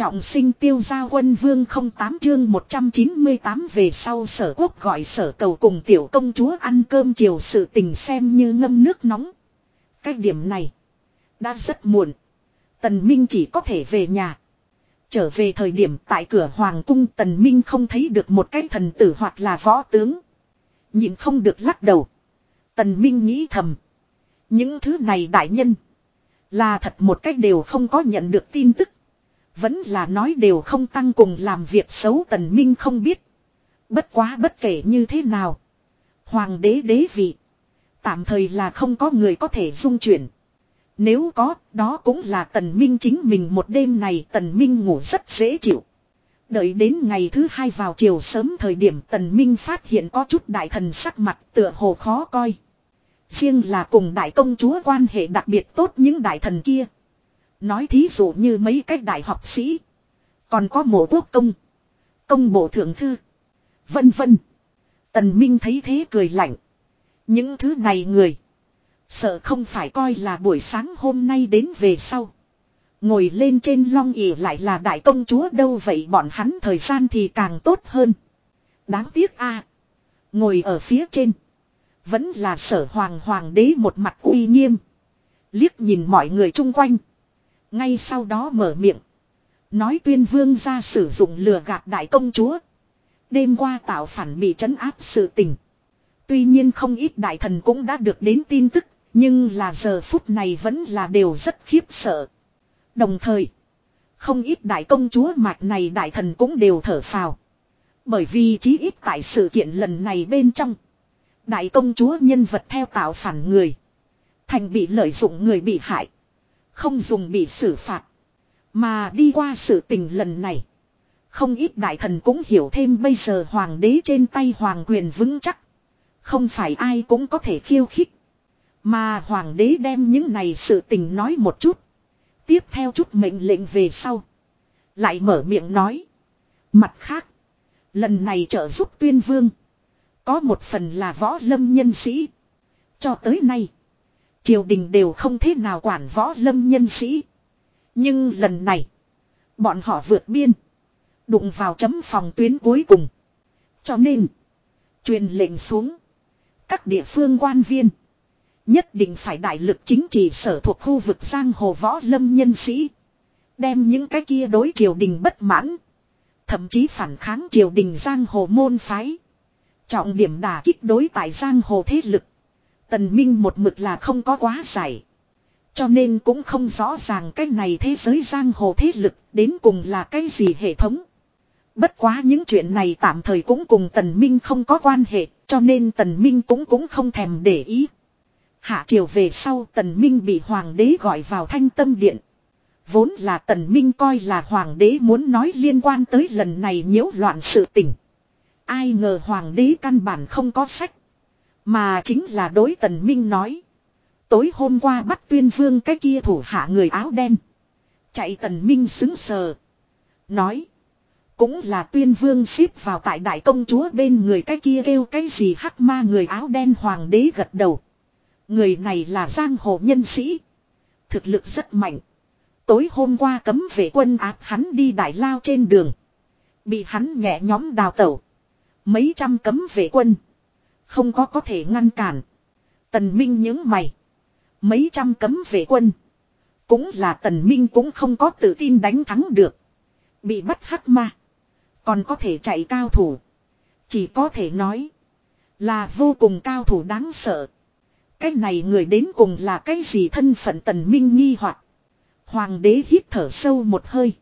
Trọng sinh tiêu gia quân vương 08 chương 198 về sau sở quốc gọi sở cầu cùng tiểu công chúa ăn cơm chiều sự tình xem như ngâm nước nóng. Cái điểm này đã rất muộn. Tần Minh chỉ có thể về nhà. Trở về thời điểm tại cửa Hoàng cung Tần Minh không thấy được một cái thần tử hoặc là võ tướng. Nhìn không được lắc đầu. Tần Minh nghĩ thầm. Những thứ này đại nhân. Là thật một cách đều không có nhận được tin tức. Vẫn là nói đều không tăng cùng làm việc xấu tần minh không biết. Bất quá bất kể như thế nào. Hoàng đế đế vị. Tạm thời là không có người có thể dung chuyển. Nếu có, đó cũng là tần minh chính mình một đêm này tần minh ngủ rất dễ chịu. Đợi đến ngày thứ hai vào chiều sớm thời điểm tần minh phát hiện có chút đại thần sắc mặt tựa hồ khó coi. Riêng là cùng đại công chúa quan hệ đặc biệt tốt những đại thần kia. Nói thí dụ như mấy cách đại học sĩ. Còn có mộ quốc công. Công bộ thượng thư. Vân vân. Tần Minh thấy thế cười lạnh. Những thứ này người. Sợ không phải coi là buổi sáng hôm nay đến về sau. Ngồi lên trên long ỉ lại là đại công chúa đâu vậy bọn hắn thời gian thì càng tốt hơn. Đáng tiếc a Ngồi ở phía trên. Vẫn là sở hoàng hoàng đế một mặt uy nghiêm. Liếc nhìn mọi người chung quanh. Ngay sau đó mở miệng. Nói tuyên vương ra sử dụng lừa gạt đại công chúa. Đêm qua tạo phản bị trấn áp sự tình. Tuy nhiên không ít đại thần cũng đã được đến tin tức. Nhưng là giờ phút này vẫn là đều rất khiếp sợ. Đồng thời. Không ít đại công chúa mạch này đại thần cũng đều thở phào. Bởi vì chí ít tại sự kiện lần này bên trong. Đại công chúa nhân vật theo tạo phản người. Thành bị lợi dụng người bị hại. Không dùng bị xử phạt. Mà đi qua sự tình lần này. Không ít đại thần cũng hiểu thêm bây giờ hoàng đế trên tay hoàng quyền vững chắc. Không phải ai cũng có thể khiêu khích. Mà hoàng đế đem những này sự tình nói một chút. Tiếp theo chút mệnh lệnh về sau. Lại mở miệng nói. Mặt khác. Lần này trợ giúp tuyên vương. Có một phần là võ lâm nhân sĩ. Cho tới nay. Triều đình đều không thế nào quản võ lâm nhân sĩ. Nhưng lần này. Bọn họ vượt biên. Đụng vào chấm phòng tuyến cuối cùng. Cho nên. Truyền lệnh xuống. Các địa phương quan viên. Nhất định phải đại lực chính trị sở thuộc khu vực giang hồ võ lâm nhân sĩ. Đem những cái kia đối triều đình bất mãn. Thậm chí phản kháng triều đình giang hồ môn phái. Trọng điểm đả kích đối tại giang hồ thế lực. Tần Minh một mực là không có quá giải. Cho nên cũng không rõ ràng cái này thế giới giang hồ thế lực đến cùng là cái gì hệ thống. Bất quá những chuyện này tạm thời cũng cùng Tần Minh không có quan hệ, cho nên Tần Minh cũng cũng không thèm để ý. Hạ triều về sau Tần Minh bị Hoàng đế gọi vào thanh tâm điện. Vốn là Tần Minh coi là Hoàng đế muốn nói liên quan tới lần này nhiễu loạn sự tình. Ai ngờ Hoàng đế căn bản không có sách. Mà chính là đối tần minh nói. Tối hôm qua bắt tuyên vương cái kia thủ hạ người áo đen. Chạy tần minh xứng sờ. Nói. Cũng là tuyên vương xếp vào tại đại công chúa bên người cái kia kêu cái gì hắc ma người áo đen hoàng đế gật đầu. Người này là giang hồ nhân sĩ. Thực lực rất mạnh. Tối hôm qua cấm vệ quân áp hắn đi đại lao trên đường. Bị hắn nhẹ nhóm đào tẩu. Mấy trăm cấm vệ quân. Không có có thể ngăn cản. Tần Minh những mày. Mấy trăm cấm vệ quân. Cũng là tần Minh cũng không có tự tin đánh thắng được. Bị bắt hắc ma. Còn có thể chạy cao thủ. Chỉ có thể nói. Là vô cùng cao thủ đáng sợ. Cái này người đến cùng là cái gì thân phận tần minh nghi hoặc Hoàng đế hít thở sâu một hơi.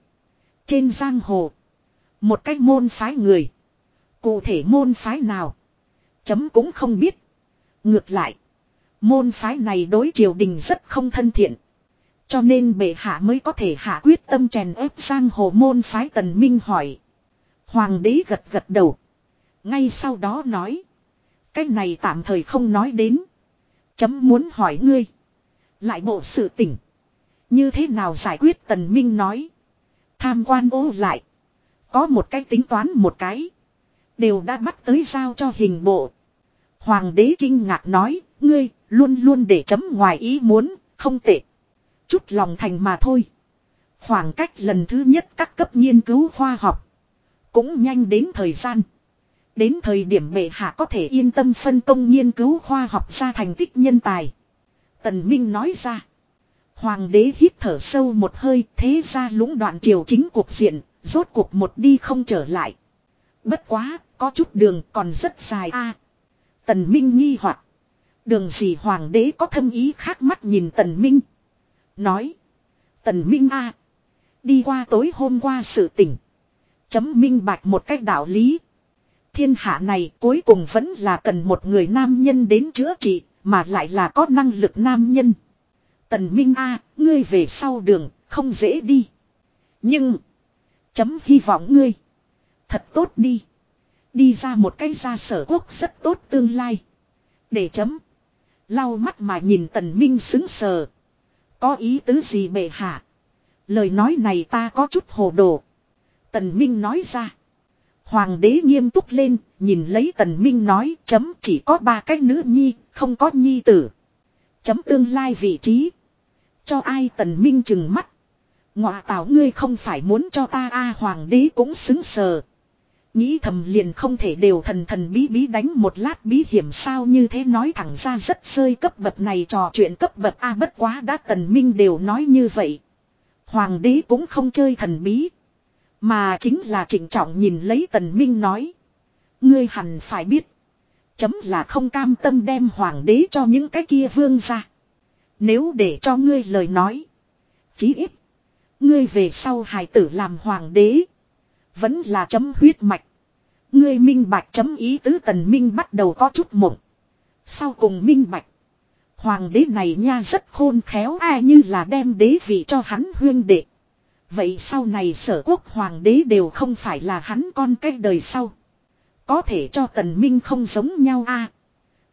Trên giang hồ. Một cái môn phái người. Cụ thể môn phái nào. Chấm cũng không biết. Ngược lại. Môn phái này đối triều đình rất không thân thiện. Cho nên bệ hạ mới có thể hạ quyết tâm chèn ép sang hồ môn phái tần minh hỏi. Hoàng đế gật gật đầu. Ngay sau đó nói. Cái này tạm thời không nói đến. Chấm muốn hỏi ngươi. Lại bộ sự tỉnh. Như thế nào giải quyết tần minh nói. Tham quan ô lại. Có một cái tính toán một cái. Đều đã bắt tới giao cho hình bộ. Hoàng đế kinh ngạc nói, ngươi, luôn luôn để chấm ngoài ý muốn, không tệ. Chút lòng thành mà thôi. Khoảng cách lần thứ nhất các cấp nghiên cứu khoa học. Cũng nhanh đến thời gian. Đến thời điểm bệ hạ có thể yên tâm phân công nghiên cứu khoa học ra thành tích nhân tài. Tần Minh nói ra. Hoàng đế hít thở sâu một hơi thế ra lũng đoạn triều chính cuộc diện, rốt cuộc một đi không trở lại. Bất quá, có chút đường còn rất dài a tần Minh nghi hoặc Đường gì hoàng đế có thâm ý khác mắt nhìn tần Minh. Nói. Tần Minh a Đi qua tối hôm qua sự tỉnh. Chấm minh bạch một cách đạo lý. Thiên hạ này cuối cùng vẫn là cần một người nam nhân đến chữa trị, mà lại là có năng lực nam nhân. Tần Minh A, ngươi về sau đường, không dễ đi. Nhưng, chấm hy vọng ngươi. Thật tốt đi. Đi ra một cái gia sở quốc rất tốt tương lai. Để chấm. Lau mắt mà nhìn tần Minh xứng sờ. Có ý tứ gì bệ hạ? Lời nói này ta có chút hồ đồ. Tần Minh nói ra. Hoàng đế nghiêm túc lên, nhìn lấy tần Minh nói chấm chỉ có ba cái nữ nhi, không có nhi tử. Chấm tương lai vị trí. Cho ai tần Minh chừng mắt. Ngọa tảo ngươi không phải muốn cho ta a hoàng đế cũng xứng sờ. Nghĩ thầm liền không thể đều thần thần bí bí đánh một lát bí hiểm sao như thế nói thẳng ra rất rơi cấp bậc này trò chuyện cấp bậc A bất quá đã tần minh đều nói như vậy. Hoàng đế cũng không chơi thần bí. Mà chính là trịnh trọng nhìn lấy tần minh nói. Ngươi hẳn phải biết. Chấm là không cam tâm đem hoàng đế cho những cái kia vương ra. Nếu để cho ngươi lời nói. Chí ít. Ngươi về sau hài tử làm hoàng đế. Vẫn là chấm huyết mạch. Ngươi minh bạch chấm ý tứ tần minh bắt đầu có chút mộng. Sau cùng minh bạch. Hoàng đế này nha rất khôn khéo ai như là đem đế vị cho hắn huyên đệ. Vậy sau này sở quốc hoàng đế đều không phải là hắn con cái đời sau. Có thể cho tần minh không giống nhau, a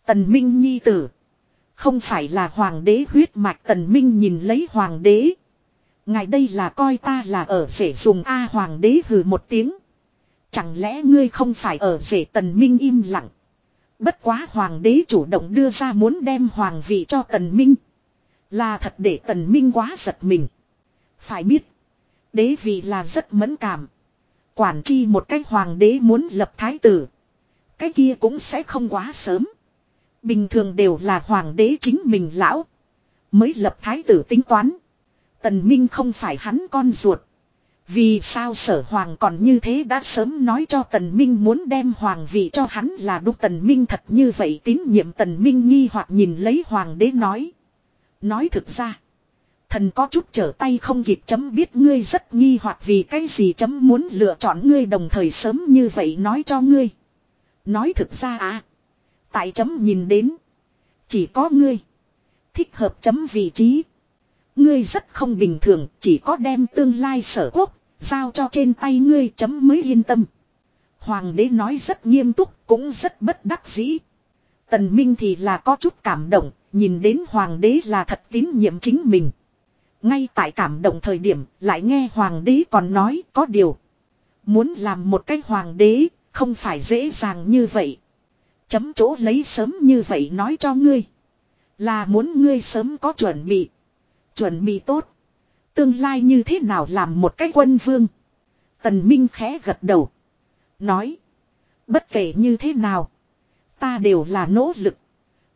Tần minh nhi tử. Không phải là hoàng đế huyết mạch tần minh nhìn lấy hoàng đế. Ngài đây là coi ta là ở rể dùng A hoàng đế hừ một tiếng. Chẳng lẽ ngươi không phải ở rể tần minh im lặng. Bất quá hoàng đế chủ động đưa ra muốn đem hoàng vị cho tần minh. Là thật để tần minh quá giật mình. Phải biết. Đế vị là rất mẫn cảm. Quản chi một cái hoàng đế muốn lập thái tử. Cái kia cũng sẽ không quá sớm. Bình thường đều là hoàng đế chính mình lão. Mới lập thái tử tính toán. Tần Minh không phải hắn con ruột. Vì sao sở hoàng còn như thế đã sớm nói cho tần minh muốn đem hoàng vị cho hắn là đúng tần minh thật như vậy tín nhiệm tần minh nghi hoặc nhìn lấy hoàng đế nói. Nói thực ra. Thần có chút trở tay không kịp chấm biết ngươi rất nghi hoặc vì cái gì chấm muốn lựa chọn ngươi đồng thời sớm như vậy nói cho ngươi. Nói thực ra à. Tại chấm nhìn đến. Chỉ có ngươi. Thích hợp chấm vị trí. Ngươi rất không bình thường, chỉ có đem tương lai sở quốc, giao cho trên tay ngươi chấm mới yên tâm. Hoàng đế nói rất nghiêm túc, cũng rất bất đắc dĩ. Tần Minh thì là có chút cảm động, nhìn đến hoàng đế là thật tín nhiệm chính mình. Ngay tại cảm động thời điểm, lại nghe hoàng đế còn nói có điều. Muốn làm một cái hoàng đế, không phải dễ dàng như vậy. Chấm chỗ lấy sớm như vậy nói cho ngươi. Là muốn ngươi sớm có chuẩn bị. Chuẩn bị tốt. Tương lai như thế nào làm một cái quân vương. Tần Minh khẽ gật đầu. Nói. Bất kể như thế nào. Ta đều là nỗ lực.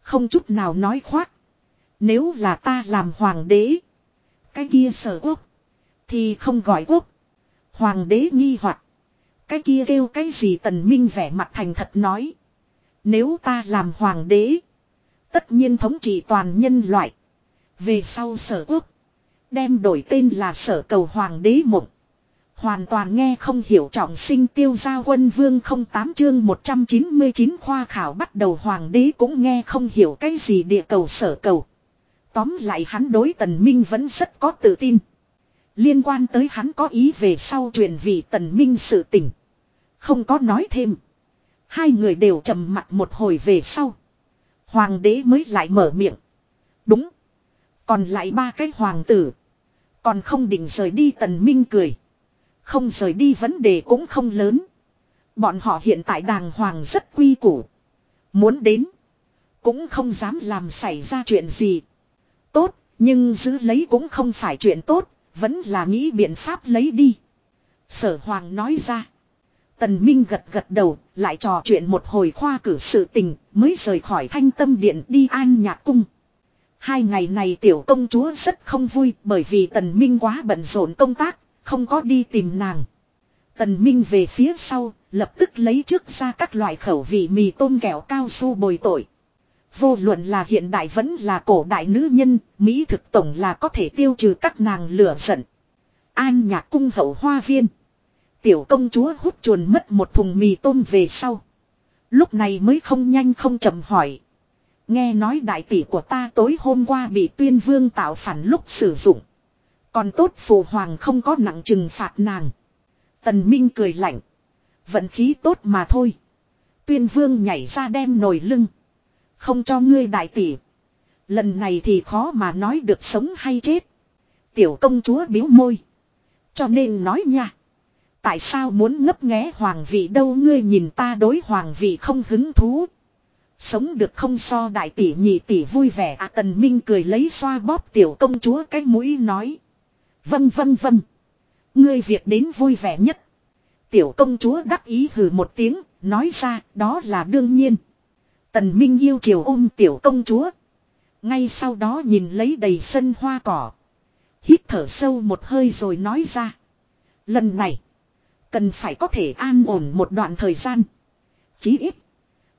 Không chút nào nói khoác. Nếu là ta làm hoàng đế. Cái kia sở quốc. Thì không gọi quốc. Hoàng đế nghi hoặc, Cái kia kêu cái gì tần minh vẻ mặt thành thật nói. Nếu ta làm hoàng đế. Tất nhiên thống trị toàn nhân loại. Về sau sở quốc. Đem đổi tên là sở cầu hoàng đế mộng. Hoàn toàn nghe không hiểu trọng sinh tiêu gia quân vương không tám chương 199 khoa khảo bắt đầu hoàng đế cũng nghe không hiểu cái gì địa cầu sở cầu. Tóm lại hắn đối tần minh vẫn rất có tự tin. Liên quan tới hắn có ý về sau truyền vị tần minh sự tỉnh. Không có nói thêm. Hai người đều trầm mặt một hồi về sau. Hoàng đế mới lại mở miệng. Đúng. Còn lại ba cái hoàng tử. Còn không định rời đi tần minh cười. Không rời đi vấn đề cũng không lớn. Bọn họ hiện tại đàng hoàng rất quy củ. Muốn đến. Cũng không dám làm xảy ra chuyện gì. Tốt, nhưng giữ lấy cũng không phải chuyện tốt. Vẫn là nghĩ biện pháp lấy đi. Sở hoàng nói ra. Tần Minh gật gật đầu, lại trò chuyện một hồi khoa cử sự tình, mới rời khỏi thanh tâm điện đi an nhạc cung. Hai ngày này tiểu công chúa rất không vui bởi vì tần Minh quá bận rộn công tác, không có đi tìm nàng. Tần Minh về phía sau, lập tức lấy trước ra các loại khẩu vị mì tôm kẹo cao su bồi tội. Vô luận là hiện đại vẫn là cổ đại nữ nhân, Mỹ thực tổng là có thể tiêu trừ các nàng lửa giận. An nhạc cung hậu hoa viên. Tiểu công chúa hút chuồn mất một thùng mì tôm về sau. Lúc này mới không nhanh không chậm hỏi. Nghe nói đại tỷ của ta tối hôm qua bị tuyên vương tạo phản lúc sử dụng. Còn tốt phù hoàng không có nặng trừng phạt nàng. Tần Minh cười lạnh. Vận khí tốt mà thôi. Tuyên vương nhảy ra đem nồi lưng. Không cho ngươi đại tỷ. Lần này thì khó mà nói được sống hay chết. Tiểu công chúa biếu môi. Cho nên nói nha. Tại sao muốn ngấp nghé hoàng vị đâu ngươi nhìn ta đối hoàng vị không hứng thú. Sống được không so đại tỷ nhị tỷ vui vẻ à tần minh cười lấy xoa bóp tiểu công chúa cái mũi nói. Vâng vâng vâng. Ngươi việc đến vui vẻ nhất. Tiểu công chúa đắc ý hừ một tiếng, nói ra đó là đương nhiên. Tần Minh yêu chiều ôm tiểu công chúa. Ngay sau đó nhìn lấy đầy sân hoa cỏ. Hít thở sâu một hơi rồi nói ra. Lần này. Cần phải có thể an ổn một đoạn thời gian. Chí ít.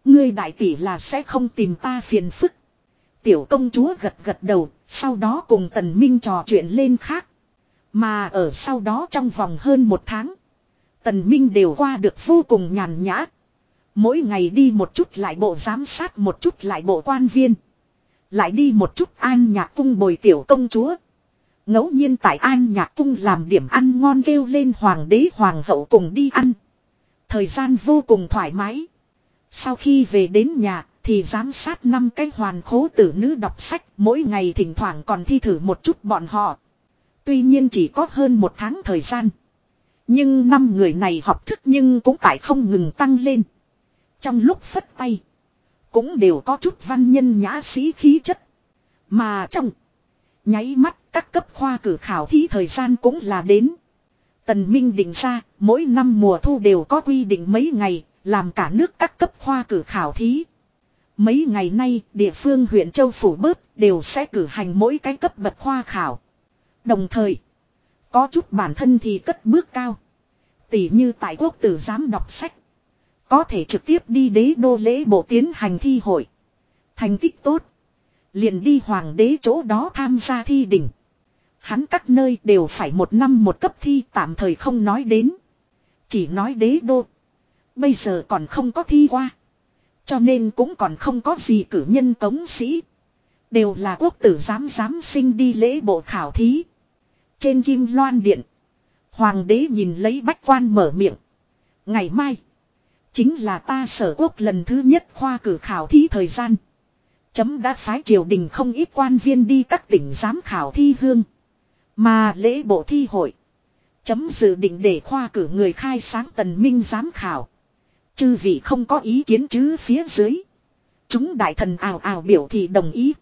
Ngươi đại tỷ là sẽ không tìm ta phiền phức. Tiểu công chúa gật gật đầu. Sau đó cùng tần minh trò chuyện lên khác. Mà ở sau đó trong vòng hơn một tháng. Tần minh đều qua được vô cùng nhàn nhã. Mỗi ngày đi một chút lại bộ giám sát một chút lại bộ quan viên. Lại đi một chút an nhạc cung bồi tiểu công chúa. ngẫu nhiên tại an nhạc cung làm điểm ăn ngon kêu lên hoàng đế hoàng hậu cùng đi ăn. Thời gian vô cùng thoải mái. Sau khi về đến nhà, thì giám sát năm cái hoàn khố tử nữ đọc sách, mỗi ngày thỉnh thoảng còn thi thử một chút bọn họ. Tuy nhiên chỉ có hơn một tháng thời gian. Nhưng năm người này học thức nhưng cũng tại không ngừng tăng lên. Trong lúc phất tay. Cũng đều có chút văn nhân nhã sĩ khí chất. Mà trong. Nháy mắt, các cấp khoa cử khảo thí thời gian cũng là đến. Tần Minh định ra, mỗi năm mùa thu đều có quy định mấy ngày. Làm cả nước các cấp khoa cử khảo thí. Mấy ngày nay, địa phương huyện Châu Phủ Bớt đều sẽ cử hành mỗi cái cấp bậc khoa khảo. Đồng thời. Có chút bản thân thì cất bước cao. Tỷ như tại quốc tử giám đọc sách. Có thể trực tiếp đi đế đô lễ bộ tiến hành thi hội. Thành tích tốt. Liền đi hoàng đế chỗ đó tham gia thi đỉnh. Hắn các nơi đều phải một năm một cấp thi tạm thời không nói đến. Chỉ nói đế đô. Bây giờ còn không có thi qua. Cho nên cũng còn không có gì cử nhân tống sĩ. Đều là quốc tử giám giám sinh đi lễ bộ khảo thí. Trên kim loan điện. Hoàng đế nhìn lấy bách quan mở miệng. Ngày mai. Chính là ta sở quốc lần thứ nhất khoa cử khảo thí thời gian. Chấm đã phái triều đình không ít quan viên đi các tỉnh giám khảo thi hương. Mà lễ bộ thi hội. Chấm dự định để khoa cử người khai sáng tần minh giám khảo. Chư vị không có ý kiến chứ phía dưới. Chúng đại thần ào ào biểu thị đồng ý.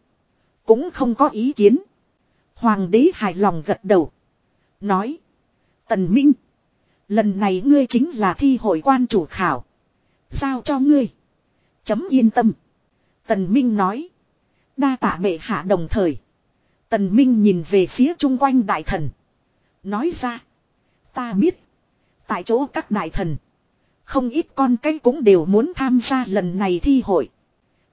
Cũng không có ý kiến. Hoàng đế hài lòng gật đầu. Nói. Tần Minh. Lần này ngươi chính là thi hội quan chủ khảo. Giao cho ngươi. Chấm yên tâm. Tần Minh nói. Đa tạ bệ hạ đồng thời. Tần Minh nhìn về phía chung quanh đại thần. Nói ra. Ta biết. Tại chỗ các đại thần. Không ít con cái cũng đều muốn tham gia lần này thi hội.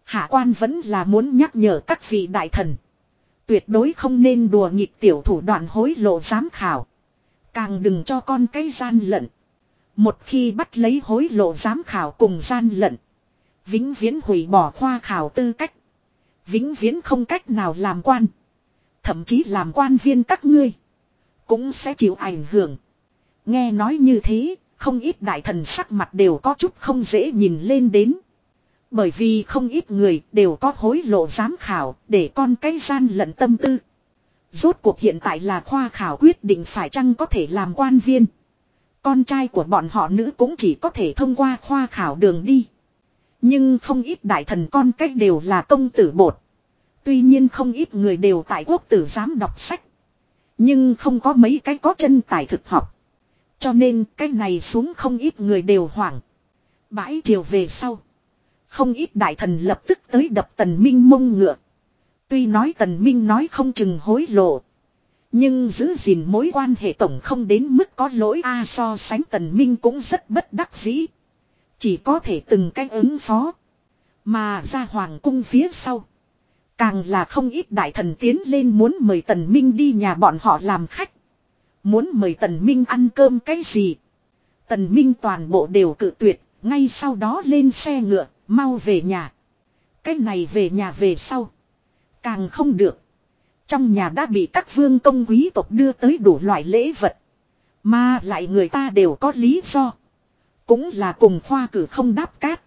Hạ quan vẫn là muốn nhắc nhở các vị đại thần. Tuyệt đối không nên đùa nghịch tiểu thủ đoạn hối lộ giám khảo. Càng đừng cho con cái gian lận. Một khi bắt lấy hối lộ giám khảo cùng gian lận. Vĩnh viễn hủy bỏ khoa khảo tư cách. Vĩnh viễn không cách nào làm quan. Thậm chí làm quan viên các ngươi. Cũng sẽ chịu ảnh hưởng. Nghe nói như thế, không ít đại thần sắc mặt đều có chút không dễ nhìn lên đến. Bởi vì không ít người đều có hối lộ giám khảo để con cái gian lận tâm tư. Rốt cuộc hiện tại là khoa khảo quyết định phải chăng có thể làm quan viên. Con trai của bọn họ nữ cũng chỉ có thể thông qua khoa khảo đường đi. Nhưng không ít đại thần con cách đều là công tử bột. Tuy nhiên không ít người đều tại quốc tử giám đọc sách. Nhưng không có mấy cái có chân tài thực học. Cho nên cái này xuống không ít người đều hoảng. Bãi triều về sau. Không ít đại thần lập tức tới đập tần minh mông ngựa. Tuy nói tần minh nói không chừng hối lộ. Nhưng giữ gìn mối quan hệ tổng không đến mức có lỗi a so sánh tần minh cũng rất bất đắc dĩ. Chỉ có thể từng cách ứng phó. Mà ra hoàng cung phía sau. Càng là không ít đại thần tiến lên muốn mời tần minh đi nhà bọn họ làm khách. Muốn mời tần minh ăn cơm cái gì. Tần minh toàn bộ đều cự tuyệt. Ngay sau đó lên xe ngựa. Mau về nhà. Cái này về nhà về sau. Càng không được. Trong nhà đã bị các vương công quý tộc đưa tới đủ loại lễ vật. Mà lại người ta đều có lý do. Cũng là cùng khoa cử không đáp cát.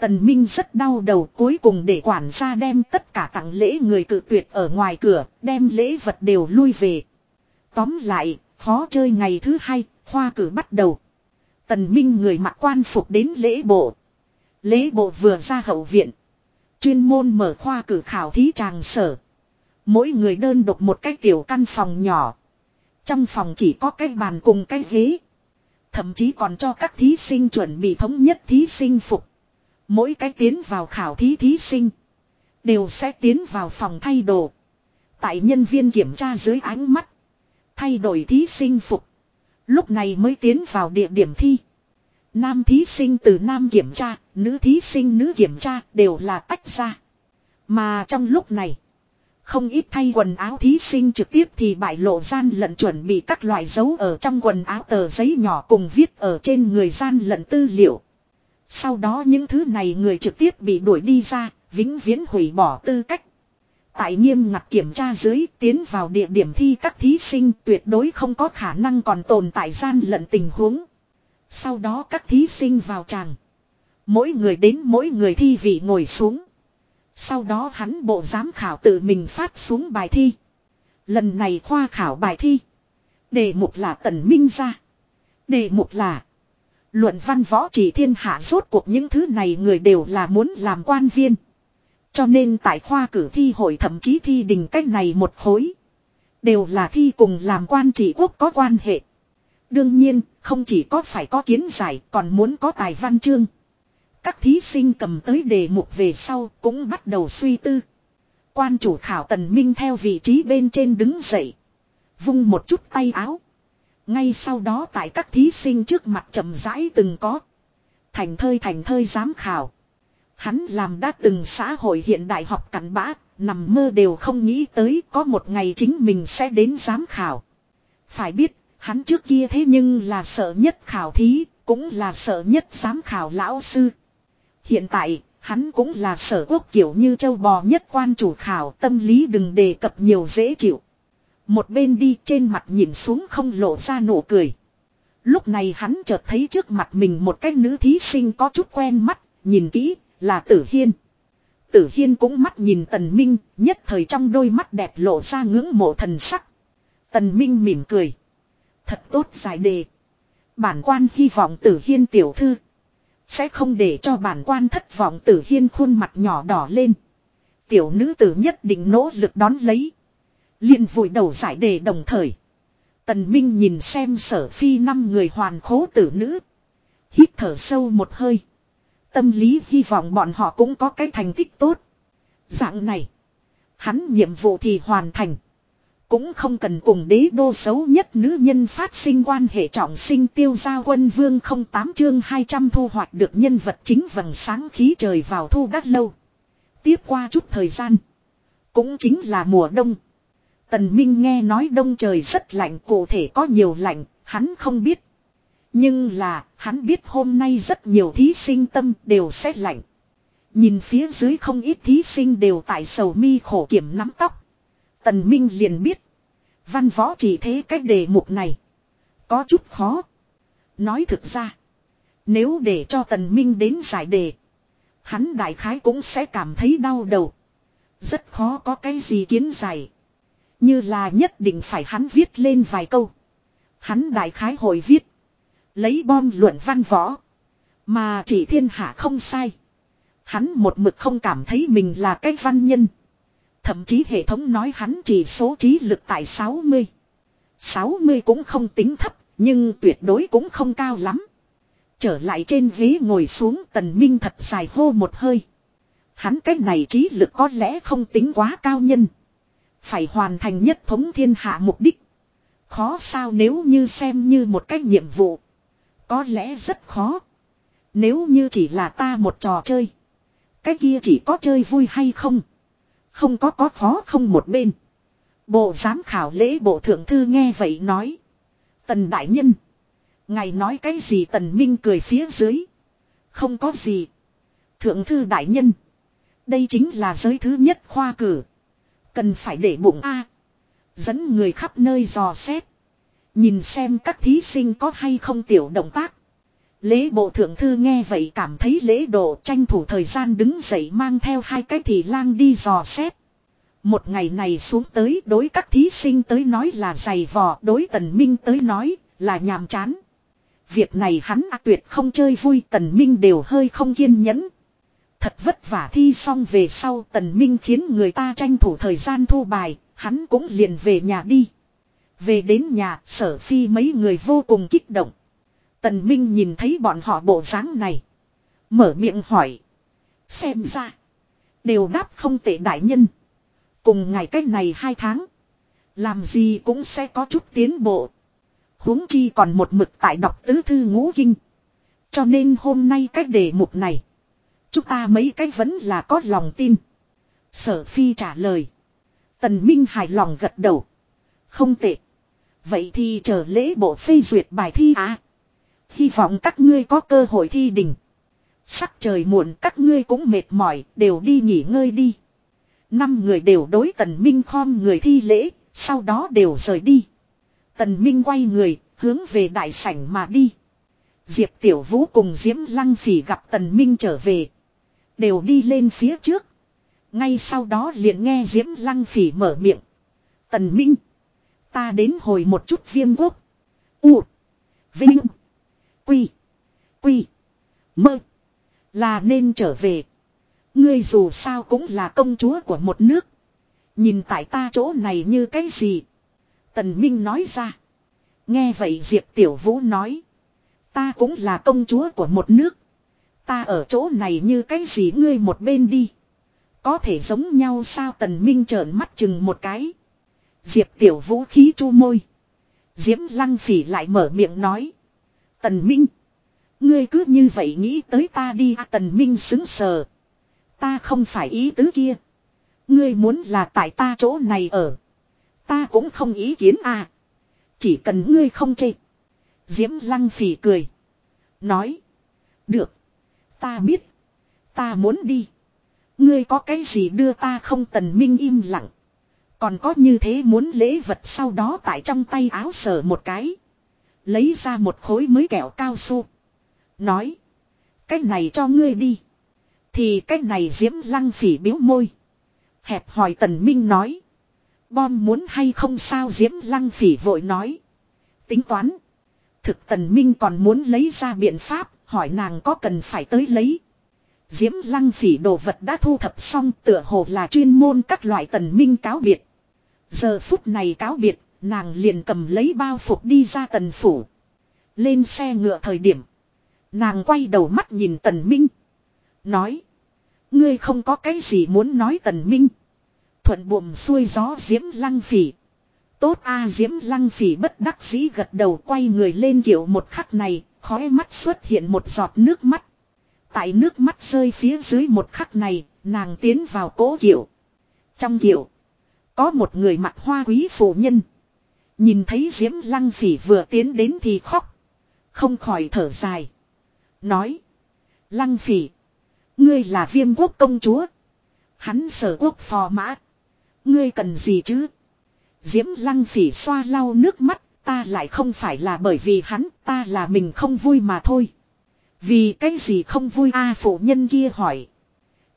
Tần Minh rất đau đầu cuối cùng để quản gia đem tất cả tặng lễ người cự tuyệt ở ngoài cửa, đem lễ vật đều lui về. Tóm lại, khó chơi ngày thứ hai, khoa cử bắt đầu. Tần Minh người mặc quan phục đến lễ bộ. Lễ bộ vừa ra hậu viện. Chuyên môn mở khoa cử khảo thí tràng sở. Mỗi người đơn độc một cái tiểu căn phòng nhỏ. Trong phòng chỉ có cái bàn cùng cái ghế. Thậm chí còn cho các thí sinh chuẩn bị thống nhất thí sinh phục. Mỗi cái tiến vào khảo thí thí sinh. Đều sẽ tiến vào phòng thay đồ. Tại nhân viên kiểm tra dưới ánh mắt. Thay đổi thí sinh phục. Lúc này mới tiến vào địa điểm thi. Nam thí sinh từ nam kiểm tra, nữ thí sinh nữ kiểm tra đều là tách ra. Mà trong lúc này, không ít thay quần áo thí sinh trực tiếp thì bại lộ gian lận chuẩn bị các loại dấu ở trong quần áo tờ giấy nhỏ cùng viết ở trên người gian lận tư liệu. Sau đó những thứ này người trực tiếp bị đuổi đi ra, vĩnh viễn hủy bỏ tư cách. Tại nghiêm ngặt kiểm tra dưới tiến vào địa điểm thi các thí sinh tuyệt đối không có khả năng còn tồn tại gian lận tình huống. Sau đó các thí sinh vào tràng. Mỗi người đến mỗi người thi vị ngồi xuống. Sau đó hắn bộ giám khảo tự mình phát xuống bài thi. Lần này khoa khảo bài thi. Đề mục là tần minh ra. Đề mục là. Luận văn võ chỉ thiên hạ rốt cuộc những thứ này người đều là muốn làm quan viên. Cho nên tại khoa cử thi hội thậm chí thi đình cách này một khối. Đều là thi cùng làm quan trị quốc có quan hệ. Đương nhiên, không chỉ có phải có kiến giải còn muốn có tài văn chương. Các thí sinh cầm tới đề mục về sau cũng bắt đầu suy tư. Quan chủ khảo tần minh theo vị trí bên trên đứng dậy. Vung một chút tay áo. Ngay sau đó tại các thí sinh trước mặt chậm rãi từng có. Thành thơi thành thơi giám khảo. Hắn làm đã từng xã hội hiện đại học cắn bã, nằm mơ đều không nghĩ tới có một ngày chính mình sẽ đến giám khảo. Phải biết, hắn trước kia thế nhưng là sợ nhất khảo thí, cũng là sợ nhất giám khảo lão sư. Hiện tại, hắn cũng là sở quốc kiểu như châu bò nhất quan chủ khảo tâm lý đừng đề cập nhiều dễ chịu. Một bên đi trên mặt nhìn xuống không lộ ra nụ cười. Lúc này hắn chợt thấy trước mặt mình một cái nữ thí sinh có chút quen mắt, nhìn kỹ, là Tử Hiên. Tử Hiên cũng mắt nhìn Tần Minh, nhất thời trong đôi mắt đẹp lộ ra ngưỡng mộ thần sắc. Tần Minh mỉm cười. Thật tốt giải đề. Bản quan hy vọng Tử Hiên tiểu thư. Sẽ không để cho bản quan thất vọng Tử Hiên khuôn mặt nhỏ đỏ lên. Tiểu nữ tử nhất định nỗ lực đón lấy liền vùi đầu giải đề đồng thời. Tần Minh nhìn xem sở phi năm người hoàn khố tử nữ. Hít thở sâu một hơi. Tâm lý hy vọng bọn họ cũng có cái thành tích tốt. Dạng này. Hắn nhiệm vụ thì hoàn thành. Cũng không cần cùng đế đô xấu nhất nữ nhân phát sinh quan hệ trọng sinh tiêu gia quân vương không tám chương 200 thu hoạch được nhân vật chính vầng sáng khí trời vào thu đắt lâu. Tiếp qua chút thời gian. Cũng chính là mùa đông. Tần Minh nghe nói đông trời rất lạnh cụ thể có nhiều lạnh, hắn không biết. Nhưng là, hắn biết hôm nay rất nhiều thí sinh tâm đều sẽ lạnh. Nhìn phía dưới không ít thí sinh đều tại sầu mi khổ kiểm nắm tóc. Tần Minh liền biết. Văn võ chỉ thế cách đề mục này. Có chút khó. Nói thực ra. Nếu để cho Tần Minh đến giải đề. Hắn đại khái cũng sẽ cảm thấy đau đầu. Rất khó có cái gì kiến giải. Như là nhất định phải hắn viết lên vài câu. Hắn đại khái hồi viết. Lấy bom luận văn võ. Mà chỉ thiên hạ không sai. Hắn một mực không cảm thấy mình là cái văn nhân. Thậm chí hệ thống nói hắn chỉ số trí lực tại 60. 60 cũng không tính thấp, nhưng tuyệt đối cũng không cao lắm. Trở lại trên ghế ngồi xuống tần minh thật dài hô một hơi. Hắn cách này trí lực có lẽ không tính quá cao nhân. Phải hoàn thành nhất thống thiên hạ mục đích. Khó sao nếu như xem như một cách nhiệm vụ. Có lẽ rất khó. Nếu như chỉ là ta một trò chơi. Cái kia chỉ có chơi vui hay không. Không có có khó không một bên. Bộ giám khảo lễ bộ thượng thư nghe vậy nói. Tần đại nhân. Ngài nói cái gì tần minh cười phía dưới. Không có gì. Thượng thư đại nhân. Đây chính là giới thứ nhất khoa cử. Cần phải để bụng A. Dẫn người khắp nơi dò xét. Nhìn xem các thí sinh có hay không tiểu động tác. Lễ bộ thượng thư nghe vậy cảm thấy lễ độ tranh thủ thời gian đứng dậy mang theo hai cái thì lang đi dò xét. Một ngày này xuống tới đối các thí sinh tới nói là dày vò đối tần minh tới nói là nhàm chán. Việc này hắn à tuyệt không chơi vui tần minh đều hơi không kiên nhẫn. Thật vất vả thi xong về sau tần minh khiến người ta tranh thủ thời gian thu bài, hắn cũng liền về nhà đi. Về đến nhà, sở phi mấy người vô cùng kích động. Tần minh nhìn thấy bọn họ bộ dáng này. Mở miệng hỏi. Xem ra. Đều đáp không tệ đại nhân. Cùng ngày cách này hai tháng. Làm gì cũng sẽ có chút tiến bộ huống chi còn một mực tại đọc tứ thư ngũ kinh. Cho nên hôm nay cách đề mục này. Chúng ta mấy cách vẫn là có lòng tin. Sở phi trả lời. Tần Minh hài lòng gật đầu. Không tệ. Vậy thì chờ lễ bộ phê duyệt bài thi à. Hy vọng các ngươi có cơ hội thi đỉnh. Sắc trời muộn các ngươi cũng mệt mỏi, đều đi nghỉ ngơi đi. Năm người đều đối tần minh khom người thi lễ, sau đó đều rời đi. Tần Minh quay người, hướng về đại sảnh mà đi. Diệp Tiểu Vũ cùng Diễm Lăng Phỉ gặp Tần Minh trở về. Đều đi lên phía trước. Ngay sau đó liền nghe Diễm Lăng Phỉ mở miệng. Tần Minh. Ta đến hồi một chút viêm quốc. U. Vinh. Quy. Quy. Mơ. Là nên trở về. Ngươi dù sao cũng là công chúa của một nước. Nhìn tại ta chỗ này như cái gì. Tần Minh nói ra. Nghe vậy Diệp Tiểu Vũ nói. Ta cũng là công chúa của một nước. Ta ở chỗ này như cái gì ngươi một bên đi. Có thể giống nhau sao Tần Minh trợn mắt chừng một cái. Diệp Tiểu Vũ khí chu môi. Diễm Lăng Phỉ lại mở miệng nói. Tần Minh. Ngươi cứ như vậy nghĩ tới ta đi à, Tần Minh xứng sờ. Ta không phải ý tứ kia. Ngươi muốn là tại ta chỗ này ở. Ta cũng không ý kiến à. Chỉ cần ngươi không chê. Diễm lăng phỉ cười. Nói. Được. Ta biết. Ta muốn đi. Ngươi có cái gì đưa ta không tần minh im lặng. Còn có như thế muốn lễ vật sau đó tại trong tay áo sở một cái. Lấy ra một khối mới kẹo cao su. Nói. Cái này cho ngươi đi. Thì cái này diễm lăng phỉ biếu môi. Hẹp hỏi tần minh nói. Bom muốn hay không sao Diễm Lăng Phỉ vội nói. Tính toán. Thực Tần Minh còn muốn lấy ra biện pháp, hỏi nàng có cần phải tới lấy. Diễm Lăng Phỉ đồ vật đã thu thập xong tựa hồ là chuyên môn các loại Tần Minh cáo biệt. Giờ phút này cáo biệt, nàng liền cầm lấy bao phục đi ra Tần Phủ. Lên xe ngựa thời điểm. Nàng quay đầu mắt nhìn Tần Minh. Nói. Ngươi không có cái gì muốn nói Tần Minh. Thuận buồm xuôi gió diễm lăng phỉ. Tốt a diễm lăng phỉ bất đắc dĩ gật đầu quay người lên kiểu một khắc này, khói mắt xuất hiện một giọt nước mắt. Tại nước mắt rơi phía dưới một khắc này, nàng tiến vào cố kiểu. Trong kiểu, có một người mặt hoa quý phụ nhân. Nhìn thấy diễm lăng phỉ vừa tiến đến thì khóc. Không khỏi thở dài. Nói. Lăng phỉ. Ngươi là viêm quốc công chúa. Hắn sở quốc phò mã. Ngươi cần gì chứ? Diễm lăng phỉ xoa lau nước mắt, ta lại không phải là bởi vì hắn, ta là mình không vui mà thôi. Vì cái gì không vui a phụ nhân kia hỏi.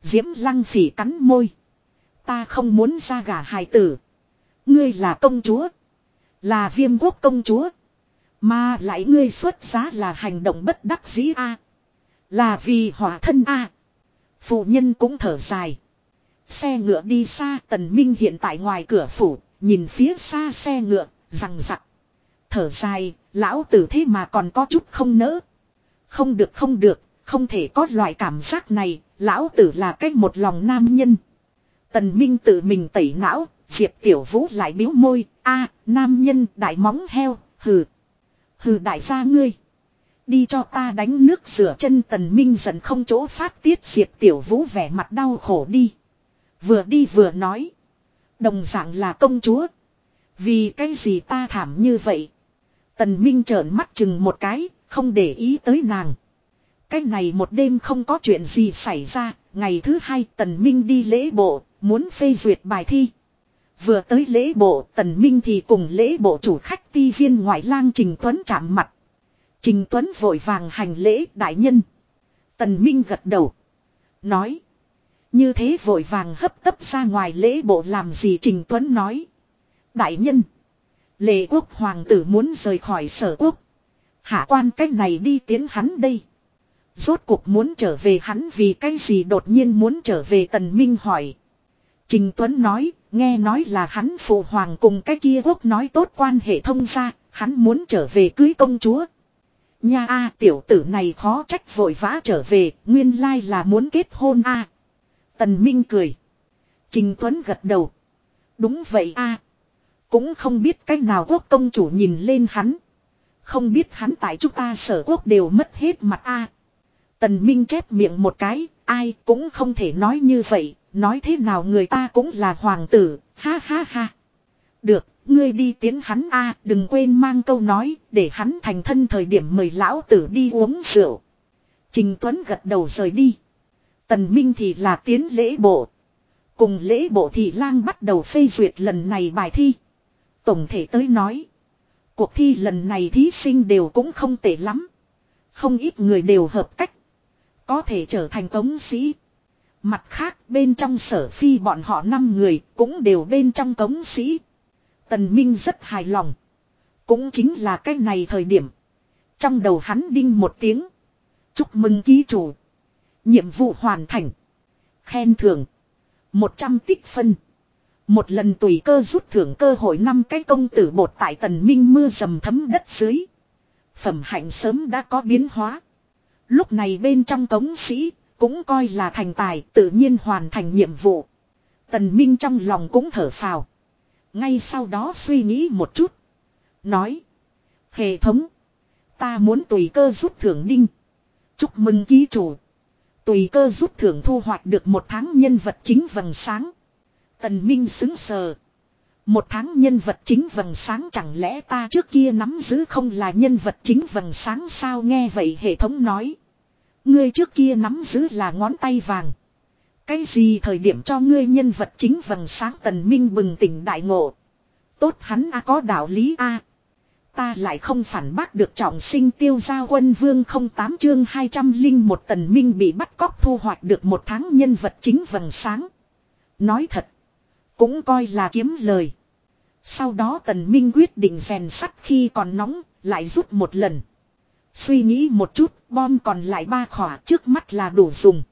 Diễm lăng phỉ cắn môi. Ta không muốn ra gả hài tử. Ngươi là công chúa. Là viêm quốc công chúa. Mà lại ngươi xuất giá là hành động bất đắc dĩ a Là vì hỏa thân a Phụ nhân cũng thở dài. Xe ngựa đi xa tần minh hiện tại ngoài cửa phủ, nhìn phía xa xe ngựa, rằng rặc. Thở dài, lão tử thế mà còn có chút không nỡ. Không được không được, không thể có loại cảm giác này, lão tử là cách một lòng nam nhân. Tần Minh tự mình tẩy não, Diệp Tiểu Vũ lại biếu môi, a nam nhân đại móng heo, hừ. Hừ đại gia ngươi. Đi cho ta đánh nước rửa chân Tần Minh dần không chỗ phát tiết Diệp Tiểu Vũ vẻ mặt đau khổ đi. Vừa đi vừa nói. Đồng dạng là công chúa. Vì cái gì ta thảm như vậy? Tần Minh trợn mắt chừng một cái, không để ý tới nàng. Cái này một đêm không có chuyện gì xảy ra, ngày thứ hai Tần Minh đi lễ bộ, muốn phê duyệt bài thi. Vừa tới lễ bộ, Tần Minh thì cùng lễ bộ chủ khách ti viên ngoại lang Trình Tuấn chạm mặt. Trình Tuấn vội vàng hành lễ đại nhân. Tần Minh gật đầu. Nói. Như thế vội vàng hấp tấp ra ngoài lễ bộ làm gì Trình Tuấn nói. Đại nhân. Lệ quốc hoàng tử muốn rời khỏi sở quốc. Hạ quan cách này đi tiến hắn đây. Rốt cuộc muốn trở về hắn vì cái gì đột nhiên muốn trở về tần minh hỏi. Trình Tuấn nói, nghe nói là hắn phụ hoàng cùng cái kia quốc nói tốt quan hệ thông gia, hắn muốn trở về cưới công chúa. Nha a tiểu tử này khó trách vội vã trở về, nguyên lai là muốn kết hôn a. Tần Minh cười. Trình Tuấn gật đầu. Đúng vậy a. Cũng không biết cách nào quốc công chủ nhìn lên hắn. Không biết hắn tại chúng ta sở quốc đều mất hết mặt a. Tần Minh chép miệng một cái, ai cũng không thể nói như vậy, nói thế nào người ta cũng là hoàng tử, ha ha ha. Được, ngươi đi tiến hắn a, đừng quên mang câu nói, để hắn thành thân thời điểm mời lão tử đi uống rượu. Trình Tuấn gật đầu rời đi. Tần Minh thì là tiến lễ bộ. Cùng lễ bộ thì lang bắt đầu phê duyệt lần này bài thi. Tổng thể tới nói. Cuộc thi lần này thí sinh đều cũng không tệ lắm. Không ít người đều hợp cách. Có thể trở thành tống sĩ. Mặt khác bên trong sở phi bọn họ 5 người cũng đều bên trong cống sĩ. Tần Minh rất hài lòng. Cũng chính là cái này thời điểm. Trong đầu hắn đinh một tiếng. Chúc mừng ký chủ. Nhiệm vụ hoàn thành. Khen thưởng. 100 tích phân. Một lần tùy cơ rút thưởng cơ hội năm cái công tử bột tại tần minh mưa dầm thấm đất dưới. Phẩm hạnh sớm đã có biến hóa. Lúc này bên trong cống sĩ, cũng coi là thành tài, tự nhiên hoàn thành nhiệm vụ. Tần Minh trong lòng cũng thở phào. Ngay sau đó suy nghĩ một chút. Nói. Hệ thống. Ta muốn tùy cơ rút thưởng đinh. Chúc mừng ký chủ. Tùy cơ rút thưởng thu hoạch được một tháng nhân vật chính vầng sáng. Tần Minh xứng sờ. Một tháng nhân vật chính vầng sáng chẳng lẽ ta trước kia nắm giữ không là nhân vật chính vầng sáng sao nghe vậy hệ thống nói. Ngươi trước kia nắm giữ là ngón tay vàng. Cái gì thời điểm cho ngươi nhân vật chính vầng sáng tần minh bừng tỉnh đại ngộ. Tốt hắn a có đạo lý a. Ta lại không phản bác được trọng sinh tiêu giao quân vương không tám chương 200 linh một tần minh bị bắt cóc thu hoạch được một tháng nhân vật chính vầng sáng. Nói thật. Cũng coi là kiếm lời. Sau đó tần minh quyết định rèn sắt khi còn nóng, lại rút một lần. Suy nghĩ một chút, bom còn lại ba khỏa trước mắt là đủ dùng.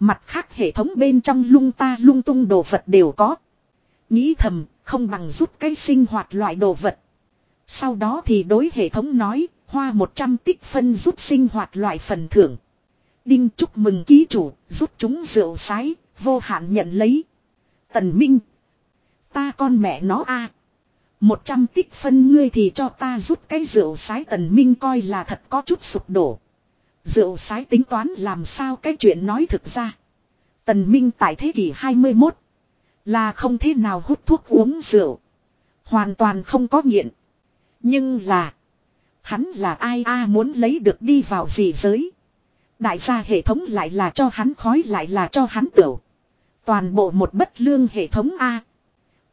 Mặt khác hệ thống bên trong lung ta lung tung đồ vật đều có. Nghĩ thầm, không bằng rút cái sinh hoạt loại đồ vật. Sau đó thì đối hệ thống nói, hoa 100 tích phân rút sinh hoạt loại phần thưởng. Đinh chúc mừng ký chủ, rút chúng rượu sái, vô hạn nhận lấy. Tần Minh. Ta con mẹ nó a một trăm tích phân ngươi thì cho ta rút cái rượu sái tần minh coi là thật có chút sụp đổ. Rượu sái tính toán làm sao cái chuyện nói thực ra. Tần minh tại thế kỷ 21. Là không thế nào hút thuốc uống rượu. Hoàn toàn không có nghiện. Nhưng là. Hắn là ai a muốn lấy được đi vào gì giới. Đại gia hệ thống lại là cho hắn khói lại là cho hắn tửu. Toàn bộ một bất lương hệ thống A.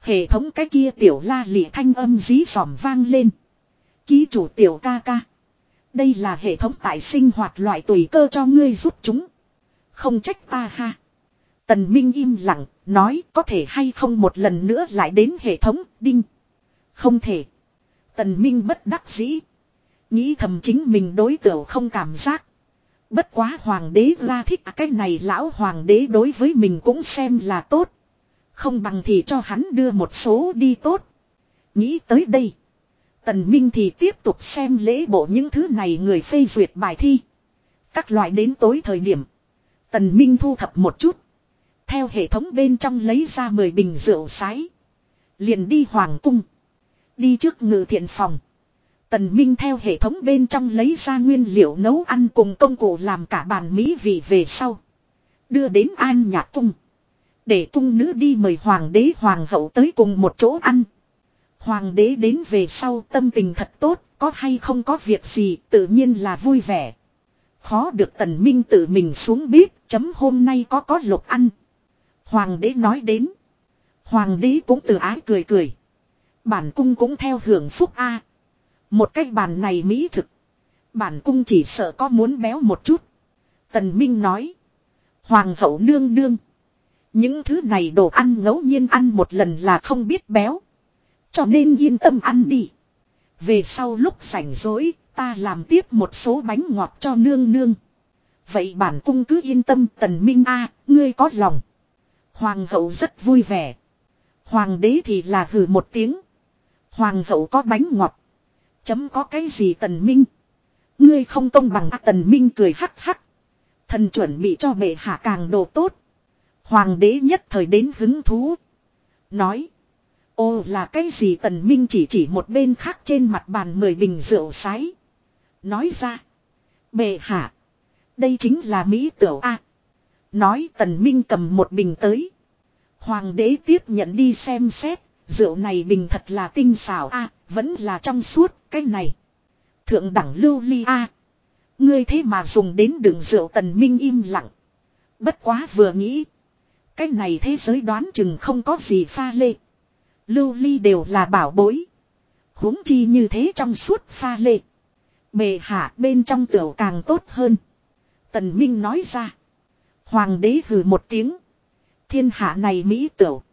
Hệ thống cái kia tiểu la lị thanh âm dí dòm vang lên. Ký chủ tiểu ca ca. Đây là hệ thống tại sinh hoạt loại tùy cơ cho ngươi giúp chúng. Không trách ta ha. Tần Minh im lặng, nói có thể hay không một lần nữa lại đến hệ thống, đinh. Không thể. Tần Minh bất đắc dĩ. Nghĩ thầm chính mình đối tượng không cảm giác. Bất quá hoàng đế ra thích à, cái này lão hoàng đế đối với mình cũng xem là tốt. Không bằng thì cho hắn đưa một số đi tốt. Nghĩ tới đây. Tần Minh thì tiếp tục xem lễ bộ những thứ này người phê duyệt bài thi. Các loại đến tối thời điểm. Tần Minh thu thập một chút. Theo hệ thống bên trong lấy ra 10 bình rượu sái. Liền đi hoàng cung. Đi trước ngự thiện phòng. Tần Minh theo hệ thống bên trong lấy ra nguyên liệu nấu ăn cùng công cụ làm cả bàn mỹ vị về sau. Đưa đến an nhạc cung. Để cung nữ đi mời hoàng đế hoàng hậu tới cùng một chỗ ăn. Hoàng đế đến về sau tâm tình thật tốt, có hay không có việc gì tự nhiên là vui vẻ. Khó được tần minh tự mình xuống bếp, chấm hôm nay có có lục ăn. Hoàng đế nói đến. Hoàng đế cũng từ ái cười cười. Bản cung cũng theo hưởng phúc A. Một cách bàn này mỹ thực. Bản cung chỉ sợ có muốn béo một chút. Tần Minh nói. Hoàng hậu nương nương. Những thứ này đồ ăn ngẫu nhiên ăn một lần là không biết béo. Cho nên yên tâm ăn đi. Về sau lúc rảnh rỗi, ta làm tiếp một số bánh ngọt cho nương nương. Vậy bản cung cứ yên tâm tần minh a ngươi có lòng. Hoàng hậu rất vui vẻ. Hoàng đế thì là hừ một tiếng. Hoàng hậu có bánh ngọt. Chấm có cái gì tần minh. Ngươi không công bằng tần minh cười hắc hắc. Thần chuẩn bị cho bệ hạ càng đồ tốt. Hoàng đế nhất thời đến hứng thú. Nói. Ô, là cái gì tần minh chỉ chỉ một bên khác trên mặt bàn mười bình rượu sái. Nói ra. Bệ hạ. Đây chính là Mỹ tiểu A. Nói tần minh cầm một bình tới. Hoàng đế tiếp nhận đi xem xét. Rượu này bình thật là tinh xảo A. vẫn là trong suốt, cái này. Thượng đẳng lưu ly A. Ngươi thế mà dùng đến đường rượu tần minh im lặng. Bất quá vừa nghĩ. Cái này thế giới đoán chừng không có gì pha lê. Lưu ly đều là bảo bối. huống chi như thế trong suốt pha lê. Bề hạ bên trong tiểu càng tốt hơn. Tần Minh nói ra. Hoàng đế hừ một tiếng. Thiên hạ này Mỹ tiểu.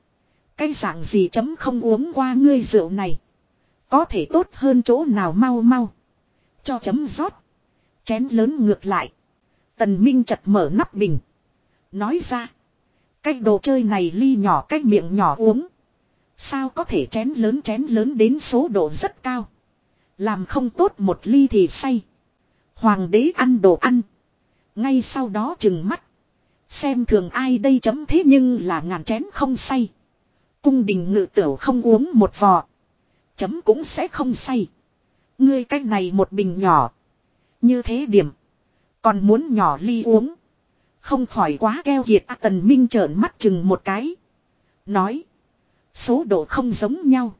Cái dạng gì chấm không uống qua ngươi rượu này. Có thể tốt hơn chỗ nào mau mau. Cho chấm rót. Chén lớn ngược lại. Tần Minh chật mở nắp bình. Nói ra. Cái đồ chơi này ly nhỏ cái miệng nhỏ uống. Sao có thể chén lớn chén lớn đến số độ rất cao. Làm không tốt một ly thì say. Hoàng đế ăn đồ ăn. Ngay sau đó chừng mắt. Xem thường ai đây chấm thế nhưng là ngàn chén không say. Cung đình ngự tửu không uống một vò. Chấm cũng sẽ không say. Ngươi cách này một bình nhỏ. Như thế điểm. Còn muốn nhỏ ly uống. Không khỏi quá keo kiệt à, tần minh trợn mắt chừng một cái. Nói. Số độ không giống nhau.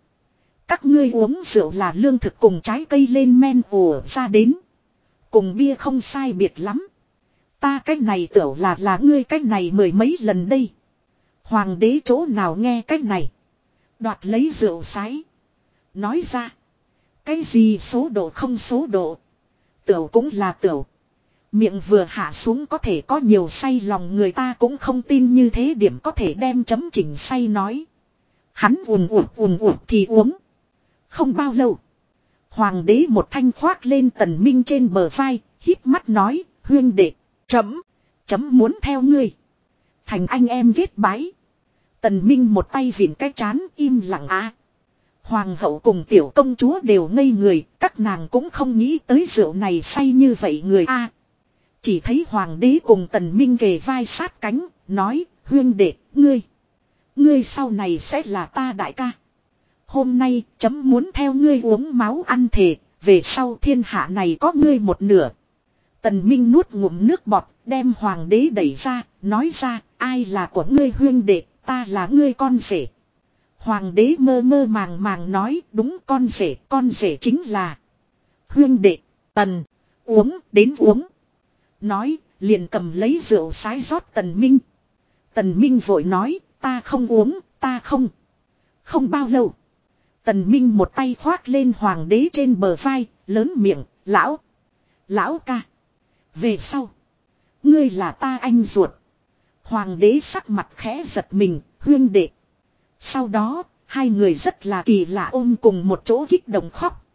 Các ngươi uống rượu là lương thực cùng trái cây lên men ùa ra đến. Cùng bia không sai biệt lắm. Ta cách này tưởng là là ngươi cách này mười mấy lần đây. Hoàng đế chỗ nào nghe cách này. Đoạt lấy rượu sái. Nói ra. Cái gì số độ không số độ. Tiểu cũng là tiểu. Miệng vừa hạ xuống có thể có nhiều say lòng người ta cũng không tin như thế điểm có thể đem chấm chỉnh say nói. Hắn ùn ụt ùn ụt thì uống. Không bao lâu. Hoàng đế một thanh khoác lên tần minh trên bờ vai, hít mắt nói, huyên đệ, chấm, chấm muốn theo ngươi. Thành anh em ghét bái. Tần minh một tay vịn cái chán im lặng á. Hoàng hậu cùng tiểu công chúa đều ngây người, các nàng cũng không nghĩ tới rượu này say như vậy người a chỉ thấy hoàng đế cùng tần minh kề vai sát cánh, nói, huyên đệ, ngươi. Ngươi sau này sẽ là ta đại ca. Hôm nay chấm muốn theo ngươi uống máu ăn thề, về sau thiên hạ này có ngươi một nửa. Tần Minh nuốt ngụm nước bọt, đem hoàng đế đẩy ra, nói ra, ai là của ngươi huyên đệ, ta là ngươi con rể. Hoàng đế mơ mơ màng màng nói, đúng con rể, con rể chính là huyên đệ, tần, uống, đến uống. Nói, liền cầm lấy rượu sái rót tần Minh. Tần Minh vội nói, ta không uống, ta không. Không bao lâu. Tần Minh một tay khoác lên hoàng đế trên bờ vai, lớn miệng, lão. Lão ca. Về sau. Ngươi là ta anh ruột. Hoàng đế sắc mặt khẽ giật mình, huyên đệ. Sau đó, hai người rất là kỳ lạ ôm cùng một chỗ kích động khóc.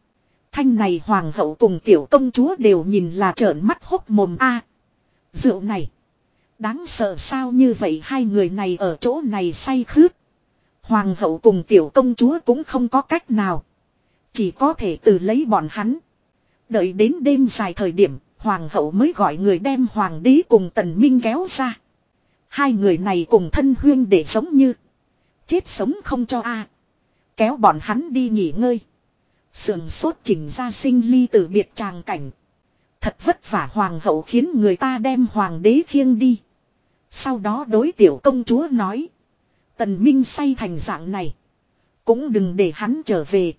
Thanh này hoàng hậu cùng tiểu công chúa đều nhìn là trợn mắt hốc mồm a. rượu này. Đáng sợ sao như vậy hai người này ở chỗ này say khướt. Hoàng hậu cùng tiểu công chúa cũng không có cách nào. Chỉ có thể từ lấy bọn hắn. Đợi đến đêm dài thời điểm, hoàng hậu mới gọi người đem hoàng đế cùng tần minh kéo ra. Hai người này cùng thân huyên để sống như. Chết sống không cho a Kéo bọn hắn đi nghỉ ngơi. Sườn sốt chỉnh ra sinh ly từ biệt tràng cảnh. Thật vất vả hoàng hậu khiến người ta đem hoàng đế khiêng đi. Sau đó đối tiểu công chúa nói. Tần Minh say thành dạng này. Cũng đừng để hắn trở về.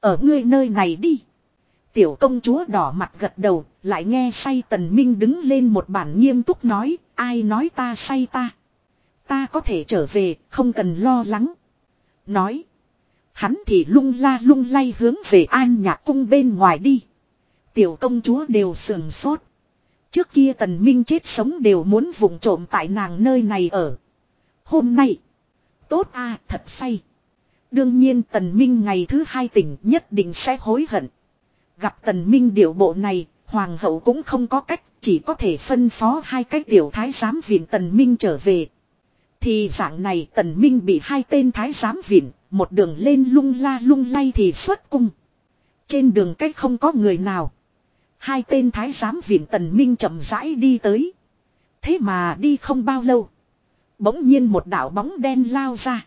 Ở ngươi nơi này đi. Tiểu công chúa đỏ mặt gật đầu, lại nghe say tần minh đứng lên một bản nghiêm túc nói, ai nói ta say ta. Ta có thể trở về, không cần lo lắng. Nói. Hắn thì lung la lung lay hướng về an nhạc cung bên ngoài đi. Tiểu công chúa đều sườn sốt. Trước kia tần minh chết sống đều muốn vùng trộm tại nàng nơi này ở. Hôm nay. Tốt a thật say. Đương nhiên tần minh ngày thứ hai tỉnh nhất định sẽ hối hận. Gặp tần minh điều bộ này, hoàng hậu cũng không có cách, chỉ có thể phân phó hai cách tiểu thái giám viện tần minh trở về. Thì dạng này tần minh bị hai tên thái giám viện, một đường lên lung la lung lay thì xuất cung. Trên đường cách không có người nào. Hai tên thái giám viện tần minh chậm rãi đi tới. Thế mà đi không bao lâu. Bỗng nhiên một đạo bóng đen lao ra.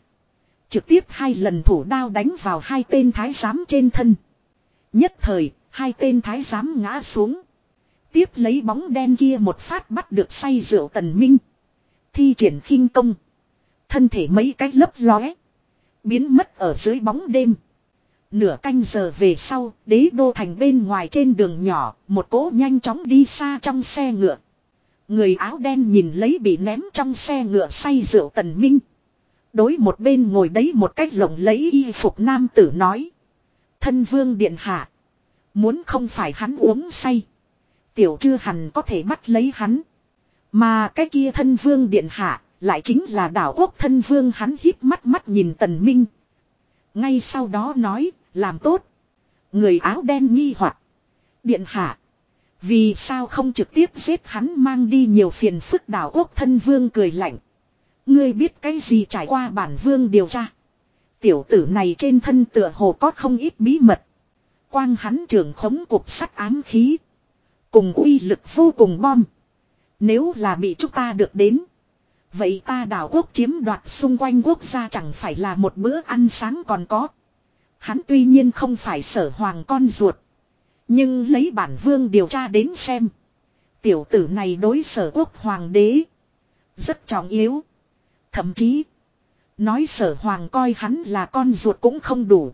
Trực tiếp hai lần thủ đao đánh vào hai tên thái giám trên thân. Nhất thời, hai tên thái giám ngã xuống. Tiếp lấy bóng đen kia một phát bắt được say rượu tần minh. Thi triển khinh công. Thân thể mấy cái lấp lóe. Biến mất ở dưới bóng đêm. Nửa canh giờ về sau, đế đô thành bên ngoài trên đường nhỏ, một cỗ nhanh chóng đi xa trong xe ngựa. Người áo đen nhìn lấy bị ném trong xe ngựa say rượu tần minh. Đối một bên ngồi đấy một cách lộng lấy y phục nam tử nói. Thân vương điện hạ. Muốn không phải hắn uống say. Tiểu chưa hẳn có thể bắt lấy hắn. Mà cái kia thân vương điện hạ lại chính là đảo quốc thân vương hắn híp mắt mắt nhìn tần minh. Ngay sau đó nói, làm tốt. Người áo đen nghi hoặc Điện hạ. Vì sao không trực tiếp giết hắn mang đi nhiều phiền phức đảo quốc thân vương cười lạnh. Ngươi biết cái gì trải qua bản vương điều tra. Tiểu tử này trên thân tựa hồ có không ít bí mật. Quang hắn trưởng khống cục sắt ám khí. Cùng uy lực vô cùng bom. Nếu là bị chúng ta được đến. Vậy ta đảo quốc chiếm đoạt xung quanh quốc gia chẳng phải là một bữa ăn sáng còn có. Hắn tuy nhiên không phải sở hoàng con ruột. Nhưng lấy bản vương điều tra đến xem. Tiểu tử này đối sở quốc hoàng đế. Rất trọng yếu. Thậm chí. Nói sở hoàng coi hắn là con ruột cũng không đủ.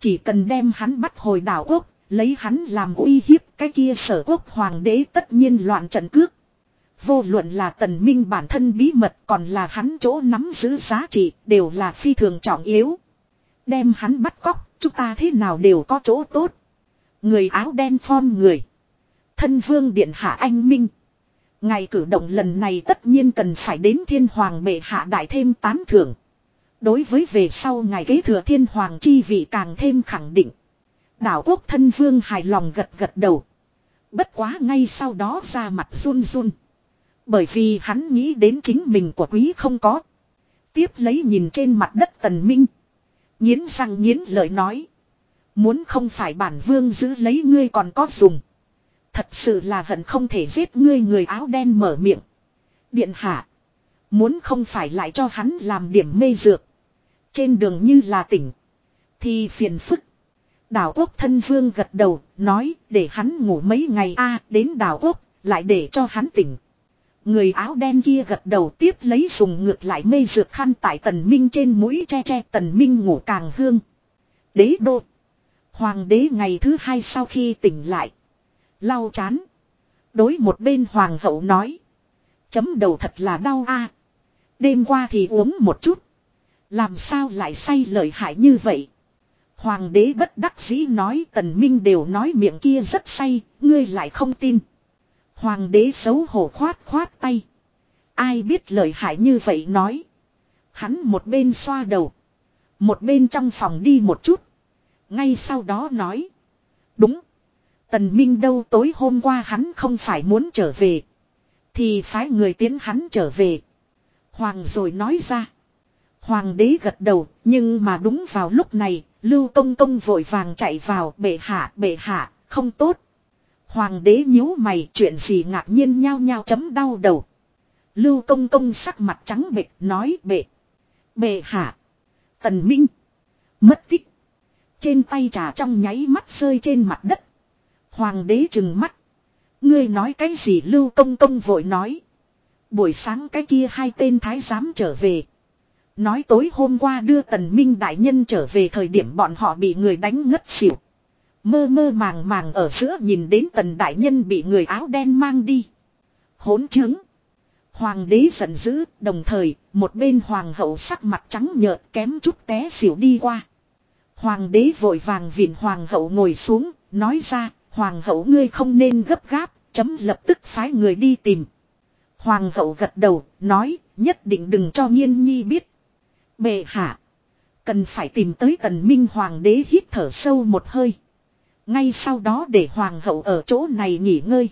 Chỉ cần đem hắn bắt hồi đảo quốc. Lấy hắn làm uy hiếp cái kia sở quốc hoàng đế tất nhiên loạn trận cước. Vô luận là tần minh bản thân bí mật còn là hắn chỗ nắm giữ giá trị đều là phi thường trọng yếu. Đem hắn bắt cóc, chúng ta thế nào đều có chỗ tốt. Người áo đen form người. Thân vương điện hạ anh minh. Ngày cử động lần này tất nhiên cần phải đến thiên hoàng bệ hạ đại thêm tán thưởng. Đối với về sau ngày kế thừa thiên hoàng chi vị càng thêm khẳng định. Đảo quốc thân vương hài lòng gật gật đầu. Bất quá ngay sau đó ra mặt run run. Bởi vì hắn nghĩ đến chính mình của quý không có. Tiếp lấy nhìn trên mặt đất tần minh. Nhiến răng nhiến lời nói. Muốn không phải bản vương giữ lấy ngươi còn có dùng. Thật sự là hận không thể giết ngươi người áo đen mở miệng. Điện hạ. Muốn không phải lại cho hắn làm điểm mê dược. Trên đường như là tỉnh. Thì phiền phức. Đảo quốc thân vương gật đầu, nói để hắn ngủ mấy ngày a đến đảo quốc, lại để cho hắn tỉnh. Người áo đen kia gật đầu tiếp lấy dùng ngược lại mê dược khăn tại tần minh trên mũi che che tần minh ngủ càng hương. Đế đô. Hoàng đế ngày thứ hai sau khi tỉnh lại. Lau chán. Đối một bên hoàng hậu nói. Chấm đầu thật là đau a. Đêm qua thì uống một chút. Làm sao lại say lợi hại như vậy. Hoàng đế bất đắc dĩ nói tần minh đều nói miệng kia rất say, ngươi lại không tin. Hoàng đế xấu hổ khoát khoát tay. Ai biết lời hại như vậy nói. Hắn một bên xoa đầu. Một bên trong phòng đi một chút. Ngay sau đó nói. Đúng. Tần Minh đâu tối hôm qua hắn không phải muốn trở về. Thì phái người tiến hắn trở về. Hoàng rồi nói ra. Hoàng đế gật đầu, nhưng mà đúng vào lúc này, Lưu Công Công vội vàng chạy vào, bệ hạ, bệ hạ, không tốt. Hoàng đế nhíu mày, chuyện gì ngạc nhiên nhao nhao chấm đau đầu. Lưu Công Công sắc mặt trắng bệch nói bệ. Bệ hạ. Tần Minh. Mất tích. Trên tay trà trong nháy mắt rơi trên mặt đất. Hoàng đế trừng mắt. Ngươi nói cái gì Lưu Công Công vội nói. Buổi sáng cái kia hai tên thái giám trở về. Nói tối hôm qua đưa tần minh đại nhân trở về thời điểm bọn họ bị người đánh ngất xỉu. Mơ mơ màng màng ở giữa nhìn đến tần đại nhân bị người áo đen mang đi. Hỗn chứng. Hoàng đế giận dữ, đồng thời, một bên hoàng hậu sắc mặt trắng nhợt kém chút té xỉu đi qua. Hoàng đế vội vàng viện hoàng hậu ngồi xuống, nói ra, hoàng hậu ngươi không nên gấp gáp, chấm lập tức phái người đi tìm. Hoàng hậu gật đầu, nói, nhất định đừng cho nghiên nhi biết. Bệ hạ. Cần phải tìm tới tần minh hoàng đế hít thở sâu một hơi. Ngay sau đó để hoàng hậu ở chỗ này nghỉ ngơi.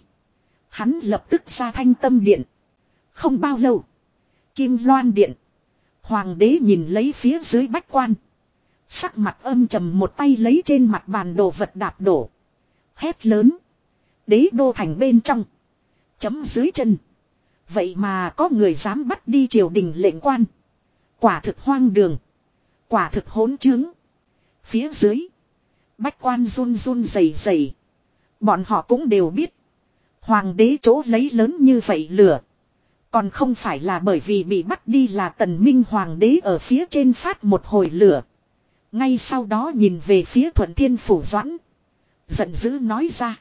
Hắn lập tức ra thanh tâm điện. Không bao lâu. Kim loan điện. Hoàng đế nhìn lấy phía dưới bách quan. Sắc mặt âm trầm một tay lấy trên mặt bàn đồ vật đạp đổ. Hét lớn. Đế đô thành bên trong. Chấm dưới chân. Vậy mà có người dám bắt đi triều đình lệnh quan. Quả thực hoang đường. Quả thực hỗn trướng. Phía dưới. Bách quan run run rẩy rẩy. Bọn họ cũng đều biết. Hoàng đế chỗ lấy lớn như vậy lửa. Còn không phải là bởi vì bị bắt đi là tần minh hoàng đế ở phía trên phát một hồi lửa. Ngay sau đó nhìn về phía thuận thiên phủ doãn. Giận dữ nói ra.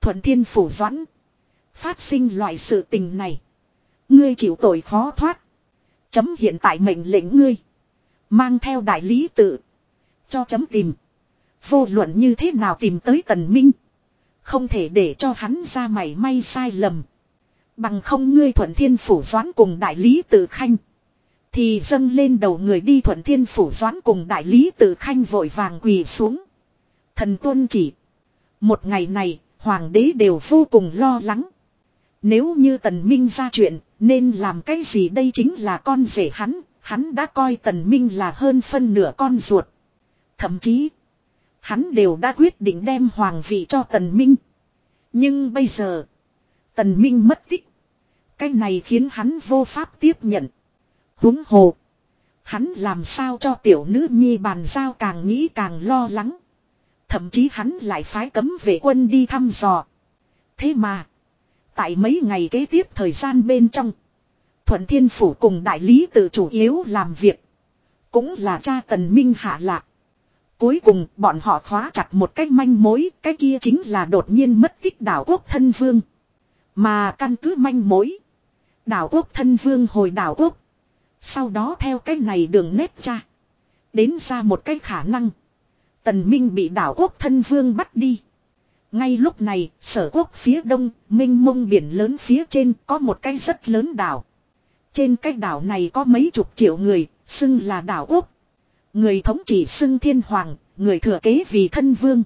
Thuận thiên phủ doãn. Phát sinh loại sự tình này. Ngươi chịu tội khó thoát. Chấm hiện tại mệnh lệnh ngươi. Mang theo đại lý tự. Cho chấm tìm. Vô luận như thế nào tìm tới tần minh. Không thể để cho hắn ra mảy may sai lầm. Bằng không ngươi thuận thiên phủ doán cùng đại lý tự khanh. Thì dâng lên đầu người đi thuận thiên phủ doán cùng đại lý tự khanh vội vàng quỳ xuống. Thần tuân chỉ. Một ngày này, hoàng đế đều vô cùng lo lắng. Nếu như tần minh ra chuyện, nên làm cái gì đây chính là con rể hắn, hắn đã coi tần minh là hơn phân nửa con ruột. Thậm chí, hắn đều đã quyết định đem hoàng vị cho tần minh. Nhưng bây giờ, tần minh mất tích. Cái này khiến hắn vô pháp tiếp nhận. Húng hồ. Hắn làm sao cho tiểu nữ nhi bàn giao càng nghĩ càng lo lắng. Thậm chí hắn lại phái cấm vệ quân đi thăm dò. Thế mà. Tại mấy ngày kế tiếp thời gian bên trong. Thuận Thiên Phủ cùng đại lý tự chủ yếu làm việc. Cũng là cha tần minh hạ lạc. Cuối cùng bọn họ khóa chặt một cái manh mối. Cái kia chính là đột nhiên mất tích đảo quốc thân vương. Mà căn cứ manh mối. Đảo quốc thân vương hồi đảo quốc. Sau đó theo cái này đường nét cha. Đến ra một cái khả năng. Tần Minh bị đảo quốc thân vương bắt đi. Ngay lúc này, sở quốc phía đông, minh mông biển lớn phía trên có một cái rất lớn đảo. Trên cái đảo này có mấy chục triệu người, xưng là đảo quốc. Người thống trị xưng thiên hoàng, người thừa kế vì thân vương.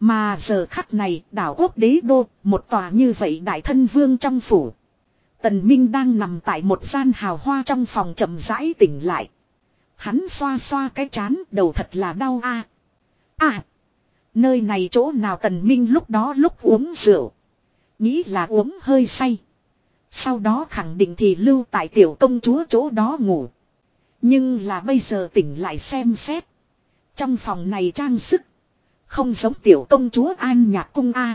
Mà giờ khắc này, đảo quốc đế đô, một tòa như vậy đại thân vương trong phủ. Tần Minh đang nằm tại một gian hào hoa trong phòng chậm rãi tỉnh lại. Hắn xoa xoa cái chán, đầu thật là đau a. À. Nơi này chỗ nào tần minh lúc đó lúc uống rượu. Nghĩ là uống hơi say. Sau đó khẳng định thì lưu tại tiểu công chúa chỗ đó ngủ. Nhưng là bây giờ tỉnh lại xem xét. Trong phòng này trang sức. Không giống tiểu công chúa an nhạc cung A.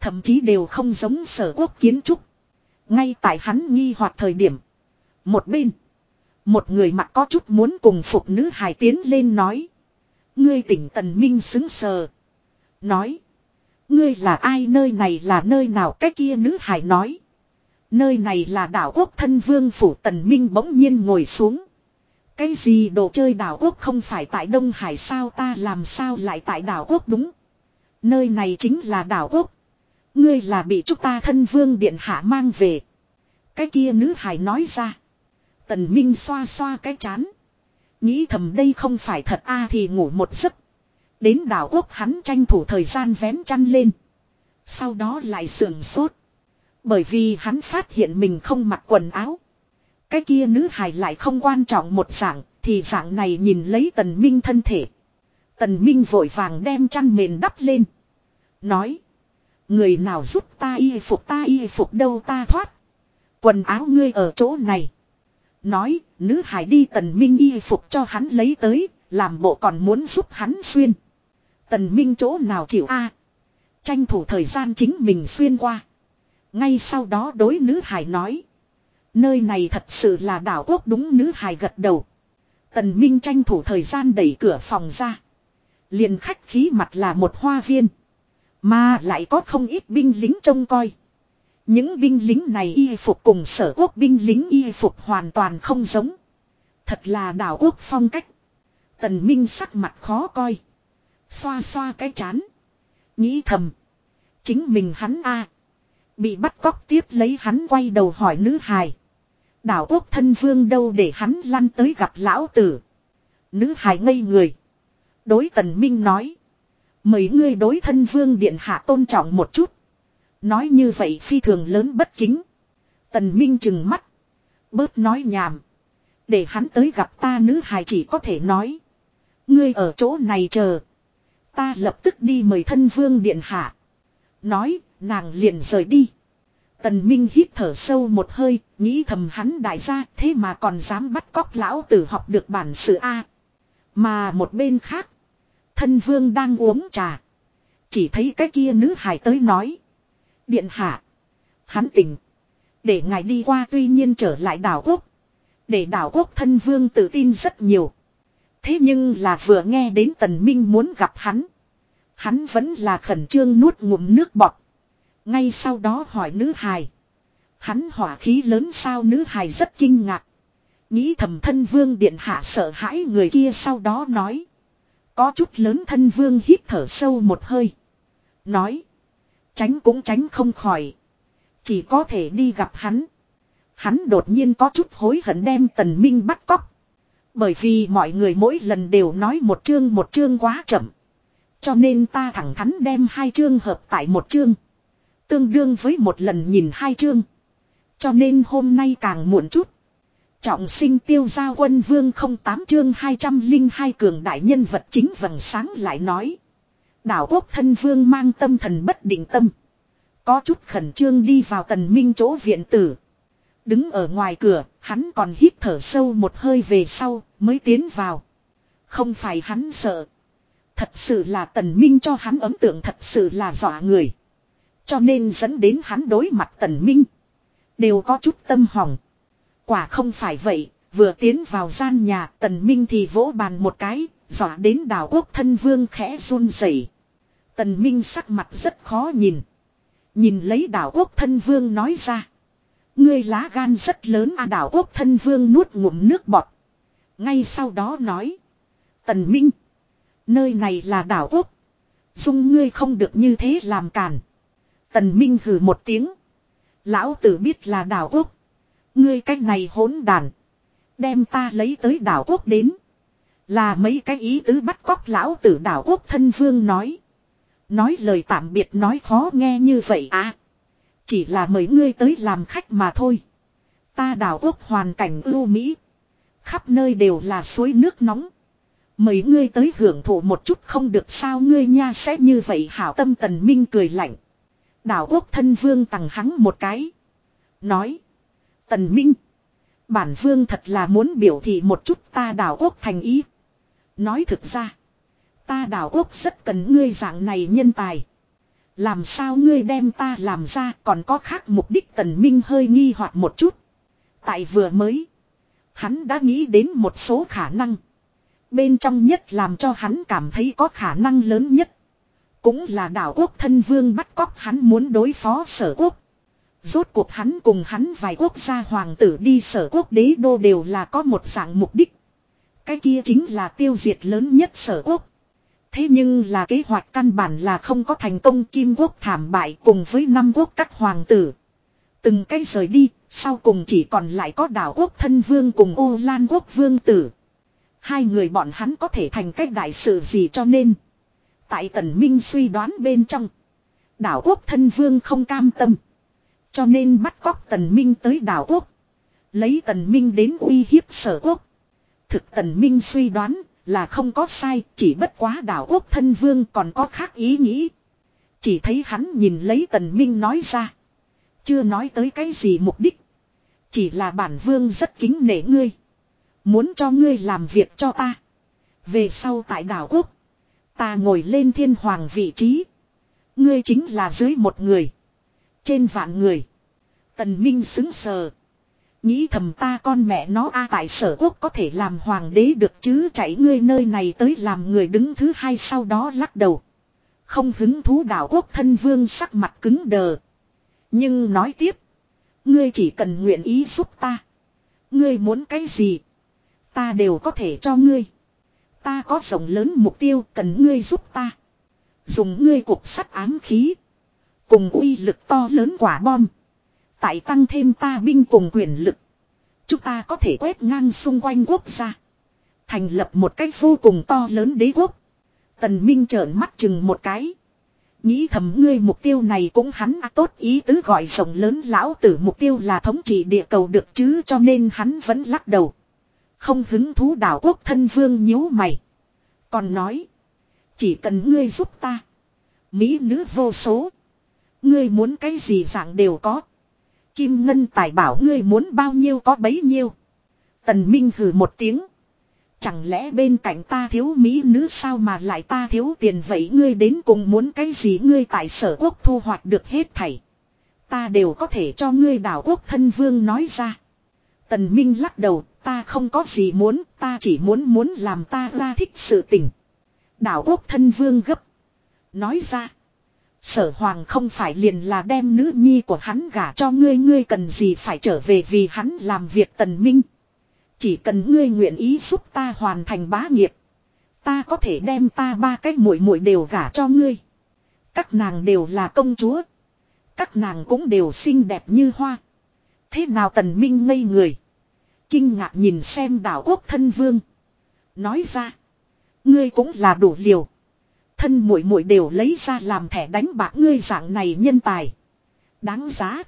Thậm chí đều không giống sở quốc kiến trúc. Ngay tại hắn nghi hoặc thời điểm. Một bên. Một người mặc có chút muốn cùng phục nữ hài tiến lên nói. Ngươi tỉnh tần minh xứng sờ. Nói. Ngươi là ai, nơi này là nơi nào, cái kia nữ hải nói. Nơi này là đảo quốc thân vương phủ, tần minh bỗng nhiên ngồi xuống. Cái gì đồ chơi đảo quốc không phải tại Đông Hải sao ta làm sao lại tại đảo quốc đúng. Nơi này chính là đảo quốc. Ngươi là bị chúng ta thân vương điện hạ mang về. Cái kia nữ hải nói ra. Tần Minh xoa xoa cái chán. Nghĩ thầm đây không phải thật a à thì ngủ một giấc. Đến đảo quốc hắn tranh thủ thời gian vén chăn lên. Sau đó lại sườn sốt. Bởi vì hắn phát hiện mình không mặc quần áo. Cái kia nữ hài lại không quan trọng một dạng, thì dạng này nhìn lấy tần minh thân thể. Tần minh vội vàng đem chăn mền đắp lên. Nói. Người nào giúp ta y phục ta y phục đâu ta thoát. Quần áo ngươi ở chỗ này. Nói, nữ hải đi tần minh y phục cho hắn lấy tới, làm bộ còn muốn giúp hắn xuyên. Tần minh chỗ nào chịu a Tranh thủ thời gian chính mình xuyên qua. Ngay sau đó đối nữ hải nói. Nơi này thật sự là đảo quốc đúng nữ hài gật đầu. Tần Minh tranh thủ thời gian đẩy cửa phòng ra. liền khách khí mặt là một hoa viên. Mà lại có không ít binh lính trông coi. Những binh lính này y phục cùng sở quốc binh lính y phục hoàn toàn không giống. Thật là đảo quốc phong cách. Tần Minh sắc mặt khó coi. Xoa xoa cái chán. Nghĩ thầm. Chính mình hắn a Bị bắt cóc tiếp lấy hắn quay đầu hỏi nữ hài. Đảo quốc thân vương đâu để hắn lăn tới gặp lão tử. Nữ hài ngây người. Đối tần minh nói. Mấy ngươi đối thân vương điện hạ tôn trọng một chút. Nói như vậy phi thường lớn bất kính. Tần minh chừng mắt. Bớt nói nhảm. Để hắn tới gặp ta nữ hài chỉ có thể nói. Ngươi ở chỗ này chờ. Ta lập tức đi mời thân vương điện hạ. Nói, nàng liền rời đi. Tần Minh hít thở sâu một hơi, nghĩ thầm hắn đại gia thế mà còn dám bắt cóc lão tử học được bản sự A. Mà một bên khác, thân vương đang uống trà. Chỉ thấy cái kia nữ hài tới nói. Điện hạ. Hắn tỉnh. Để ngài đi qua tuy nhiên trở lại đảo quốc. Để đảo quốc thân vương tự tin rất nhiều. Thế nhưng là vừa nghe đến tần minh muốn gặp hắn. Hắn vẫn là khẩn trương nuốt ngụm nước bọt. Ngay sau đó hỏi nữ hài. Hắn hỏa khí lớn sao nữ hài rất kinh ngạc. Nghĩ thầm thân vương điện hạ sợ hãi người kia sau đó nói. Có chút lớn thân vương hít thở sâu một hơi. Nói. Tránh cũng tránh không khỏi. Chỉ có thể đi gặp hắn. Hắn đột nhiên có chút hối hận đem tần minh bắt cóc. Bởi vì mọi người mỗi lần đều nói một chương một chương quá chậm. Cho nên ta thẳng thắn đem hai chương hợp tại một chương. Tương đương với một lần nhìn hai chương. Cho nên hôm nay càng muộn chút. Trọng sinh tiêu gia quân vương không tám chương 202 cường đại nhân vật chính vầng sáng lại nói. Đảo quốc thân vương mang tâm thần bất định tâm. Có chút khẩn trương đi vào tần minh chỗ viện tử. Đứng ở ngoài cửa, hắn còn hít thở sâu một hơi về sau, mới tiến vào. Không phải hắn sợ. Thật sự là tần minh cho hắn ấn tượng thật sự là dọa người. Cho nên dẫn đến hắn đối mặt tần minh. Đều có chút tâm hỏng. Quả không phải vậy, vừa tiến vào gian nhà tần minh thì vỗ bàn một cái, dọa đến đảo quốc thân vương khẽ run rẩy. Tần minh sắc mặt rất khó nhìn. Nhìn lấy đảo quốc thân vương nói ra. Ngươi lá gan rất lớn à đảo quốc thân vương nuốt ngụm nước bọt. Ngay sau đó nói. Tần minh. Nơi này là đảo quốc. Dung ngươi không được như thế làm càn. Tần Minh hừ một tiếng. Lão tử biết là đảo quốc. Ngươi cách này hỗn đàn. Đem ta lấy tới đảo quốc đến. Là mấy cái ý tứ bắt cóc lão tử đảo quốc thân vương nói. Nói lời tạm biệt nói khó nghe như vậy à. Chỉ là mấy ngươi tới làm khách mà thôi. Ta đảo quốc hoàn cảnh ưu mỹ. Khắp nơi đều là suối nước nóng. Mấy ngươi tới hưởng thụ một chút không được sao ngươi nha sẽ như vậy hảo tâm tần minh cười lạnh. Đảo quốc thân vương tặng hắn một cái. Nói. Tần minh. Bản vương thật là muốn biểu thị một chút ta đảo quốc thành ý. Nói thực ra. Ta đảo quốc rất cần ngươi dạng này nhân tài. Làm sao ngươi đem ta làm ra còn có khác mục đích tần minh hơi nghi hoặc một chút. Tại vừa mới. Hắn đã nghĩ đến một số khả năng. Bên trong nhất làm cho hắn cảm thấy có khả năng lớn nhất. Cũng là đảo quốc thân vương bắt cóc hắn muốn đối phó sở quốc. Rốt cuộc hắn cùng hắn vài quốc gia hoàng tử đi sở quốc đế đô đều là có một dạng mục đích. Cái kia chính là tiêu diệt lớn nhất sở quốc. Thế nhưng là kế hoạch căn bản là không có thành công kim quốc thảm bại cùng với năm quốc các hoàng tử. Từng cái rời đi, sau cùng chỉ còn lại có đảo quốc thân vương cùng ô lan quốc vương tử. Hai người bọn hắn có thể thành cách đại sự gì cho nên. Tại tần minh suy đoán bên trong. Đảo quốc thân vương không cam tâm. Cho nên bắt cóc tần minh tới đảo quốc. Lấy tần minh đến uy hiếp sở quốc. Thực tần minh suy đoán là không có sai, chỉ bất quá đảo quốc thân vương còn có khác ý nghĩ. Chỉ thấy hắn nhìn lấy tần minh nói ra. Chưa nói tới cái gì mục đích. Chỉ là bản vương rất kính nể ngươi. Muốn cho ngươi làm việc cho ta. Về sau tại đảo quốc. Ta ngồi lên thiên hoàng vị trí. Ngươi chính là dưới một người. Trên vạn người. Tần Minh xứng sờ. Nghĩ thầm ta con mẹ nó a tại sở quốc có thể làm hoàng đế được chứ chạy ngươi nơi này tới làm người đứng thứ hai sau đó lắc đầu. Không hứng thú đảo quốc thân vương sắc mặt cứng đờ. Nhưng nói tiếp. Ngươi chỉ cần nguyện ý giúp ta. Ngươi muốn cái gì? Ta đều có thể cho ngươi. Ta có rộng lớn mục tiêu cần ngươi giúp ta. Dùng ngươi cục sắt ám khí. Cùng uy lực to lớn quả bom. Tại tăng thêm ta binh cùng quyền lực. Chúng ta có thể quét ngang xung quanh quốc gia. Thành lập một cách vô cùng to lớn đế quốc. Tần Minh trợn mắt chừng một cái. Nghĩ thầm ngươi mục tiêu này cũng hắn à tốt ý tứ gọi rộng lớn lão tử mục tiêu là thống trị địa cầu được chứ, cho nên hắn vẫn lắc đầu. Không hứng thú đảo quốc thân vương nhíu mày. Còn nói. Chỉ cần ngươi giúp ta. Mỹ nữ vô số. Ngươi muốn cái gì dạng đều có. Kim Ngân tài bảo ngươi muốn bao nhiêu có bấy nhiêu. Tần Minh hừ một tiếng. Chẳng lẽ bên cạnh ta thiếu mỹ nữ sao mà lại ta thiếu tiền vậy ngươi đến cùng muốn cái gì ngươi tại sở quốc thu hoạch được hết thảy. Ta đều có thể cho ngươi đảo quốc thân vương nói ra. Tần Minh lắc đầu, ta không có gì muốn, ta chỉ muốn muốn làm ta ra thích sự tình. Đảo quốc thân vương gấp. Nói ra. Sở hoàng không phải liền là đem nữ nhi của hắn gả cho ngươi ngươi cần gì phải trở về vì hắn làm việc tần minh. Chỉ cần ngươi nguyện ý giúp ta hoàn thành bá nghiệp. Ta có thể đem ta ba cái muội muội đều gả cho ngươi. Các nàng đều là công chúa. Các nàng cũng đều xinh đẹp như hoa. Thế nào tần minh ngây người. Kinh ngạc nhìn xem đảo quốc thân vương. Nói ra. Ngươi cũng là đủ liều. Thân muội muội đều lấy ra làm thẻ đánh bạc ngươi dạng này nhân tài. Đáng giá.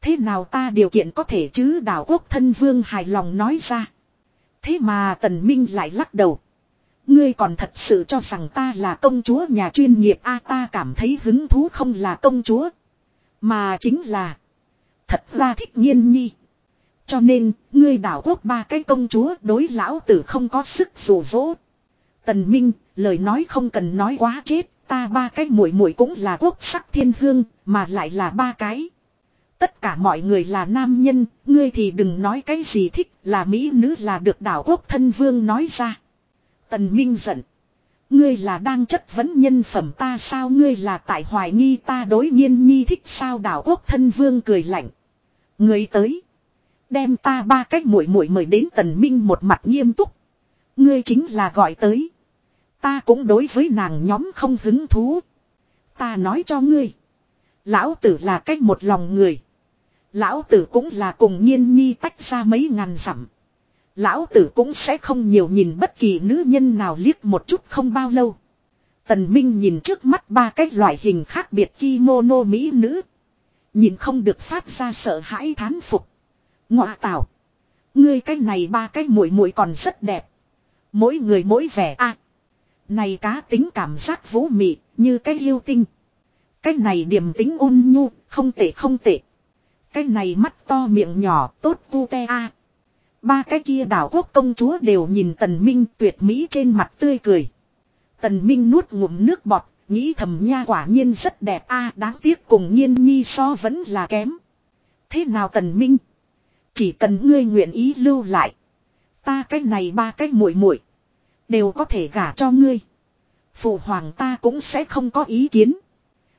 Thế nào ta điều kiện có thể chứ đảo quốc thân vương hài lòng nói ra. Thế mà tần minh lại lắc đầu. Ngươi còn thật sự cho rằng ta là công chúa nhà chuyên nghiệp a, ta cảm thấy hứng thú không là công chúa. Mà chính là. Thật ra thích nhiên nhi. Cho nên, ngươi đảo quốc ba cái công chúa đối lão tử không có sức rủ rỗ. Tần Minh, lời nói không cần nói quá chết, ta ba cái muội muội cũng là quốc sắc thiên hương, mà lại là ba cái. Tất cả mọi người là nam nhân, ngươi thì đừng nói cái gì thích, là mỹ nữ là được đảo quốc thân vương nói ra. Tần Minh giận. Ngươi là đang chất vấn nhân phẩm ta sao ngươi là tại hoài nghi ta đối nhiên nhi thích sao đảo quốc thân vương cười lạnh. Ngươi tới. Đem ta ba cách muội muội mời đến tần minh một mặt nghiêm túc. Ngươi chính là gọi tới. Ta cũng đối với nàng nhóm không hứng thú. Ta nói cho ngươi. Lão tử là cách một lòng người. Lão tử cũng là cùng nhiên nhi tách ra mấy ngàn dặm. Lão tử cũng sẽ không nhiều nhìn bất kỳ nữ nhân nào liếc một chút không bao lâu. Tần Minh nhìn trước mắt ba cái loại hình khác biệt kimono mỹ nữ. Nhìn không được phát ra sợ hãi thán phục. Ngọa tảo. Ngươi cái này ba cái mũi mũi còn rất đẹp. Mỗi người mỗi vẻ a. này cá tính cảm giác vũ mị, như cái yêu tinh. Cái này điểm tính ôn nhu, không tệ không tệ. Cái này mắt to miệng nhỏ, tốt cu te a. Ba cái kia đảo quốc công chúa đều nhìn tần minh tuyệt mỹ trên mặt tươi cười. Tần minh nuốt ngụm nước bọt, nghĩ thầm nha quả nhiên rất đẹp a đáng tiếc cùng nhiên nhi so vẫn là kém. Thế nào tần minh? Chỉ cần ngươi nguyện ý lưu lại. Ta cái này ba cái muội muội Đều có thể gả cho ngươi. Phụ hoàng ta cũng sẽ không có ý kiến.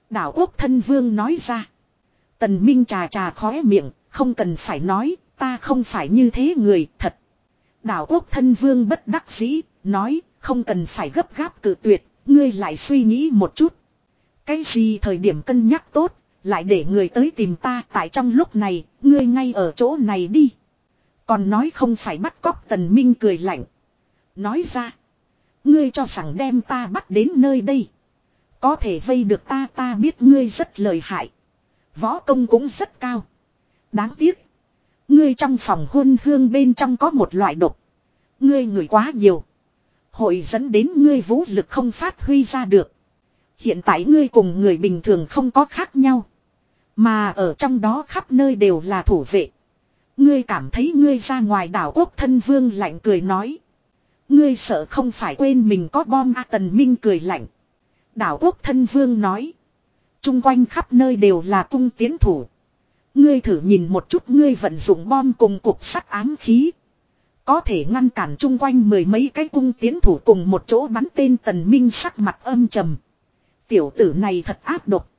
Đảo quốc thân vương nói ra. Tần Minh trà trà khóe miệng, không cần phải nói, ta không phải như thế người, thật. Đảo quốc thân vương bất đắc dĩ, nói, không cần phải gấp gáp cử tuyệt, ngươi lại suy nghĩ một chút. Cái gì thời điểm cân nhắc tốt, lại để người tới tìm ta tại trong lúc này, ngươi ngay ở chỗ này đi. Còn nói không phải bắt cóc tần minh cười lạnh. Nói ra. Ngươi cho rằng đem ta bắt đến nơi đây. Có thể vây được ta ta biết ngươi rất lợi hại. Võ công cũng rất cao. Đáng tiếc. Ngươi trong phòng hôn hương bên trong có một loại độc. Ngươi người quá nhiều. Hội dẫn đến ngươi vũ lực không phát huy ra được. Hiện tại ngươi cùng người bình thường không có khác nhau. Mà ở trong đó khắp nơi đều là thủ vệ. Ngươi cảm thấy ngươi ra ngoài đảo quốc thân vương lạnh cười nói. Ngươi sợ không phải quên mình có bom A Tần Minh cười lạnh. Đảo quốc thân vương nói. Trung quanh khắp nơi đều là cung tiến thủ. Ngươi thử nhìn một chút ngươi vận dụng bom cùng cục sắt ám khí. Có thể ngăn cản chung quanh mười mấy cái cung tiến thủ cùng một chỗ bắn tên tần minh sắc mặt âm trầm. Tiểu tử này thật áp độc.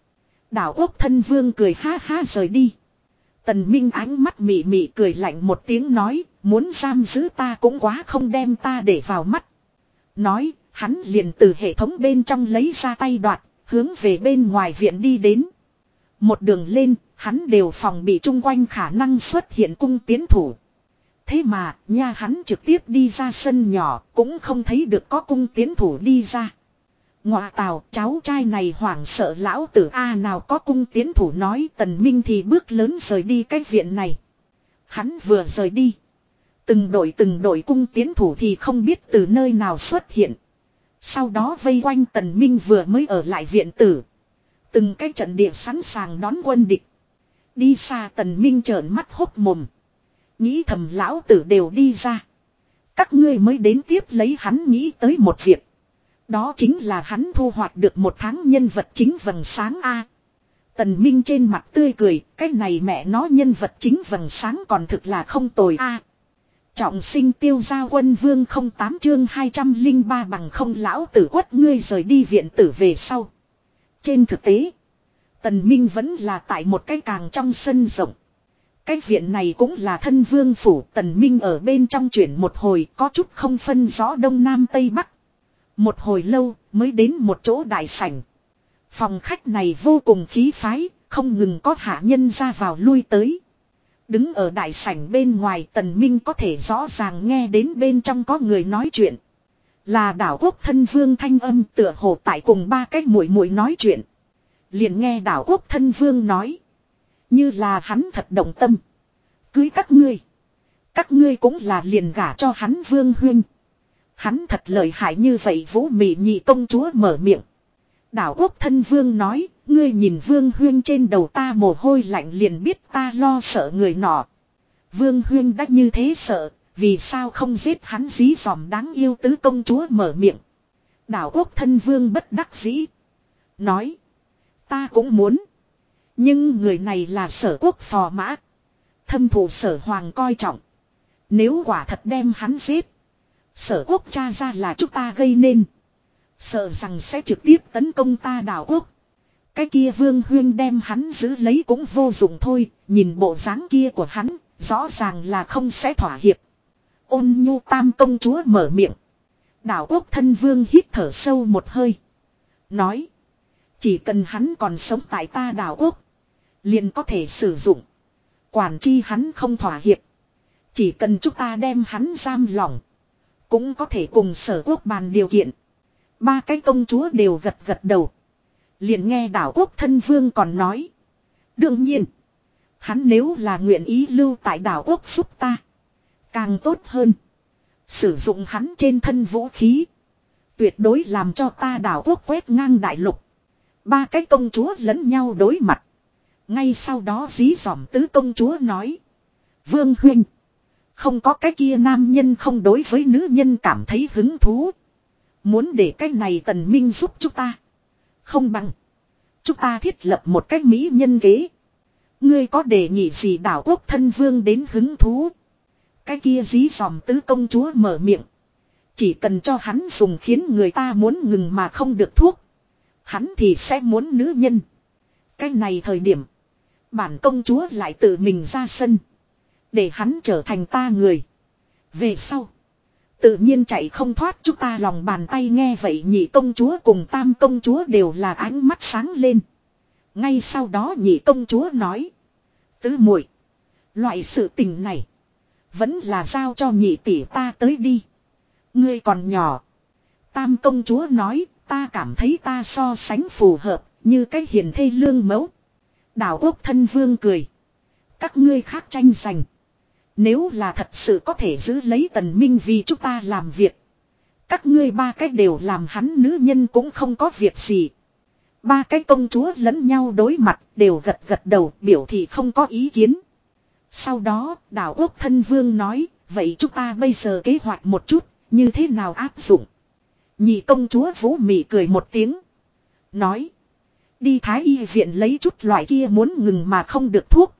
Đảo quốc thân vương cười ha ha rời đi. Tần minh ánh mắt mị mị cười lạnh một tiếng nói, muốn giam giữ ta cũng quá không đem ta để vào mắt. Nói, hắn liền từ hệ thống bên trong lấy ra tay đoạt, hướng về bên ngoài viện đi đến. Một đường lên, hắn đều phòng bị chung quanh khả năng xuất hiện cung tiến thủ. Thế mà, nha hắn trực tiếp đi ra sân nhỏ, cũng không thấy được có cung tiến thủ đi ra. Ngọa tào, cháu trai này hoảng sợ lão tử A nào có cung tiến thủ nói tần minh thì bước lớn rời đi cái viện này. Hắn vừa rời đi. Từng đội từng đội cung tiến thủ thì không biết từ nơi nào xuất hiện. Sau đó vây quanh tần minh vừa mới ở lại viện tử. Từng cái trận địa sẵn sàng đón quân địch. Đi xa tần minh trợn mắt hốc mồm. Nghĩ thầm lão tử đều đi ra. Các ngươi mới đến tiếp lấy hắn nghĩ tới một việc. Đó chính là hắn thu hoạch được một tháng nhân vật chính vầng sáng A. Tần Minh trên mặt tươi cười, cái này mẹ nó nhân vật chính vầng sáng còn thực là không tồi A. Trọng sinh tiêu gia quân vương không tám chương 203 bằng không lão tử quất ngươi rời đi viện tử về sau. Trên thực tế, Tần Minh vẫn là tại một cái càng trong sân rộng. Cái viện này cũng là thân vương phủ Tần Minh ở bên trong chuyển một hồi có chút không phân rõ đông nam tây bắc. Một hồi lâu mới đến một chỗ đại sảnh. Phòng khách này vô cùng khí phái, không ngừng có hạ nhân ra vào lui tới. Đứng ở đại sảnh bên ngoài tần minh có thể rõ ràng nghe đến bên trong có người nói chuyện. Là đảo quốc thân vương thanh âm tựa hồ tại cùng ba cái mũi mũi nói chuyện. Liền nghe đảo quốc thân vương nói. Như là hắn thật động tâm. Cưới các ngươi. Các ngươi cũng là liền gả cho hắn vương huynh. Hắn thật lợi hại như vậy vũ mị nhị công chúa mở miệng. Đảo quốc thân vương nói, ngươi nhìn vương huyên trên đầu ta mồ hôi lạnh liền biết ta lo sợ người nọ. Vương huyên đã như thế sợ, vì sao không giết hắn dí dòm đáng yêu tứ công chúa mở miệng. Đảo quốc thân vương bất đắc dĩ. Nói, ta cũng muốn. Nhưng người này là sở quốc phò mã. Thâm thủ sở hoàng coi trọng. Nếu quả thật đem hắn giết. Sở quốc cha ra là chúng ta gây nên. Sợ rằng sẽ trực tiếp tấn công ta đảo quốc. Cái kia vương huyên đem hắn giữ lấy cũng vô dụng thôi. Nhìn bộ dáng kia của hắn. Rõ ràng là không sẽ thỏa hiệp. Ôn nhu tam công chúa mở miệng. Đảo quốc thân vương hít thở sâu một hơi. Nói. Chỉ cần hắn còn sống tại ta đảo quốc. Liền có thể sử dụng. Quản chi hắn không thỏa hiệp. Chỉ cần chúng ta đem hắn giam lỏng. Cũng có thể cùng sở quốc bàn điều kiện. Ba cái công chúa đều gật gật đầu. Liền nghe đảo quốc thân vương còn nói. Đương nhiên. Hắn nếu là nguyện ý lưu tại đảo quốc giúp ta. Càng tốt hơn. Sử dụng hắn trên thân vũ khí. Tuyệt đối làm cho ta đảo quốc quét ngang đại lục. Ba cái công chúa lẫn nhau đối mặt. Ngay sau đó dí dỏm tứ công chúa nói. Vương huynh. Không có cái kia nam nhân không đối với nữ nhân cảm thấy hứng thú. Muốn để cái này tần minh giúp chúng ta. Không bằng. Chúng ta thiết lập một cái mỹ nhân kế. Ngươi có đề nghị gì đảo quốc thân vương đến hứng thú. Cái kia dí dòm tứ công chúa mở miệng. Chỉ cần cho hắn dùng khiến người ta muốn ngừng mà không được thuốc. Hắn thì sẽ muốn nữ nhân. Cái này thời điểm. Bản công chúa lại tự mình ra sân. Để hắn trở thành ta người. Về sau. Tự nhiên chạy không thoát chúng ta lòng bàn tay nghe vậy nhị công chúa cùng tam công chúa đều là ánh mắt sáng lên. Ngay sau đó nhị công chúa nói. Tứ muội, Loại sự tình này. Vẫn là giao cho nhị tỷ ta tới đi. Ngươi còn nhỏ. Tam công chúa nói, ta cảm thấy ta so sánh phù hợp như cái hiền thê lương mẫu. Đảo quốc thân vương cười. Các ngươi khác tranh giành. Nếu là thật sự có thể giữ lấy tần minh vì chúng ta làm việc. Các ngươi ba cái đều làm hắn nữ nhân cũng không có việc gì. Ba cái công chúa lẫn nhau đối mặt, đều gật gật đầu, biểu thị không có ý kiến. Sau đó, đảo quốc thân vương nói, vậy chúng ta bây giờ kế hoạch một chút, như thế nào áp dụng. Nhị công chúa Vũ Mị cười một tiếng. Nói. Đi thái y viện lấy chút loại kia muốn ngừng mà không được thuốc.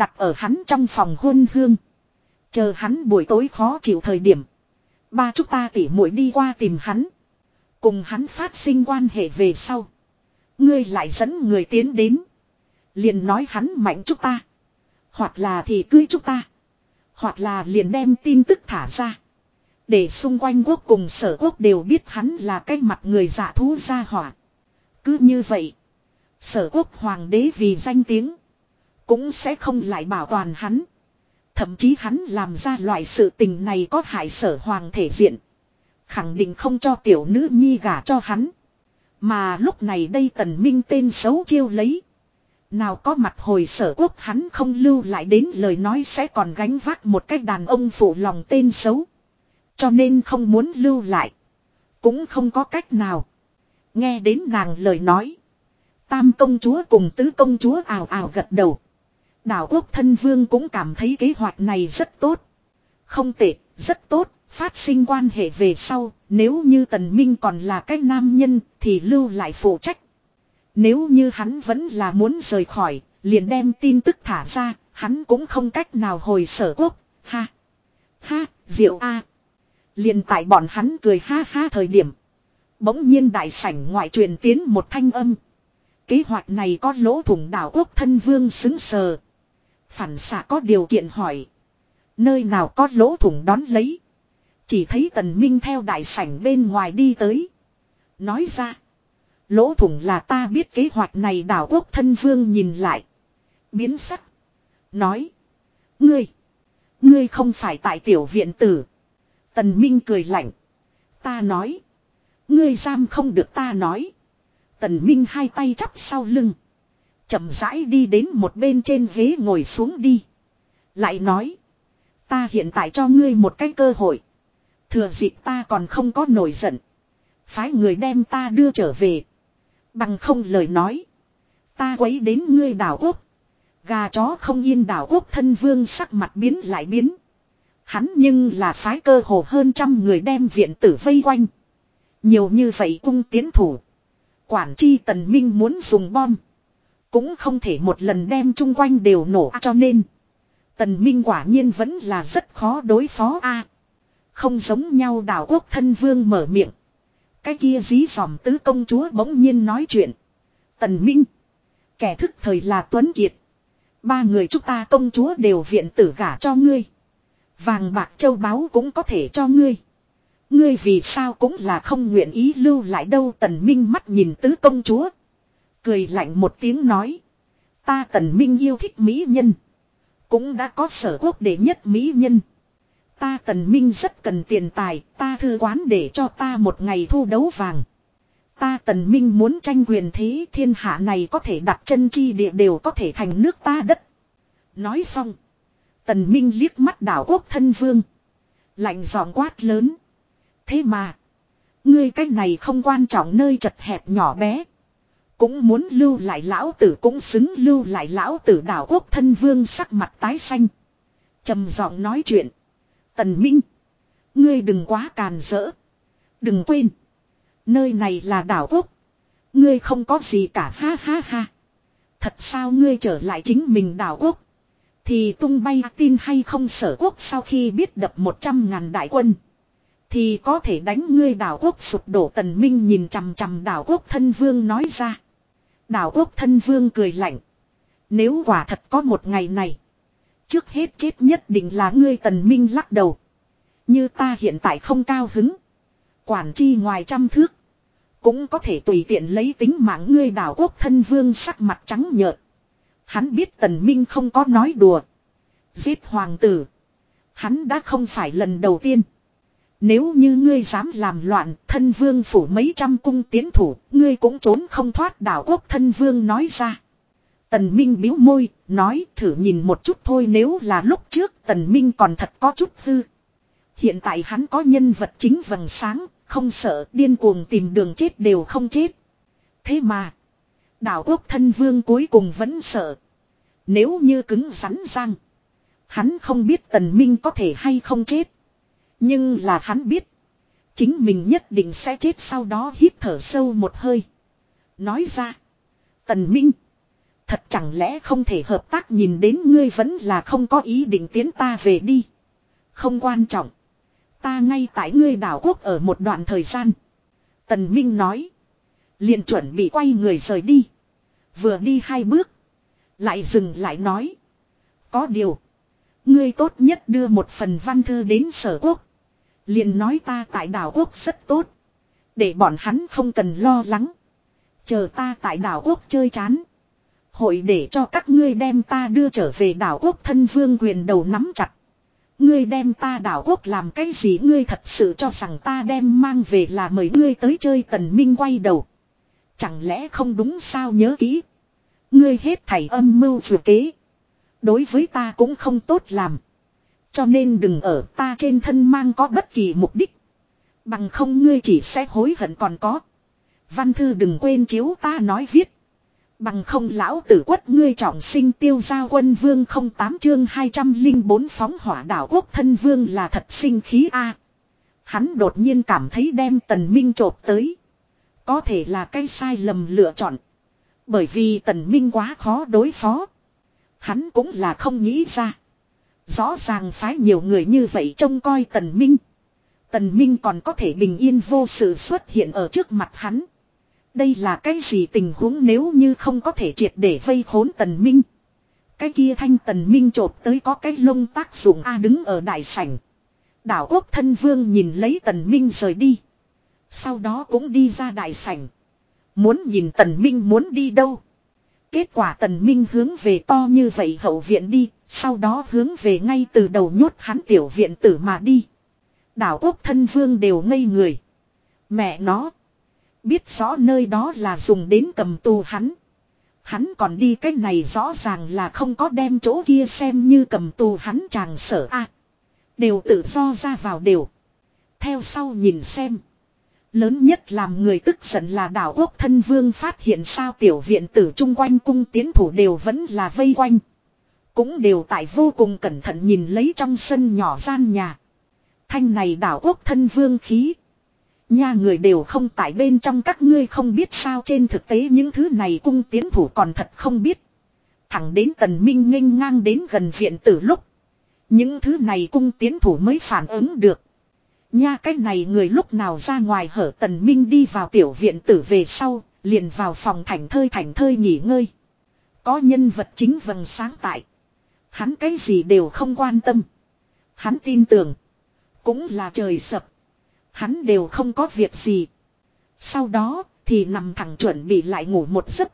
Đặt ở hắn trong phòng huân hương. Chờ hắn buổi tối khó chịu thời điểm. Ba chúng ta tỉ muội đi qua tìm hắn. Cùng hắn phát sinh quan hệ về sau. Ngươi lại dẫn người tiến đến. Liền nói hắn mạnh chúng ta. Hoặc là thì cưới chúng ta. Hoặc là liền đem tin tức thả ra. Để xung quanh quốc cùng sở quốc đều biết hắn là cái mặt người giả thú gia hỏa. Cứ như vậy. Sở quốc hoàng đế vì danh tiếng. Cũng sẽ không lại bảo toàn hắn. Thậm chí hắn làm ra loại sự tình này có hại sở hoàng thể diện. Khẳng định không cho tiểu nữ nhi gả cho hắn. Mà lúc này đây tần minh tên xấu chiêu lấy. Nào có mặt hồi sở quốc hắn không lưu lại đến lời nói sẽ còn gánh vác một cách đàn ông phụ lòng tên xấu. Cho nên không muốn lưu lại. Cũng không có cách nào. Nghe đến nàng lời nói. Tam công chúa cùng tứ công chúa ào ào gật đầu. Đảo quốc thân vương cũng cảm thấy kế hoạch này rất tốt. Không tệ, rất tốt, phát sinh quan hệ về sau, nếu như tần minh còn là cái nam nhân thì lưu lại phụ trách. Nếu như hắn vẫn là muốn rời khỏi, liền đem tin tức thả ra, hắn cũng không cách nào hồi sở quốc, ha. Ha, diệu a. Liền tại bọn hắn cười ha ha thời điểm. Bỗng nhiên đại sảnh ngoại truyền tiến một thanh âm. Kế hoạch này có lỗ thủng đảo quốc thân vương xứng sờ. Phản xạ có điều kiện hỏi. Nơi nào có lỗ thủng đón lấy. Chỉ thấy tần minh theo đại sảnh bên ngoài đi tới. Nói ra. Lỗ thủng là ta biết kế hoạch này đảo quốc thân vương nhìn lại. Biến sắc. Nói. Ngươi. Ngươi không phải tại tiểu viện tử. Tần Minh cười lạnh. Ta nói. Ngươi giam không được ta nói. Tần Minh hai tay chắp sau lưng chậm rãi đi đến một bên trên ghế ngồi xuống đi. Lại nói. Ta hiện tại cho ngươi một cái cơ hội. Thừa dịp ta còn không có nổi giận. Phái người đem ta đưa trở về. Bằng không lời nói. Ta quấy đến ngươi đảo quốc. Gà chó không yên đảo quốc thân vương sắc mặt biến lại biến. Hắn nhưng là phái cơ hồ hơn trăm người đem viện tử vây quanh. Nhiều như vậy cung tiến thủ. Quản chi tần minh muốn dùng bom. Cũng không thể một lần đem chung quanh đều nổ cho nên. Tần minh quả nhiên vẫn là rất khó đối phó, a. không giống nhau đảo quốc thân vương mở miệng. Cái kia dí dòm tứ công chúa bỗng nhiên nói chuyện. Tần minh. Kẻ thức thời là Tuấn Kiệt. Ba người chúng ta công chúa đều viện tử gả cho ngươi. Vàng bạc châu báu cũng có thể cho ngươi. Ngươi vì sao cũng là không nguyện ý lưu lại đâu, tần minh mắt nhìn tứ công chúa. Cười lạnh một tiếng nói. Ta tần minh yêu thích mỹ nhân. Cũng đã có sở quốc đệ nhất mỹ nhân. Ta tần minh rất cần tiền tài, ta thư quán để cho ta một ngày thu đấu vàng. Ta tần minh muốn tranh quyền thế thiên hạ này có thể đặt chân chi địa đều có thể thành nước ta đất. Nói xong. Tần Minh liếc mắt đảo quốc thân vương. Lạnh giọng quát lớn. Thế mà. Ngươi cái này không quan trọng nơi chật hẹp nhỏ bé. Cũng muốn lưu lại lão tử, cũng xứng lưu lại lão tử đảo quốc thân vương sắc mặt tái xanh. trầm giọng nói chuyện. Tần Minh. Ngươi đừng quá càn rỡ. Đừng quên. Nơi này là đảo quốc. Ngươi không có gì cả, ha ha ha. Thật sao ngươi trở lại chính mình đảo quốc. Thì tung bay tin hay không sở quốc sau khi biết đập một trăm ngàn đại quân. Thì có thể đánh ngươi đảo quốc sụp đổ tần minh nhìn chằm chằm đảo quốc thân vương nói ra đào quốc thân vương cười lạnh. Nếu quả thật có một ngày này. Trước hết chết nhất định là ngươi tần minh lắc đầu. Như ta hiện tại không cao hứng. Quản chi ngoài trăm thước. Cũng có thể tùy tiện lấy tính mạng ngươi đảo quốc thân vương sắc mặt trắng nhợt. Hắn biết tần minh không có nói đùa. Giết hoàng tử. Hắn đã không phải lần đầu tiên. Nếu như ngươi dám làm loạn, thân vương phủ mấy trăm cung tiến thủ, ngươi cũng trốn không thoát đảo quốc thân vương nói ra. Tần Minh biếu môi, nói thử nhìn một chút thôi nếu là lúc trước Tần Minh còn thật có chút hư. Hiện tại hắn có nhân vật chính vầng sáng, không sợ điên cuồng tìm đường chết đều không chết. Thế mà, đảo quốc thân vương cuối cùng vẫn sợ. Nếu như cứng rắn răng, hắn không biết Tần Minh có thể hay không chết. Nhưng là hắn biết, chính mình nhất định sẽ chết sau đó hít thở sâu một hơi. Nói ra, Tần Minh, thật chẳng lẽ không thể hợp tác nhìn đến ngươi vẫn là không có ý định tiến ta về đi. Không quan trọng. Ta ngay tại ngươi đảo quốc ở một đoạn thời gian. Tần Minh nói. liền chuẩn bị quay người rời đi. Vừa đi hai bước. Lại dừng lại nói. Có điều. Ngươi tốt nhất đưa một phần văn thư đến sở quốc liền nói ta tại đảo quốc rất tốt. Để bọn hắn không cần lo lắng. Chờ ta tại đảo quốc chơi chán. Hội để cho các ngươi đem ta đưa trở về đảo quốc thân vương quyền đầu nắm chặt. Ngươi đem ta đảo quốc làm cái gì ngươi thật sự cho rằng ta đem mang về là mời ngươi tới chơi tần minh quay đầu. Chẳng lẽ không đúng sao nhớ kỹ. Ngươi hết thảy âm mưu vừa kế. Đối với ta cũng không tốt làm. Cho nên đừng ở ta trên thân mang có bất kỳ mục đích. Bằng không ngươi chỉ sẽ hối hận còn có. Văn thư đừng quên chiếu ta nói viết. Bằng không lão tử quất ngươi trọng sinh tiêu gia quân vương không tám chương 204 phóng hỏa đảo quốc thân vương là thật sinh khí a Hắn đột nhiên cảm thấy đem tần minh trộp tới. Có thể là cái sai lầm lựa chọn. Bởi vì tần minh quá khó đối phó. Hắn cũng là không nghĩ ra. Rõ ràng phái nhiều người như vậy trông coi tần minh. Tần minh còn có thể bình yên vô sự xuất hiện ở trước mặt hắn. Đây là cái gì tình huống nếu như không có thể triệt để vây khốn tần minh. Cái kia thanh tần minh trộp tới có cái lông tác dụng A đứng ở đại sảnh. Đảo quốc thân vương nhìn lấy tần minh rời đi. Sau đó cũng đi ra đại sảnh. Muốn nhìn tần minh muốn đi đâu. Kết quả tần minh hướng về to như vậy hậu viện đi. Sau đó hướng về ngay từ đầu nhốt hắn tiểu viện tử mà đi. Đảo quốc thân vương đều ngây người. Mẹ nó. Biết rõ nơi đó là dùng đến cầm tù hắn. Hắn còn đi cách này rõ ràng là không có đem chỗ kia xem như cầm tù hắn chàng sở a Đều tự do ra vào đều. Theo sau nhìn xem. Lớn nhất làm người tức giận là đảo quốc thân vương phát hiện sao tiểu viện tử chung quanh cung tiến thủ đều vẫn là vây quanh. Cũng đều tại vô cùng cẩn thận nhìn lấy trong sân nhỏ gian nhà. Thanh này đảo quốc thân vương khí. Nha người đều không tại bên trong các ngươi không biết sao trên thực tế những thứ này cung tiến thủ còn thật không biết. Thẳng đến tần minh nghênh ngang đến gần viện tử lúc. Những thứ này cung tiến thủ mới phản ứng được. Nha cái này người lúc nào ra ngoài hở tần minh đi vào tiểu viện tử về sau, liền vào phòng thành thơi thành thơi nghỉ ngơi. Có nhân vật chính vầng sáng tại. Hắn cái gì đều không quan tâm. Hắn tin tưởng. Cũng là trời sập. Hắn đều không có việc gì. Sau đó thì nằm thẳng chuẩn bị lại ngủ một giấc.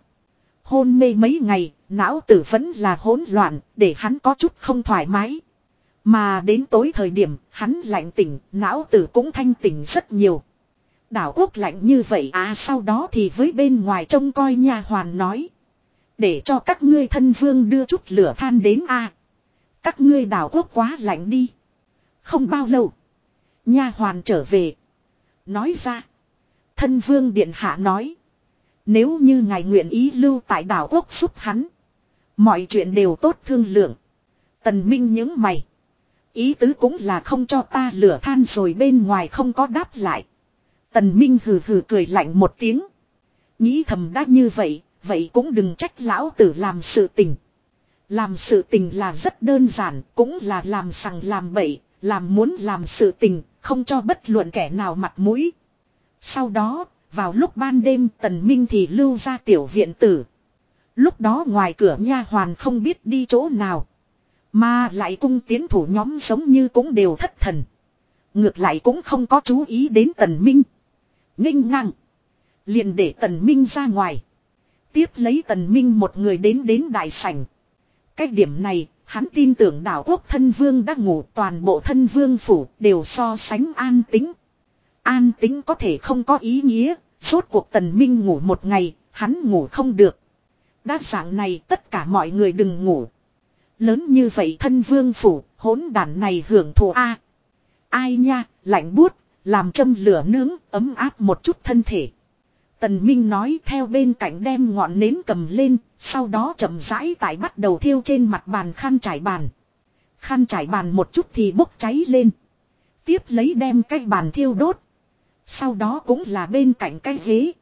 Hôn mê mấy ngày, não tử vẫn là hỗn loạn, để hắn có chút không thoải mái. Mà đến tối thời điểm, hắn lạnh tỉnh, não tử cũng thanh tỉnh rất nhiều. Đảo quốc lạnh như vậy à sau đó thì với bên ngoài trông coi nhà hoàn nói. Để cho các ngươi thân vương đưa chút lửa than đến a Các ngươi đảo quốc quá lạnh đi. Không bao lâu. Nha hoàn trở về. Nói ra. Thân vương điện hạ nói. Nếu như ngài nguyện ý lưu tại đảo quốc giúp hắn. Mọi chuyện đều tốt thương lượng. Tần Minh những mày. Ý tứ cũng là không cho ta lửa than rồi bên ngoài không có đáp lại. Tần Minh hừ hừ cười lạnh một tiếng. Nghĩ thầm đã như vậy, vậy cũng đừng trách lão tử làm sự tình. Làm sự tình là rất đơn giản, cũng là làm sằng làm bậy, làm muốn làm sự tình, không cho bất luận kẻ nào mặt mũi. Sau đó, vào lúc ban đêm tần minh thì lưu ra tiểu viện tử. Lúc đó ngoài cửa nha hoàn không biết đi chỗ nào. Mà lại cung tiến thủ nhóm giống như cũng đều thất thần. Ngược lại cũng không có chú ý đến tần minh. Nghênh ngang. Liền để tần minh ra ngoài. Tiếp lấy tần minh một người đến đến đại sảnh. Cách điểm này Hắn tin tưởng đảo quốc thân vương đã ngủ toàn bộ thân vương phủ đều so sánh an tính. An tính có thể không có ý nghĩa, suốt cuộc tần minh ngủ một ngày, hắn ngủ không được. Đa dạng này tất cả mọi người đừng ngủ. Lớn như vậy thân vương phủ, hỗn đàn này hưởng thụ A. ai nha, lạnh buốt, làm châm lửa nướng, ấm áp một chút thân thể. Tần Minh nói theo bên cạnh đem ngọn nến cầm lên, sau đó chậm rãi tại bắt đầu thiêu trên mặt bàn khăn trải bàn. Khăn trải bàn một chút thì bốc cháy lên. Tiếp lấy đem cái bàn thiêu đốt. Sau đó cũng là bên cạnh cái ghế.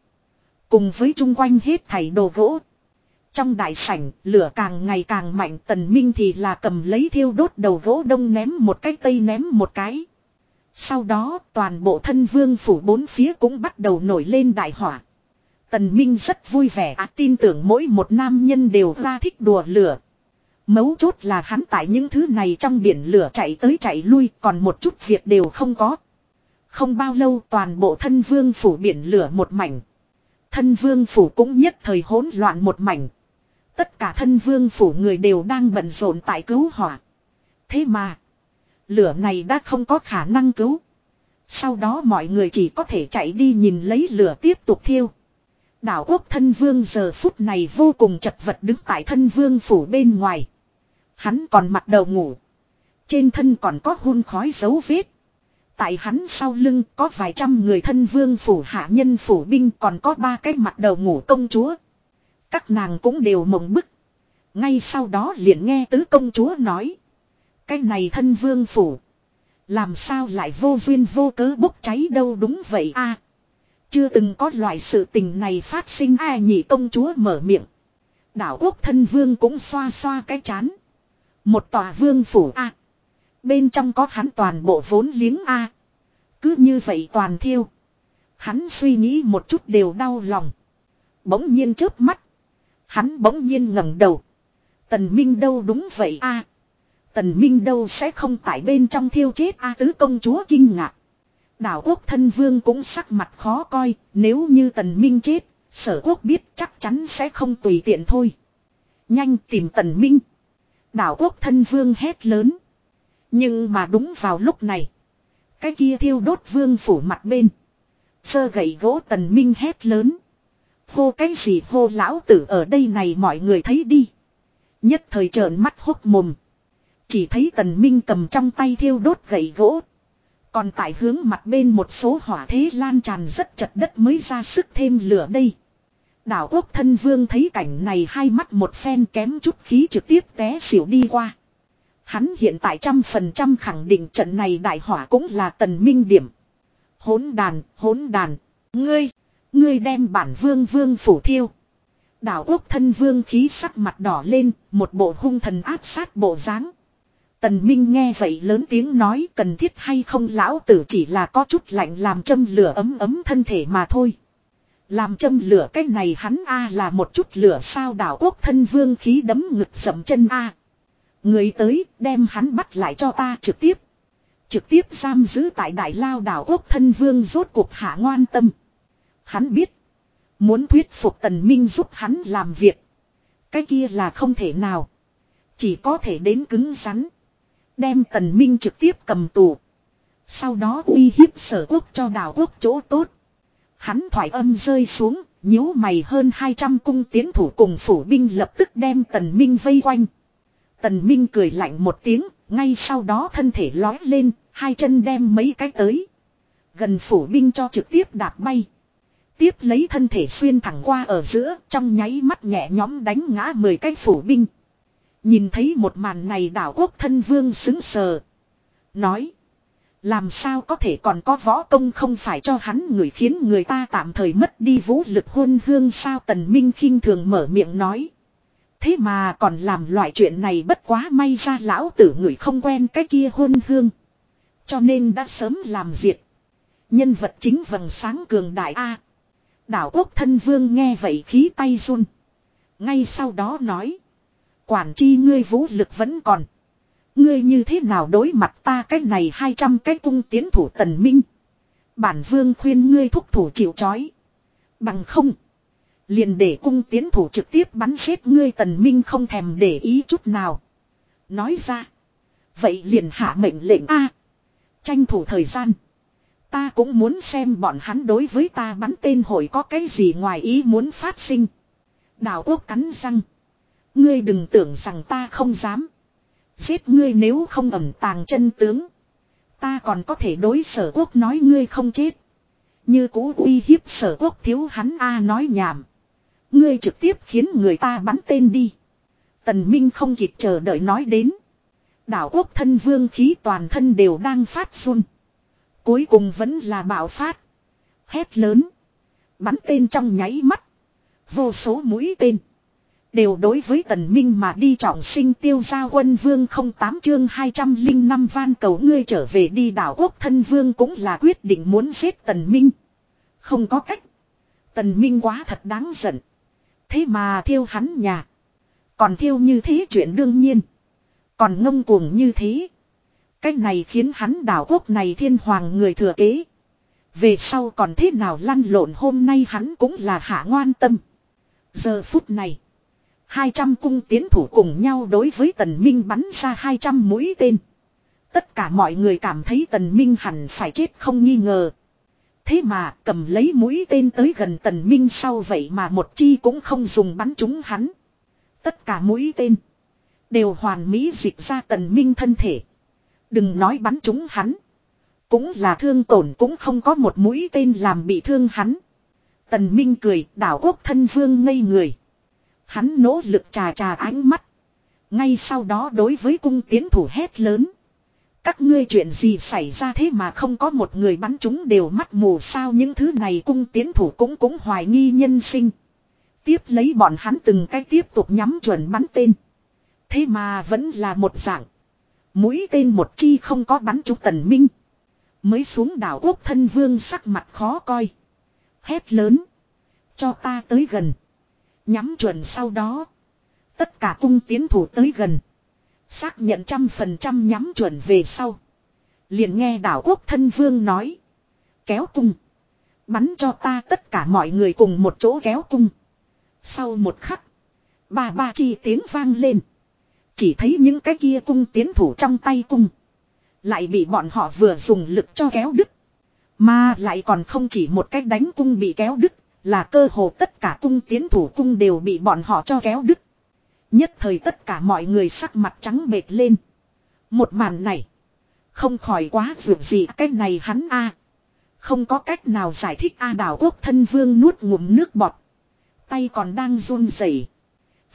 Cùng với chung quanh hết thảy đồ gỗ. Trong đại sảnh, lửa càng ngày càng mạnh tần minh thì là cầm lấy thiêu đốt đầu gỗ đông ném một cái tây ném một cái. Sau đó toàn bộ thân vương phủ bốn phía cũng bắt đầu nổi lên đại hỏa. Tần Minh rất vui vẻ à, tin tưởng mỗi một nam nhân đều ra thích đùa lửa. Mấu chốt là hắn tại những thứ này trong biển lửa chạy tới chạy lui còn một chút việc đều không có. Không bao lâu toàn bộ thân vương phủ biển lửa một mảnh. Thân vương phủ cũng nhất thời hỗn loạn một mảnh. Tất cả thân vương phủ người đều đang bận rộn tại cứu hỏa. Thế mà. Lửa này đã không có khả năng cứu. Sau đó mọi người chỉ có thể chạy đi nhìn lấy lửa tiếp tục thiêu. Đảo quốc thân vương giờ phút này vô cùng chật vật đứng tại thân vương phủ bên ngoài. Hắn còn mặt đầu ngủ. Trên thân còn có hun khói dấu vết. Tại hắn sau lưng có vài trăm người thân vương phủ hạ nhân phủ binh còn có ba cái mặt đầu ngủ công chúa. Các nàng cũng đều mộng bức. Ngay sau đó liền nghe tứ công chúa nói. Cái này thân vương phủ. Làm sao lại vô duyên vô cớ bốc cháy đâu đúng vậy a chưa từng có loại sự tình này phát sinh ai nhị công chúa mở miệng. Đảo quốc thân vương cũng xoa xoa cái chán. Một tòa vương phủ a Bên trong có hắn toàn bộ vốn liếng a Cứ như vậy toàn thiêu. Hắn suy nghĩ một chút đều đau lòng. Bỗng nhiên chớp mắt. Hắn bỗng nhiên ngẩng đầu. Tần Minh đâu đúng vậy a Tần Minh đâu sẽ không tại bên trong thiêu chết a tứ công chúa kinh ngạc. Đảo quốc thân vương cũng sắc mặt khó coi, nếu như tần minh chết, sở quốc biết chắc chắn sẽ không tùy tiện thôi. Nhanh tìm tần minh. Đảo quốc thân vương hét lớn. Nhưng mà đúng vào lúc này. Cái kia thiêu đốt vương phủ mặt bên. Sơ gậy gỗ tần minh hét lớn. Hô cái gì hô lão tử ở đây này mọi người thấy đi. Nhất thời trợn mắt hốt mồm. Chỉ thấy tần minh cầm trong tay thiêu đốt gậy gỗ. Còn tại hướng mặt bên một số hỏa thế lan tràn rất chật đất mới ra sức thêm lửa đây. Đảo quốc thân vương thấy cảnh này hai mắt một phen kém chút khí trực tiếp té xỉu đi qua. Hắn hiện tại trăm phần trăm khẳng định trận này đại hỏa cũng là tần minh điểm. Hốn đàn, hốn đàn, ngươi, ngươi đem bản vương vương phủ thiêu. Đảo quốc thân vương khí sắc mặt đỏ lên, một bộ hung thần áp sát bộ dáng. Tần Minh nghe vậy lớn tiếng nói cần thiết hay không lão tử chỉ là có chút lạnh làm châm lửa ấm ấm thân thể mà thôi. Làm châm lửa cái này hắn a là một chút lửa sao đảo quốc thân vương khí đấm ngực sầm chân a. Người tới đem hắn bắt lại cho ta trực tiếp. Trực tiếp giam giữ tại đại lao đảo quốc thân vương rốt cuộc hạ ngoan tâm. Hắn biết. Muốn thuyết phục tần minh giúp hắn làm việc. Cái kia là không thể nào. Chỉ có thể đến cứng rắn. Đem tần minh trực tiếp cầm tù. Sau đó uy hiếp sở quốc cho đảo quốc chỗ tốt. Hắn thoải âm rơi xuống, nhíu mày hơn 200 cung tiến thủ cùng phủ binh lập tức đem tần minh vây quanh. Tần minh cười lạnh một tiếng, ngay sau đó thân thể lói lên, hai chân đem mấy cái tới. Gần phủ binh cho trực tiếp đạp bay. Tiếp lấy thân thể xuyên thẳng qua ở giữa, trong nháy mắt nhẹ nhóm đánh ngã 10 cái phủ binh. Nhìn thấy một màn này đảo quốc thân vương xứng sờ. Nói. Làm sao có thể còn có võ công không phải cho hắn người khiến người ta tạm thời mất đi vũ lực hôn hương sao tần minh khinh thường mở miệng nói. Thế mà còn làm loại chuyện này bất quá may ra lão tử người không quen cái kia hôn hương. Cho nên đã sớm làm diệt. Nhân vật chính vầng sáng cường đại A. Đảo quốc thân vương nghe vậy khí tay run. Ngay sau đó nói. Quản chi ngươi vũ lực vẫn còn. Ngươi như thế nào đối mặt ta cái này 200 cái cung tiến thủ tần minh. Bản vương khuyên ngươi thúc thủ chịu chói. Bằng không. Liền để cung tiến thủ trực tiếp bắn chết ngươi tần minh không thèm để ý chút nào. Nói ra. Vậy liền hạ mệnh lệnh A. tranh thủ thời gian. Ta cũng muốn xem bọn hắn đối với ta bắn tên hội có cái gì ngoài ý muốn phát sinh. Đào quốc cắn răng. Ngươi đừng tưởng rằng ta không dám. Giết ngươi nếu không ẩm tàng chân tướng. Ta còn có thể đối sở quốc nói ngươi không chết. Như cũ uy hiếp sở quốc thiếu hắn A nói nhảm. Ngươi trực tiếp khiến người ta bắn tên đi. Tần Minh không kịp chờ đợi nói đến. Đảo quốc thân vương khí toàn thân đều đang phát run. Cuối cùng vẫn là bạo phát. Hét lớn. Bắn tên trong nháy mắt. Vô số mũi tên. Đều đối với tần minh mà đi trọng sinh tiêu gia quân vương không tám chương 205 van cầu ngươi trở về đi đảo quốc thân vương cũng là quyết định muốn giết tần minh. Không có cách. Tần minh quá thật đáng giận. Thế mà thiêu hắn nhà. Còn thiêu như thế chuyện đương nhiên. Còn ngông cuồng như thế. Cách này khiến hắn đảo quốc này thiên hoàng người thừa kế. Về sau còn thế nào lăn lộn hôm nay hắn cũng là hạ ngoan tâm. Giờ phút này. 200 cung tiến thủ cùng nhau đối với tần minh bắn ra 200 mũi tên. Tất cả mọi người cảm thấy tần minh hẳn phải chết không nghi ngờ. Thế mà cầm lấy mũi tên tới gần tần minh sau vậy mà một chi cũng không dùng bắn trúng hắn. Tất cả mũi tên. Đều hoàn mỹ dịch ra tần minh thân thể. Đừng nói bắn trúng hắn. Cũng là thương tổn cũng không có một mũi tên làm bị thương hắn. Tần minh cười, đảo quốc thân vương ngây người. Hắn nỗ lực trà trà ánh mắt. Ngay sau đó đối với cung tiến thủ hét lớn. Các ngươi chuyện gì xảy ra thế mà không có một người bắn chúng đều mắt mù sao những thứ này cung tiến thủ cũng cũng hoài nghi nhân sinh. Tiếp lấy bọn hắn từng cái tiếp tục nhắm chuẩn bắn tên. Thế mà vẫn là một dạng. Mũi tên một chi không có bắn trúng tần minh. Mới xuống đảo quốc thân vương sắc mặt khó coi. Hét lớn. Cho ta tới gần. Nhắm chuẩn sau đó. Tất cả cung tiến thủ tới gần. Xác nhận trăm phần trăm nhắm chuẩn về sau. Liền nghe đảo quốc thân vương nói. Kéo cung. Bắn cho ta tất cả mọi người cùng một chỗ kéo cung. Sau một khắc. Bà ba chi tiếng vang lên. Chỉ thấy những cái kia cung tiến thủ trong tay cung. Lại bị bọn họ vừa dùng lực cho kéo đứt. Mà lại còn không chỉ một cách đánh cung bị kéo đứt. Là cơ hồ tất cả cung tiến thủ cung đều bị bọn họ cho kéo đứt. Nhất thời tất cả mọi người sắc mặt trắng bệt lên. Một màn này. Không khỏi quá vượt gì cái này hắn a Không có cách nào giải thích A đảo quốc thân vương nuốt ngụm nước bọt. Tay còn đang run rẩy.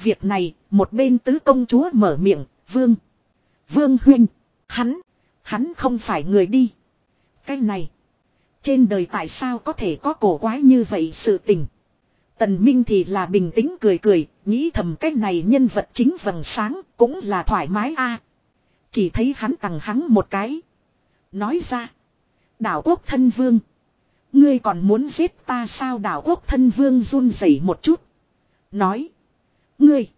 Việc này, một bên tứ công chúa mở miệng, vương. Vương huynh, hắn, hắn không phải người đi. Cái này, trên đời tại sao có thể có cổ quái như vậy sự tình. Tần Minh thì là bình tĩnh cười cười, nghĩ thầm cái này nhân vật chính vầng sáng cũng là thoải mái a. Chỉ thấy hắn tặng hắn một cái. Nói ra. Đảo quốc thân vương. Ngươi còn muốn giết ta sao đảo quốc thân vương run rẩy một chút. Nói. Ngươi.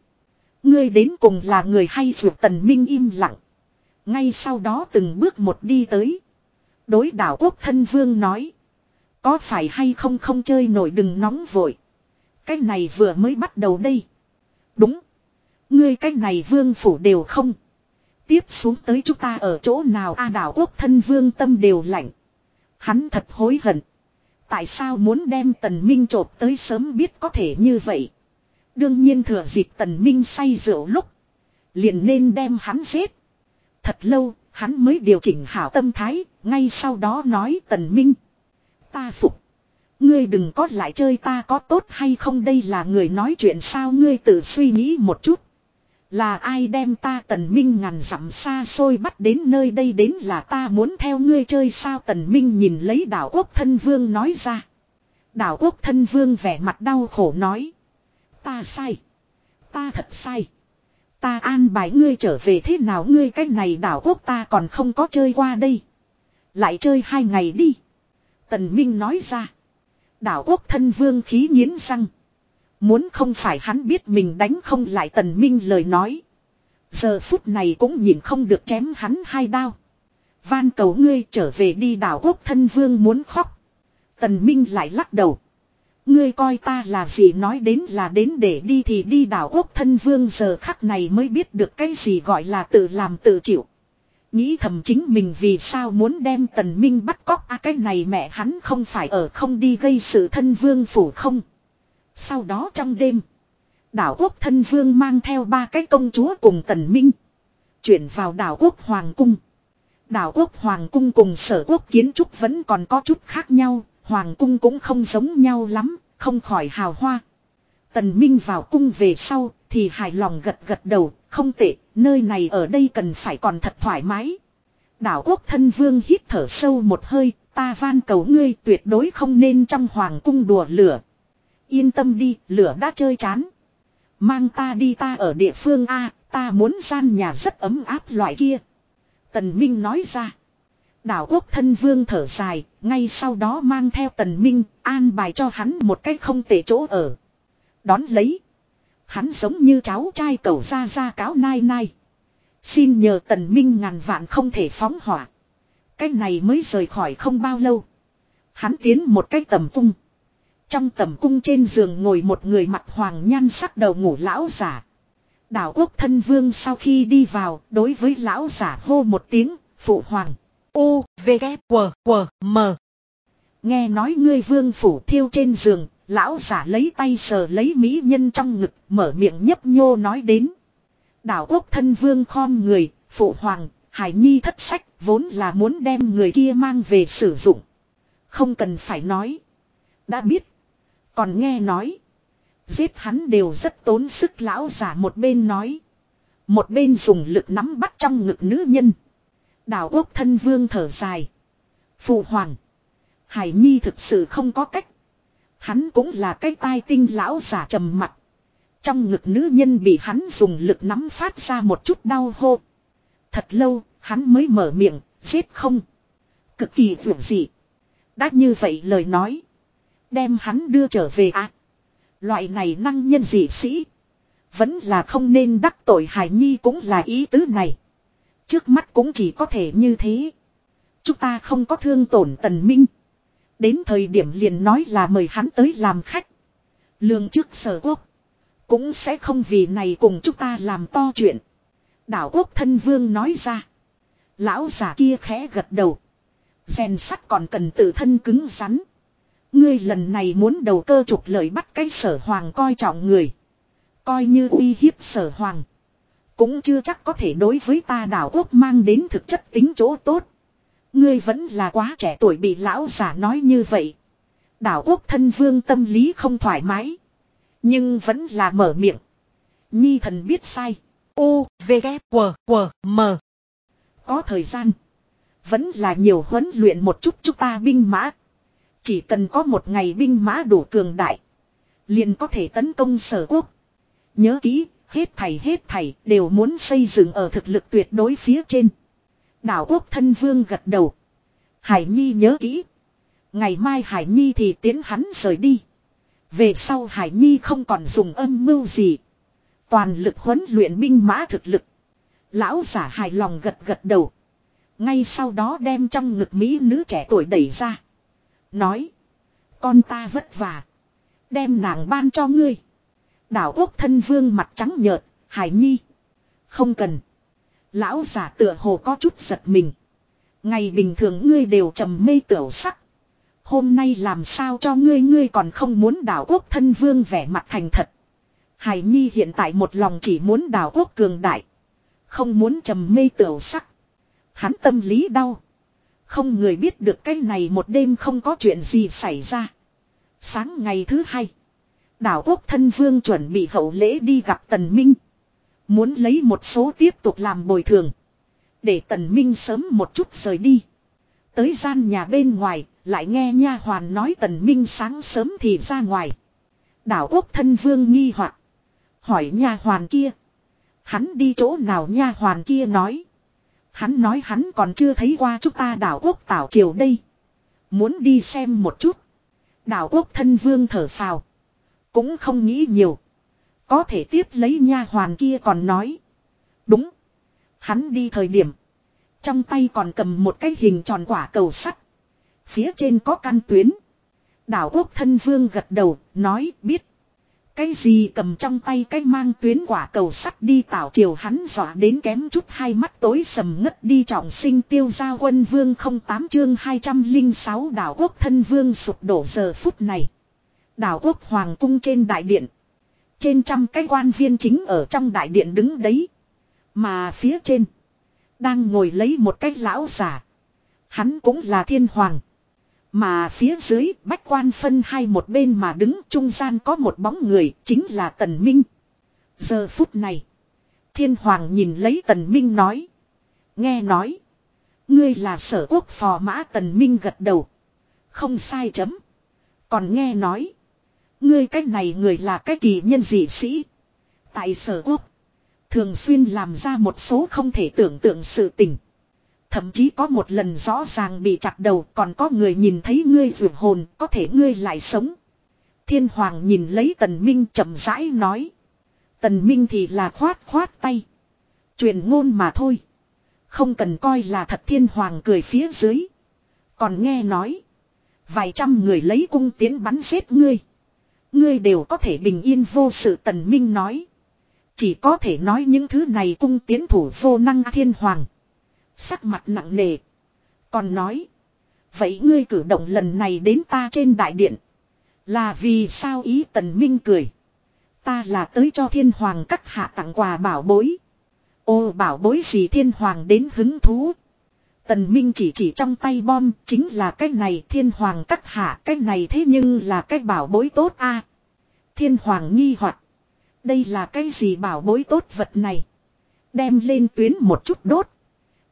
Ngươi đến cùng là người hay ruột tần minh im lặng. Ngay sau đó từng bước một đi tới. Đối đảo quốc thân vương nói. Có phải hay không không chơi nổi đừng nóng vội. Cái này vừa mới bắt đầu đây. Đúng. Ngươi cái này vương phủ đều không. Tiếp xuống tới chúng ta ở chỗ nào a đảo quốc thân vương tâm đều lạnh. Hắn thật hối hận. Tại sao muốn đem tần minh trộp tới sớm biết có thể như vậy. Đương nhiên thừa dịp tần minh say rượu lúc. Liền nên đem hắn giết. Thật lâu, hắn mới điều chỉnh hảo tâm thái, ngay sau đó nói tần minh. Ta phục. Ngươi đừng có lại chơi ta có tốt hay không đây là người nói chuyện sao ngươi tự suy nghĩ một chút. Là ai đem ta tần minh ngàn dặm xa xôi bắt đến nơi đây đến là ta muốn theo ngươi chơi sao tần minh nhìn lấy đảo quốc thân vương nói ra. Đảo quốc thân vương vẻ mặt đau khổ nói. Ta sai. Ta thật sai. Ta an bài ngươi trở về thế nào ngươi cách này đảo quốc ta còn không có chơi qua đây. Lại chơi hai ngày đi. Tần Minh nói ra. Đảo quốc thân vương khí nghiến răng. Muốn không phải hắn biết mình đánh không lại tần minh lời nói. Giờ phút này cũng nhìn không được chém hắn hai đao. Van cầu ngươi trở về đi đảo quốc thân vương muốn khóc. Tần minh lại lắc đầu. Ngươi coi ta là gì nói đến là đến để đi thì đi đảo quốc thân vương giờ khắc này mới biết được cái gì gọi là tự làm tự chịu. Nghĩ thầm chính mình vì sao muốn đem tần minh bắt cóc a à, cái này mẹ hắn không phải ở không đi gây sự thân vương phủ không. Sau đó trong đêm. Đảo quốc thân vương mang theo ba cái công chúa cùng tần minh. Chuyển vào đảo quốc hoàng cung. Đảo quốc hoàng cung cùng sở quốc kiến trúc vẫn còn có chút khác nhau. Hoàng cung cũng không giống nhau lắm, không khỏi hào hoa. Tần Minh vào cung về sau thì hài lòng gật gật đầu, không tệ, nơi này ở đây cần phải còn thật thoải mái. Đảo quốc thân vương hít thở sâu một hơi, ta van cầu ngươi tuyệt đối không nên trong hoàng cung đùa lửa. Yên tâm đi, lửa đã chơi chán. Mang ta đi ta ở địa phương A, ta muốn gian nhà rất ấm áp loại kia. Tần Minh nói ra. Đảo quốc thân vương thở dài, ngay sau đó mang theo tần Minh, an bài cho hắn một cách không tệ chỗ ở. Đón lấy. Hắn giống như cháu trai cầu ra ra cáo nai nai. Xin nhờ tần minh ngàn vạn không thể phóng hỏa. Cái này mới rời khỏi không bao lâu. Hắn tiến một cái tầm cung. Trong tầm cung trên giường ngồi một người mặt hoàng nhan sắc đầu ngủ lão giả. Đảo quốc thân vương sau khi đi vào đối với lão giả hô một tiếng phụ hoàng. U, V, K, W, W, M. Nghe nói ngươi vương phủ thiêu trên giường Lão giả lấy tay sờ lấy mỹ nhân trong ngực, mở miệng nhấp nhô nói đến. Đảo quốc thân vương khom người, phụ hoàng, hải nhi thất sách, vốn là muốn đem người kia mang về sử dụng. Không cần phải nói. Đã biết. Còn nghe nói. Giết hắn đều rất tốn sức lão giả một bên nói. Một bên dùng lực nắm bắt trong ngực nữ nhân. Đảo quốc thân vương thở dài. Phụ hoàng. Hải Nhi thực sự không có cách. Hắn cũng là cái tai tinh lão giả trầm mặt. Trong ngực nữ nhân bị hắn dùng lực nắm phát ra một chút đau hô. Thật lâu, hắn mới mở miệng, giết không. Cực kỳ vượt dị. Đã như vậy lời nói. Đem hắn đưa trở về à. Loại này năng nhân dị sĩ. Vẫn là không nên đắc tội hài nhi cũng là ý tứ này. Trước mắt cũng chỉ có thể như thế. Chúng ta không có thương tổn tần minh. Đến thời điểm liền nói là mời hắn tới làm khách. Lương trước sở quốc. Cũng sẽ không vì này cùng chúng ta làm to chuyện. Đảo quốc thân vương nói ra. Lão già kia khẽ gật đầu. Rèn sắt còn cần tự thân cứng rắn. Ngươi lần này muốn đầu cơ trục lợi bắt cái sở hoàng coi trọng người. Coi như uy hiếp sở hoàng. Cũng chưa chắc có thể đối với ta đảo quốc mang đến thực chất tính chỗ tốt. Ngươi vẫn là quá trẻ tuổi bị lão giả nói như vậy. Đảo quốc thân vương tâm lý không thoải mái. Nhưng vẫn là mở miệng. Nhi thần biết sai. U, V, g W, W, M. Có thời gian. Vẫn là nhiều huấn luyện một chút chúng ta binh mã. Chỉ cần có một ngày binh mã đủ cường đại. Liền có thể tấn công sở quốc. Nhớ kỹ, hết thầy hết thầy, đều muốn xây dựng ở thực lực tuyệt đối phía trên. Đảo quốc thân vương gật đầu. Hải Nhi nhớ kỹ. Ngày mai Hải Nhi thì tiến hắn rời đi. Về sau Hải Nhi không còn dùng âm mưu gì. Toàn lực huấn luyện binh mã thực lực. Lão giả hài lòng gật gật đầu. Ngay sau đó đem trong ngực Mỹ nữ trẻ tuổi đẩy ra. Nói. Con ta vất vả. Đem nàng ban cho ngươi. Đảo quốc thân vương mặt trắng nhợt. Hải Nhi. Không cần. Lão giả tựa hồ có chút giật mình. Ngày bình thường ngươi đều trầm mê tiểu sắc. Hôm nay làm sao cho ngươi ngươi còn không muốn đảo quốc thân vương vẻ mặt thành thật. Hải Nhi hiện tại một lòng chỉ muốn đảo quốc cường đại. Không muốn trầm mê tiểu sắc. Hắn tâm lý đau. Không người biết được cái này một đêm không có chuyện gì xảy ra. Sáng ngày thứ hai. Đảo quốc thân vương chuẩn bị hậu lễ đi gặp tần minh. Muốn lấy một số tiếp tục làm bồi thường. Để tần minh sớm một chút rời đi. Tới gian nhà bên ngoài, lại nghe nha hoàn nói tần minh sáng sớm thì ra ngoài. Đảo quốc thân vương nghi hoặc Hỏi nha hoàn kia. Hắn đi chỗ nào nha hoàn kia nói. Hắn nói hắn còn chưa thấy qua chúng ta đảo quốc tảo triều đây. Muốn đi xem một chút. Đảo quốc thân vương thở phào. Cũng không nghĩ nhiều. Có thể tiếp lấy nha hoàn kia còn nói. Đúng. Hắn đi thời điểm. Trong tay còn cầm một cái hình tròn quả cầu sắt. Phía trên có căn tuyến. Đảo quốc thân vương gật đầu, nói biết. Cái gì cầm trong tay cái mang tuyến quả cầu sắt đi tảo triều hắn dọa đến kém chút hai mắt tối sầm ngất đi trọng sinh tiêu gia quân vương không tám chương 206 đảo quốc thân vương sụp đổ giờ phút này. Đảo quốc hoàng cung trên đại điện. Trên trăm cái quan viên chính ở trong đại điện đứng đấy. Mà phía trên. Đang ngồi lấy một cái lão giả. Hắn cũng là thiên hoàng. Mà phía dưới, bách quan phân hai một bên mà đứng, trung gian có một bóng người, chính là Tần Minh. Giờ phút này. Thiên hoàng nhìn lấy Tần Minh nói. Nghe nói. Ngươi là sở quốc phò mã Tần Minh gật đầu. Không sai chấm. Còn nghe nói. Ngươi cách này người là cái kỳ nhân dị sĩ. Tại sở quốc. Thường xuyên làm ra một số không thể tưởng tượng sự tình. Thậm chí có một lần rõ ràng bị chặt đầu, còn có người nhìn thấy ngươi vượt hồn, có thể ngươi lại sống. Thiên Hoàng nhìn lấy Tần Minh chậm rãi nói. Tần Minh thì là khoát khoát tay. Truyền ngôn mà thôi. Không cần coi là thật Thiên Hoàng cười phía dưới. Còn nghe nói. Vài trăm người lấy cung tiến bắn giết ngươi. Ngươi đều có thể bình yên vô sự Tần Minh nói. Chỉ có thể nói những thứ này cung tiến thủ vô năng Thiên Hoàng. Sắc mặt nặng nề. Còn nói. Vậy ngươi cử động lần này đến ta trên đại điện. Là vì sao ý tần minh cười. Ta là tới cho thiên hoàng các hạ tặng quà bảo bối. Ô bảo bối gì thiên hoàng đến hứng thú. Tần Minh chỉ chỉ trong tay bom, chính là cái này thiên hoàng cắt hạ, cái này thế nhưng là cái bảo bối tốt a Thiên hoàng nghi hoặc, Đây là cái gì bảo bối tốt vật này. Đem lên tuyến một chút đốt.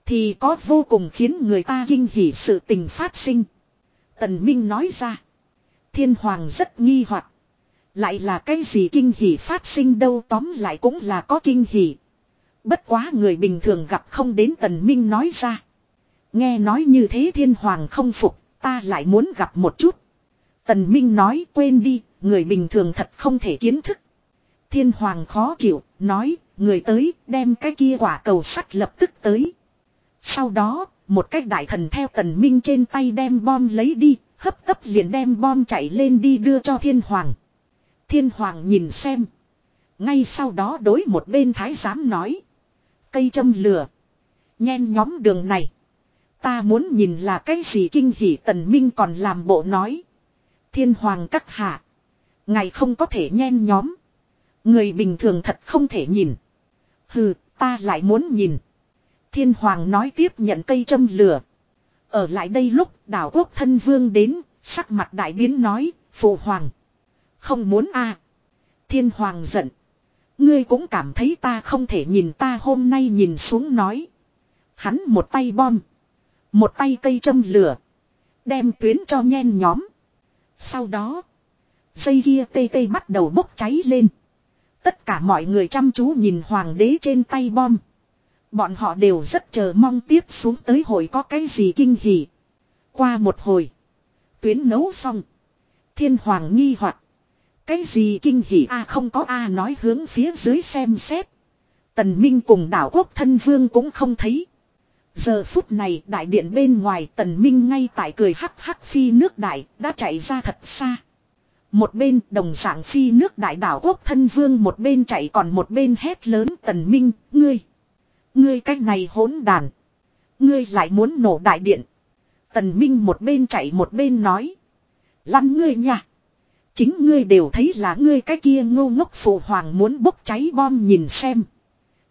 Thì có vô cùng khiến người ta kinh hỉ sự tình phát sinh. Tần Minh nói ra. Thiên Hoàng rất nghi hoặc, Lại là cái gì kinh hỉ phát sinh đâu, tóm lại cũng là có kinh hỉ. Bất quá người bình thường gặp không đến Tần Minh nói ra. Nghe nói như thế Thiên Hoàng không phục, ta lại muốn gặp một chút. Tần Minh nói quên đi, người bình thường thật không thể kiến thức. Thiên Hoàng khó chịu, nói, người tới, đem cái kia quả cầu sắt lập tức tới. Sau đó, một cách đại thần theo tần minh trên tay đem bom lấy đi, hấp tấp liền đem bom chạy lên đi đưa cho thiên hoàng. Thiên hoàng nhìn xem. Ngay sau đó đối một bên thái giám nói. Cây châm lửa. Nhen nhóm đường này. Ta muốn nhìn là cái gì kinh hỉ tần minh còn làm bộ nói. Thiên hoàng các hạ. Ngày không có thể nhen nhóm. Người bình thường thật không thể nhìn. Hừ, ta lại muốn nhìn. Thiên Hoàng nói tiếp nhận cây châm lửa. Ở lại đây lúc đảo quốc thân vương đến, sắc mặt đại biến nói, phụ hoàng. Không muốn a Thiên Hoàng giận. Ngươi cũng cảm thấy ta không thể nhìn ta hôm nay nhìn xuống nói. Hắn một tay bom. Một tay cây châm lửa. Đem tuyến cho nhen nhóm. Sau đó. Dây kia tê tê bắt đầu bốc cháy lên. Tất cả mọi người chăm chú nhìn hoàng đế trên tay bom. Bọn họ đều rất chờ mong tiếp xuống tới hội có cái gì kinh hỉ. Qua một hồi. Tuyến nấu xong. Thiên hoàng nghi hoặc Cái gì kinh hỉ a không có a nói hướng phía dưới xem xét. Tần Minh cùng đảo quốc thân vương cũng không thấy. Giờ phút này đại điện bên ngoài tần minh ngay tại cười hắc hắc phi nước đại đã chạy ra thật xa. Một bên đồng dạng phi nước đại đảo quốc thân vương một bên chạy còn một bên hét lớn tần minh, ngươi. Ngươi cách này hỗn đàn. Ngươi lại muốn nổ đại điện. Tần Minh một bên chạy một bên nói. Lăn ngươi nha. Chính ngươi đều thấy là ngươi cái kia ngô ngốc phụ hoàng muốn bốc cháy bom nhìn xem.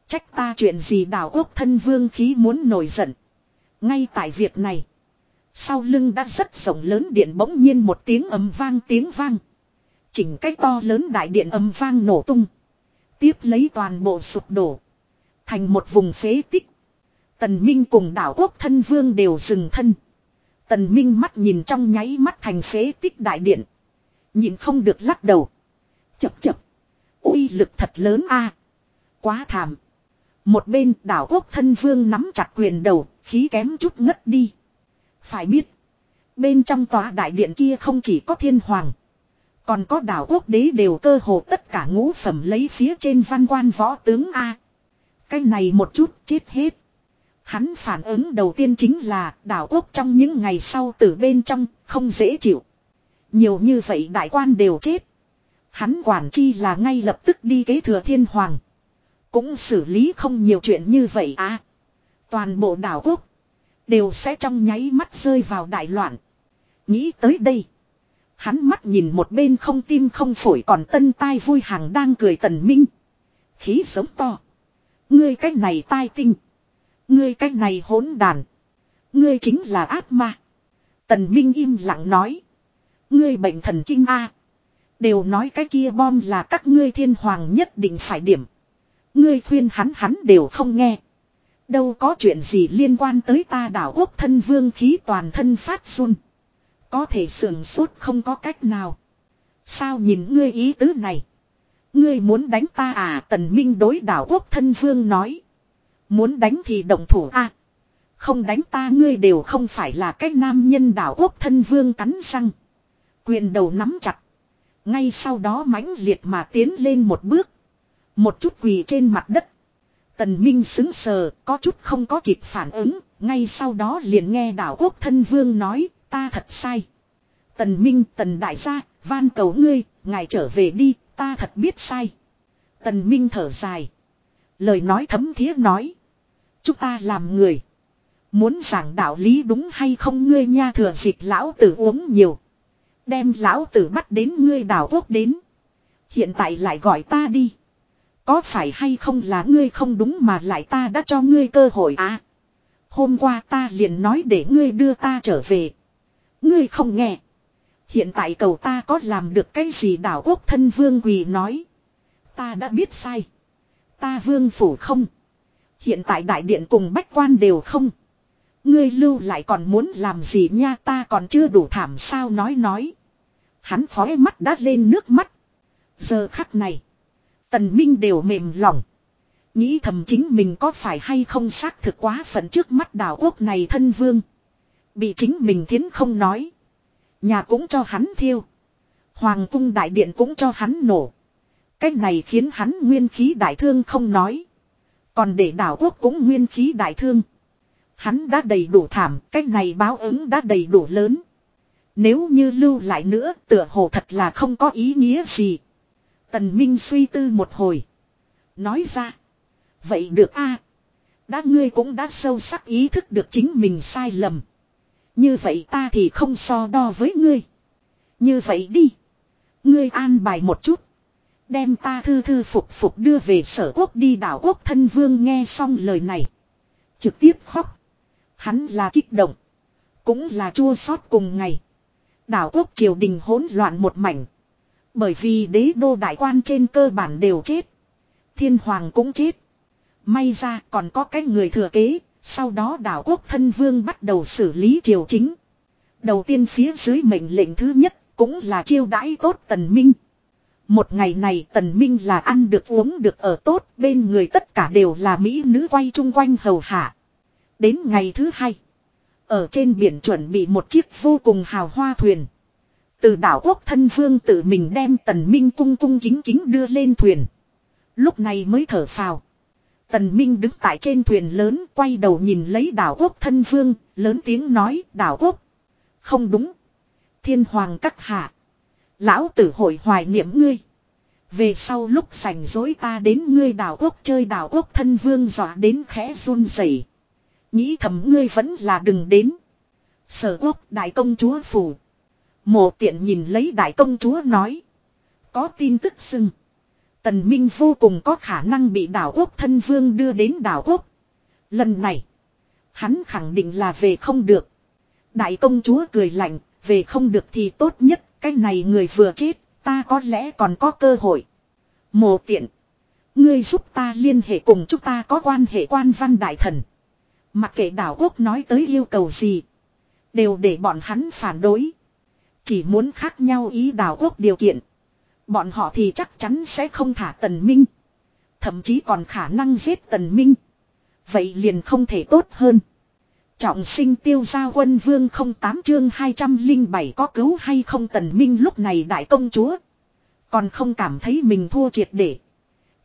Trách ta chuyện gì đào quốc thân vương khí muốn nổi giận. Ngay tại việc này. Sau lưng đã rất rộng lớn điện bỗng nhiên một tiếng ầm vang tiếng vang. Chỉnh cái to lớn đại điện ầm vang nổ tung. Tiếp lấy toàn bộ sụp đổ. Thành một vùng phế tích. Tần Minh cùng đảo quốc thân vương đều dừng thân. Tần Minh mắt nhìn trong nháy mắt thành phế tích đại điện. Nhìn không được lắc đầu. Chập chập. uy lực thật lớn a, Quá thảm. Một bên đảo quốc thân vương nắm chặt quyền đầu, khí kém chút ngất đi. Phải biết. Bên trong tòa đại điện kia không chỉ có thiên hoàng. Còn có đảo quốc đế đều cơ hồ tất cả ngũ phẩm lấy phía trên văn quan võ tướng A. Cái này một chút chết hết. Hắn phản ứng đầu tiên chính là đảo quốc trong những ngày sau từ bên trong không dễ chịu. Nhiều như vậy đại quan đều chết. Hắn quản chi là ngay lập tức đi kế thừa thiên hoàng. Cũng xử lý không nhiều chuyện như vậy à. Toàn bộ đảo quốc đều sẽ trong nháy mắt rơi vào đại loạn. Nghĩ tới đây. Hắn mắt nhìn một bên không tim không phổi còn tân tai vui hàng đang cười tần minh. Khí giống to. Ngươi cách này tai tinh. Ngươi cách này hỗn đàn. Ngươi chính là ác ma. Tần Minh im lặng nói. Ngươi bệnh thần kinh A. Đều nói cái kia bom là các ngươi thiên hoàng nhất định phải điểm. Ngươi khuyên hắn hắn đều không nghe. Đâu có chuyện gì liên quan tới ta đảo quốc thân vương khí toàn thân phát run. Có thể sườn sốt không có cách nào. Sao nhìn ngươi ý tứ này? Ngươi muốn đánh ta à tần minh đối đảo quốc thân vương nói. Muốn đánh thì động thủ a Không đánh ta ngươi đều không phải là cách nam nhân đảo quốc thân vương cắn răng. Quyền đầu nắm chặt. Ngay sau đó mãnh liệt mà tiến lên một bước. Một chút quỳ trên mặt đất. Tần Minh xứng sờ, có chút không có kịp phản ứng, ngay sau đó liền nghe đảo quốc thân vương nói, ta thật sai. Tần Minh, tần đại gia, van cầu ngươi, ngài trở về đi, ta thật biết sai. Tần Minh thở dài. Lời nói thấm thía nói. Chúng ta làm người. Muốn giảng đạo lý đúng hay không ngươi nha thừa dịp lão tử uống nhiều. Đem lão tử bắt đến ngươi đảo quốc đến. Hiện tại lại gọi ta đi. Có phải hay không là ngươi không đúng mà lại ta đã cho ngươi cơ hội à. Hôm qua ta liền nói để ngươi đưa ta trở về. Ngươi không nghe. Hiện tại cầu ta có làm được cái gì đảo quốc thân vương quỳ nói. Ta đã biết sai. Ta vương phủ không. Hiện tại đại điện cùng bách quan đều không. Ngươi lưu lại còn muốn làm gì nha ta còn chưa đủ thảm sao nói nói. Hắn khói mắt đã lên nước mắt. Giờ khắc này. Tần Minh đều mềm lòng. Nghĩ thầm chính mình có phải hay không xác thực quá phận trước mắt đảo quốc này thân vương. Bị chính mình thiến không nói. Nhà cũng cho hắn thiêu. Hoàng cung đại điện cũng cho hắn nổ. Cách này khiến hắn nguyên khí đại thương không nói. Còn để đảo quốc cũng nguyên khí đại thương. Hắn đã đầy đủ thảm, cách này báo ứng đã đầy đủ lớn. Nếu như lưu lại nữa tựa hồ thật là không có ý nghĩa gì. Tần Minh suy tư một hồi. Nói ra. Vậy được a Đã ngươi cũng đã sâu sắc ý thức được chính mình sai lầm. Như vậy ta thì không so đo với ngươi. Như vậy đi. Ngươi an bài một chút. Đem ta thư thư phục phục đưa về sở quốc đi đảo quốc thân vương nghe xong lời này. Trực tiếp khóc. Hắn là kích động. Cũng là chua xót cùng ngày. Đảo quốc triều đình hỗn loạn một mảnh. Bởi vì đế đô đại quan trên cơ bản đều chết. Thiên hoàng cũng chết. May ra còn có cái người thừa kế. Sau đó đảo quốc thân vương bắt đầu xử lý triều chính. Đầu tiên phía dưới mệnh lệnh thứ nhất cũng là chiêu đãi tốt tần minh. Một ngày này tần minh là ăn được uống được ở tốt, bên người tất cả đều là mỹ nữ quay chung quanh hầu hạ. Đến ngày thứ hai. Ở trên biển chuẩn bị một chiếc vô cùng hào hoa thuyền. Từ đảo quốc thân vương tự mình đem tần minh cung cung kính kính đưa lên thuyền. Lúc này mới thở phào. Tần Minh đứng tại trên thuyền lớn quay đầu nhìn lấy đảo quốc thân vương, lớn tiếng nói đảo quốc. Không đúng. Thiên hoàng các hạ. Lão tử hội hoài niệm ngươi. Về sau lúc sành dối ta đến ngươi đảo quốc chơi đảo quốc thân vương dọa đến khẽ run rẩy. Nghĩ thầm ngươi vẫn là đừng đến. Sở quốc đại công chúa phủ. Mộ tiện nhìn lấy đại công chúa nói. Có tin tức xưng. Tần Minh vô cùng có khả năng bị đảo quốc thân vương đưa đến đảo quốc. Lần này. Hắn khẳng định là về không được. Đại công chúa cười lạnh. Về không được thì tốt nhất. Cái này người vừa chết. Ta có lẽ còn có cơ hội. Mộ tiện. Ngươi giúp ta liên hệ cùng chúng ta có quan hệ quan văn đại thần. Mặc kệ đảo quốc nói tới yêu cầu gì. Đều để bọn hắn phản đối. Chỉ muốn khác nhau ý đảo quốc điều kiện. Bọn họ thì chắc chắn sẽ không thả tần minh. Thậm chí còn khả năng giết tần minh. Vậy liền không thể tốt hơn. Trọng sinh tiêu gia quân vương không tám chương 207 có cứu hay không tần minh lúc này đại công chúa. Còn không cảm thấy mình thua triệt để.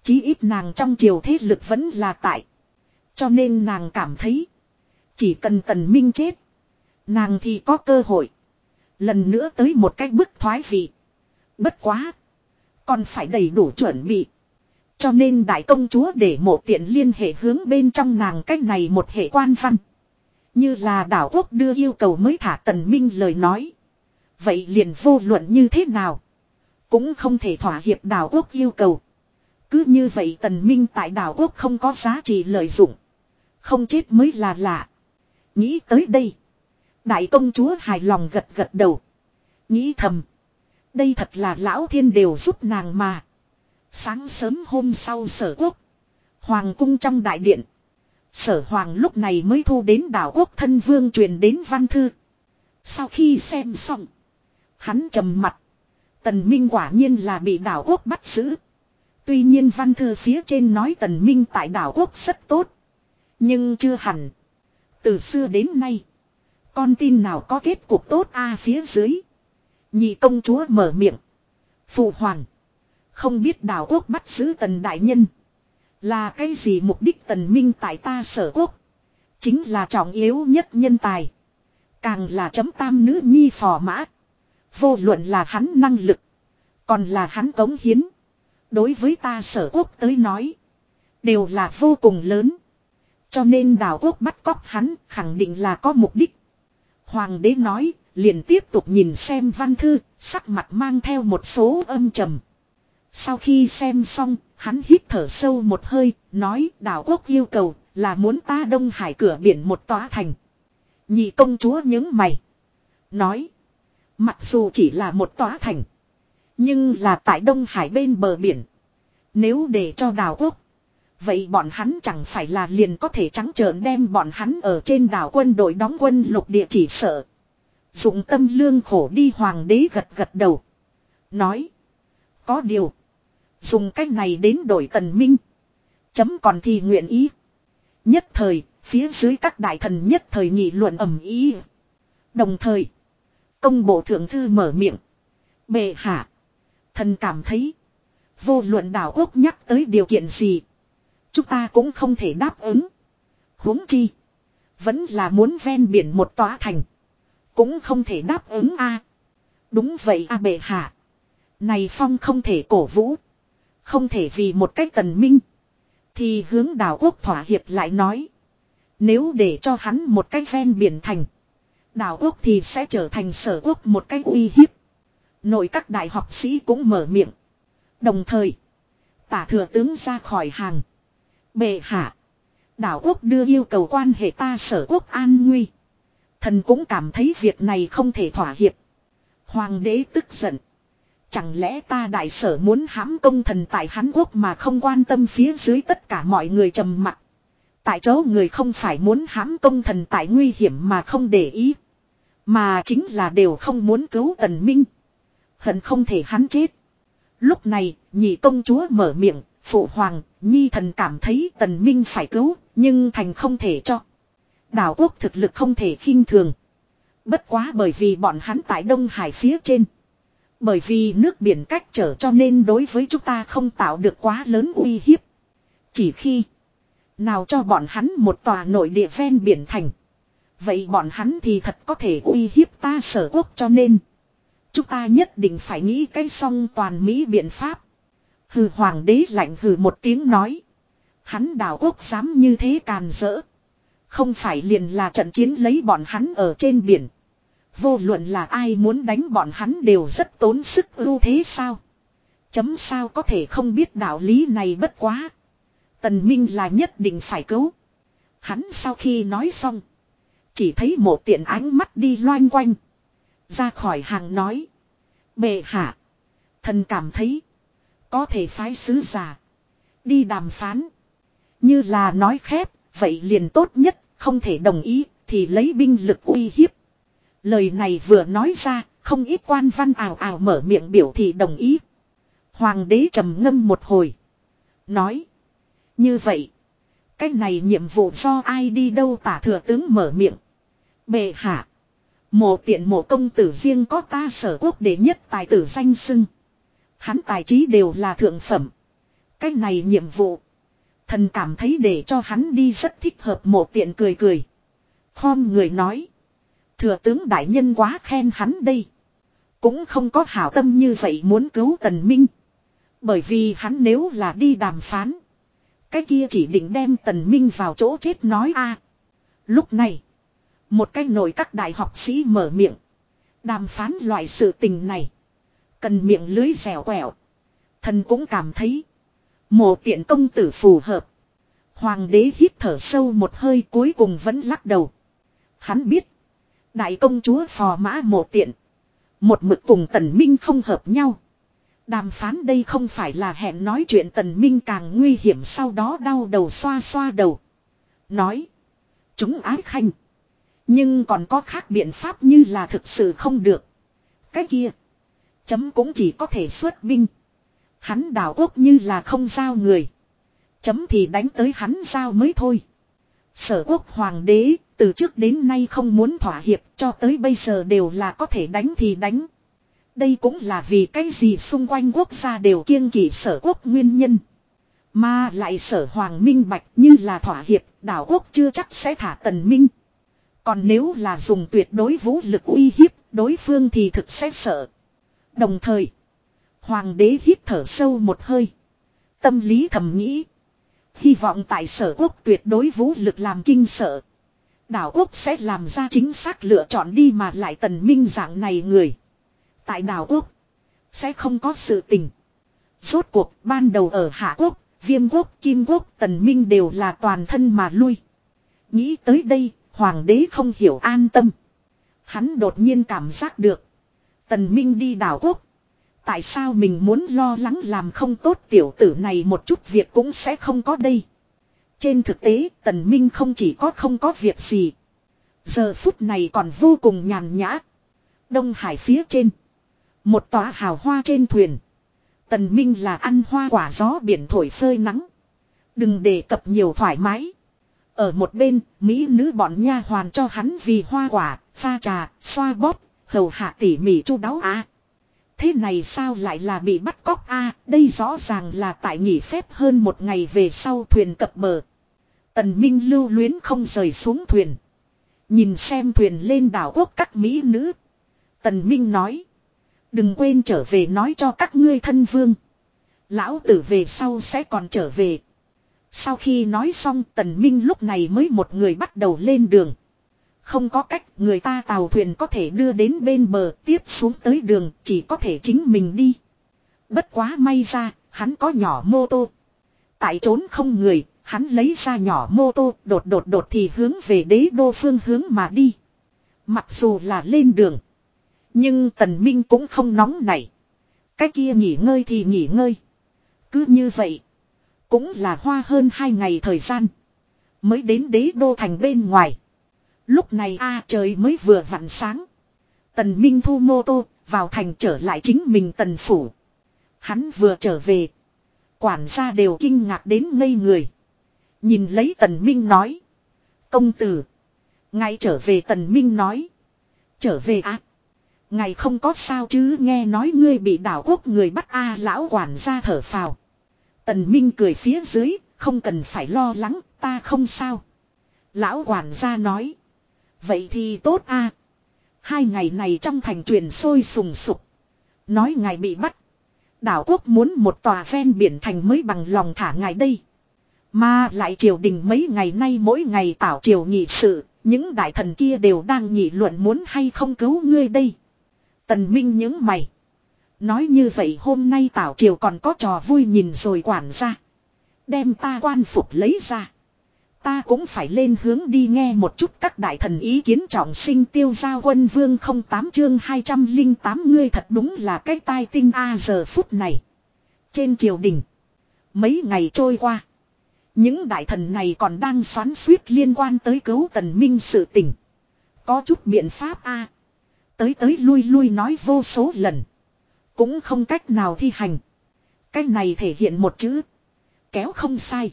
Chí ít nàng trong triều thế lực vẫn là tại. Cho nên nàng cảm thấy. Chỉ cần tần minh chết. Nàng thì có cơ hội. Lần nữa tới một cách bức thoái vị. Bất quá. Còn phải đầy đủ chuẩn bị. Cho nên đại công chúa để mộ tiện liên hệ hướng bên trong nàng cách này một hệ quan văn. Như là đảo quốc đưa yêu cầu mới thả tần minh lời nói. Vậy liền vô luận như thế nào? Cũng không thể thỏa hiệp đảo quốc yêu cầu. Cứ như vậy tần minh tại đảo quốc không có giá trị lợi dụng. Không chết mới là lạ. Nghĩ tới đây. Đại công chúa hài lòng gật gật đầu. Nghĩ thầm. Đây thật là lão thiên đều giúp nàng mà. Sáng sớm hôm sau sở quốc. Hoàng cung trong đại điện. Sở hoàng lúc này mới thu đến đảo quốc thân vương truyền đến văn thư. Sau khi xem xong. Hắn trầm mặt. Tần Minh quả nhiên là bị đảo quốc bắt giữ. Tuy nhiên văn thư phía trên nói Tần Minh tại đảo quốc rất tốt. Nhưng chưa hẳn. Từ xưa đến nay. Con tin nào có kết cục tốt a phía dưới. Nhị công chúa mở miệng. Phụ hoàng. Không biết đảo quốc bắt giữ tần đại nhân. Là cái gì mục đích tần minh tại ta sở quốc. Chính là trọng yếu nhất nhân tài. Càng là chấm tam nữ nhi phò mã. Vô luận là hắn năng lực. Còn là hắn cống hiến. Đối với ta sở quốc tới nói. Đều là vô cùng lớn. Cho nên đảo quốc bắt cóc hắn khẳng định là có mục đích. Hoàng đế nói, liền tiếp tục nhìn xem văn thư, sắc mặt mang theo một số âm trầm. Sau khi xem xong, hắn hít thở sâu một hơi, nói đảo quốc yêu cầu là muốn ta Đông Hải cửa biển một tòa thành. Nhị công chúa những mày. Nói, mặc dù chỉ là một tòa thành, nhưng là tại Đông Hải bên bờ biển. Nếu để cho đảo quốc, vậy bọn hắn chẳng phải là liền có thể trắng trợn đem bọn hắn ở trên đảo quân đội đóng quân lục địa chỉ sợ. Dụng tâm lương khổ đi hoàng đế gật gật đầu. Nói. Có điều. Dùng cách này đến đổi tần minh. Chấm còn thì nguyện ý. Nhất thời, phía dưới các đại thần nhất thời nghị luận ầm ý. Đồng thời, công bộ thượng thư mở miệng. Bệ hạ. Thần cảm thấy. Vô luận đảo quốc nhắc tới điều kiện gì. Chúng ta cũng không thể đáp ứng. huống chi. Vẫn là muốn ven biển một tòa thành. Cũng không thể đáp ứng a. Đúng vậy a bệ hạ. Này phong không thể cổ vũ. Không thể vì một cách tần minh. Thì hướng đảo quốc thỏa hiệp lại nói. Nếu để cho hắn một cách ven biển thành. Đảo quốc thì sẽ trở thành sở quốc một cách uy hiếp. Nội các đại học sĩ cũng mở miệng. Đồng thời. Tả thừa tướng ra khỏi hàng. Bệ hạ. Đảo quốc đưa yêu cầu quan hệ ta sở quốc an nguy. Thần cũng cảm thấy việc này không thể thỏa hiệp. Hoàng đế tức giận. Chẳng lẽ ta đại sở muốn hãm công thần tại Hán Quốc mà không quan tâm phía dưới tất cả mọi người trầm mặc. Tại chỗ người không phải muốn hãm công thần tại nguy hiểm mà không để ý. Mà chính là đều không muốn cứu tần minh. Hận không thể hắn chết. Lúc này, nhị công chúa mở miệng, phụ hoàng, nhi thần cảm thấy tần minh phải cứu, nhưng thành không thể cho. Đảo quốc thực lực không thể khinh thường. Bất quá bởi vì bọn hắn tại Đông Hải phía trên. Bởi vì nước biển cách trở cho nên đối với chúng ta không tạo được quá lớn uy hiếp. Chỉ khi nào cho bọn hắn một tòa nội địa ven biển thành. Vậy bọn hắn thì thật có thể uy hiếp ta sở quốc cho nên. Chúng ta nhất định phải nghĩ cái song toàn Mỹ biện pháp. Hừ hoàng đế lạnh hừ một tiếng nói. Hắn đảo quốc dám như thế càn rỡ. Không phải liền là trận chiến lấy bọn hắn ở trên biển. Vô luận là ai muốn đánh bọn hắn đều rất tốn sức ưu thế sao. Chấm sao có thể không biết đạo lý này bất quá. Tần Minh là nhất định phải cứu. Hắn sau khi nói xong. Chỉ thấy một tiện ánh mắt đi loanh quanh. Ra khỏi hàng nói. Bệ hạ. Thần cảm thấy. Có thể phái sứ giả. Đi đàm phán. Như là nói khép. Vậy liền tốt nhất. Không thể đồng ý. Thì lấy binh lực uy hiếp. Lời này vừa nói ra. Không ít quan văn ảo ảo mở miệng biểu thị đồng ý. Hoàng đế trầm ngâm một hồi. Nói. Như vậy. Cái này nhiệm vụ do ai đi đâu tả thừa tướng mở miệng. Bệ hạ. Mộ tiện mộ công tử riêng có ta sở quốc đệ nhất tài tử danh sưng. Hắn tài trí đều là thượng phẩm. Cái này nhiệm vụ. Thần cảm thấy để cho hắn đi rất thích hợp mộ tiện cười cười. Khom người nói. Thừa tướng đại nhân quá khen hắn đây. Cũng không có hảo tâm như vậy muốn cứu tần minh. Bởi vì hắn nếu là đi đàm phán. Cái kia chỉ định đem tần minh vào chỗ chết nói a. Lúc này. Một cái nổi các đại học sĩ mở miệng. Đàm phán loại sự tình này. Cần miệng lưới dẻo quẹo. Thần cũng cảm thấy. Mộ tiện công tử phù hợp. Hoàng đế hít thở sâu một hơi cuối cùng vẫn lắc đầu. Hắn biết. Đại công chúa phò mã mộ tiện. Một mực cùng tần minh không hợp nhau. Đàm phán đây không phải là hẹn nói chuyện tần minh càng nguy hiểm sau đó đau đầu xoa xoa đầu. Nói. Chúng ái khanh. Nhưng còn có khác biện pháp như là thực sự không được. Cái kia. Chấm cũng chỉ có thể xuất binh. Hắn đảo quốc như là không giao người. Chấm thì đánh tới hắn giao mới thôi. Sở quốc hoàng đế từ trước đến nay không muốn thỏa hiệp cho tới bây giờ đều là có thể đánh thì đánh. Đây cũng là vì cái gì xung quanh quốc gia đều kiêng kỵ sở quốc nguyên nhân. Mà lại sở hoàng minh bạch như là thỏa hiệp, đảo quốc chưa chắc sẽ thả tần minh. Còn nếu là dùng tuyệt đối vũ lực uy hiếp, đối phương thì thực sẽ sợ. Đồng thời, hoàng đế hít thở sâu một hơi. Tâm lý thầm nghĩ. Hy vọng tại sở quốc tuyệt đối vũ lực làm kinh sợ. Đảo quốc sẽ làm ra chính xác lựa chọn đi mà lại tần minh dạng này người. Tại đảo quốc, sẽ không có sự tình. Rốt cuộc ban đầu ở Hạ Quốc, Viêm Quốc, Kim Quốc, Tần Minh đều là toàn thân mà lui. Nghĩ tới đây, Hoàng đế không hiểu an tâm. Hắn đột nhiên cảm giác được. Tần Minh đi đảo quốc. Tại sao mình muốn lo lắng làm không tốt tiểu tử này một chút việc cũng sẽ không có đây. Trên thực tế, Tần Minh không chỉ có không có việc gì. Giờ phút này còn vô cùng nhàn nhã. Đông Hải phía trên. Một tòa hào hoa trên thuyền. Tần Minh là ăn hoa quả gió biển thổi phơi nắng. Đừng đề cập nhiều thoải mái. Ở một bên, Mỹ nữ bọn nha hoàn cho hắn vì hoa quả, pha trà, xoa bóp, hầu hạ tỉ mỉ chu đáo a Thế này sao lại là bị bắt cóc a? đây rõ ràng là tại nghỉ phép hơn một ngày về sau thuyền cập bờ. Tần Minh lưu luyến không rời xuống thuyền. Nhìn xem thuyền lên đảo quốc các mỹ nữ. Tần Minh nói. Đừng quên trở về nói cho các ngươi thân vương. Lão tử về sau sẽ còn trở về. Sau khi nói xong tần minh lúc này mới một người bắt đầu lên đường. Không có cách, người ta tàu thuyền có thể đưa đến bên bờ tiếp xuống tới đường, chỉ có thể chính mình đi. Bất quá may ra, hắn có nhỏ mô tô. Tại trốn không người, hắn lấy ra nhỏ mô tô, đột đột đột thì hướng về đế đô phương hướng mà đi. Mặc dù là lên đường. Nhưng tần minh cũng không nóng nảy. Cái kia nghỉ ngơi thì nghỉ ngơi. Cứ như vậy. Cũng là hoa hơn hai ngày thời gian. Mới đến đế đô thành bên ngoài. Lúc này a trời mới vừa vặn sáng. Tần Minh thu mô tô, vào thành trở lại chính mình tần phủ. Hắn vừa trở về. Quản gia đều kinh ngạc đến ngây người. Nhìn lấy tần Minh nói. Công tử. Ngay trở về tần Minh nói. Trở về à. Ngày không có sao chứ nghe nói ngươi bị đảo quốc người bắt a lão quản gia thở phào. Tần Minh cười phía dưới, không cần phải lo lắng, ta không sao. Lão quản gia nói. Vậy thì tốt a. Hai ngày này trong thành truyền sôi sùng sục. Nói ngài bị bắt. Đảo quốc muốn một tòa ven biển thành mới bằng lòng thả ngài đây. Mà lại triều đình mấy ngày nay mỗi ngày tảo triều nghị sự, những đại thần kia đều đang nghị luận muốn hay không cứu ngươi đây. Tần Minh những mày. Nói như vậy hôm nay tảo triều còn có trò vui nhìn rồi quản ra. Đem ta quan phục lấy ra. Ta cũng phải lên hướng đi nghe một chút các đại thần ý kiến trọng sinh tiêu gia quân vương không tám chương 208 ngươi thật đúng là cái tai tinh a giờ phút này. Trên triều đình. Mấy ngày trôi qua. Những đại thần này còn đang xoắn suýt liên quan tới cứu tần minh sự tình. Có chút biện pháp a Tới tới lui lui nói vô số lần. Cũng không cách nào thi hành. Cách này thể hiện một chữ. Kéo không sai.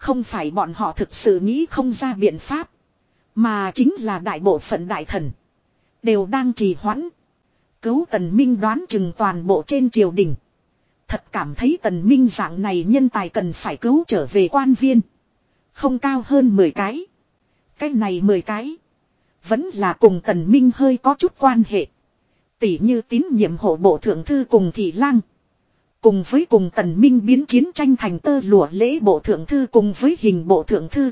Không phải bọn họ thực sự nghĩ không ra biện pháp. Mà chính là đại bộ phận đại thần. Đều đang trì hoãn. Cứu tần minh đoán chừng toàn bộ trên triều đình. Thật cảm thấy tần minh dạng này nhân tài cần phải cứu trở về quan viên. Không cao hơn 10 cái. Cái này 10 cái. Vẫn là cùng tần minh hơi có chút quan hệ. Tỷ như tín nhiệm hộ bộ thượng thư cùng thị lang. Cùng với cùng tần minh biến chiến tranh thành tơ lụa lễ bộ thượng thư cùng với hình bộ thượng thư.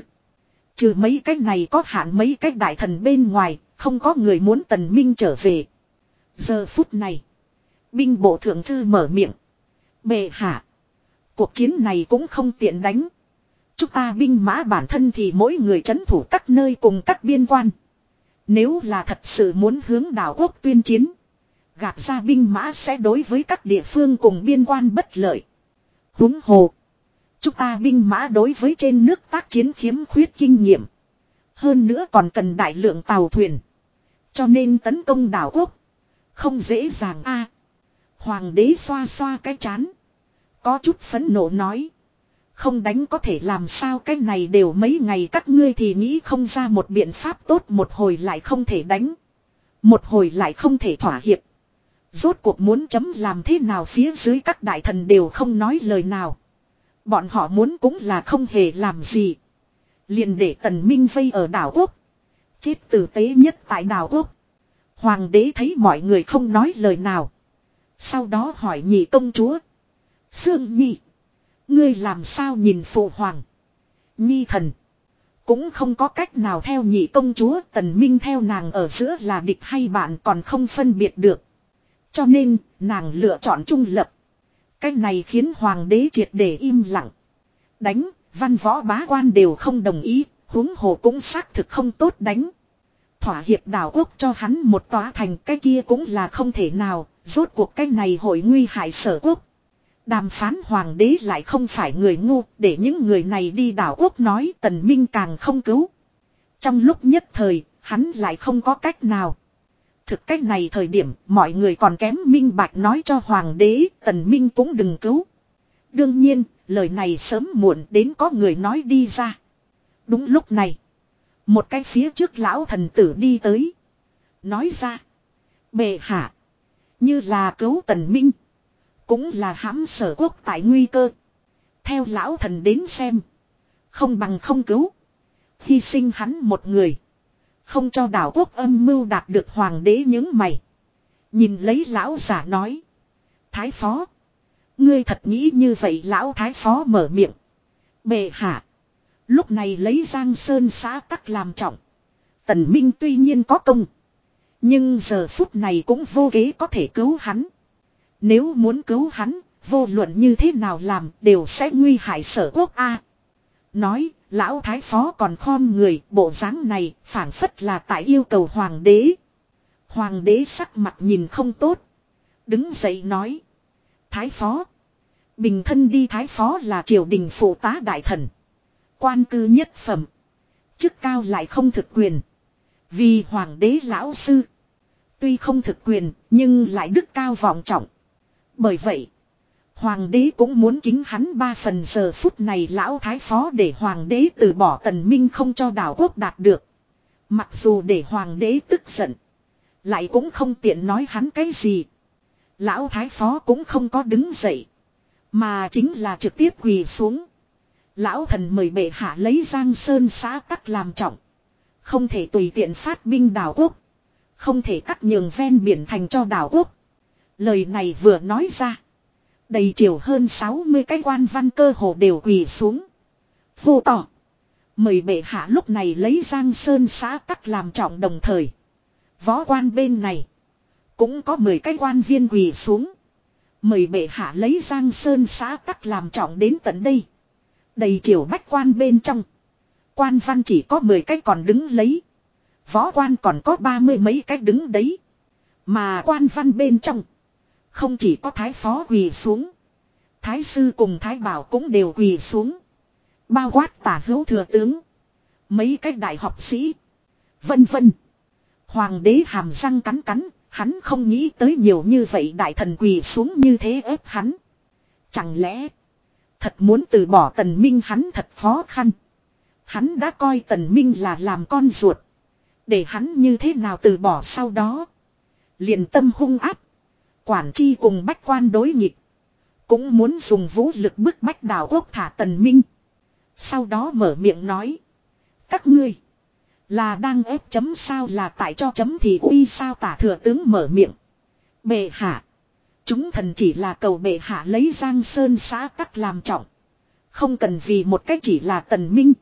Trừ mấy cách này có hạn mấy cách đại thần bên ngoài, không có người muốn tần minh trở về. Giờ phút này. Binh bộ thượng thư mở miệng. Bệ hạ. Cuộc chiến này cũng không tiện đánh. Chúng ta binh mã bản thân thì mỗi người chấn thủ các nơi cùng các biên quan. Nếu là thật sự muốn hướng đảo quốc tuyên chiến. Gạt ra binh mã sẽ đối với các địa phương cùng biên quan bất lợi. Húng hồ. Chúng ta binh mã đối với trên nước tác chiến khiếm khuyết kinh nghiệm. Hơn nữa còn cần đại lượng tàu thuyền. Cho nên tấn công đảo quốc. Không dễ dàng a. Hoàng đế xoa xoa cái chán. Có chút phấn nộ nói. Không đánh có thể làm sao cái này đều mấy ngày các ngươi thì nghĩ không ra một biện pháp tốt một hồi lại không thể đánh. Một hồi lại không thể thỏa hiệp. Rốt cuộc muốn chấm làm thế nào phía dưới các đại thần đều không nói lời nào. Bọn họ muốn cũng là không hề làm gì. liền để tần minh vây ở đảo quốc. Chết tử tế nhất tại đảo quốc. Hoàng đế thấy mọi người không nói lời nào. Sau đó hỏi nhị công chúa. Sương Nhi. Ngươi làm sao nhìn phụ hoàng. Nhi thần. Cũng không có cách nào theo nhị công chúa, tần minh theo nàng ở giữa là địch hay bạn còn không phân biệt được. Cho nên nàng lựa chọn trung lập. Cách này khiến hoàng đế triệt để im lặng. Đánh, văn võ bá quan đều không đồng ý, huống hồ cũng xác thực không tốt đánh. Thỏa hiệp đảo quốc cho hắn một tòa thành cái kia cũng là không thể nào, rốt cuộc cái này hội nguy hại sở quốc. Đàm phán hoàng đế lại không phải người ngu để những người này đi đảo quốc nói tần minh càng không cứu. Trong lúc nhất thời, hắn lại không có cách nào. Thực cách này thời điểm mọi người còn kém minh bạch nói cho hoàng đế tần minh cũng đừng cứu. Đương nhiên, lời này sớm muộn đến có người nói đi ra. Đúng lúc này, một cái phía trước lão thần tử đi tới. Nói ra, bệ hạ, như là cứu tần minh. Cũng là hãm sở quốc tại nguy cơ. Theo lão thần đến xem. Không bằng không cứu. Hy sinh hắn một người. Không cho đảo quốc âm mưu đạt được hoàng đế những mày. Nhìn lấy lão giả nói. Thái phó. Ngươi thật nghĩ như vậy lão thái phó mở miệng. Bệ hạ. Lúc này lấy Giang Sơn xã tắc làm trọng. Tần Minh tuy nhiên có công. Nhưng giờ phút này cũng vô kế có thể cứu hắn. Nếu muốn cứu hắn, vô luận như thế nào làm đều sẽ nguy hại sở quốc A. Nói, lão thái phó còn khom người, bộ dáng này phản phất là tại yêu cầu hoàng đế. Hoàng đế sắc mặt nhìn không tốt. Đứng dậy nói. Thái phó. Bình thân đi thái phó là triều đình phụ tá đại thần. Quan cư nhất phẩm. Chức cao lại không thực quyền. Vì hoàng đế lão sư. Tuy không thực quyền, nhưng lại đức cao vọng trọng. Bởi vậy, hoàng đế cũng muốn kính hắn ba phần giờ phút này lão thái phó để hoàng đế từ bỏ tần minh không cho đảo quốc đạt được. Mặc dù để hoàng đế tức giận, lại cũng không tiện nói hắn cái gì. Lão thái phó cũng không có đứng dậy, mà chính là trực tiếp quỳ xuống. Lão thần mời bệ hạ lấy giang sơn xã tắc làm trọng. Không thể tùy tiện phát binh đảo quốc. Không thể cắt nhường ven biển thành cho đảo quốc. Lời này vừa nói ra. Đầy chiều hơn 60 cái quan văn cơ hồ đều quỳ xuống. Vô tỏ. Mời bệ hạ lúc này lấy Giang Sơn xã tắc làm trọng đồng thời. Võ quan bên này. Cũng có 10 cái quan viên quỳ xuống. Mời bệ hạ lấy Giang Sơn xã tắc làm trọng đến tận đây. Đầy chiều bách quan bên trong. Quan văn chỉ có 10 cái còn đứng lấy. Võ quan còn có ba mươi mấy cái đứng đấy. Mà quan văn bên trong. Không chỉ có thái phó quỳ xuống. Thái sư cùng thái bảo cũng đều quỳ xuống. Bao quát tả hữu thừa tướng. Mấy cái đại học sĩ. Vân vân. Hoàng đế hàm răng cắn cắn. Hắn không nghĩ tới nhiều như vậy đại thần quỳ xuống như thế ép hắn. Chẳng lẽ. Thật muốn từ bỏ tần minh hắn thật khó khăn. Hắn đã coi tần minh là làm con ruột. Để hắn như thế nào từ bỏ sau đó. liền tâm hung áp. Quản chi cùng bách quan đối nghịch. Cũng muốn dùng vũ lực bức bách đảo quốc thả tần minh. Sau đó mở miệng nói. Các ngươi. Là đang ép chấm sao là tại cho chấm thì uy sao tả thừa tướng mở miệng. Bệ hạ. Chúng thần chỉ là cầu bệ hạ lấy giang sơn xã tắc làm trọng. Không cần vì một cách chỉ là tần minh.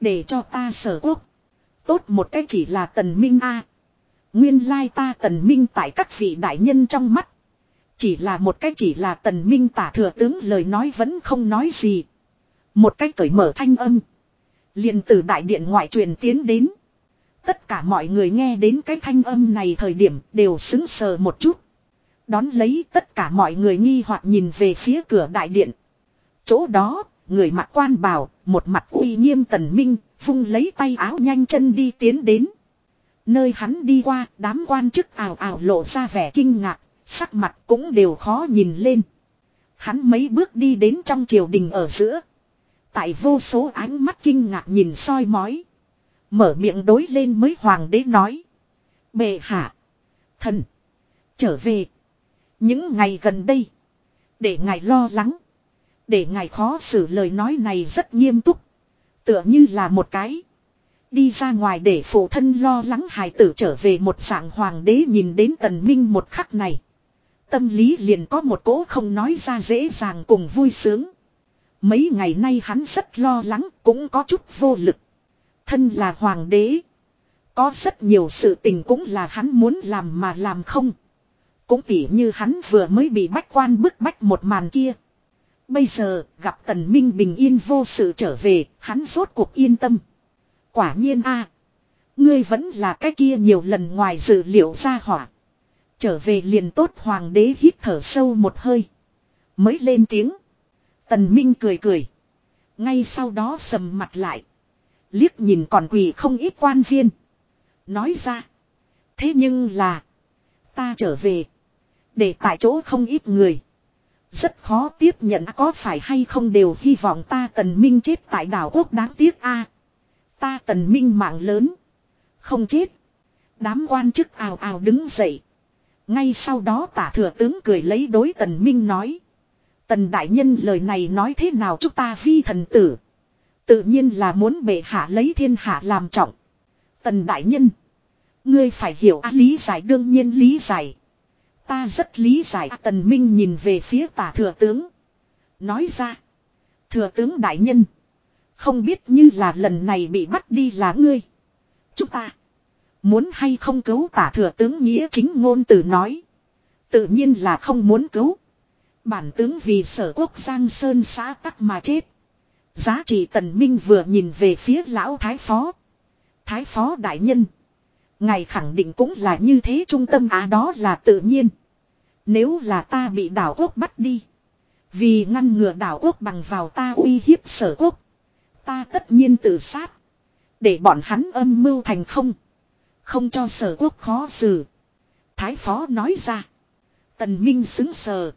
Để cho ta sở quốc. Tốt một cách chỉ là tần minh a Nguyên lai ta tần minh tại các vị đại nhân trong mắt. Chỉ là một cách chỉ là tần minh tả thừa tướng lời nói vẫn không nói gì. Một cách cởi mở thanh âm. liền từ đại điện ngoại truyền tiến đến. Tất cả mọi người nghe đến cái thanh âm này thời điểm đều xứng sờ một chút. Đón lấy tất cả mọi người nghi hoặc nhìn về phía cửa đại điện. Chỗ đó, người mặt quan bào, một mặt uy nghiêm tần minh, vung lấy tay áo nhanh chân đi tiến đến. Nơi hắn đi qua, đám quan chức ảo ảo lộ ra vẻ kinh ngạc, sắc mặt cũng đều khó nhìn lên. Hắn mấy bước đi đến trong triều đình ở giữa. Tại vô số ánh mắt kinh ngạc nhìn soi mói. Mở miệng đối lên mới hoàng đế nói. Bệ hạ. Thần. Trở về. Những ngày gần đây. Để ngài lo lắng. Để ngài khó xử lời nói này rất nghiêm túc. Tựa như là một cái. Đi ra ngoài để phụ thân lo lắng hài tử trở về một dạng hoàng đế nhìn đến tần minh một khắc này. Tâm lý liền có một cỗ không nói ra dễ dàng cùng vui sướng. Mấy ngày nay hắn rất lo lắng cũng có chút vô lực. Thân là hoàng đế. Có rất nhiều sự tình cũng là hắn muốn làm mà làm không. Cũng tỉ như hắn vừa mới bị bách quan bức bách một màn kia. Bây giờ gặp tần minh bình yên vô sự trở về, hắn rốt cuộc yên tâm. Quả nhiên a Ngươi vẫn là cái kia nhiều lần ngoài dự liệu ra hỏa. Trở về liền tốt hoàng đế hít thở sâu một hơi. Mới lên tiếng. Tần Minh cười cười. Ngay sau đó sầm mặt lại. Liếc nhìn còn quỳ không ít quan viên. Nói ra. Thế nhưng là. Ta trở về. Để tại chỗ không ít người. Rất khó tiếp nhận có phải hay không đều hy vọng ta tần minh chết tại đảo quốc đáng tiếc a Ta tần minh mạng lớn. Không chết. Đám quan chức ào ào đứng dậy. Ngay sau đó tả thừa tướng cười lấy đối tần minh nói. Tần đại nhân lời này nói thế nào chúng ta vi thần tử. Tự nhiên là muốn bệ hạ lấy thiên hạ làm trọng. Tần đại nhân. Ngươi phải hiểu á lý giải đương nhiên lý giải. Ta rất lý giải tần minh nhìn về phía tả thừa tướng. Nói ra. Thừa tướng đại nhân. Không biết như là lần này bị bắt đi là ngươi. Chúng ta. Muốn hay không cứu tả thừa tướng nghĩa chính ngôn từ nói. Tự nhiên là không muốn cứu. Bản tướng vì sở quốc Giang Sơn xã tắc mà chết. Giá trị tần minh vừa nhìn về phía lão thái phó. Thái phó đại nhân. Ngài khẳng định cũng là như thế trung tâm á đó là tự nhiên. Nếu là ta bị đảo quốc bắt đi. Vì ngăn ngừa đảo quốc bằng vào ta uy hiếp sở quốc. Ta tất nhiên tự sát. Để bọn hắn âm mưu thành không. Không cho sở quốc khó xử. Thái phó nói ra. Tần Minh xứng sờ.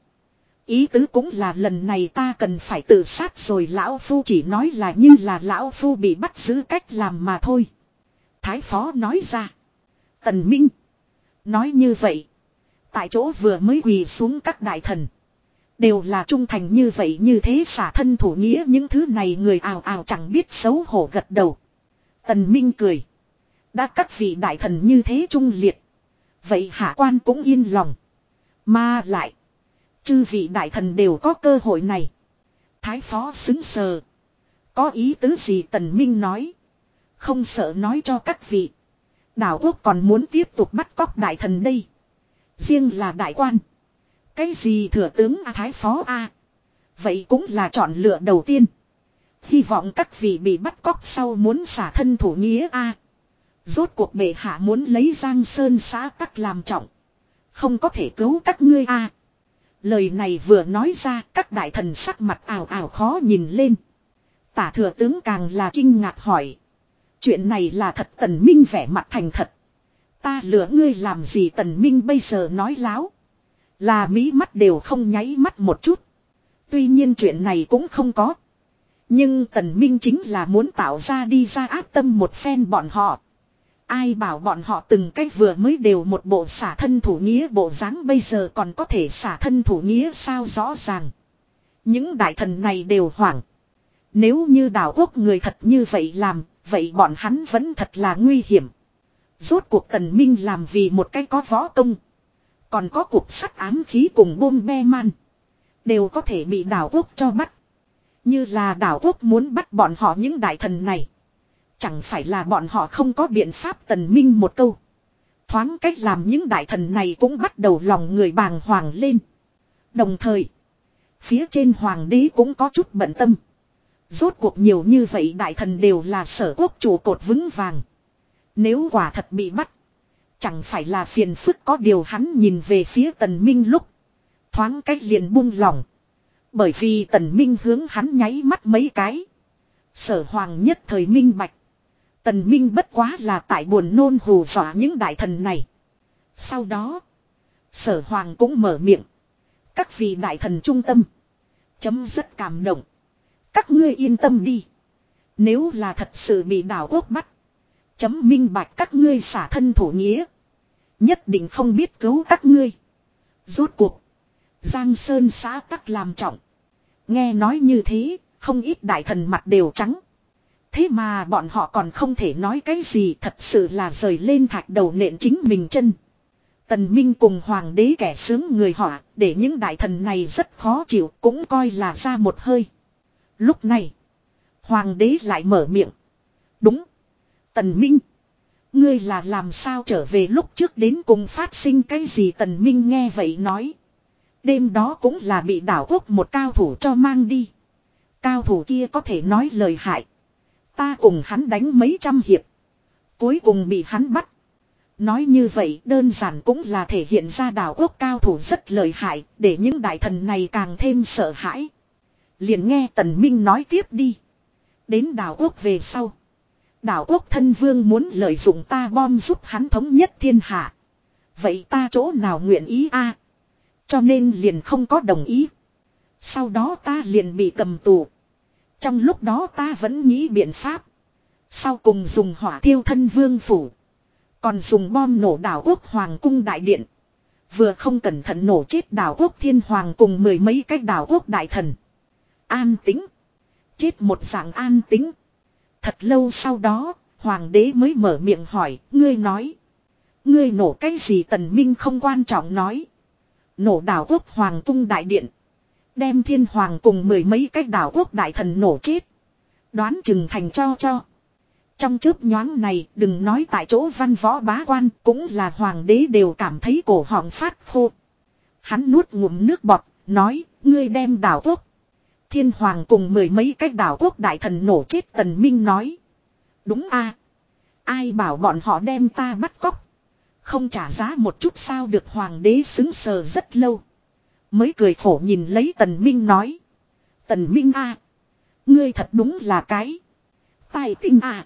Ý tứ cũng là lần này ta cần phải tự sát rồi lão phu chỉ nói là như là lão phu bị bắt giữ cách làm mà thôi. Thái phó nói ra. Tần Minh. Nói như vậy. Tại chỗ vừa mới quỳ xuống các đại thần. Đều là trung thành như vậy như thế xả thân thủ nghĩa những thứ này người ào ào chẳng biết xấu hổ gật đầu. Tần Minh cười. Đã các vị đại thần như thế trung liệt. Vậy hạ quan cũng yên lòng. Mà lại. Chư vị đại thần đều có cơ hội này. Thái phó xứng sờ. Có ý tứ gì tần minh nói. Không sợ nói cho các vị. Đảo quốc còn muốn tiếp tục bắt cóc đại thần đây. Riêng là đại quan. Cái gì thừa tướng A Thái phó A. Vậy cũng là chọn lựa đầu tiên. Hy vọng các vị bị bắt cóc sau muốn xả thân thủ nghĩa A. Rốt cuộc bệ hạ muốn lấy Giang Sơn xã tắc làm trọng. Không có thể cứu các ngươi A. Lời này vừa nói ra, các đại thần sắc mặt ảo ảo khó nhìn lên. Tả thừa tướng càng là kinh ngạc hỏi. Chuyện này là thật tần minh vẻ mặt thành thật. Ta lừa ngươi làm gì tần minh bây giờ nói láo. Là mỹ mắt đều không nháy mắt một chút. Tuy nhiên chuyện này cũng không có. Nhưng tần minh chính là muốn tạo ra đi ra áp tâm một phen bọn họ. Ai bảo bọn họ từng cách vừa mới đều một bộ xả thân thủ nghĩa bộ dáng bây giờ còn có thể xả thân thủ nghĩa sao rõ ràng. Những đại thần này đều hoảng. Nếu như đảo quốc người thật như vậy làm, vậy bọn hắn vẫn thật là nguy hiểm. Rốt cuộc tần minh làm vì một cái có võ công. Còn có cuộc sắt ám khí cùng bom be man. Đều có thể bị đảo quốc cho bắt. Như là đảo quốc muốn bắt bọn họ những đại thần này. Chẳng phải là bọn họ không có biện pháp tần minh một câu. Thoáng cách làm những đại thần này cũng bắt đầu lòng người bàng hoàng lên. Đồng thời, phía trên hoàng đế cũng có chút bận tâm. Rốt cuộc nhiều như vậy đại thần đều là sở quốc chủ cột vững vàng. Nếu quả thật bị bắt, chẳng phải là phiền phức có điều hắn nhìn về phía tần minh lúc. Thoáng cách liền buông lòng, Bởi vì tần minh hướng hắn nháy mắt mấy cái. Sở hoàng nhất thời minh bạch. Tần minh bất quá là tại buồn nôn hù dọa những đại thần này. Sau đó, sở hoàng cũng mở miệng. Các vị đại thần trung tâm. Chấm rất cảm động. Các ngươi yên tâm đi. Nếu là thật sự bị đảo quốc bắt. Chấm minh bạch các ngươi xả thân thủ nghĩa. Nhất định không biết cứu các ngươi. Rốt cuộc. Giang Sơn xã tắc làm trọng. Nghe nói như thế, không ít đại thần mặt đều trắng. Thế mà bọn họ còn không thể nói cái gì thật sự là rời lên thạch đầu nện chính mình chân. Tần Minh cùng hoàng đế kẻ sướng người họ, để những đại thần này rất khó chịu, cũng coi là ra một hơi. Lúc này, hoàng đế lại mở miệng. Đúng. Tần Minh. Ngươi là làm sao trở về lúc trước đến cùng phát sinh cái gì Tần Minh nghe vậy nói. Đêm đó cũng là bị đảo quốc một cao thủ cho mang đi. Cao thủ kia có thể nói lời hại. Ta cùng hắn đánh mấy trăm hiệp. Cuối cùng bị hắn bắt. Nói như vậy đơn giản cũng là thể hiện ra đảo quốc cao thủ rất lợi hại, để những đại thần này càng thêm sợ hãi. Liền nghe Tần Minh nói tiếp đi. Đến đảo quốc về sau. Đảo quốc thân vương muốn lợi dụng ta bom giúp hắn thống nhất thiên hạ. Vậy ta chỗ nào nguyện ý a? Cho nên liền không có đồng ý. Sau đó ta liền bị cầm tù. Trong lúc đó ta vẫn nghĩ biện pháp. Sau cùng dùng hỏa thiêu thân vương phủ. Còn dùng bom nổ đảo quốc hoàng cung đại điện. Vừa không cẩn thận nổ chết đảo quốc thiên hoàng cùng mười mấy cách đảo quốc đại thần. An tính. Chết một dạng an tính. Thật lâu sau đó, hoàng đế mới mở miệng hỏi, ngươi nói. Ngươi nổ cái gì tần minh không quan trọng nói. Nổ đảo quốc hoàng cung đại điện. Đem thiên hoàng cùng mười mấy cách đảo quốc đại thần nổ chết. Đoán chừng thành cho cho. Trong chớp nhoáng này đừng nói tại chỗ văn võ bá quan cũng là hoàng đế đều cảm thấy cổ họng phát khô. Hắn nuốt ngụm nước bọt, nói, ngươi đem đảo quốc. Thiên hoàng cùng mười mấy cách đảo quốc đại thần nổ chết tần minh nói. Đúng a Ai bảo bọn họ đem ta bắt cóc. Không trả giá một chút sao được hoàng đế xứng sờ rất lâu. Mới cười khổ nhìn lấy tần minh nói. Tần minh a Ngươi thật đúng là cái. Tài tinh a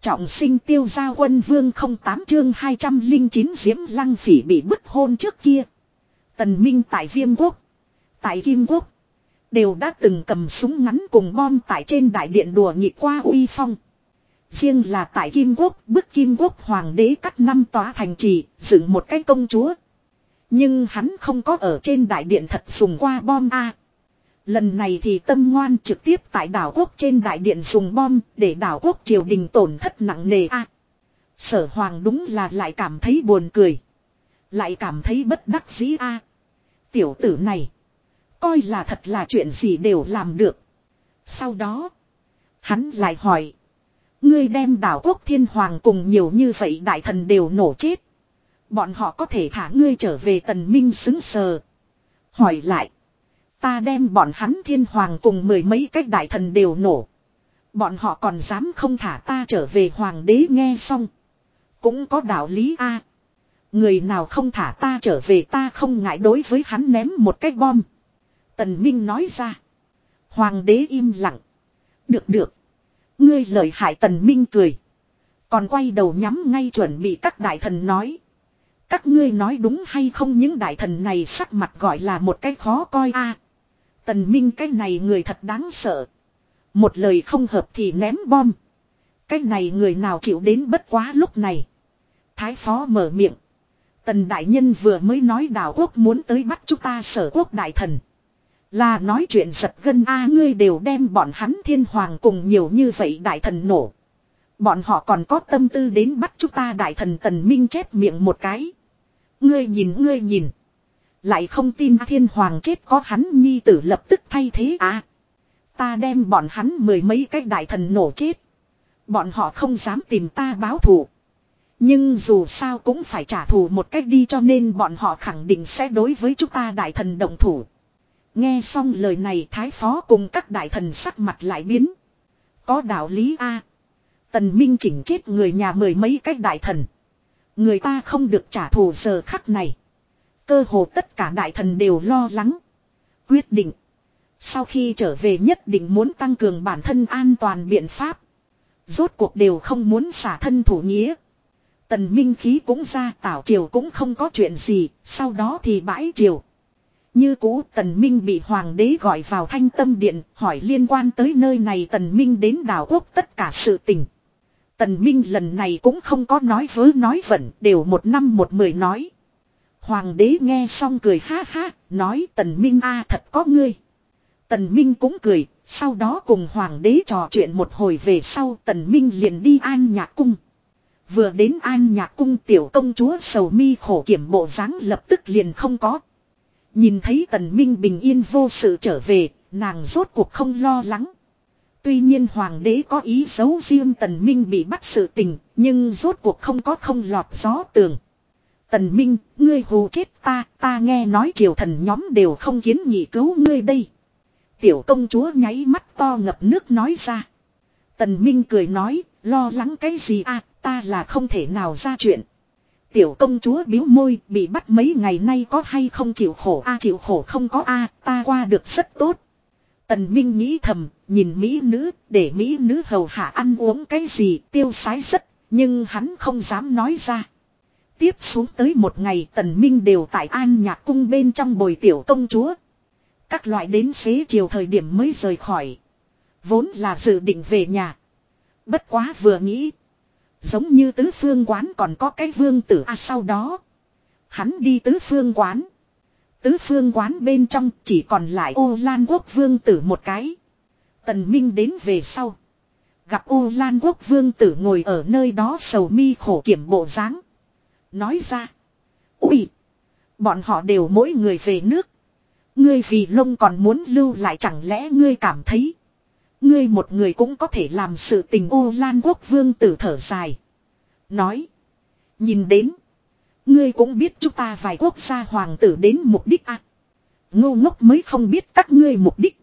Trọng sinh tiêu gia quân vương không tám chương 209 diễm lăng phỉ bị bức hôn trước kia. Tần Minh tại viêm quốc. Tại kim quốc. Đều đã từng cầm súng ngắn cùng bom tại trên đại điện đùa nhị qua uy phong. Riêng là tại Kim Quốc, bức Kim Quốc hoàng đế cắt năm tòa thành trì, dựng một cái công chúa. Nhưng hắn không có ở trên đại điện thật dùng qua bom A. Lần này thì tâm ngoan trực tiếp tại đảo quốc trên đại điện dùng bom để đảo quốc triều đình tổn thất nặng nề A. Sở hoàng đúng là lại cảm thấy buồn cười. Lại cảm thấy bất đắc dĩ A. Tiểu tử này. Coi là thật là chuyện gì đều làm được. Sau đó. Hắn lại hỏi. Ngươi đem đảo quốc thiên hoàng cùng nhiều như vậy đại thần đều nổ chết. Bọn họ có thể thả ngươi trở về tần minh xứng sờ. Hỏi lại. Ta đem bọn hắn thiên hoàng cùng mười mấy cách đại thần đều nổ. Bọn họ còn dám không thả ta trở về hoàng đế nghe xong. Cũng có đạo lý a. Người nào không thả ta trở về ta không ngại đối với hắn ném một cái bom. Tần Minh nói ra. Hoàng đế im lặng. Được được. Ngươi lời hại Tần Minh cười. Còn quay đầu nhắm ngay chuẩn bị các đại thần nói. Các ngươi nói đúng hay không những đại thần này sắc mặt gọi là một cái khó coi a. À, tần Minh cái này người thật đáng sợ. Một lời không hợp thì ném bom. Cái này người nào chịu đến bất quá lúc này. Thái phó mở miệng. Tần đại nhân vừa mới nói đảo quốc muốn tới bắt chúng ta sở quốc đại thần. Là nói chuyện giật gân a, ngươi đều đem bọn hắn thiên hoàng cùng nhiều như vậy đại thần nổ. Bọn họ còn có tâm tư đến bắt chúng ta đại thần tần minh chép miệng một cái. Ngươi nhìn ngươi nhìn. Lại không tin thiên hoàng chết có hắn nhi tử lập tức thay thế à. Ta đem bọn hắn mười mấy cái đại thần nổ chết. Bọn họ không dám tìm ta báo thù. Nhưng dù sao cũng phải trả thù một cách đi cho nên bọn họ khẳng định sẽ đối với chúng ta đại thần động thủ. Nghe xong lời này, thái phó cùng các đại thần sắc mặt lại biến. Có đạo lý A. Tần Minh chỉnh chết người nhà mười mấy cách đại thần. Người ta không được trả thù giờ khắc này. Cơ hồ tất cả đại thần đều lo lắng. Quyết định. Sau khi trở về nhất định muốn tăng cường bản thân an toàn biện pháp. Rốt cuộc đều không muốn xả thân thủ nghĩa. Tần Minh khí cũng ra tảo triều cũng không có chuyện gì, sau đó thì bãi triều. Như cũ Tần Minh bị Hoàng đế gọi vào thanh tâm điện, hỏi liên quan tới nơi này Tần Minh đến đảo quốc tất cả sự tình. Tần Minh lần này cũng không có nói vớ nói vẩn, đều một năm một mười nói. Hoàng đế nghe xong cười ha ha, nói Tần Minh a thật có ngươi. Tần Minh cũng cười, sau đó cùng Hoàng đế trò chuyện một hồi về sau Tần Minh liền đi an nhạc cung. Vừa đến an nhạc cung tiểu công chúa sầu mi khổ kiểm bộ dáng lập tức liền không có. Nhìn thấy Tần Minh bình yên vô sự trở về, nàng rốt cuộc không lo lắng. Tuy nhiên hoàng đế có ý xấu riêng Tần Minh bị bắt sự tình, nhưng rốt cuộc không có không lọt gió tường. Tần Minh, ngươi hù chết ta, ta nghe nói triều thần nhóm đều không kiến nghị cứu ngươi đây. Tiểu công chúa nháy mắt to ngập nước nói ra. Tần Minh cười nói, lo lắng cái gì à, ta là không thể nào ra chuyện. Tiểu công chúa biếu môi, bị bắt mấy ngày nay có hay không chịu khổ a chịu khổ không có a ta qua được rất tốt. Tần Minh nghĩ thầm, nhìn Mỹ nữ, để Mỹ nữ hầu hạ ăn uống cái gì, tiêu sái rất, nhưng hắn không dám nói ra. Tiếp xuống tới một ngày Tần Minh đều tại an nhạc cung bên trong bồi tiểu công chúa. Các loại đến xế chiều thời điểm mới rời khỏi. Vốn là dự định về nhà. Bất quá vừa nghĩ. Giống như tứ phương quán còn có cái vương tử a sau đó. Hắn đi tứ phương quán. Tứ phương quán bên trong chỉ còn lại ô lan quốc vương tử một cái. Tần Minh đến về sau. Gặp ô lan quốc vương tử ngồi ở nơi đó sầu mi khổ kiểm bộ dáng Nói ra. Úi! Bọn họ đều mỗi người về nước. Ngươi vì lông còn muốn lưu lại chẳng lẽ ngươi cảm thấy. Ngươi một người cũng có thể làm sự tình ô lan quốc vương tử thở dài. Nói. Nhìn đến. Ngươi cũng biết chúng ta vài quốc gia hoàng tử đến mục đích à. Ngô ngốc mới không biết các ngươi mục đích.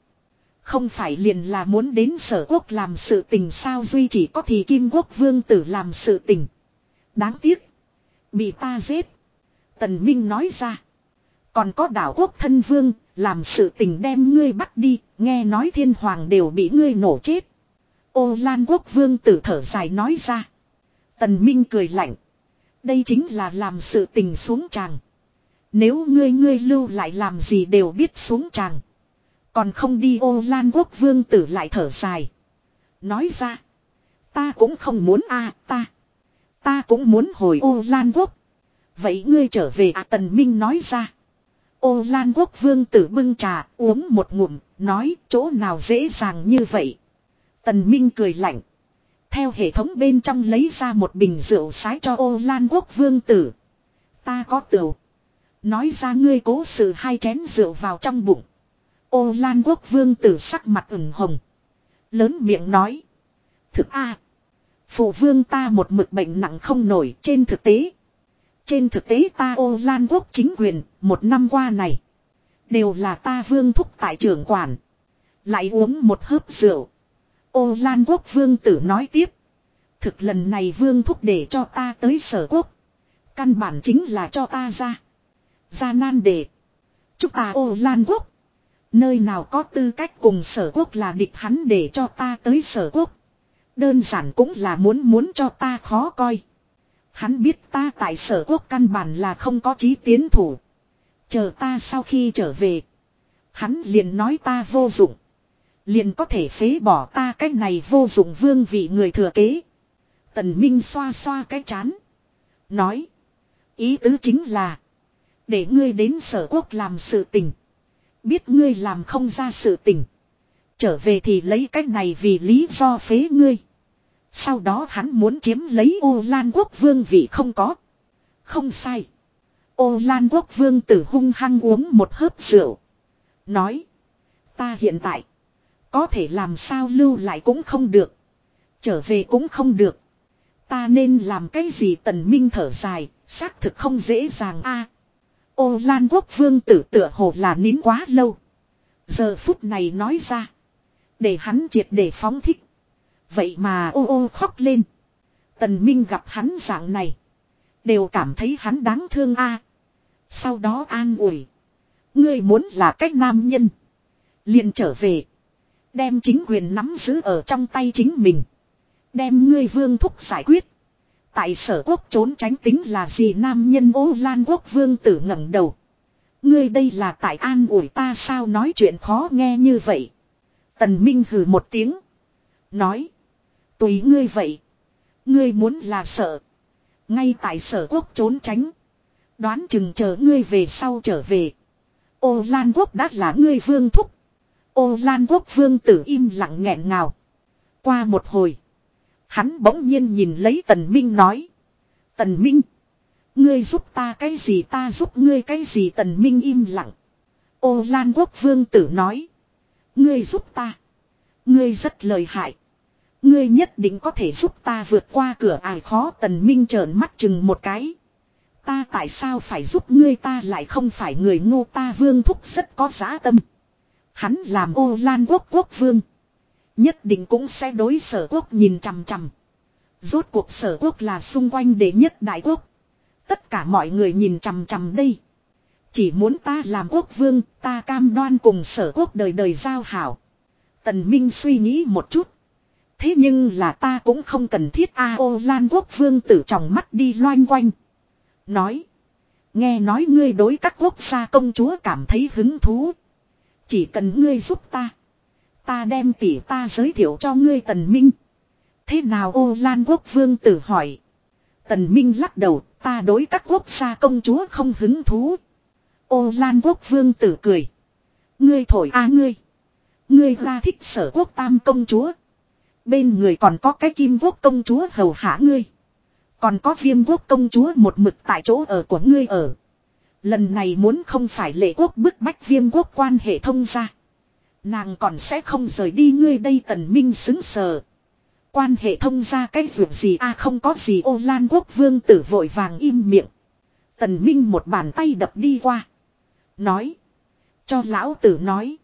Không phải liền là muốn đến sở quốc làm sự tình sao duy chỉ có thì kim quốc vương tử làm sự tình. Đáng tiếc. Bị ta giết. Tần Minh nói ra. Còn có đảo quốc thân vương, làm sự tình đem ngươi bắt đi, nghe nói thiên hoàng đều bị ngươi nổ chết. Ô Lan quốc vương tử thở dài nói ra. Tần Minh cười lạnh. Đây chính là làm sự tình xuống tràng. Nếu ngươi ngươi lưu lại làm gì đều biết xuống tràng. Còn không đi ô Lan quốc vương tử lại thở dài. Nói ra. Ta cũng không muốn a, ta. Ta cũng muốn hồi ô Lan quốc. Vậy ngươi trở về à Tần Minh nói ra. Ô Lan quốc vương tử bưng trà, uống một ngụm. Nói, chỗ nào dễ dàng như vậy. Tần Minh cười lạnh. Theo hệ thống bên trong lấy ra một bình rượu sái cho ô Lan quốc vương tử. Ta có tửu. Nói ra ngươi cố sự hai chén rượu vào trong bụng. Ô Lan quốc vương tử sắc mặt ửng hồng. Lớn miệng nói. Thực a Phụ vương ta một mực bệnh nặng không nổi trên thực tế. Trên thực tế ta ô Lan quốc chính quyền một năm qua này. Đều là ta vương thúc tại trưởng quản. Lại uống một hớp rượu. Ô Lan quốc vương tử nói tiếp. Thực lần này vương thúc để cho ta tới sở quốc. Căn bản chính là cho ta ra. Ra nan đề. Chúng ta ô Lan quốc. Nơi nào có tư cách cùng sở quốc là địch hắn để cho ta tới sở quốc. Đơn giản cũng là muốn muốn cho ta khó coi. Hắn biết ta tại sở quốc căn bản là không có chí tiến thủ. Chờ ta sau khi trở về. Hắn liền nói ta vô dụng. Liền có thể phế bỏ ta cái này vô dụng vương vị người thừa kế. Tần Minh xoa xoa cái chán. Nói. Ý tứ chính là. Để ngươi đến sở quốc làm sự tình. Biết ngươi làm không ra sự tình. Trở về thì lấy cái này vì lý do phế ngươi. Sau đó hắn muốn chiếm lấy ô lan quốc vương vị không có. Không sai. Ô lan quốc vương tử hung hăng uống một hớp rượu. Nói. Ta hiện tại. Có thể làm sao lưu lại cũng không được. Trở về cũng không được. Ta nên làm cái gì tần minh thở dài, xác thực không dễ dàng a. ô Lan quốc vương tử tựa hồ là nín quá lâu. Giờ phút này nói ra. Để hắn triệt để phóng thích. Vậy mà ô ô khóc lên. Tần Minh gặp hắn dạng này. Đều cảm thấy hắn đáng thương a. Sau đó an ủi. Ngươi muốn là cách nam nhân. liền trở về. Đem chính quyền nắm giữ ở trong tay chính mình. Đem ngươi vương thúc giải quyết. Tại sở quốc trốn tránh tính là gì nam nhân ô lan quốc vương tử ngẩng đầu. Ngươi đây là tại an ủi ta sao nói chuyện khó nghe như vậy. Tần Minh hừ một tiếng. Nói. Tùy ngươi vậy. Ngươi muốn là sợ. Ngay tại sở quốc trốn tránh. Đoán chừng chờ ngươi về sau trở về. Ô Lan quốc đã là ngươi vương thúc. Ô Lan quốc vương tử im lặng nghẹn ngào. Qua một hồi. Hắn bỗng nhiên nhìn lấy Tần Minh nói. Tần Minh. Ngươi giúp ta cái gì, ta giúp ngươi cái gì Tần Minh im lặng. Ô Lan quốc vương tử nói. Ngươi giúp ta. Ngươi rất lợi hại. Ngươi nhất định có thể giúp ta vượt qua cửa ải khó tần minh trợn mắt chừng một cái. Ta tại sao phải giúp ngươi ta lại không phải người ngu ta vương thúc rất có giá tâm. Hắn làm ô lan quốc quốc vương. Nhất định cũng sẽ đối sở quốc nhìn chằm chằm. Rốt cuộc sở quốc là xung quanh đệ nhất đại quốc. Tất cả mọi người nhìn chằm chằm đây. Chỉ muốn ta làm quốc vương, ta cam đoan cùng sở quốc đời đời giao hảo. Tần Minh suy nghĩ một chút. Thế nhưng là ta cũng không cần thiết A ô lan quốc vương tử trọng mắt đi loanh quanh. Nói. Nghe nói ngươi đối các quốc gia công chúa cảm thấy hứng thú. Chỉ cần ngươi giúp ta. Ta đem tỷ ta giới thiệu cho ngươi tần minh. Thế nào ô lan quốc vương tử hỏi. Tần minh lắc đầu, ta đối các quốc gia công chúa không hứng thú. Ô lan quốc vương tử cười. Ngươi thổi a ngươi. Ngươi ra thích sở quốc tam công chúa. Bên người còn có cái kim quốc công chúa hầu hạ ngươi. Còn có viêm quốc công chúa một mực tại chỗ ở của ngươi ở. Lần này muốn không phải lệ quốc bức bách viêm quốc quan hệ thông ra. Nàng còn sẽ không rời đi ngươi đây tần minh xứng sờ. Quan hệ thông ra cái việc gì a không có gì ô lan quốc vương tử vội vàng im miệng. Tần minh một bàn tay đập đi qua. Nói. Cho lão tử nói.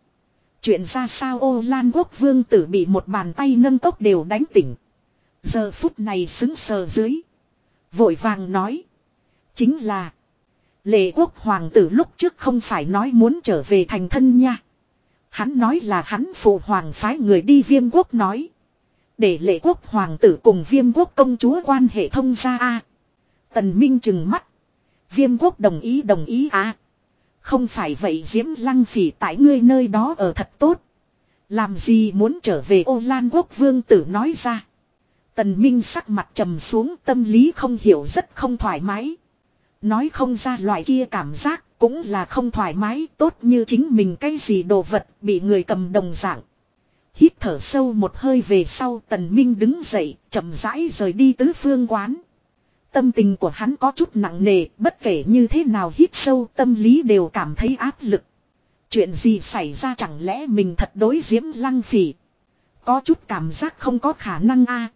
Chuyện ra sao ô lan quốc vương tử bị một bàn tay nâng tốc đều đánh tỉnh. Giờ phút này xứng sờ dưới. Vội vàng nói. Chính là. Lệ quốc hoàng tử lúc trước không phải nói muốn trở về thành thân nha. Hắn nói là hắn phụ hoàng phái người đi viêm quốc nói. Để lệ quốc hoàng tử cùng viêm quốc công chúa quan hệ thông ra a Tần Minh chừng mắt. Viêm quốc đồng ý đồng ý à. Không phải vậy diễm lăng phỉ tại ngươi nơi đó ở thật tốt. Làm gì muốn trở về ô lan quốc vương tử nói ra. Tần Minh sắc mặt trầm xuống, tâm lý không hiểu, rất không thoải mái. Nói không ra loại kia cảm giác cũng là không thoải mái tốt như chính mình cái gì đồ vật bị người cầm đồng dạng. Hít thở sâu một hơi về sau tần minh đứng dậy chậm rãi rời đi tứ phương quán. Tâm tình của hắn có chút nặng nề, bất kể như thế nào hít sâu tâm lý đều cảm thấy áp lực. Chuyện gì xảy ra chẳng lẽ mình thật đối diễm lăng phỉ. Có chút cảm giác không có khả năng a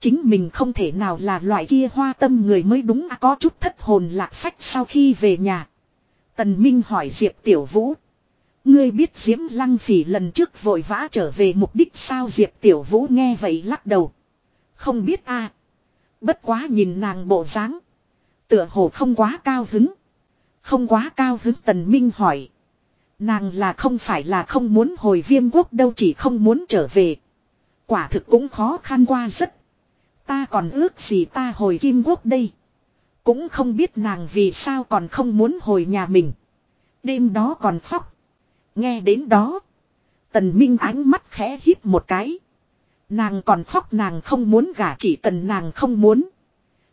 Chính mình không thể nào là loại kia hoa tâm người mới đúng à, có chút thất hồn lạc phách sau khi về nhà. Tần Minh hỏi Diệp Tiểu Vũ. Ngươi biết Diễm Lăng Phỉ lần trước vội vã trở về mục đích sao Diệp Tiểu Vũ nghe vậy lắc đầu. Không biết a Bất quá nhìn nàng bộ dáng, tựa hồ không quá cao hứng. Không quá cao hứng Tần Minh hỏi. Nàng là không phải là không muốn hồi viêm quốc đâu chỉ không muốn trở về. Quả thực cũng khó khăn qua rất. Ta còn ước gì ta hồi kim quốc đây. Cũng không biết nàng vì sao còn không muốn hồi nhà mình. Đêm đó còn khóc. Nghe đến đó. Tần Minh ánh mắt khẽ hít một cái. Nàng còn khóc nàng không muốn gả, chỉ cần nàng không muốn.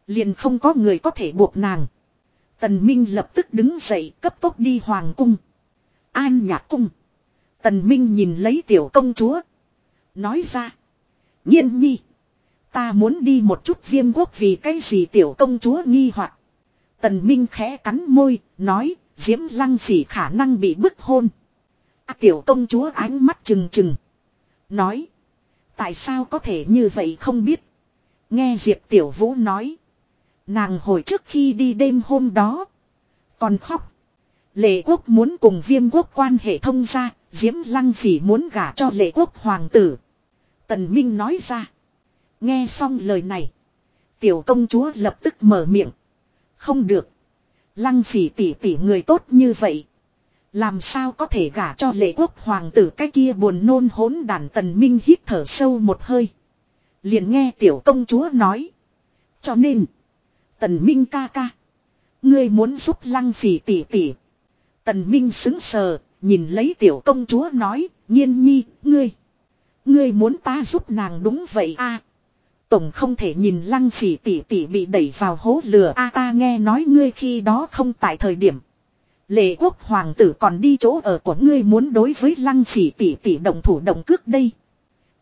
Liền không có người có thể buộc nàng. Tần Minh lập tức đứng dậy, cấp tốc đi hoàng cung. An nhạc cung. Tần Minh nhìn lấy tiểu công chúa. Nói ra. Nhiên nhi. Ta muốn đi một chút viêm quốc vì cái gì tiểu công chúa nghi hoặc. Tần Minh khẽ cắn môi, nói, Diễm Lăng Phỉ khả năng bị bức hôn. À, tiểu công chúa ánh mắt trừng trừng. Nói, Tại sao có thể như vậy không biết. Nghe Diệp Tiểu Vũ nói. Nàng hồi trước khi đi đêm hôm đó. Còn khóc. Lệ quốc muốn cùng viêm quốc quan hệ thông ra. Diễm Lăng Phỉ muốn gả cho lệ quốc hoàng tử. Tần Minh nói ra. Nghe xong lời này. Tiểu công chúa lập tức mở miệng. Không được. Lăng Phỉ tỷ tỷ người tốt như vậy. Làm sao có thể gả cho lệ quốc hoàng tử cái kia buồn nôn hỗn đàn tần minh hít thở sâu một hơi. Liền nghe tiểu công chúa nói. Cho nên. Tần minh ca ca. Ngươi muốn giúp lăng phỉ tỷ tỷ. Tần minh xứng sờ. Nhìn lấy tiểu công chúa nói. Nhiên nhi. Ngươi. Ngươi muốn ta giúp nàng đúng vậy a Tổng không thể nhìn lăng phỉ tỷ tỷ bị đẩy vào hố lửa a ta nghe nói ngươi khi đó không tại thời điểm. Lệ quốc hoàng tử còn đi chỗ ở của ngươi muốn đối với lăng phỉ tỷ tỷ động thủ động cước đây.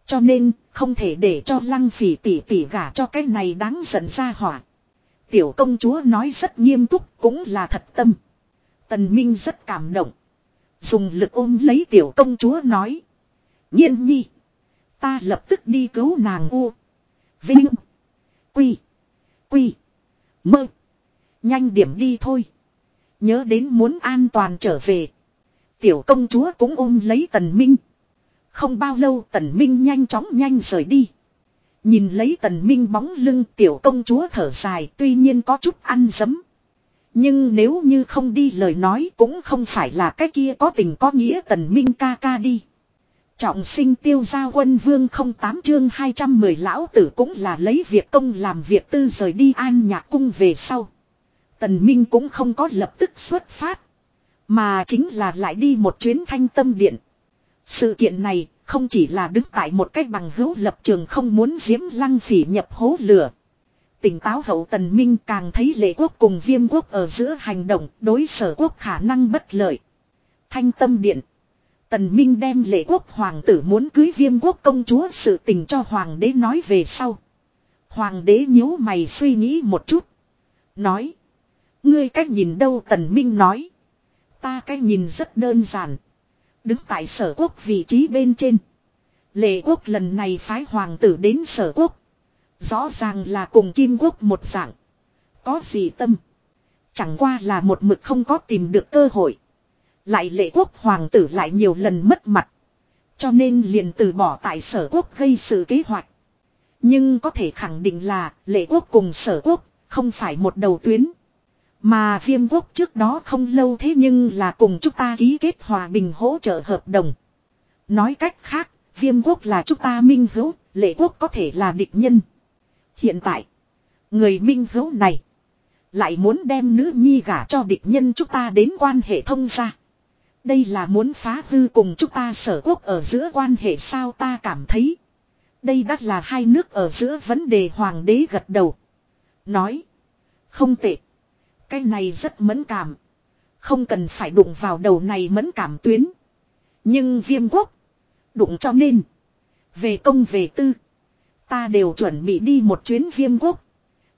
Cho nên, không thể để cho lăng phỉ tỷ tỷ gả cho cái này đáng giận ra hỏa. Tiểu công chúa nói rất nghiêm túc, cũng là thật tâm. Tần Minh rất cảm động. Dùng lực ôm lấy tiểu công chúa nói. Nhiên nhi. Ta lập tức đi cứu nàng u. Vinh. Quy. Quy. Mơ. Nhanh điểm đi thôi. Nhớ đến muốn an toàn trở về. Tiểu công chúa cũng ôm lấy tần minh. Không bao lâu tần minh nhanh chóng nhanh rời đi. Nhìn lấy tần minh bóng lưng tiểu công chúa thở dài tuy nhiên có chút ăn dấm. Nhưng nếu như không đi lời nói cũng không phải là cái kia có tình có nghĩa tần minh ca ca đi. Trọng sinh tiêu gia quân vương không tám chương 210 lão tử cũng là lấy việc công làm việc tư rời đi an nhạc cung về sau. Tần Minh cũng không có lập tức xuất phát. Mà chính là lại đi một chuyến thanh tâm điện. Sự kiện này không chỉ là đứng tại một cách bằng hữu lập trường không muốn diễm lăng phỉ nhập hố lửa. Tỉnh táo hậu tần minh càng thấy lệ quốc cùng viêm quốc ở giữa hành động đối sở quốc khả năng bất lợi. Thanh tâm điện. Tần minh đem lệ quốc hoàng tử muốn cưới viêm quốc công chúa sự tình cho hoàng đế nói về sau. Hoàng đế nhíu mày suy nghĩ một chút. Nói. Ngươi cách nhìn đâu tần minh nói. Ta cách nhìn rất đơn giản. Đứng tại sở quốc vị trí bên trên. Lệ quốc lần này phái hoàng tử đến sở quốc. Rõ ràng là cùng kim quốc một dạng. Có gì tâm. Chẳng qua là một mực không có tìm được cơ hội. Lại lệ quốc hoàng tử lại nhiều lần mất mặt. Cho nên liền từ bỏ tại sở quốc gây sự kế hoạch. Nhưng có thể khẳng định là lệ quốc cùng sở quốc không phải một đầu tuyến. Mà viêm quốc trước đó không lâu thế nhưng là cùng chúng ta ký kết hòa bình hỗ trợ hợp đồng. Nói cách khác, viêm quốc là chúng ta minh hữu, lệ quốc có thể là địch nhân. Hiện tại, người minh hữu này lại muốn đem nữ nhi gả cho địch nhân chúng ta đến quan hệ thông gia. Đây là muốn phá hư cùng chúng ta sở quốc ở giữa quan hệ sao ta cảm thấy. Đây đắt là hai nước ở giữa vấn đề hoàng đế gật đầu. Nói. Không tệ. Cái này rất mẫn cảm. Không cần phải đụng vào đầu này mẫn cảm tuyến. Nhưng viêm quốc. Đụng cho nên. Về công về tư. Ta đều chuẩn bị đi một chuyến viêm quốc.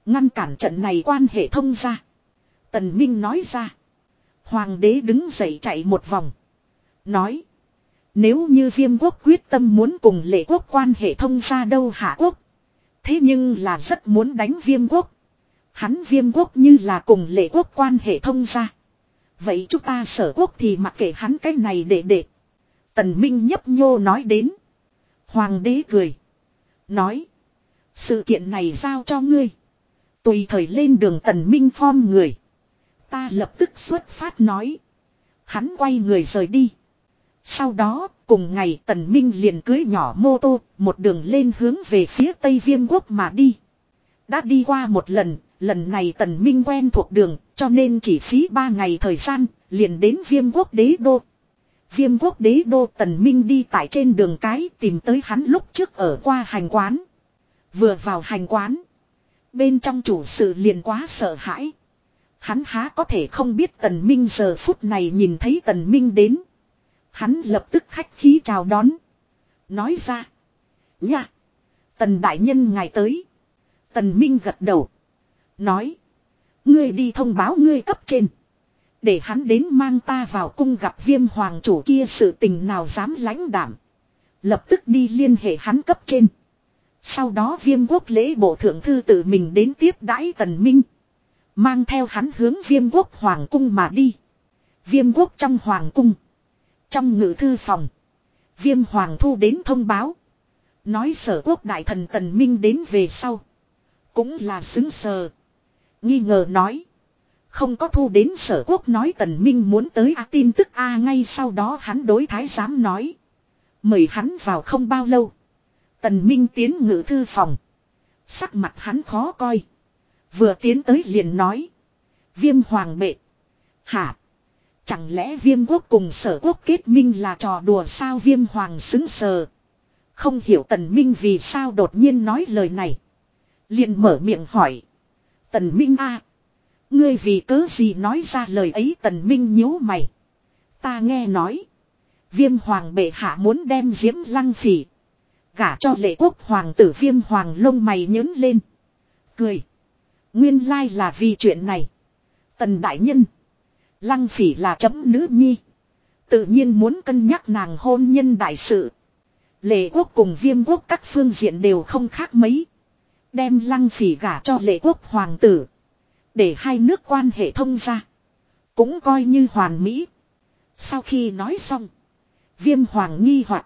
Ngăn cản trận này quan hệ thông ra. Tần Minh nói ra. Hoàng đế đứng dậy chạy một vòng. Nói. Nếu như viêm quốc quyết tâm muốn cùng lệ quốc quan hệ thông ra đâu hạ quốc. Thế nhưng là rất muốn đánh viêm quốc. Hắn viêm quốc như là cùng lệ quốc quan hệ thông ra. Vậy chúng ta sở quốc thì mặc kệ hắn cái này để để. Tần Minh nhấp nhô nói đến. Hoàng đế cười. Nói. Sự kiện này giao cho ngươi. Tùy thời lên đường tần Minh phong người. Ta lập tức xuất phát nói. Hắn quay người rời đi. Sau đó, cùng ngày tần Minh liền cưới nhỏ mô tô, một đường lên hướng về phía Tây Viêm Quốc mà đi. Đã đi qua một lần, lần này tần minh quen thuộc đường, cho nên chỉ phí ba ngày thời gian, liền đến viêm quốc đế đô. Viêm quốc đế đô tần minh đi tại trên đường cái tìm tới hắn lúc trước ở qua hành quán. Vừa vào hành quán. Bên trong chủ sự liền quá sợ hãi. Hắn há có thể không biết tần minh giờ phút này nhìn thấy tần minh đến. Hắn lập tức khách khí chào đón. Nói ra. Nha. Tần đại nhân ngài tới. Tần Minh gật đầu. Nói. Ngươi đi thông báo ngươi cấp trên. Để hắn đến mang ta vào cung gặp viêm hoàng chủ kia sự tình nào dám lãnh đảm. Lập tức đi liên hệ hắn cấp trên. Sau đó viêm quốc lễ bộ thượng thư tự mình đến tiếp đãi tần minh. Mang theo hắn hướng viêm quốc hoàng cung mà đi. Viêm quốc trong hoàng cung. Trong ngự thư phòng. Viêm hoàng thu đến thông báo. Nói sở quốc đại thần tần minh đến về sau. Cũng là xứng sờ. Nghi ngờ nói. Không có thu đến sở quốc nói tần minh muốn tới a tin tức a ngay sau đó hắn đối thái giám nói. Mời hắn vào không bao lâu. Tần minh tiến ngự thư phòng. Sắc mặt hắn khó coi. Vừa tiến tới liền nói. Viêm hoàng bệ. Hả. Chẳng lẽ viêm quốc cùng sở quốc kết minh là trò đùa sao viêm hoàng xứng sờ. Không hiểu tần minh vì sao đột nhiên nói lời này. Liền mở miệng hỏi. Tần minh a Ngươi vì cớ gì nói ra lời ấy tần minh nhíu mày. Ta nghe nói. Viêm hoàng bệ hạ muốn đem diễm lăng phỉ. Gả cho lệ quốc hoàng tử viêm hoàng lông mày nhớn lên. Cười. Nguyên lai là vì chuyện này. Tần đại nhân. Lăng phỉ là chấm nữ nhi. Tự nhiên muốn cân nhắc nàng hôn nhân đại sự. Lệ quốc cùng viêm quốc các phương diện đều không khác mấy. Đem lăng phỉ gả cho lệ quốc hoàng tử. Để hai nước quan hệ thông ra. Cũng coi như hoàn mỹ. Sau khi nói xong. Viêm hoàng nghi hoặc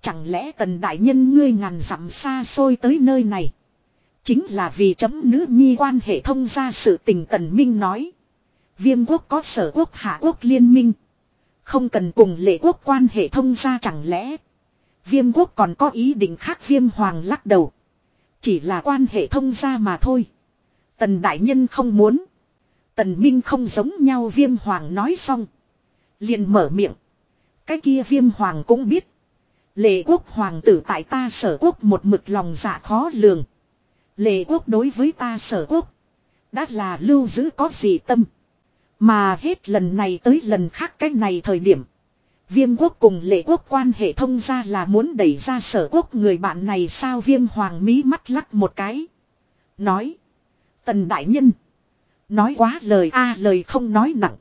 Chẳng lẽ tần đại nhân ngươi ngàn dặm xa xôi tới nơi này. Chính là vì chấm nữ nhi quan hệ thông ra sự tình tần minh nói. Viêm quốc có sở quốc hạ quốc liên minh. Không cần cùng lệ quốc quan hệ thông ra chẳng lẽ. Viêm quốc còn có ý định khác viêm hoàng lắc đầu. Chỉ là quan hệ thông ra mà thôi. Tần đại nhân không muốn. Tần minh không giống nhau viêm hoàng nói xong. liền mở miệng. Cái kia viêm hoàng cũng biết. Lệ quốc hoàng tử tại ta sở quốc một mực lòng dạ khó lường. Lệ quốc đối với ta sở quốc. Đã là lưu giữ có gì tâm. Mà hết lần này tới lần khác cái này thời điểm. Viêm quốc cùng lệ quốc quan hệ thông ra là muốn đẩy ra sở quốc người bạn này sao viêm hoàng mí mắt lắc một cái. Nói. Tần đại nhân. Nói quá lời a à, lời không nói nặng.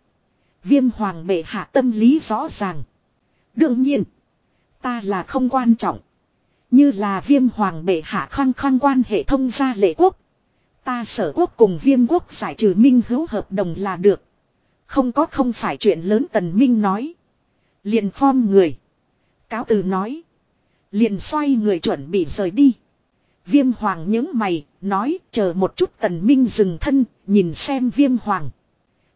Viêm hoàng bệ hạ tâm lý rõ ràng. Đương nhiên. Ta là không quan trọng. Như là viêm hoàng bệ hạ khăng khăng quan hệ thông gia lệ quốc. Ta sở quốc cùng viêm quốc giải trừ minh hữu hợp đồng là được. Không có không phải chuyện lớn tần minh nói. Liền phong người. Cáo từ nói. Liền xoay người chuẩn bị rời đi. Viêm hoàng những mày, nói chờ một chút tần minh dừng thân, nhìn xem viêm hoàng.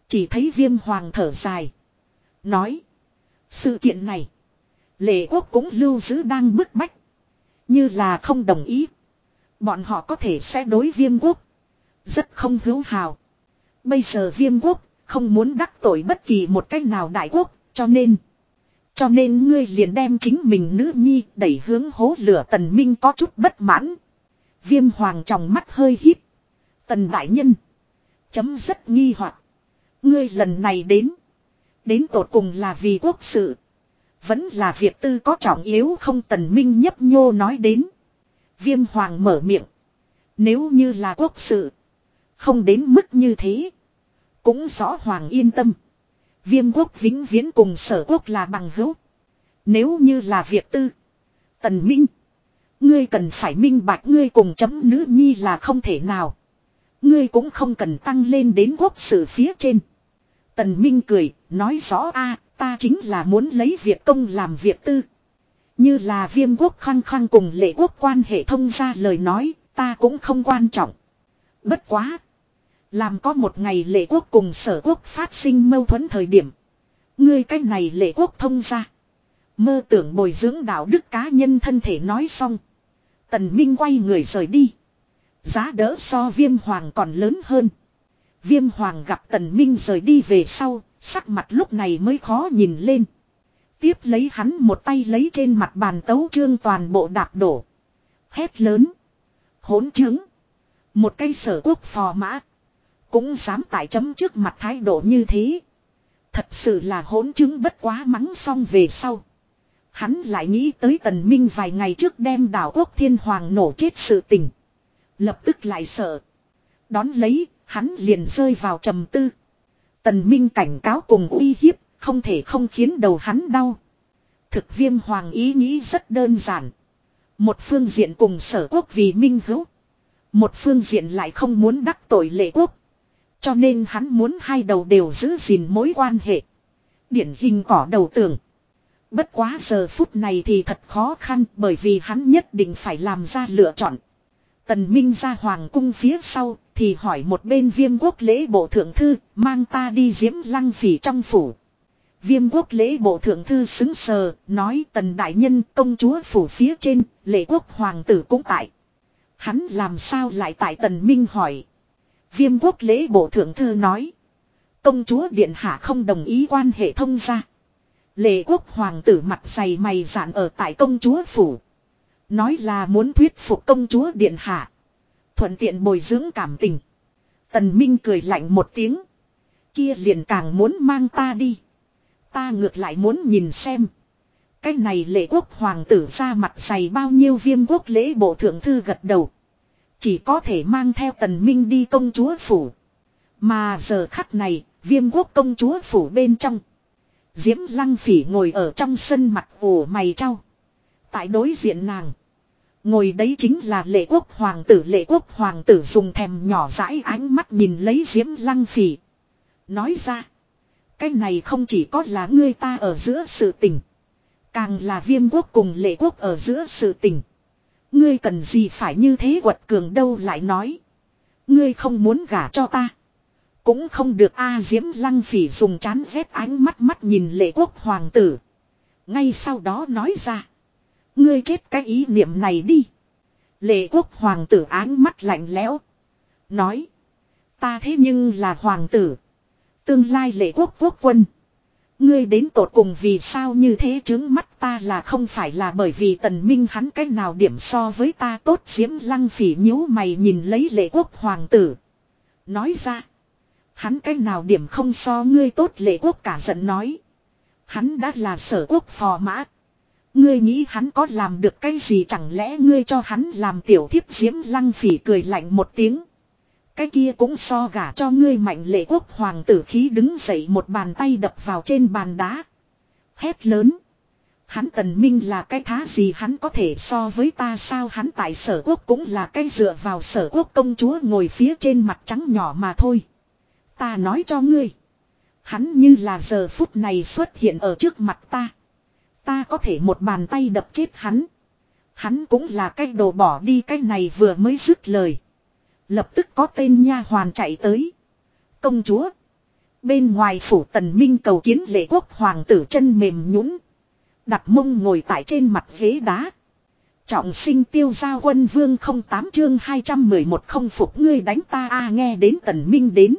Chỉ thấy viêm hoàng thở dài. Nói. Sự kiện này. Lệ quốc cũng lưu giữ đang bức bách. Như là không đồng ý. Bọn họ có thể sẽ đối viêm quốc. Rất không hữu hào. Bây giờ viêm quốc không muốn đắc tội bất kỳ một cách nào đại quốc. Cho nên. Cho nên ngươi liền đem chính mình nữ nhi đẩy hướng hố lửa tần minh có chút bất mãn. Viêm hoàng trong mắt hơi hít. Tần đại nhân. Chấm rất nghi hoặc Ngươi lần này đến. Đến tột cùng là vì quốc sự. Vẫn là việc tư có trọng yếu không tần minh nhấp nhô nói đến. Viêm hoàng mở miệng. Nếu như là quốc sự. Không đến mức như thế. Cũng rõ hoàng yên tâm. Viêm quốc vĩnh viễn cùng sở quốc là bằng hữu. Nếu như là việc tư. Tần minh. Ngươi cần phải minh bạch ngươi cùng chấm nữ nhi là không thể nào. Ngươi cũng không cần tăng lên đến quốc sự phía trên. Tần Minh cười, nói rõ a Ta chính là muốn lấy việc công làm việc tư. Như là viêm quốc khăng khăng cùng lệ quốc quan hệ thông ra lời nói, ta cũng không quan trọng. Bất quá. Làm có một ngày lệ quốc cùng sở quốc phát sinh mâu thuẫn thời điểm. Ngươi cách này lệ quốc thông ra. Mơ tưởng bồi dưỡng đạo đức cá nhân thân thể nói xong. Tần Minh quay người rời đi. Giá đỡ so viêm hoàng còn lớn hơn. Viêm hoàng gặp tần Minh rời đi về sau, Sắc mặt lúc này mới khó nhìn lên. Tiếp lấy hắn một tay lấy trên mặt bàn tấu trương toàn bộ đạp đổ. Hét lớn. Hỗn chứng. Một cây sở quốc phò mã. Cũng dám tại chấm trước mặt thái độ như thế. Thật sự là hỗn chứng bất quá mắng xong về sau. Hắn lại nghĩ tới tần minh vài ngày trước đem đảo quốc thiên hoàng nổ chết sự tình. Lập tức lại sợ. Đón lấy, hắn liền rơi vào trầm tư. Tần Minh cảnh cáo cùng uy hiếp, không thể không khiến đầu hắn đau. Thực viêm hoàng ý nghĩ rất đơn giản. Một phương diện cùng sở quốc vì minh hữu. Một phương diện lại không muốn đắc tội lệ quốc. Cho nên hắn muốn hai đầu đều giữ gìn mối quan hệ. Điển hình cỏ đầu tường. Bất quá giờ phút này thì thật khó khăn bởi vì hắn nhất định phải làm ra lựa chọn. Tần Minh ra hoàng cung phía sau thì hỏi một bên viêm quốc lễ bộ thượng thư, mang ta đi diễm lăng phỉ trong phủ. Viêm quốc lễ bộ thượng thư xứng sờ, nói tần đại nhân, công chúa phủ phía trên, lễ quốc hoàng tử cũng tại. Hắn làm sao lại tại tần minh hỏi. Viêm quốc lễ bộ thượng thư nói. Công chúa điện hạ không đồng ý quan hệ thông gia. Lệ quốc hoàng tử mặt dày mày dạn ở tại công chúa phủ. Nói là muốn thuyết phục công chúa điện hạ. Thuận tiện bồi dưỡng cảm tình. Tần Minh cười lạnh một tiếng. Kia liền càng muốn mang ta đi. Ta ngược lại muốn nhìn xem. Cái này lệ quốc hoàng tử ra mặt dày bao nhiêu viêm quốc lễ bộ thượng thư gật đầu. Chỉ có thể mang theo tần minh đi công chúa phủ. Mà giờ khắc này, viêm quốc công chúa phủ bên trong. Diễm lăng phỉ ngồi ở trong sân mặt ủ mày trao. Tại đối diện nàng. Ngồi đấy chính là lệ quốc hoàng tử lệ quốc hoàng tử dùng thèm nhỏ dãi ánh mắt nhìn lấy diễm lăng phỉ. Nói ra. Cái này không chỉ có là ngươi ta ở giữa sự tình. Càng là viêm quốc cùng lệ quốc ở giữa sự tình. Ngươi cần gì phải như thế quật cường đâu lại nói. Ngươi không muốn gả cho ta. Cũng không được A Diễm Lăng Phỉ dùng chán rét ánh mắt mắt nhìn lệ quốc hoàng tử. Ngay sau đó nói ra. Ngươi chết cái ý niệm này đi. Lệ quốc hoàng tử ánh mắt lạnh lẽo. Nói. Ta thế nhưng là hoàng tử. Tương lai lệ quốc quốc quân. Ngươi đến tột cùng vì sao như thế chứng mắt ta là không phải là bởi vì tần minh hắn cách nào điểm so với ta tốt diễm lăng phỉ nhíu mày nhìn lấy lệ quốc hoàng tử. Nói ra. Hắn cách nào điểm không so ngươi tốt lệ quốc cả giận nói. Hắn đã là sở quốc phò mã. Ngươi nghĩ hắn có làm được cái gì chẳng lẽ ngươi cho hắn làm tiểu thiếp diễm lăng phỉ cười lạnh một tiếng. Cái kia cũng so gả cho ngươi mạnh lệ quốc hoàng tử khí đứng dậy một bàn tay đập vào trên bàn đá. Hét lớn. Hắn tần minh là cái thá gì hắn có thể so với ta sao hắn tại sở quốc cũng là cái dựa vào sở quốc công chúa ngồi phía trên mặt trắng nhỏ mà thôi. Ta nói cho ngươi. Hắn như là giờ phút này xuất hiện ở trước mặt ta. Ta có thể một bàn tay đập chết hắn. Hắn cũng là cái đồ bỏ đi cái này vừa mới dứt lời. Lập tức có tên nha hoàn chạy tới. Công chúa. Bên ngoài phủ tần minh cầu kiến lệ quốc hoàng tử chân mềm nhũn Đặt mông ngồi tại trên mặt ghế đá. Trọng sinh tiêu gia quân vương không tám chương 211 không phục ngươi đánh ta a nghe đến tần minh đến.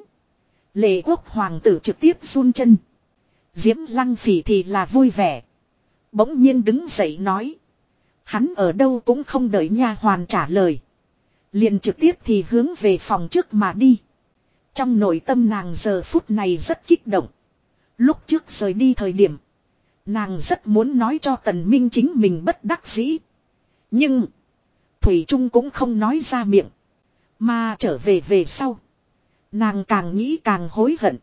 Lệ quốc hoàng tử trực tiếp run chân. Diễm lăng phỉ thì là vui vẻ. Bỗng nhiên đứng dậy nói. Hắn ở đâu cũng không đợi nha hoàn trả lời. Liền trực tiếp thì hướng về phòng trước mà đi. Trong nội tâm nàng giờ phút này rất kích động. Lúc trước rời đi thời điểm. Nàng rất muốn nói cho tần minh chính mình bất đắc dĩ. Nhưng. Thủy Trung cũng không nói ra miệng. Mà trở về về sau. Nàng càng nghĩ càng hối hận.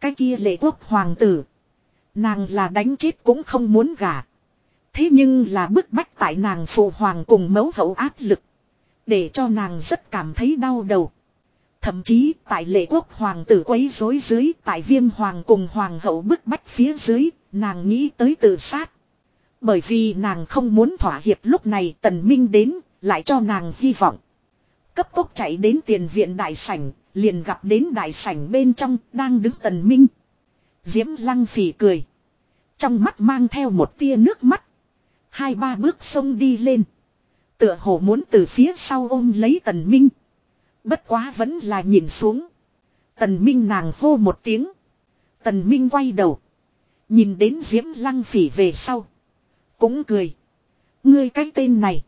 Cái kia lệ quốc hoàng tử. Nàng là đánh chết cũng không muốn gả. Thế nhưng là bức bách tại nàng phụ hoàng cùng mẫu hậu áp lực. Để cho nàng rất cảm thấy đau đầu. Thậm chí tại lệ quốc hoàng tử quấy rối dưới tại viêm hoàng cùng hoàng hậu bức bách phía dưới, nàng nghĩ tới tự sát. Bởi vì nàng không muốn thỏa hiệp lúc này tần minh đến, lại cho nàng hy vọng. Cấp tốc chạy đến tiền viện đại sảnh, liền gặp đến đại sảnh bên trong đang đứng tần minh. Diễm lăng phỉ cười. Trong mắt mang theo một tia nước mắt. Hai ba bước sông đi lên. Tựa hồ muốn từ phía sau ôm lấy tần minh. Bất quá vẫn là nhìn xuống. Tần minh nàng hô một tiếng. Tần minh quay đầu. Nhìn đến diễm lăng phỉ về sau. Cũng cười. Ngươi cái tên này.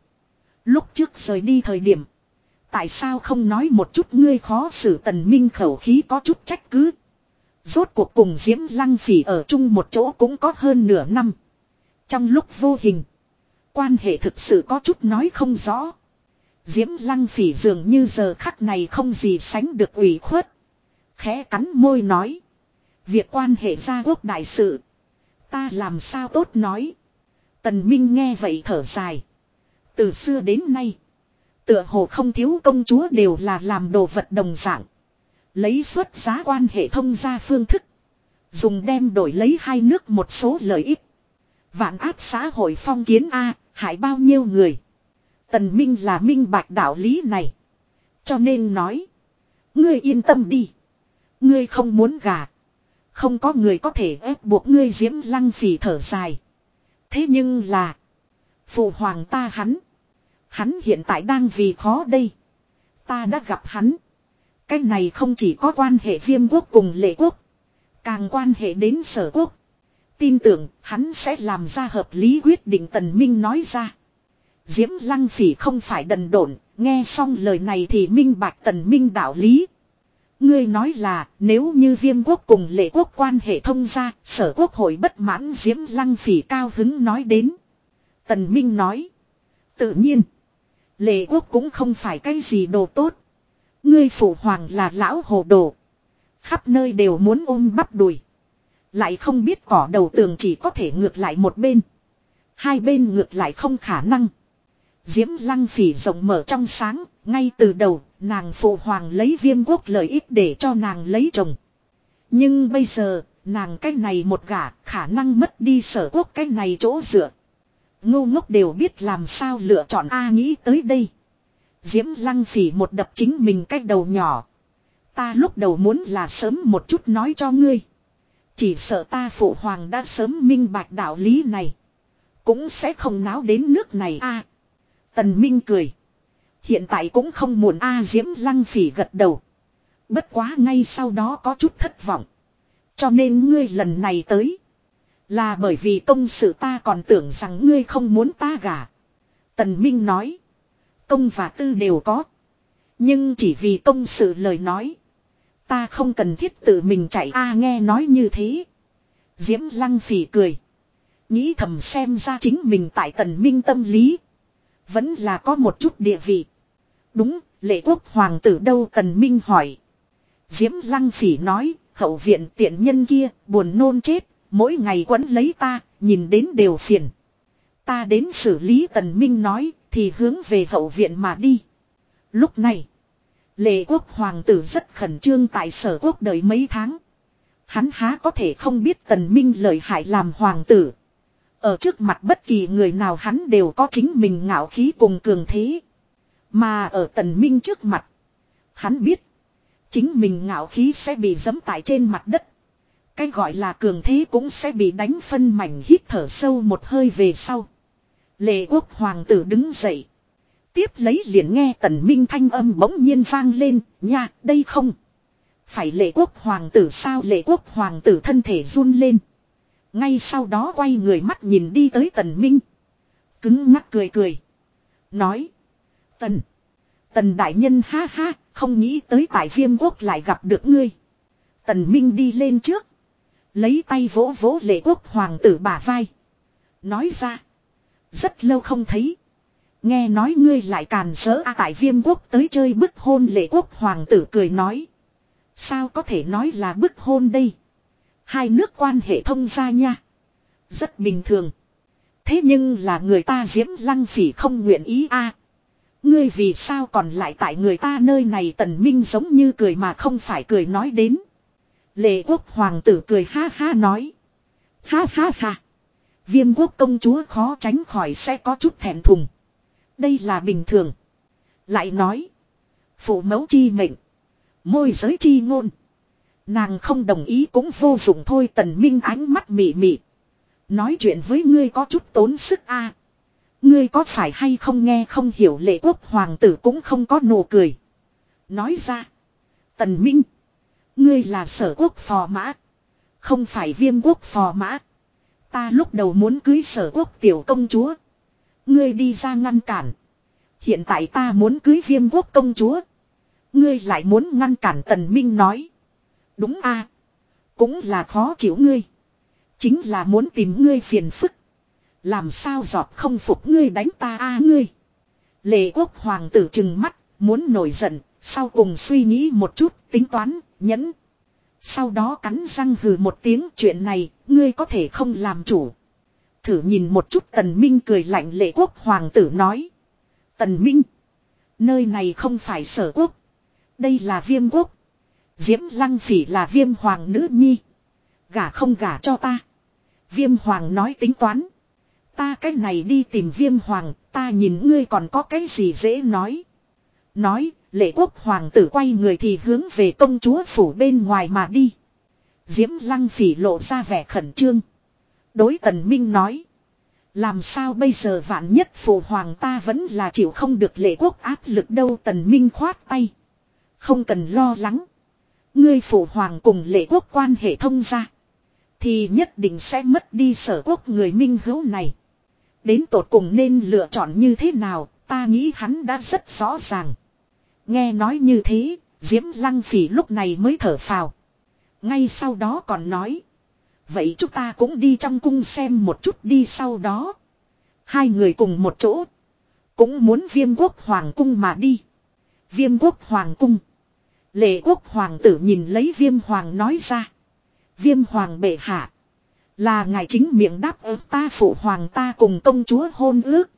Lúc trước rời đi thời điểm. Tại sao không nói một chút ngươi khó xử tần minh khẩu khí có chút trách cứ. Rốt cuộc cùng Diễm Lăng Phỉ ở chung một chỗ cũng có hơn nửa năm. Trong lúc vô hình. Quan hệ thực sự có chút nói không rõ. Diễm Lăng Phỉ dường như giờ khắc này không gì sánh được ủy khuất. Khẽ cắn môi nói. Việc quan hệ gia quốc đại sự. Ta làm sao tốt nói. Tần Minh nghe vậy thở dài. Từ xưa đến nay. Tựa hồ không thiếu công chúa đều là làm đồ vật đồng dạng. Lấy xuất giá quan hệ thông gia phương thức. Dùng đem đổi lấy hai nước một số lợi ích. Vạn áp xã hội phong kiến A, hại bao nhiêu người. Tần Minh là minh bạch đạo lý này. Cho nên nói. Ngươi yên tâm đi. Ngươi không muốn gả. Không có người có thể ép buộc ngươi diễm lăng phỉ thở dài. Thế nhưng là. Phụ hoàng ta hắn. Hắn hiện tại đang vì khó đây. Ta đã gặp hắn. Cái này không chỉ có quan hệ viêm quốc cùng lệ quốc. Càng quan hệ đến sở quốc. Tin tưởng hắn sẽ làm ra hợp lý quyết định tần minh nói ra. Diễm lăng phỉ không phải đần độn, nghe xong lời này thì minh bạch tần minh đạo lý. Ngươi nói là nếu như viêm quốc cùng lệ quốc quan hệ thông ra, sở quốc hội bất mãn diễm lăng phỉ cao hứng nói đến. Tần Minh nói. Tự nhiên. Lệ quốc cũng không phải cái gì đồ tốt. Ngươi phụ hoàng là lão hồ đồ. Khắp nơi đều muốn ôm bắp đùi. Lại không biết cỏ đầu tường chỉ có thể ngược lại một bên. Hai bên ngược lại không khả năng. Diễm lăng phỉ rộng mở trong sáng, ngay từ đầu, nàng phụ hoàng lấy viêm quốc lợi ích để cho nàng lấy chồng. Nhưng bây giờ, nàng cái này một gả, khả năng mất đi sở quốc cái này chỗ dựa. Ngu ngốc đều biết làm sao lựa chọn A nghĩ tới đây. Diễm lăng phỉ một đập chính mình cái đầu nhỏ. Ta lúc đầu muốn là sớm một chút nói cho ngươi. Chỉ sợ ta phụ hoàng đã sớm minh bạch đạo lý này. Cũng sẽ không náo đến nước này a. Tần Minh cười. Hiện tại cũng không muộn a, Diễm Lăng Phỉ gật đầu. Bất quá ngay sau đó có chút thất vọng. Cho nên ngươi lần này tới. Là bởi vì công sự ta còn tưởng rằng ngươi không muốn ta gả. Tần Minh nói. Công và tư đều có. Nhưng chỉ vì công sự lời nói. Ta không cần thiết tự mình chạy a nghe nói như thế. Diễm Lăng Phỉ cười. Nghĩ thầm xem ra chính mình tại tần minh tâm lý. Vẫn là có một chút địa vị. Đúng, lệ quốc hoàng tử đâu tần minh hỏi. Diễm Lăng Phỉ nói, hậu viện tiện nhân kia, buồn nôn chết, mỗi ngày quấn lấy ta, nhìn đến đều phiền. Ta đến xử lý tần minh nói, thì hướng về hậu viện mà đi. Lúc này, lệ quốc hoàng tử rất khẩn trương tại sở quốc đợi mấy tháng. Hắn há có thể không biết tần minh lợi hại làm hoàng tử. Ở trước mặt bất kỳ người nào hắn đều có chính mình ngạo khí cùng cường thế. Mà ở tần minh trước mặt. Hắn biết. Chính mình ngạo khí sẽ bị dẫm tại trên mặt đất. Cái gọi là cường thế cũng sẽ bị đánh phân mảnh hít thở sâu một hơi về sau. Lệ quốc hoàng tử đứng dậy. Tiếp lấy liền nghe tần minh thanh âm bỗng nhiên vang lên. Nha đây không. Phải lệ quốc hoàng tử sao lệ quốc hoàng tử thân thể run lên. Ngay sau đó quay người mắt nhìn đi tới tần minh. Cứng ngắc cười cười. Nói. Tần. Tần đại nhân ha ha, không nghĩ tới tại viêm quốc lại gặp được ngươi. Tần minh đi lên trước. Lấy tay vỗ vỗ lệ quốc hoàng tử bả vai. Nói ra. Rất lâu không thấy. Nghe nói ngươi lại càn sỡ a à, tại viêm quốc tới chơi bức hôn lệ quốc, hoàng tử cười nói. Sao có thể nói là bức hôn đây? Hai nước quan hệ thông gia nha. Rất bình thường. Thế nhưng là người ta diễm lăng phỉ không nguyện ý a. Ngươi vì sao còn lại tại người ta nơi này, tần minh giống như cười mà không phải cười nói đến. Lệ quốc hoàng tử cười ha ha nói. Ha ha ha. Viêm quốc công chúa khó tránh khỏi sẽ có chút thẹn thùng. Đây là bình thường. Lại nói. Phụ mẫu chi mệnh. Môi giới chi ngôn. Nàng không đồng ý cũng vô dụng thôi tần minh ánh mắt mị mị. Nói chuyện với ngươi có chút tốn sức a. Ngươi có phải hay không nghe không hiểu lệ quốc hoàng tử cũng không có nụ cười. Nói ra. Tần minh. Ngươi là sở quốc phò mã. Không phải viêm quốc phò mã. Ta lúc đầu muốn cưới sở quốc tiểu công chúa. Ngươi đi ra ngăn cản. Hiện tại ta muốn cưới viêm quốc công chúa. Ngươi lại muốn ngăn cản tần minh nói. Đúng a Cũng là khó chịu ngươi. Chính là muốn tìm ngươi phiền phức. Làm sao giọt không phục ngươi đánh ta a ngươi. Lệ quốc hoàng tử trừng mắt, muốn nổi giận, sau cùng suy nghĩ một chút, tính toán, nhẫn. Sau đó cắn răng hừ một tiếng chuyện này, ngươi có thể không làm chủ. Thử nhìn một chút tần minh cười lạnh lệ quốc hoàng tử nói. Tần Minh. Nơi này không phải sở quốc. Đây là viêm quốc. Diễm Lăng Phỉ là viêm hoàng nữ nhi. Gả không gả cho ta. Viêm hoàng nói tính toán. Ta cái này đi tìm viêm hoàng, ta nhìn ngươi còn có cái gì dễ nói. Nói, lệ quốc hoàng tử quay người thì hướng về công chúa phủ bên ngoài mà đi. Diễm lăng phỉ lộ ra vẻ khẩn trương. Đối tần minh nói. Làm sao bây giờ vạn nhất phụ hoàng ta vẫn là chịu không được lệ quốc áp lực đâu tần minh khoát tay. Không cần lo lắng. Ngươi phụ hoàng cùng lệ quốc quan hệ thông ra. Thì nhất định sẽ mất đi sở quốc người minh hữu này. Đến tột cùng nên lựa chọn như thế nào, ta nghĩ hắn đã rất rõ ràng. Nghe nói như thế, Diễm Lăng Phỉ lúc này mới thở phào. Ngay sau đó còn nói. Vậy chúng ta cũng đi trong cung xem một chút đi sau đó. Hai người cùng một chỗ. Cũng muốn viêm quốc hoàng cung mà đi. Viêm quốc hoàng cung. Lệ quốc hoàng tử nhìn lấy viêm hoàng nói ra. Viêm hoàng bệ hạ. Là ngài chính miệng đáp ứng ta phụ hoàng ta cùng công chúa hôn ước.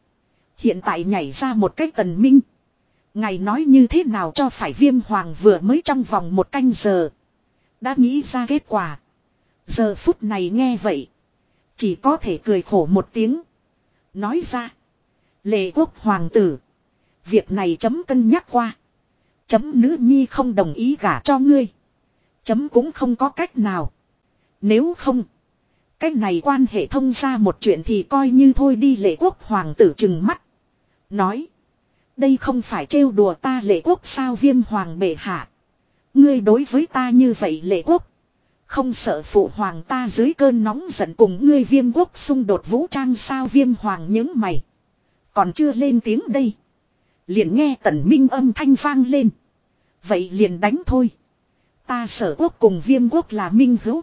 Hiện tại nhảy ra một cái tần minh. Ngài nói như thế nào cho phải viêm hoàng vừa mới trong vòng một canh giờ. Đã nghĩ ra kết quả. Giờ phút này nghe vậy. Chỉ có thể cười khổ một tiếng. Nói ra. Lệ quốc hoàng tử. Việc này chấm cân nhắc qua. Chấm nữ nhi không đồng ý gả cho ngươi. Chấm cũng không có cách nào. Nếu không. Cách này quan hệ thông ra một chuyện thì coi như thôi đi lệ quốc hoàng tử chừng mắt. Nói. Đây không phải trêu đùa ta lệ quốc sao viêm hoàng bệ hạ. Ngươi đối với ta như vậy lệ quốc. Không sợ phụ hoàng ta dưới cơn nóng giận cùng ngươi viêm quốc xung đột vũ trang sao viêm hoàng những mày. Còn chưa lên tiếng đây. Liền nghe tần minh âm thanh vang lên. Vậy liền đánh thôi. Ta sở quốc cùng viêm quốc là minh hữu.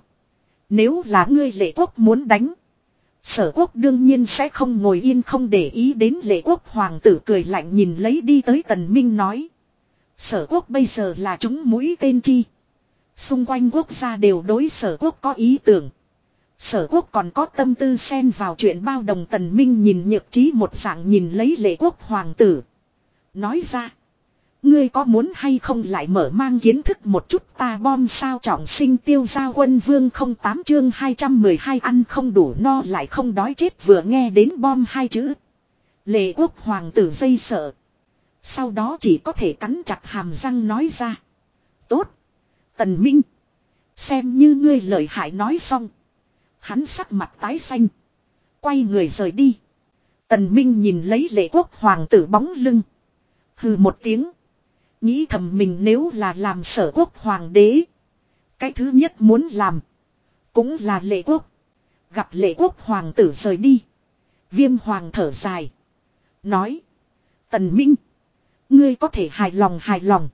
Nếu là ngươi lệ quốc muốn đánh. Sở quốc đương nhiên sẽ không ngồi yên không để ý đến lệ quốc hoàng tử cười lạnh nhìn lấy đi tới tần minh nói. Sở quốc bây giờ là chúng mũi tên chi. Xung quanh quốc gia đều đối sở quốc có ý tưởng. Sở quốc còn có tâm tư xen vào chuyện bao đồng tần minh nhìn nhược trí một dạng nhìn lấy lệ quốc hoàng tử. Nói ra. Ngươi có muốn hay không lại mở mang kiến thức một chút ta bom sao trọng sinh tiêu gia quân vương không tám chương 212 ăn không đủ no lại không đói chết vừa nghe đến bom hai chữ. Lệ quốc hoàng tử dây sợ. Sau đó chỉ có thể cắn chặt hàm răng nói ra. Tốt. Tần Minh. Xem như ngươi lời hại nói xong. Hắn sắc mặt tái xanh. Quay người rời đi. Tần Minh nhìn lấy lệ quốc hoàng tử bóng lưng. Hừ một tiếng. Nghĩ thầm mình nếu là làm sở quốc hoàng đế. Cái thứ nhất muốn làm. Cũng là lệ quốc. Gặp lệ quốc hoàng tử rời đi. Viêm hoàng thở dài. Nói. Tần Minh. Ngươi có thể hài lòng hài lòng.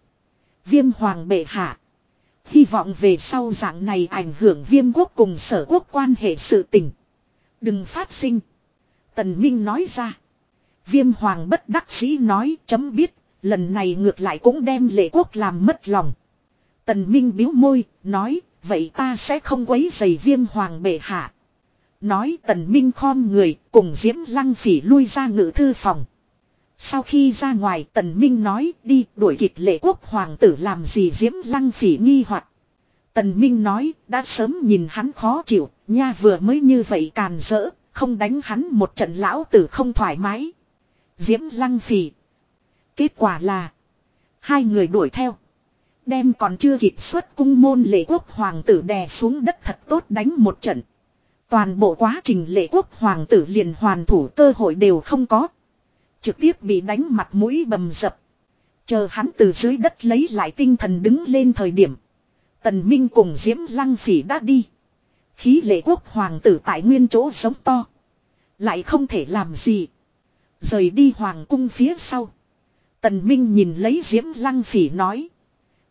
Viêm hoàng bệ hạ. Hy vọng về sau dạng này ảnh hưởng viêm quốc cùng sở quốc quan hệ sự tình. Đừng phát sinh. Tần Minh nói ra. Viêm hoàng bất đắc sĩ nói, chấm biết Lần này ngược lại cũng đem lệ quốc làm mất lòng. Tần Minh biếu môi, nói, vậy ta sẽ không quấy giày viêm hoàng bệ hạ. Nói tần Minh khom người, cùng Diễm Lăng Phỉ lui ra ngự thư phòng. Sau khi ra ngoài tần Minh nói đi đuổi kịp lệ quốc hoàng tử làm gì Diễm Lăng Phỉ nghi hoặc Tần Minh nói đã sớm nhìn hắn khó chịu, nha vừa mới như vậy càn rỡ, không đánh hắn một trận lão tử không thoải mái. Diễm Lăng Phỉ Kết quả là. Hai người đuổi theo. Đem còn chưa kịp xuất cung môn lệ quốc hoàng tử đè xuống đất thật tốt đánh một trận. Toàn bộ quá trình lệ quốc hoàng tử liền hoàn thủ cơ hội đều không có. Trực tiếp bị đánh mặt mũi bầm dập. Chờ hắn từ dưới đất lấy lại tinh thần đứng lên thời điểm. Tần Minh cùng Diễm Lăng Phỉ đã đi. Khí lệ quốc hoàng tử tại nguyên chỗ sống to. Lại không thể làm gì. Rời đi hoàng cung phía sau. Tần Minh nhìn lấy Diễm Lăng Phỉ nói.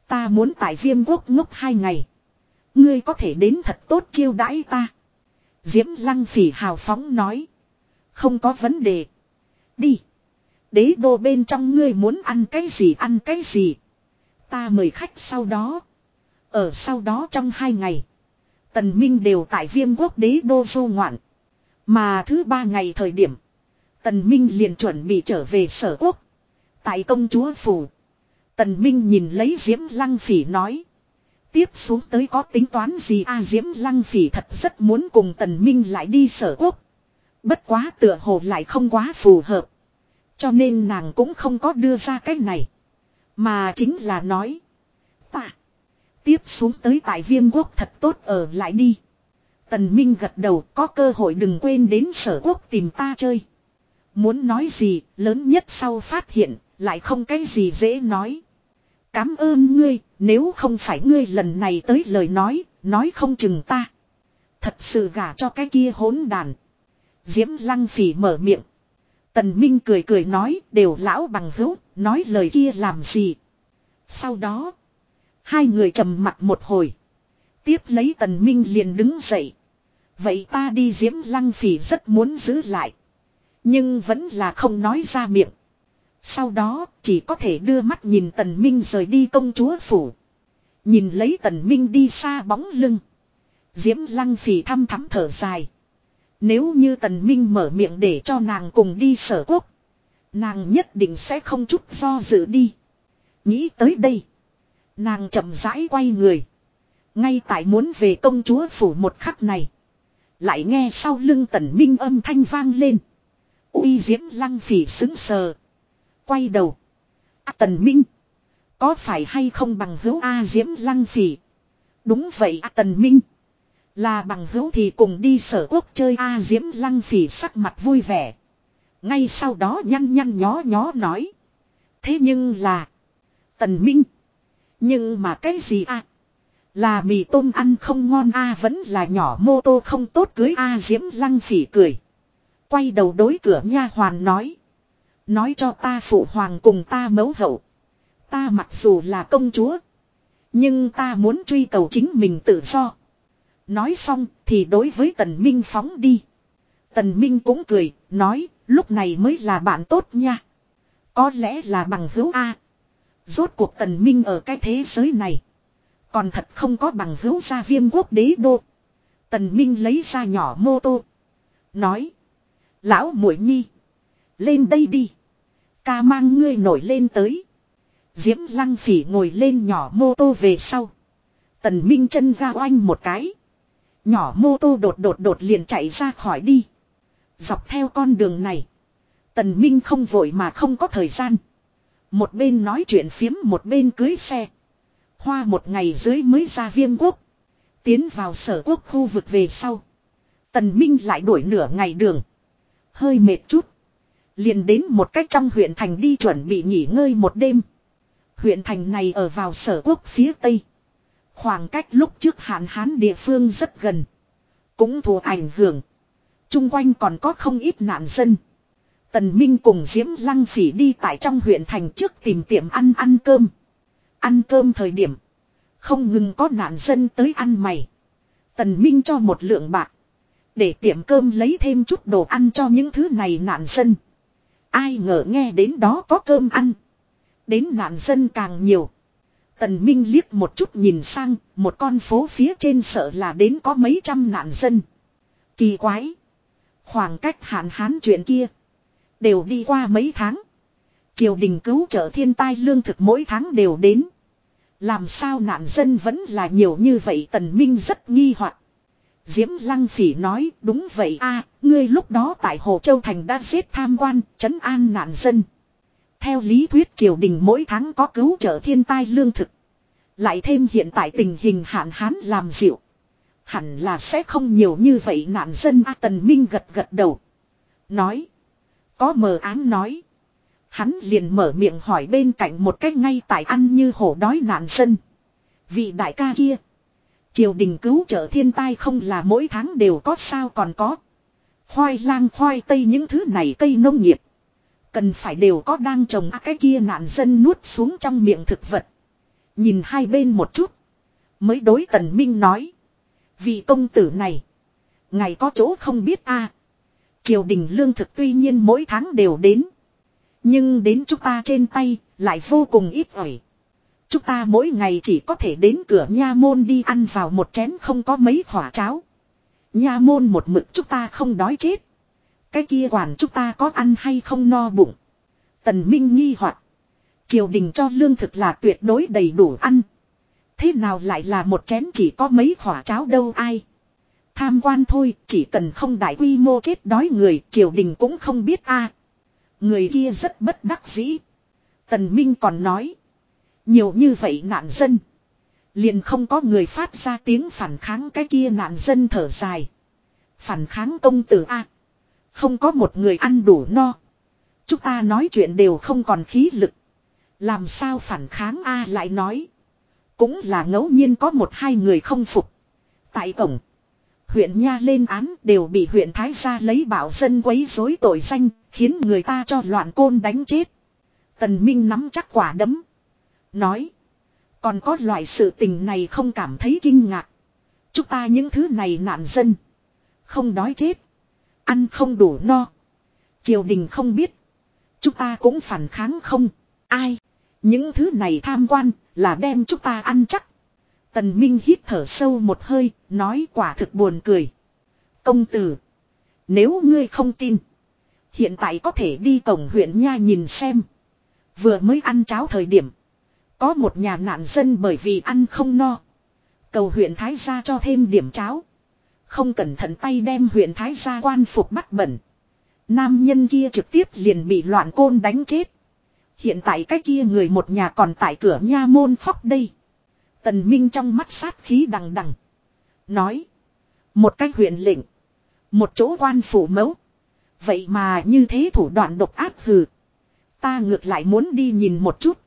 Ta muốn tại viêm quốc ngốc hai ngày. Ngươi có thể đến thật tốt chiêu đãi ta. Diễm Lăng Phỉ hào phóng nói. Không có vấn đề. Đi. Đế đô bên trong ngươi muốn ăn cái gì ăn cái gì. Ta mời khách sau đó. Ở sau đó trong hai ngày. Tần Minh đều tại viêm quốc đế đô du ngoạn. Mà thứ ba ngày thời điểm. Tần Minh liền chuẩn bị trở về sở quốc. Tại công chúa phủ. Tần Minh nhìn lấy Diễm Lăng Phỉ nói. Tiếp xuống tới có tính toán gì a Diễm Lăng Phỉ thật rất muốn cùng Tần Minh lại đi sở quốc. Bất quá tựa hồ lại không quá phù hợp. Cho nên nàng cũng không có đưa ra cách này. Mà chính là nói. Ta. Tiếp xuống tới tại viêm quốc thật tốt ở lại đi. Tần Minh gật đầu, có cơ hội đừng quên đến sở quốc tìm ta chơi. Muốn nói gì, lớn nhất sau phát hiện lại không cái gì dễ nói. Cám ơn ngươi, nếu không phải ngươi lần này tới lời nói nói không chừng ta. Thật sự gả cho cái kia hỗn đàn. Diễm lăng phỉ mở miệng. Tần Minh cười cười nói, đều lão bằng hữu, nói lời kia làm gì. Sau đó. Hai người trầm mặt một hồi. Tiếp lấy tần minh liền đứng dậy. Vậy ta đi, diễm lăng phỉ rất muốn giữ lại. Nhưng vẫn là không nói ra miệng. Sau đó, chỉ có thể đưa mắt nhìn tần minh rời đi công chúa phủ. Nhìn lấy tần minh đi xa bóng lưng. Diễm lăng phỉ thăm thắm thở dài. Nếu như tần minh mở miệng để cho nàng cùng đi sở quốc. Nàng nhất định sẽ không chút do dự đi. Nghĩ tới đây. Nàng chậm rãi quay người. Ngay tại muốn về công chúa phủ một khắc này. Lại nghe sau lưng tần minh âm thanh vang lên. uy diễm lăng phỉ xứng sờ. Quay đầu. À, tần minh. Có phải hay không bằng hữu A diễm lăng phỉ. Đúng vậy à, tần minh. Là bằng hữu thì cùng đi sở quốc chơi A diễm lăng phỉ sắc mặt vui vẻ. Ngay sau đó nhăn nhăn nhó nhó nói. Thế nhưng là. Tần minh. Nhưng mà cái gì a Là mì tôm ăn không ngon a vẫn là nhỏ mô tô không tốt cưới a diễm lăng phỉ cười. Quay đầu đối cửa nha hoàn nói. Nói cho ta phụ hoàng cùng ta mấu hậu. Ta mặc dù là công chúa. Nhưng ta muốn truy cầu chính mình tự do. Nói xong thì đối với tần minh phóng đi. Tần minh cũng cười, nói, lúc này mới là bạn tốt nha. Có lẽ là bằng hữu A. Rốt cuộc tần minh ở cái thế giới này. Còn thật không có bằng hữu gia viêm quốc đế đô. Tần minh lấy ra nhỏ mô tô. Nói. Lão muội nhi. Lên đây đi. Ca mang ngươi nổi lên tới. Diễm lăng phỉ ngồi lên nhỏ mô tô về sau. Tần minh chân ra oanh một cái. Nhỏ mô tô đột đột đột liền chạy ra khỏi đi. Dọc theo con đường này. Tần minh không vội mà không có thời gian. Một bên nói chuyện phiếm, một bên cưới xe. Hoa một ngày dưới mới ra viêm quốc. Tiến vào sở quốc khu vực về sau. Tần Minh lại đuổi nửa ngày đường. Hơi mệt chút. Liền đến một cách trong huyện thành đi chuẩn bị nghỉ ngơi một đêm. Huyện thành này ở vào sở quốc phía tây. Khoảng cách lúc trước hạn hán địa phương rất gần. Cũng thù ảnh hưởng. Trung quanh còn có không ít nạn dân. Tần Minh cùng Diễm Lăng Phỉ đi tại trong huyện thành trước tìm tiệm ăn ăn cơm. Ăn cơm thời điểm. Không ngừng có nạn dân tới ăn mày. Tần Minh cho một lượng bạc. Để tiệm cơm lấy thêm chút đồ ăn cho những thứ này nạn dân. Ai ngờ nghe đến đó có cơm ăn. Đến nạn dân càng nhiều. Tần Minh liếc một chút nhìn sang, một con phố phía trên sợ là đến có mấy trăm nạn dân. Kỳ quái. Khoảng cách hạn hán chuyện kia. Đều đi qua mấy tháng. Triều đình cứu trợ thiên tai lương thực mỗi tháng đều đến. Làm sao nạn dân vẫn là nhiều như vậy tần minh rất nghi hoặc. Diễm Lăng Phỉ nói đúng vậy a ngươi lúc đó tại Hồ Châu Thành đã giết tham quan, trấn an nạn dân. Theo lý thuyết triều đình mỗi tháng có cứu trợ thiên tai lương thực. Lại thêm hiện tại tình hình hạn hán làm dịu. Hẳn là sẽ không nhiều như vậy nạn dân a tần minh gật gật đầu. Nói. Có mờ ám nói. Hắn liền mở miệng hỏi bên cạnh một cách ngay tại ăn như hổ đói nạn dân. Vị đại ca kia. Triều đình cứu trợ thiên tai không là mỗi tháng đều có sao còn có. Khoai lang khoai tây những thứ này cây nông nghiệp. Cần phải đều có đang trồng à cái kia nạn dân nuốt xuống trong miệng thực vật. Nhìn hai bên một chút. Mới đối tần minh nói. vì công tử này. Ngày có chỗ không biết a Triều đình lương thực tuy nhiên mỗi tháng đều đến. Nhưng đến chúng ta trên tay lại vô cùng ít ỏi. Chúng ta mỗi ngày chỉ có thể đến cửa nha môn đi ăn vào một chén không có mấy khỏa cháo. Nha môn một mực chúng ta không đói chết. Cái kia quản chúng ta có ăn hay không no bụng. Tần Minh nghi hoặc Triều đình cho lương thực là tuyệt đối đầy đủ ăn. Thế nào lại là một chén chỉ có mấy khỏa cháo đâu ai. Tham quan thôi, chỉ cần không đại quy mô chết đói người, triều đình cũng không biết a. Người kia rất bất đắc dĩ. Tần Minh còn nói. Nhiều như vậy nạn dân. Liền không có người phát ra tiếng phản kháng cái kia nạn dân thở dài. Phản kháng công tử A. Không có một người ăn đủ no. Chúng ta nói chuyện đều không còn khí lực. Làm sao phản kháng A lại nói. Cũng là ngẫu nhiên có một hai người không phục. Tại cổng. Huyện Nha lên án đều bị huyện Thái gia lấy bảo dân quấy rối tội danh, khiến người ta cho loạn côn đánh chết. Tần Minh nắm chắc quả đấm. Nói. Còn có loại sự tình này không cảm thấy kinh ngạc. Chúng ta những thứ này nạn dân. Không đói chết. Ăn không đủ no. Triều đình không biết. Chúng ta cũng phản kháng không. Ai. Những thứ này tham quan là đem chúng ta ăn chắc. Tần Minh hít thở sâu một hơi, nói quả thực buồn cười. Công tử. Nếu ngươi không tin. Hiện tại có thể đi cổng huyện nha nhìn xem. Vừa mới ăn cháo thời điểm. Có một nhà nạn dân bởi vì ăn không no. Cầu huyện Thái gia cho thêm điểm cháo. Không cẩn thận tay đem huyện Thái gia quan phục bắt bẩn. Nam nhân kia trực tiếp liền bị loạn côn đánh chết. Hiện tại cái kia người một nhà còn tại cửa nha môn khóc đây. Tần Minh trong mắt sát khí đằng đằng. Nói. Một cái huyện lệnh. Một chỗ quan phủ mẫu. Vậy mà như thế thủ đoạn độc ác hừ. Ta ngược lại muốn đi nhìn một chút.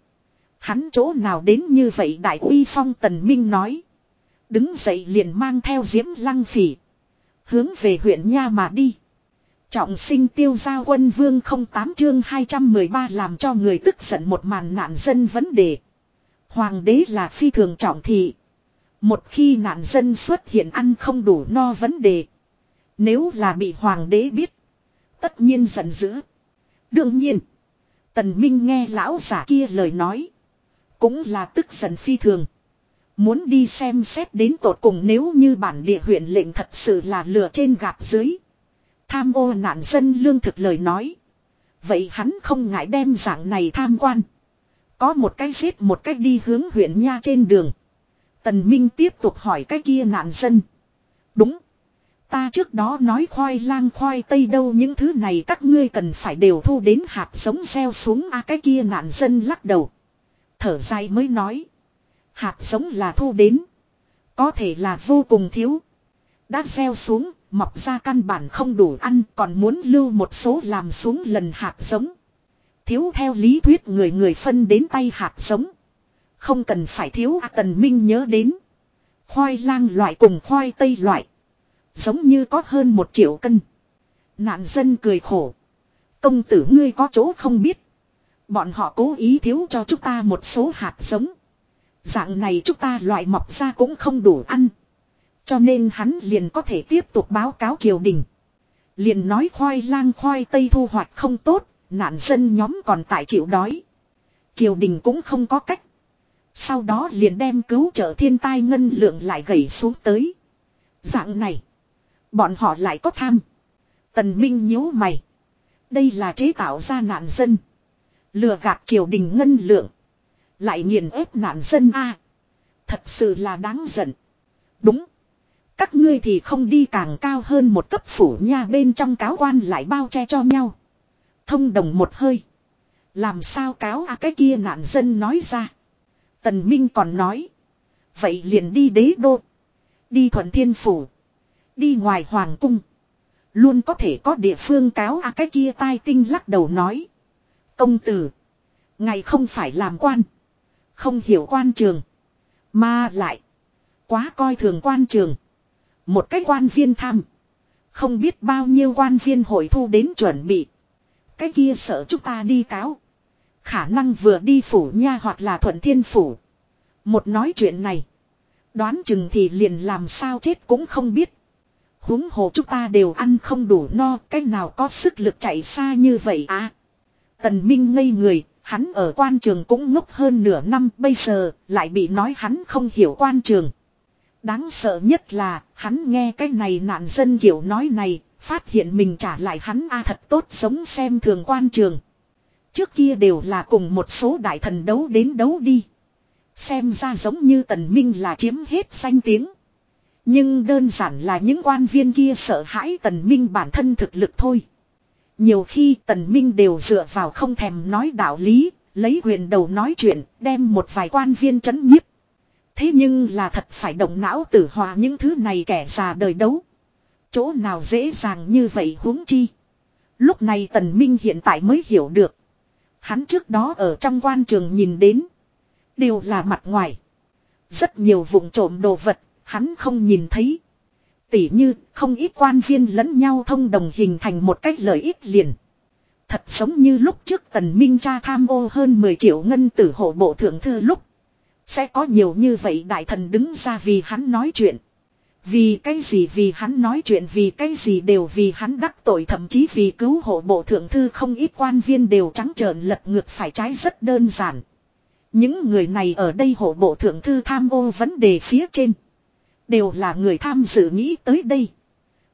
Hắn chỗ nào đến như vậy đại uy phong tần minh nói. Đứng dậy liền mang theo diễm lăng phỉ. Hướng về huyện Nha mà đi. Trọng sinh tiêu gia quân vương 08 chương 213 làm cho người tức giận một màn nạn dân vấn đề. Hoàng đế là phi thường trọng thị. Một khi nạn dân xuất hiện ăn không đủ no vấn đề. Nếu là bị hoàng đế biết. Tất nhiên giận dữ. Đương nhiên. Tần Minh nghe lão giả kia lời nói. Cũng là tức giận phi thường. Muốn đi xem xét đến tột cùng nếu như bản địa huyện lệnh thật sự là lừa trên gạt dưới. Tham ô nạn dân lương thực lời nói. Vậy hắn không ngại đem dạng này tham quan. Có một cái giết một cách đi hướng huyện nha trên đường. Tần Minh tiếp tục hỏi cái kia nạn dân. Đúng. Ta trước đó nói khoai lang khoai tây đâu những thứ này các ngươi cần phải đều thu đến hạt giống gieo xuống a cái kia nạn dân lắc đầu. Thở dài mới nói. Hạt giống là thu đến. Có thể là vô cùng thiếu. Đã gieo xuống, mọc ra căn bản không đủ ăn còn muốn lưu một số làm xuống lần hạt giống. Thiếu theo lý thuyết người người phân đến tay hạt giống. Không cần phải thiếu à, tần minh nhớ đến. Khoai lang loại cùng khoai tây loại. Giống như có hơn một triệu cân. Nạn dân cười khổ. Công tử ngươi có chỗ không biết. Bọn họ cố ý thiếu cho chúng ta một số hạt giống. Dạng này chúng ta loại mọc ra cũng không đủ ăn. Cho nên hắn liền có thể tiếp tục báo cáo triều đình. Liền nói khoai lang khoai tây thu hoạch không tốt, nạn dân nhóm còn tại chịu đói. Triều đình cũng không có cách. Sau đó liền đem cứu trợ thiên tai ngân lượng lại gầy xuống tới. Dạng này. Bọn họ lại có tham. Tần Minh nhíu mày. Đây là chế tạo ra nạn dân. Lừa gạt triều đình ngân lượng. Lại nghiền ép nạn dân a Thật sự là đáng giận. Đúng. Các ngươi thì không đi càng cao hơn một cấp phủ nha bên trong cáo quan lại bao che cho nhau. Thông đồng một hơi. Làm sao cáo a cái kia nạn dân nói ra. Tần Minh còn nói. Vậy liền đi đế đô. Đi thuận thiên phủ. Đi ngoài hoàng cung. Luôn có thể có địa phương cáo a cái kia tai tinh lắc đầu nói. Công tử. Ngày không phải làm quan. Không hiểu quan trường. Mà lại. Quá coi thường quan trường. Một cách quan viên tham. Không biết bao nhiêu quan viên hội thu đến chuẩn bị. Cái kia sợ chúng ta đi cáo. Khả năng vừa đi phủ nha hoặc là thuận thiên phủ. Một nói chuyện này. Đoán chừng thì liền làm sao chết cũng không biết. huống hồ chúng ta đều ăn không đủ no. Cách nào có sức lực chạy xa như vậy à. Tần Minh ngây người. Hắn ở quan trường cũng ngốc hơn nửa năm. Bây giờ lại bị nói hắn không hiểu quan trường. Đáng sợ nhất là, hắn nghe cái này nạn dân kiểu nói này. Phát hiện mình trả lại hắn a thật tốt sống xem thường quan trường. Trước kia đều là cùng một số đại thần đấu đến đấu đi. Xem ra giống như tần minh là chiếm hết danh tiếng. Nhưng đơn giản là những quan viên kia sợ hãi tần minh bản thân thực lực thôi. Nhiều khi tần minh đều dựa vào không thèm nói đạo lý, lấy quyền đầu nói chuyện, đem một vài quan viên chấn nhiếp. Thế nhưng là thật phải động não tử hòa những thứ này kẻ già đời đấu. Chỗ nào dễ dàng như vậy huống chi. Lúc này tần minh hiện tại mới hiểu được. Hắn trước đó ở trong quan trường nhìn đến. Đều là mặt ngoài. Rất nhiều vụn trộm đồ vật, hắn không nhìn thấy. Tỉ như, không ít quan viên lẫn nhau thông đồng hình thành một cách lợi ích liền. Thật giống như lúc trước tần minh cha tham ô hơn 10 triệu ngân tử hộ bộ thượng thư lúc. Sẽ có nhiều như vậy đại thần đứng ra vì hắn nói chuyện. Vì cái gì vì hắn nói chuyện vì cái gì đều vì hắn đắc tội thậm chí vì cứu hộ bộ thượng thư không ít quan viên đều trắng trợn lật ngược phải trái rất đơn giản. Những người này ở đây hộ bộ thượng thư tham ô vấn đề phía trên. Đều là người tham dự nghĩ tới đây.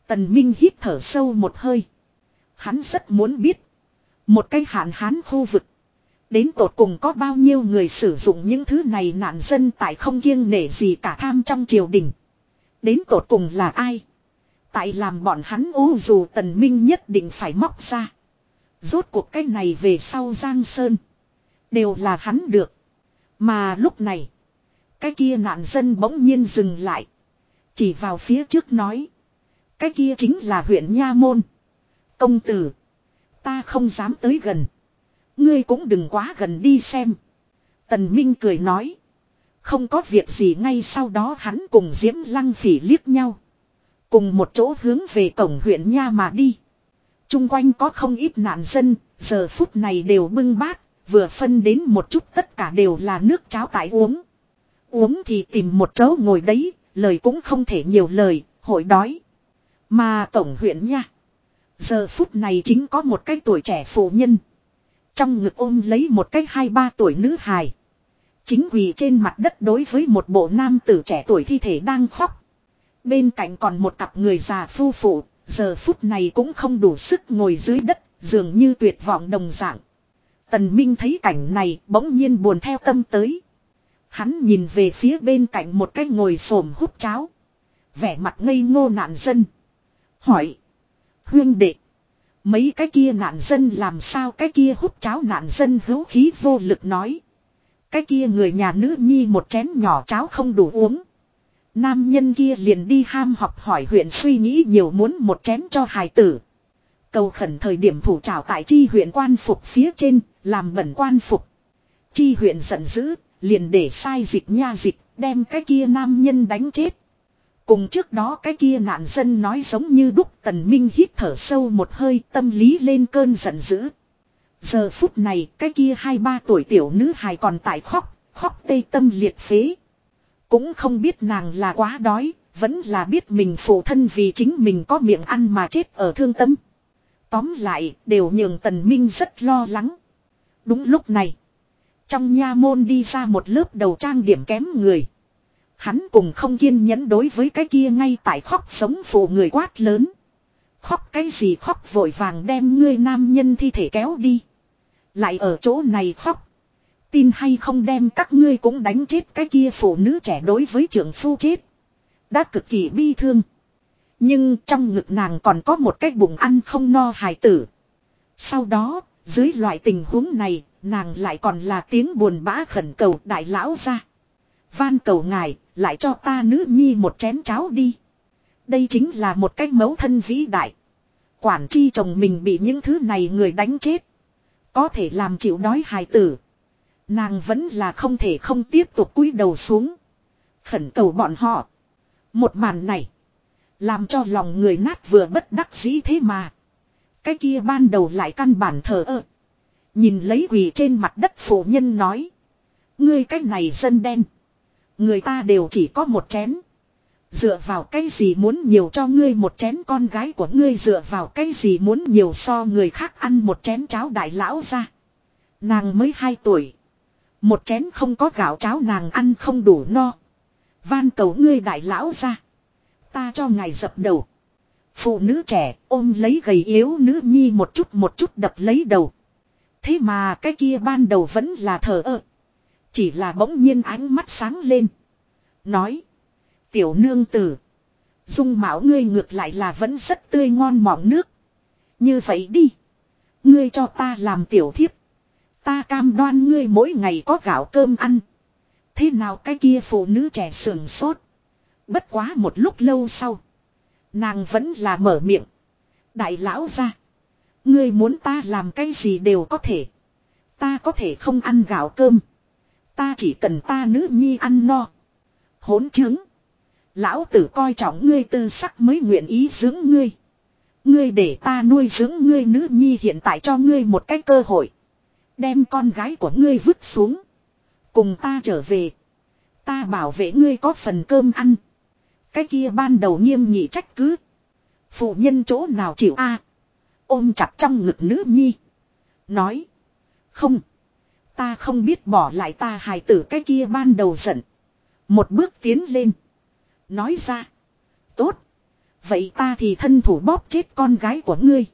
Tần Minh hít thở sâu một hơi. Hắn rất muốn biết. Một cái hạn hán khu vực. Đến tột cùng có bao nhiêu người sử dụng những thứ này nạn dân tại không kiêng nể gì cả tham trong triều đình. Đến tột cùng là ai? Tại làm bọn hắn ô dù tần minh nhất định phải móc ra. Rốt cuộc cái này về sau Giang Sơn. Đều là hắn được. Mà lúc này. Cái kia nạn dân bỗng nhiên dừng lại. Chỉ vào phía trước nói. Cái kia chính là huyện Nha Môn. Công tử. Ta không dám tới gần. Ngươi cũng đừng quá gần đi xem. Tần Minh cười nói. Không có việc gì ngay sau đó hắn cùng Diễm Lăng phỉ liếc nhau. Cùng một chỗ hướng về cổng huyện Nha mà đi. Trung quanh có không ít nạn dân, giờ phút này đều bưng bát, vừa phân đến một chút tất cả đều là nước cháo tại uống. Uống thì tìm một chỗ ngồi đấy, lời cũng không thể nhiều lời, hội đói. Mà tổng huyện nha. Giờ phút này chính có một cái tuổi trẻ phụ nhân. Trong ngực ôm lấy một cái hai ba tuổi nữ hài. Chính quỳ trên mặt đất đối với một bộ nam tử trẻ tuổi thi thể đang khóc. Bên cạnh còn một cặp người già phu phụ, giờ phút này cũng không đủ sức ngồi dưới đất, dường như tuyệt vọng đồng dạng. Tần Minh thấy cảnh này bỗng nhiên buồn theo tâm tới. Hắn nhìn về phía bên cạnh một cái ngồi xổm hút cháo. Vẻ mặt ngây ngô nạn dân. Hỏi. Huyên đệ. Mấy cái kia nạn dân làm sao cái kia hút cháo nạn dân hữu khí vô lực nói. Cái kia người nhà nữ nhi một chén nhỏ cháo không đủ uống. Nam nhân kia liền đi ham học hỏi huyện suy nghĩ nhiều muốn một chén cho hài tử. Cầu khẩn thời điểm thủ trào tại chi huyện quan phục phía trên, làm bẩn quan phục. Chi huyện giận dữ, liền để sai dịch nha dịch, đem cái kia nam nhân đánh chết. Cùng trước đó cái kia nạn dân nói giống như đúc tần minh hít thở sâu một hơi tâm lý lên cơn giận dữ. Giờ phút này cái kia hai ba tuổi tiểu nữ hài còn tại khóc, khóc tê tâm liệt phế. Cũng không biết nàng là quá đói, vẫn là biết mình phụ thân vì chính mình có miệng ăn mà chết ở thương tâm. Tóm lại, đều nhường tần minh rất lo lắng. Đúng lúc này, trong nha môn đi ra một lớp đầu trang điểm kém người. Hắn cùng không kiên nhẫn đối với cái kia ngay tại khóc sống phụ người quát lớn. Khóc cái gì khóc vội vàng đem ngươi nam nhân thi thể kéo đi. Lại ở chỗ này khóc. Tin hay không đem các ngươi cũng đánh chết cái kia phụ nữ trẻ đối với trưởng phu chết. Đã cực kỳ bi thương. Nhưng trong ngực nàng còn có một cái bụng ăn không no hài tử. Sau đó, dưới loại tình huống này, nàng lại còn là tiếng buồn bã khẩn cầu đại lão ra. Van cầu ngài, lại cho ta nữ nhi một chén cháo đi. Đây chính là một cách mấu thân vĩ đại. Quản chi chồng mình bị những thứ này người đánh chết. Có thể làm chịu đói hài tử. Nàng vẫn là không thể không tiếp tục cúi đầu xuống. Khẩn cầu bọn họ. Một màn này. Làm cho lòng người nát vừa bất đắc dĩ thế mà. Cái kia ban đầu lại căn bản thờ ơ. Nhìn lấy quỳ trên mặt đất phụ nhân nói. Ngươi cái này dân đen. Người ta đều chỉ có một chén. Dựa vào cái gì muốn nhiều cho ngươi một chén con gái của ngươi dựa vào cái gì muốn nhiều so người khác ăn một chén cháo đại lão ra. Nàng mới 2 tuổi. Một chén không có gạo cháo nàng ăn không đủ no. Van cầu ngươi đại lão ra. Ta cho ngài dập đầu. Phụ nữ trẻ ôm lấy gầy yếu nữ nhi một chút một chút đập lấy đầu. Thế mà cái kia ban đầu vẫn là thờ ơ. Chỉ là bỗng nhiên ánh mắt sáng lên. Nói. Tiểu nương tử. Dung mạo ngươi ngược lại là vẫn rất tươi ngon mọng nước. Như vậy đi. Ngươi cho ta làm tiểu thiếp. Ta cam đoan ngươi mỗi ngày có gạo cơm ăn. Thế nào cái kia phụ nữ trẻ sườn sốt. Bất quá một lúc lâu sau. Nàng vẫn là mở miệng. Đại lão ra. Ngươi muốn ta làm cái gì đều có thể. Ta có thể không ăn gạo cơm. Ta chỉ cần ta nữ nhi ăn no. hốn chứng. Lão tử coi trọng ngươi tư sắc mới nguyện ý dưỡng ngươi. Ngươi để ta nuôi dưỡng ngươi nữ nhi hiện tại cho ngươi một cái cơ hội. Đem con gái của ngươi vứt xuống. Cùng ta trở về. Ta bảo vệ ngươi có phần cơm ăn. Cái kia ban đầu nghiêm nghị trách cứ. Phụ nhân chỗ nào chịu a Ôm chặt trong ngực nữ nhi. Nói. Không. Ta không biết bỏ lại ta hài tử cái kia ban đầu giận. Một bước tiến lên. Nói ra. Tốt. Vậy ta thì thân thủ bóp chết con gái của ngươi.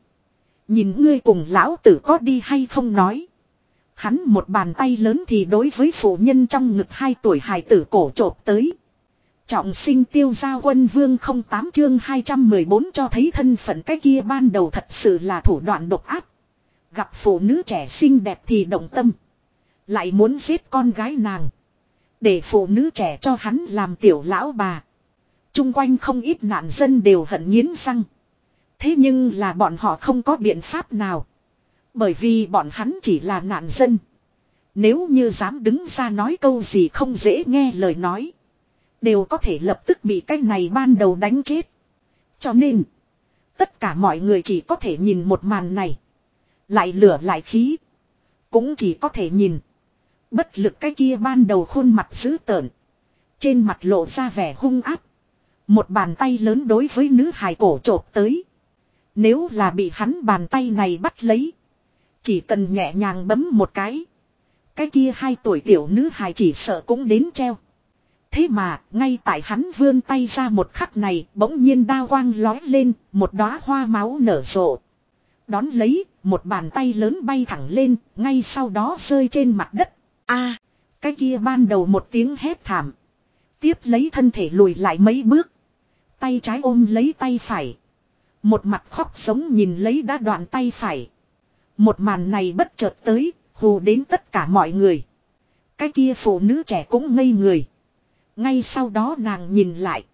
Nhìn ngươi cùng lão tử có đi hay không nói. Hắn một bàn tay lớn thì đối với phụ nhân trong ngực hai tuổi hài tử cổ trộp tới. Trọng sinh tiêu gia quân vương 08 chương 214 cho thấy thân phận cái kia ban đầu thật sự là thủ đoạn độc ác. Gặp phụ nữ trẻ xinh đẹp thì động tâm. Lại muốn giết con gái nàng. Để phụ nữ trẻ cho hắn làm tiểu lão bà. Trung quanh không ít nạn dân đều hận nghiến răng. Thế nhưng là bọn họ không có biện pháp nào. Bởi vì bọn hắn chỉ là nạn dân. Nếu như dám đứng ra nói câu gì không dễ nghe lời nói. Đều có thể lập tức bị cái này ban đầu đánh chết. Cho nên. Tất cả mọi người chỉ có thể nhìn một màn này. Lại lửa lại khí. Cũng chỉ có thể nhìn. Bất lực cái kia ban đầu khuôn mặt dữ tợn. Trên mặt lộ ra vẻ hung áp. Một bàn tay lớn đối với nữ hài cổ trộp tới. Nếu là bị hắn bàn tay này bắt lấy. Chỉ cần nhẹ nhàng bấm một cái. Cái kia hai tuổi tiểu nữ hài chỉ sợ cũng đến treo. Thế mà, ngay tại hắn vươn tay ra một khắc này, bỗng nhiên đao quang lói lên, một đóa hoa máu nở rộ. Đón lấy, một bàn tay lớn bay thẳng lên, ngay sau đó rơi trên mặt đất. a cái kia ban đầu một tiếng hét thảm. Tiếp lấy thân thể lùi lại mấy bước. Tay trái ôm lấy tay phải. Một mặt khóc sống nhìn lấy đã đoạn tay phải. Một màn này bất chợt tới, hù đến tất cả mọi người. Cái kia phụ nữ trẻ cũng ngây người. Ngay sau đó nàng nhìn lại.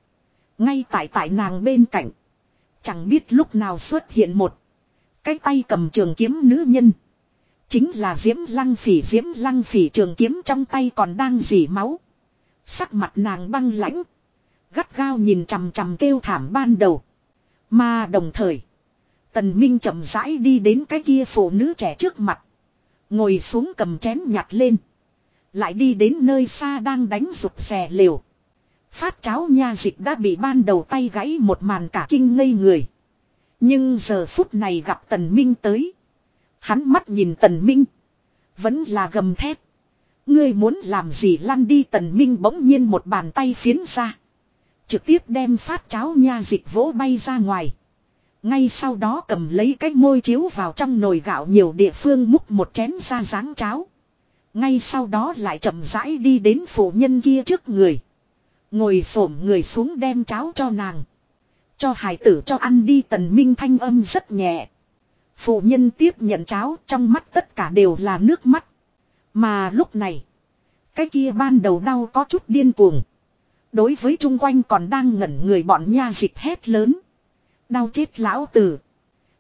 Ngay tại tại nàng bên cạnh. Chẳng biết lúc nào xuất hiện một. Cái tay cầm trường kiếm nữ nhân. Chính là diễm lăng phỉ diễm lăng phỉ trường kiếm trong tay còn đang dỉ máu. Sắc mặt nàng băng lãnh. Gắt gao nhìn chằm chằm kêu thảm ban đầu. Mà đồng thời. Tần Minh chậm rãi đi đến cái kia phụ nữ trẻ trước mặt. Ngồi xuống cầm chén nhặt lên. Lại đi đến nơi xa đang đánh rục xè liều. Phát cháo nha dịch đã bị ban đầu tay gãy một màn cả kinh ngây người. Nhưng giờ phút này gặp Tần Minh tới. Hắn mắt nhìn Tần Minh. Vẫn là gầm thép. Ngươi muốn làm gì lăn đi Tần Minh bỗng nhiên một bàn tay phiến ra. Trực tiếp đem phát cháo nha dịch vỗ bay ra ngoài. Ngay sau đó cầm lấy cái môi chiếu vào trong nồi gạo nhiều địa phương múc một chén ra ráng cháo. Ngay sau đó lại chậm rãi đi đến phụ nhân kia trước người. Ngồi xổm người xuống đem cháo cho nàng. Cho hải tử cho ăn đi tần minh thanh âm rất nhẹ. Phụ nhân tiếp nhận cháo trong mắt tất cả đều là nước mắt. Mà lúc này. Cái kia ban đầu đau có chút điên cuồng. Đối với chung quanh còn đang ngẩn người bọn nha dịch hét lớn. Đau chết lão tử.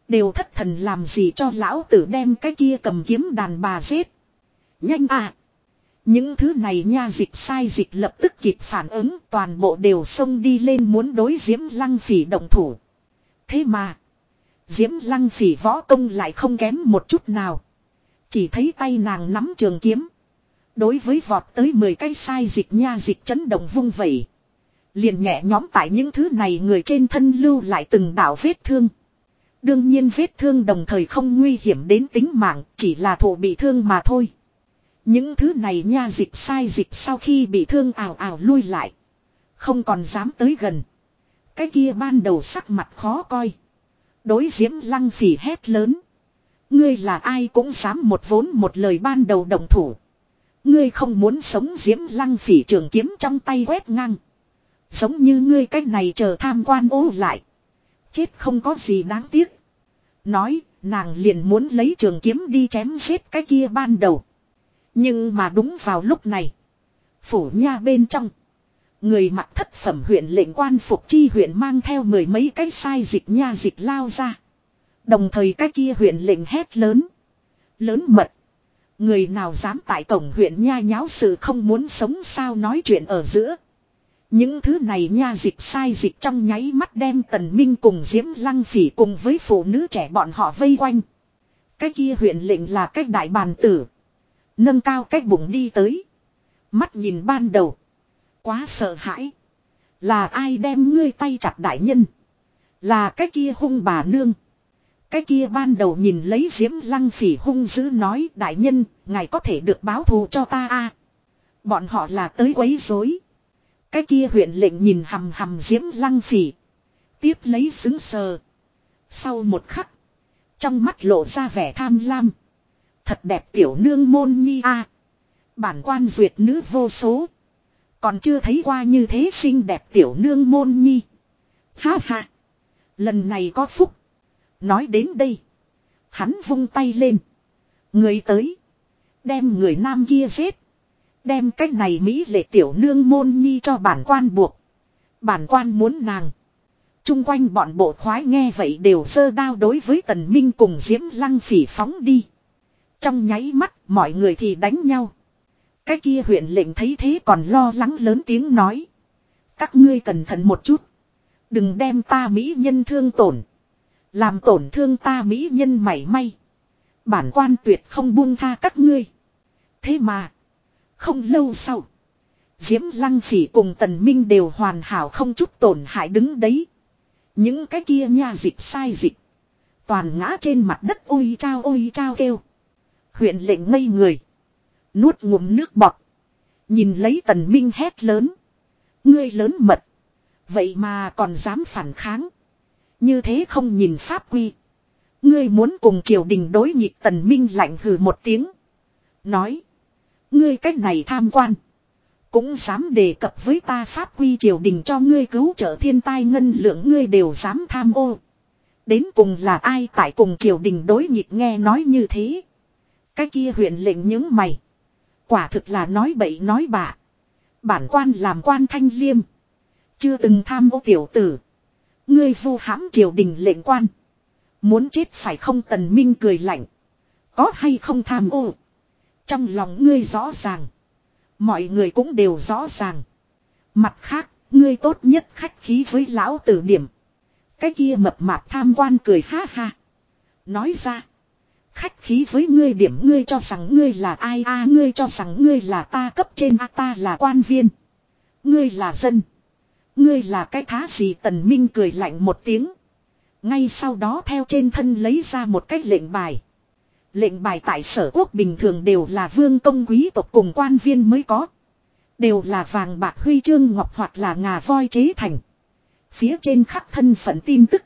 Đều thất thần làm gì cho lão tử đem cái kia cầm kiếm đàn bà giết. Nhanh à. Những thứ này nha dịch sai dịch lập tức kịp phản ứng toàn bộ đều xông đi lên muốn đối diễm lăng phỉ động thủ. Thế mà. Diễm lăng phỉ võ công lại không kém một chút nào. Chỉ thấy tay nàng nắm trường kiếm. Đối với vọt tới 10 cái sai dịch nha dịch chấn động vung vẩy. Liền nhẹ nhóm tại những thứ này người trên thân lưu lại từng đảo vết thương. Đương nhiên vết thương đồng thời không nguy hiểm đến tính mạng, chỉ là thổ bị thương mà thôi. Những thứ này nha dịch sai dịch sau khi bị thương ảo ảo lui lại. Không còn dám tới gần. Cái kia ban đầu sắc mặt khó coi. Đối diễm lăng phỉ hét lớn. Ngươi là ai cũng dám một vốn một lời ban đầu đồng thủ. Ngươi không muốn sống diễm lăng phỉ trường kiếm trong tay quét ngang. Giống như ngươi cách này chờ tham quan ô lại. Chết không có gì đáng tiếc. Nói, nàng liền muốn lấy trường kiếm đi chém giết cái kia ban đầu. Nhưng mà đúng vào lúc này. Phủ nha bên trong. Người mặc thất phẩm huyện lệnh quan phục chi huyện mang theo mười mấy cái sai dịch nha dịch lao ra. Đồng thời cái kia huyện lệnh hét lớn. Lớn mật. Người nào dám tại cổng huyện nha nháo sự không muốn sống sao nói chuyện ở giữa. Những thứ này nha dịch sai dịch trong nháy mắt đem tần minh cùng diễm lăng phỉ cùng với phụ nữ trẻ bọn họ vây quanh. Cái kia huyện lệnh là cách đại bàn tử. Nâng cao cách bụng đi tới. Mắt nhìn ban đầu. Quá sợ hãi. Là ai đem ngươi tay chặt đại nhân. Là cái kia hung bà nương. Cái kia ban đầu nhìn lấy diễm lăng phỉ hung dữ nói đại nhân, ngài có thể được báo thù cho ta a Bọn họ là tới quấy rối. Cái kia huyện lệnh nhìn hầm hầm diễm lăng phỉ. Tiếp lấy xứng sờ. Sau một khắc. Trong mắt lộ ra vẻ tham lam. Thật đẹp tiểu nương môn nhi a Bản quan duyệt nữ vô số. Còn chưa thấy qua như thế xinh đẹp tiểu nương môn nhi. Ha ha. Lần này có phúc. Nói đến đây. Hắn vung tay lên. Người tới. Đem người nam kia giết. Đem cách này Mỹ lệ tiểu nương môn nhi cho bản quan buộc. Bản quan muốn nàng. Trung quanh bọn bộ khoái nghe vậy đều sơ đao đối với tần minh cùng diễm lăng phỉ phóng đi. Trong nháy mắt, mọi người thì đánh nhau. Cái kia huyện lệnh thấy thế còn lo lắng lớn tiếng nói. Các ngươi cẩn thận một chút. Đừng đem ta Mỹ nhân thương tổn. Làm tổn thương ta Mỹ nhân mảy may. Bản quan tuyệt không buông tha các ngươi. Thế mà. Không lâu sau. Diễm Lăng Phỉ cùng Tần Minh đều hoàn hảo không chút tổn hại đứng đấy. Những cái kia nha dịch sai dịch. Toàn ngã trên mặt đất ôi trao ôi trao kêu. Huyện lệnh ngây người. Nuốt ngụm nước bọt. Nhìn lấy Tần Minh hét lớn. Ngươi lớn mật. Vậy mà còn dám phản kháng. Như thế không nhìn pháp quy. Ngươi muốn cùng triều đình đối nghịch Tần Minh lạnh hừ một tiếng. Nói. Ngươi cách này tham quan. Cũng dám đề cập với ta pháp quy triều đình cho ngươi cứu trợ thiên tai ngân lượng ngươi đều dám tham ô. Đến cùng là ai tại cùng triều đình đối nghịch nghe nói như thế. Cái kia huyện lệnh những mày. Quả thực là nói bậy nói bạ. Bản quan làm quan thanh liêm. Chưa từng tham ô tiểu tử. Ngươi vu hãm triều đình lệnh quan. Muốn chết phải không tần minh cười lạnh. Có hay không tham ô. Trong lòng ngươi rõ ràng. Mọi người cũng đều rõ ràng. Mặt khác, ngươi tốt nhất khách khí với lão tử điểm. Cái kia mập mạp tham quan cười ha ha. Nói ra. Khách khí với ngươi điểm ngươi cho rằng ngươi là ai a, ngươi cho rằng ngươi là ta cấp trên a, ta là quan viên. Ngươi là dân. Ngươi là cái thá gì tần minh cười lạnh một tiếng. Ngay sau đó theo trên thân lấy ra một cái lệnh bài. Lệnh bài tại sở quốc bình thường đều là vương công quý tộc cùng quan viên mới có. Đều là vàng bạc huy chương ngọc hoặc là ngà voi chế thành. Phía trên khắc thân phận tin tức.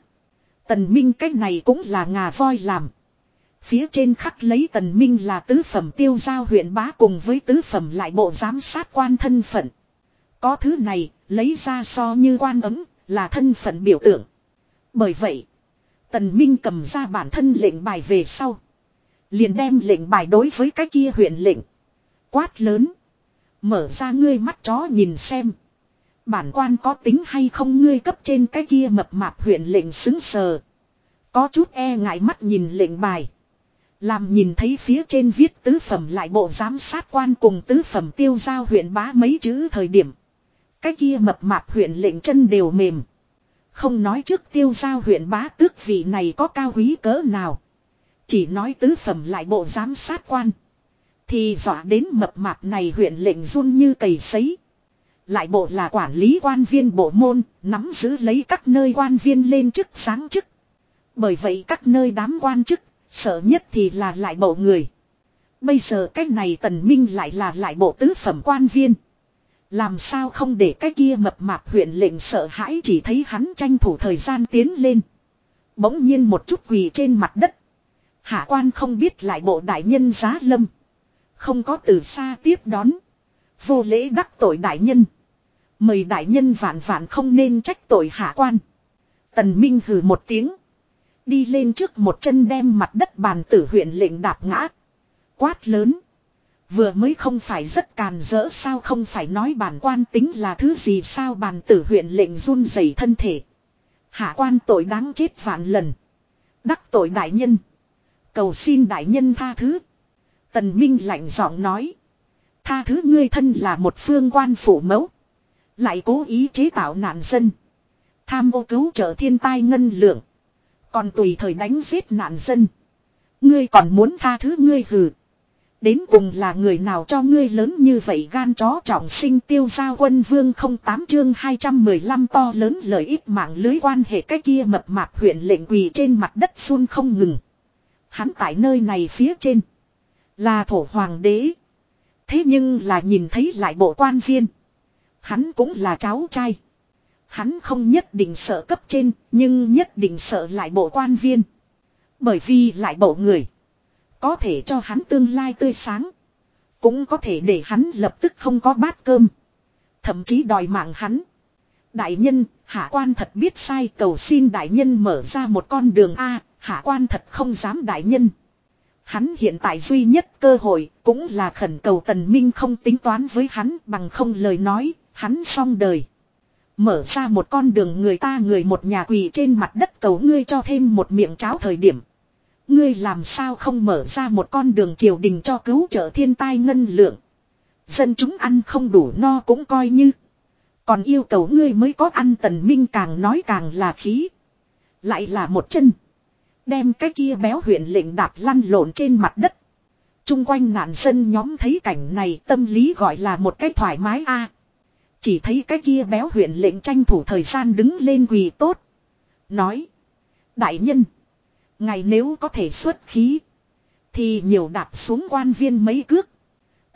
Tần Minh cách này cũng là ngà voi làm. Phía trên khắc lấy tần minh là tứ phẩm tiêu giao huyện bá cùng với tứ phẩm lại bộ giám sát quan thân phận. Có thứ này, lấy ra so như quan ấm, là thân phận biểu tượng. Bởi vậy, tần minh cầm ra bản thân lệnh bài về sau. Liền đem lệnh bài đối với cái kia huyện lệnh. Quát lớn. Mở ra ngươi mắt chó nhìn xem. Bản quan có tính hay không ngươi cấp trên cái kia mập mạp huyện lệnh xứng sờ. Có chút e ngại mắt nhìn lệnh bài. Làm nhìn thấy phía trên viết tứ phẩm lại bộ giám sát quan cùng tứ phẩm tiêu giao huyện bá mấy chữ thời điểm. Cái kia mập mạp huyện lệnh chân đều mềm. Không nói trước tiêu giao huyện bá tước vị này có cao quý cỡ nào. Chỉ nói tứ phẩm lại bộ giám sát quan. Thì dọa đến mập mạp này huyện lệnh run như cầy sấy. Lại bộ là quản lý quan viên bộ môn, nắm giữ lấy các nơi quan viên lên chức sáng chức. Bởi vậy các nơi đám quan chức, sợ nhất thì là lại bộ người. Bây giờ cái này tần minh lại là lại bộ tứ phẩm quan viên. Làm sao không để cái kia mập mạp huyện lệnh sợ hãi chỉ thấy hắn tranh thủ thời gian tiến lên. Bỗng nhiên một chút quỳ trên mặt đất. Hạ quan không biết lại bộ đại nhân giá lâm. Không có từ xa tiếp đón. Vô lễ đắc tội đại nhân. Mời đại nhân vạn vạn không nên trách tội hạ quan. Tần Minh hừ một tiếng. Đi lên trước một chân đem mặt đất bàn tử huyện lệnh đạp ngã. Quát lớn. Vừa mới không phải rất càn rỡ sao không phải nói bản quan tính là thứ gì sao bàn tử huyện lệnh run rẩy thân thể. Hạ quan tội đáng chết vạn lần. Đắc tội đại nhân. Cầu xin đại nhân tha thứ. Tần Minh lạnh giọng nói. Tha thứ ngươi thân là một phương quan phủ mẫu. Lại cố ý chế tạo nạn dân. Tham ô cứu trợ thiên tai ngân lượng. Còn tùy thời đánh giết nạn dân. Ngươi còn muốn tha thứ ngươi hừ. Đến cùng là người nào cho ngươi lớn như vậy gan chó trọng sinh tiêu gia quân vương không tám chương 215 to lớn lợi ích mạng lưới quan hệ cái kia mập mạp huyện lệnh quỳ trên mặt đất xuân không ngừng. Hắn tại nơi này phía trên. Là thổ hoàng đế. Thế nhưng là nhìn thấy lại bộ quan viên. Hắn cũng là cháu trai. Hắn không nhất định sợ cấp trên, nhưng nhất định sợ lại bộ quan viên. Bởi vì lại bộ người. Có thể cho hắn tương lai tươi sáng. Cũng có thể để hắn lập tức không có bát cơm. Thậm chí đòi mạng hắn. Đại nhân, hạ quan thật biết sai cầu xin đại nhân mở ra một con đường A, hạ quan thật không dám đại nhân. Hắn hiện tại duy nhất cơ hội cũng là khẩn cầu tần minh không tính toán với hắn bằng không lời nói, hắn xong đời. Mở ra một con đường người ta người một nhà quỳ trên mặt đất cầu ngươi cho thêm một miệng cháo thời điểm. Ngươi làm sao không mở ra một con đường triều đình cho cứu trợ thiên tai ngân lượng. Dân chúng ăn không đủ no cũng coi như. Còn yêu cầu ngươi mới có ăn tần minh càng nói càng là khí. Lại là một chân. Đem cái kia béo huyện lệnh đạp lăn lộn trên mặt đất. Trung quanh nạn dân nhóm thấy cảnh này tâm lý gọi là một cái thoải mái a. Chỉ thấy cái kia béo huyện lệnh tranh thủ thời gian đứng lên quỳ tốt. Nói. Đại nhân. Ngày nếu có thể xuất khí. Thì nhiều đạp xuống quan viên mấy cước.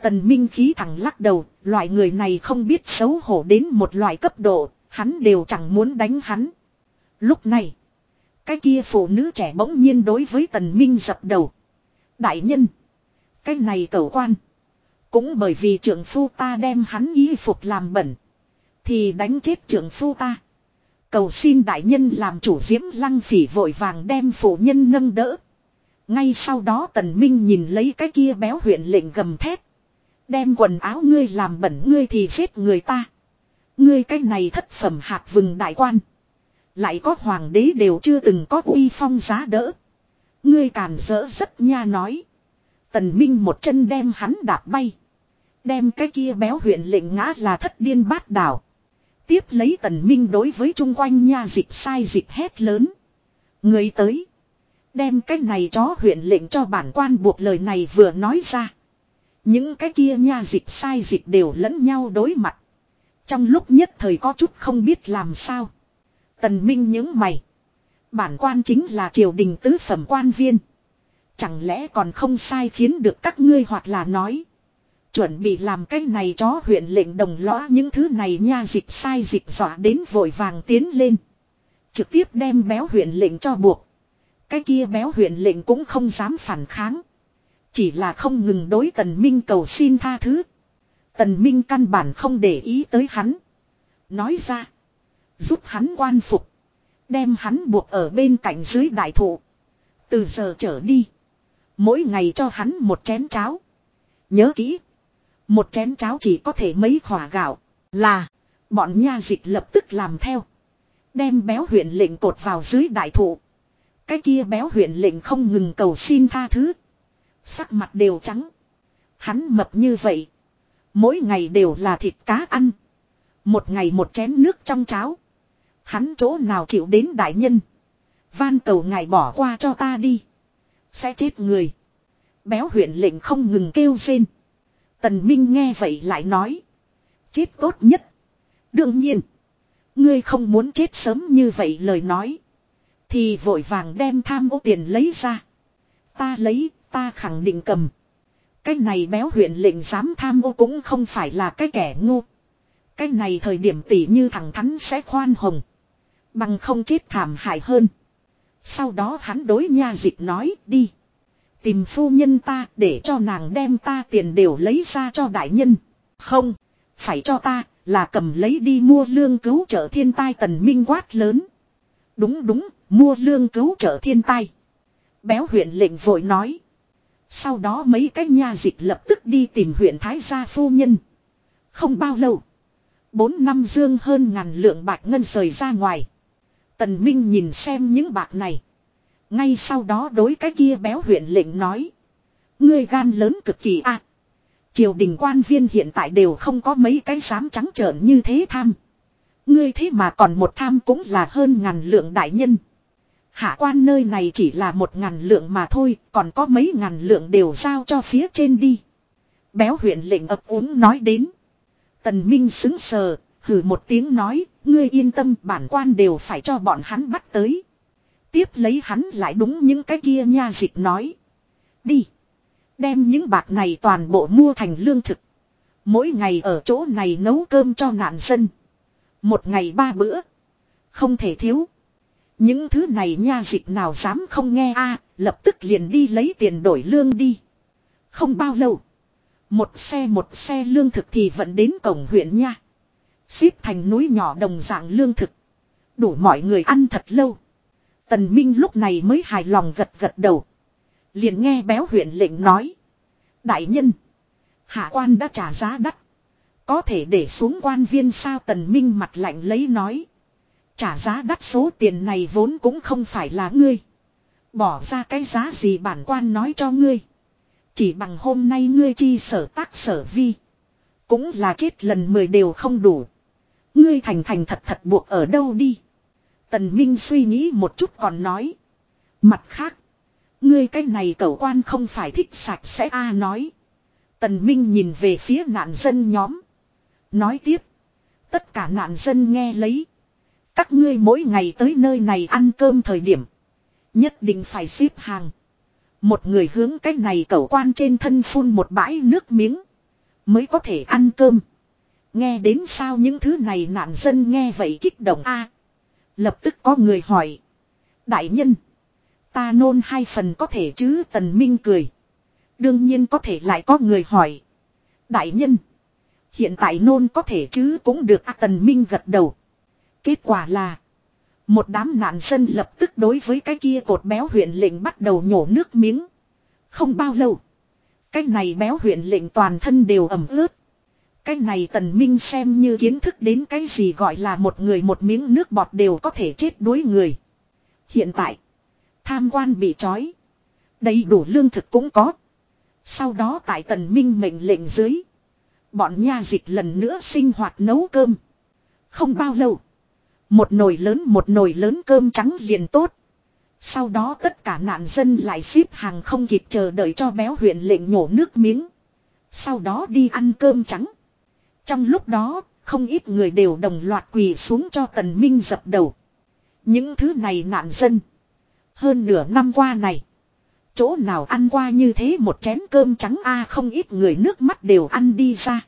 Tần Minh khí thẳng lắc đầu. Loại người này không biết xấu hổ đến một loại cấp độ. Hắn đều chẳng muốn đánh hắn. Lúc này. Cái kia phụ nữ trẻ bỗng nhiên đối với tần minh dập đầu. Đại nhân. Cái này cầu quan. Cũng bởi vì trưởng phu ta đem hắn y phục làm bẩn. Thì đánh chết trưởng phu ta. Cầu xin đại nhân làm chủ diễm lăng phỉ vội vàng đem phụ nhân nâng đỡ. Ngay sau đó tần minh nhìn lấy cái kia béo huyện lệnh gầm thét. Đem quần áo ngươi làm bẩn ngươi thì giết người ta. Ngươi cái này thất phẩm hạt vừng đại quan. Lại có hoàng đế đều chưa từng có uy phong giá đỡ. Ngươi càn rỡ rất nha nói. Tần Minh một chân đem hắn đạp bay. Đem cái kia béo huyện lệnh ngã là thất điên bát đảo. Tiếp lấy tần minh đối với chung quanh nha dịch sai dịch hét lớn. Người tới. Đem cái này chó huyện lệnh cho bản quan buộc lời này vừa nói ra. Những cái kia nha dịch sai dịch đều lẫn nhau đối mặt. Trong lúc nhất thời có chút không biết làm sao. Tần Minh những mày. Bản quan chính là triều đình tứ phẩm quan viên. Chẳng lẽ còn không sai khiến được các ngươi hoặc là nói. Chuẩn bị làm cái này chó huyện lệnh đồng lõa những thứ này nha dịch sai dịch dọa đến vội vàng tiến lên. Trực tiếp đem béo huyện lệnh cho buộc. Cái kia béo huyện lệnh cũng không dám phản kháng. Chỉ là không ngừng đối tần minh cầu xin tha thứ. Tần minh căn bản không để ý tới hắn. Nói ra. Giúp hắn quan phục. Đem hắn buộc ở bên cạnh dưới đại thụ. Từ giờ trở đi. Mỗi ngày cho hắn một chén cháo. Nhớ kỹ. Một chén cháo chỉ có thể mấy khỏa gạo. Là. Bọn nha dịch lập tức làm theo. Đem béo huyện lệnh cột vào dưới đại thụ. Cái kia béo huyện lệnh không ngừng cầu xin tha thứ. Sắc mặt đều trắng. Hắn mập như vậy. Mỗi ngày đều là thịt cá ăn. Một ngày một chén nước trong cháo. Hắn chỗ nào chịu đến đại nhân. Van cầu ngài bỏ qua cho ta đi. Sẽ chết người. Béo huyện lệnh không ngừng kêu rên. Tần Minh nghe vậy lại nói. Chết tốt nhất. Đương nhiên. Ngươi không muốn chết sớm như vậy lời nói. Thì vội vàng đem tham ô tiền lấy ra. Ta lấy, ta khẳng định cầm. Cái này béo huyện lệnh dám tham ô cũng không phải là cái kẻ ngu. Cái này thời điểm tỷ như thằng thắn sẽ khoan hồng. Bằng không chết thảm hại hơn. Sau đó hắn đối nha dịch nói đi. Tìm phu nhân ta để cho nàng đem ta tiền đều lấy ra cho đại nhân. Không, phải cho ta, là cầm lấy đi mua lương cứu trợ thiên tai tần minh quát lớn. Đúng đúng, mua lương cứu trợ thiên tai. Béo huyện lệnh vội nói. Sau đó mấy cái nha dịch lập tức đi tìm huyện Thái gia phu nhân. Không bao lâu. Bốn năm dương hơn ngàn lượng bạc ngân rời ra ngoài. Tần Minh nhìn xem những bạc này. Ngay sau đó đối cái kia béo huyện lệnh nói. Ngươi gan lớn cực kỳ à? Triều đình quan viên hiện tại đều không có mấy cái dám trắng trợn như thế tham. Ngươi thế mà còn một tham cũng là hơn ngàn lượng đại nhân. Hạ quan nơi này chỉ là một ngàn lượng mà thôi, còn có mấy ngàn lượng đều giao cho phía trên đi. Béo huyện lệnh ập úng nói đến. Tần Minh xứng sờ, hử một tiếng nói, ngươi yên tâm bản quan đều phải cho bọn hắn bắt tới. Tiếp lấy hắn lại đúng những cái kia nha dịch nói. Đi. Đem những bạc này toàn bộ mua thành lương thực. Mỗi ngày ở chỗ này nấu cơm cho nạn dân. Một ngày ba bữa. Không thể thiếu. Những thứ này nha dịch nào dám không nghe a, lập tức liền đi lấy tiền đổi lương đi. Không bao lâu. Một xe một xe lương thực thì vẫn đến cổng huyện nha. Xếp thành núi nhỏ đồng dạng lương thực. Đủ mọi người ăn thật lâu. Tần Minh lúc này mới hài lòng gật gật đầu. Liền nghe béo huyện lệnh nói. Đại nhân. Hạ quan đã trả giá đắt. Có thể để xuống quan viên sao tần minh mặt lạnh lấy nói. Trả giá đắt số tiền này vốn cũng không phải là ngươi. Bỏ ra cái giá gì bản quan nói cho ngươi. Chỉ bằng hôm nay ngươi chi sở tác sở vi. Cũng là chết lần mười đều không đủ. Ngươi thành thành thật thật buộc ở đâu đi. Tần Minh suy nghĩ một chút còn nói. Mặt khác. Ngươi cái này cẩu quan không phải thích sạch sẽ a nói. Tần Minh nhìn về phía nạn dân nhóm. Nói tiếp. Tất cả nạn dân nghe lấy. Các ngươi mỗi ngày tới nơi này ăn cơm thời điểm. Nhất định phải xếp hàng. Một người hướng cái này cẩu quan trên thân phun một bãi nước miếng. Mới có thể ăn cơm. Nghe đến sao những thứ này nạn dân nghe vậy kích động a Lập tức có người hỏi. Đại nhân. Ta nôn hai phần có thể chứ tần minh cười. Đương nhiên có thể lại có người hỏi. Đại nhân. Hiện tại nôn có thể chứ cũng được à, tần minh gật đầu. Kết quả là. Một đám nạn dân lập tức đối với cái kia cột béo huyện lệnh bắt đầu nhổ nước miếng. Không bao lâu. Cái này béo huyện lệnh toàn thân đều ẩm ướt. Cái này tần minh xem như kiến thức đến cái gì gọi là một người một miếng nước bọt đều có thể chết đuối người. Hiện tại. Tham quan bị trói. Đầy đủ lương thực cũng có. Sau đó tại tần minh mệnh lệnh dưới. Bọn nha dịch lần nữa sinh hoạt nấu cơm. Không bao lâu. Một nồi lớn một nồi lớn cơm trắng liền tốt. Sau đó tất cả nạn dân lại xếp hàng không kịp chờ đợi cho béo huyện lệnh nhổ nước miếng. Sau đó đi ăn cơm trắng. Trong lúc đó, không ít người đều đồng loạt quỳ xuống cho tần minh dập đầu. Những thứ này nạn dân. Hơn nửa năm qua này. Chỗ nào ăn qua như thế một chén cơm trắng a không ít người nước mắt đều ăn đi ra.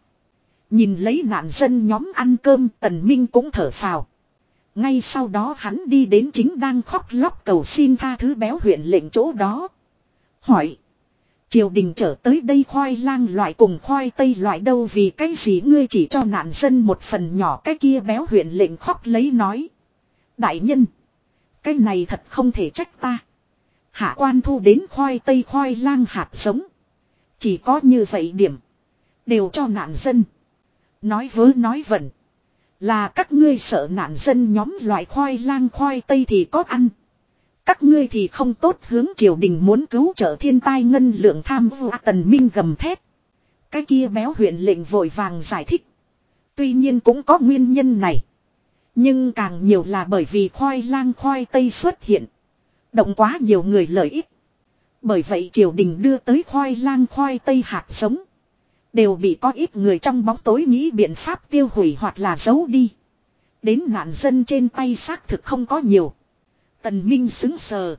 Nhìn lấy nạn dân nhóm ăn cơm tần minh cũng thở phào. Ngay sau đó hắn đi đến chính đang khóc lóc cầu xin tha thứ béo huyện lệnh chỗ đó. Hỏi. Triều đình trở tới đây khoai lang loại cùng khoai tây loại đâu vì cái gì ngươi chỉ cho nạn dân một phần nhỏ cái kia béo huyện lệnh khóc lấy nói. Đại nhân. Cái này thật không thể trách ta. Hạ quan thu đến khoai tây khoai lang hạt giống. Chỉ có như vậy điểm. Đều cho nạn dân. Nói vớ nói vẩn. Là các ngươi sợ nạn dân nhóm loại khoai lang khoai tây thì có ăn. Các ngươi thì không tốt hướng triều đình muốn cứu trợ thiên tai ngân lượng tham vô tần minh gầm thét. Cái kia béo huyện lệnh vội vàng giải thích. Tuy nhiên cũng có nguyên nhân này. Nhưng càng nhiều là bởi vì khoai lang khoai tây xuất hiện. Động quá nhiều người lợi ích. Bởi vậy triều đình đưa tới khoai lang khoai tây hạt sống Đều bị có ít người trong bóng tối nghĩ biện pháp tiêu hủy hoặc là giấu đi. Đến nạn dân trên tay xác thực không có nhiều. Tần Minh xứng sờ.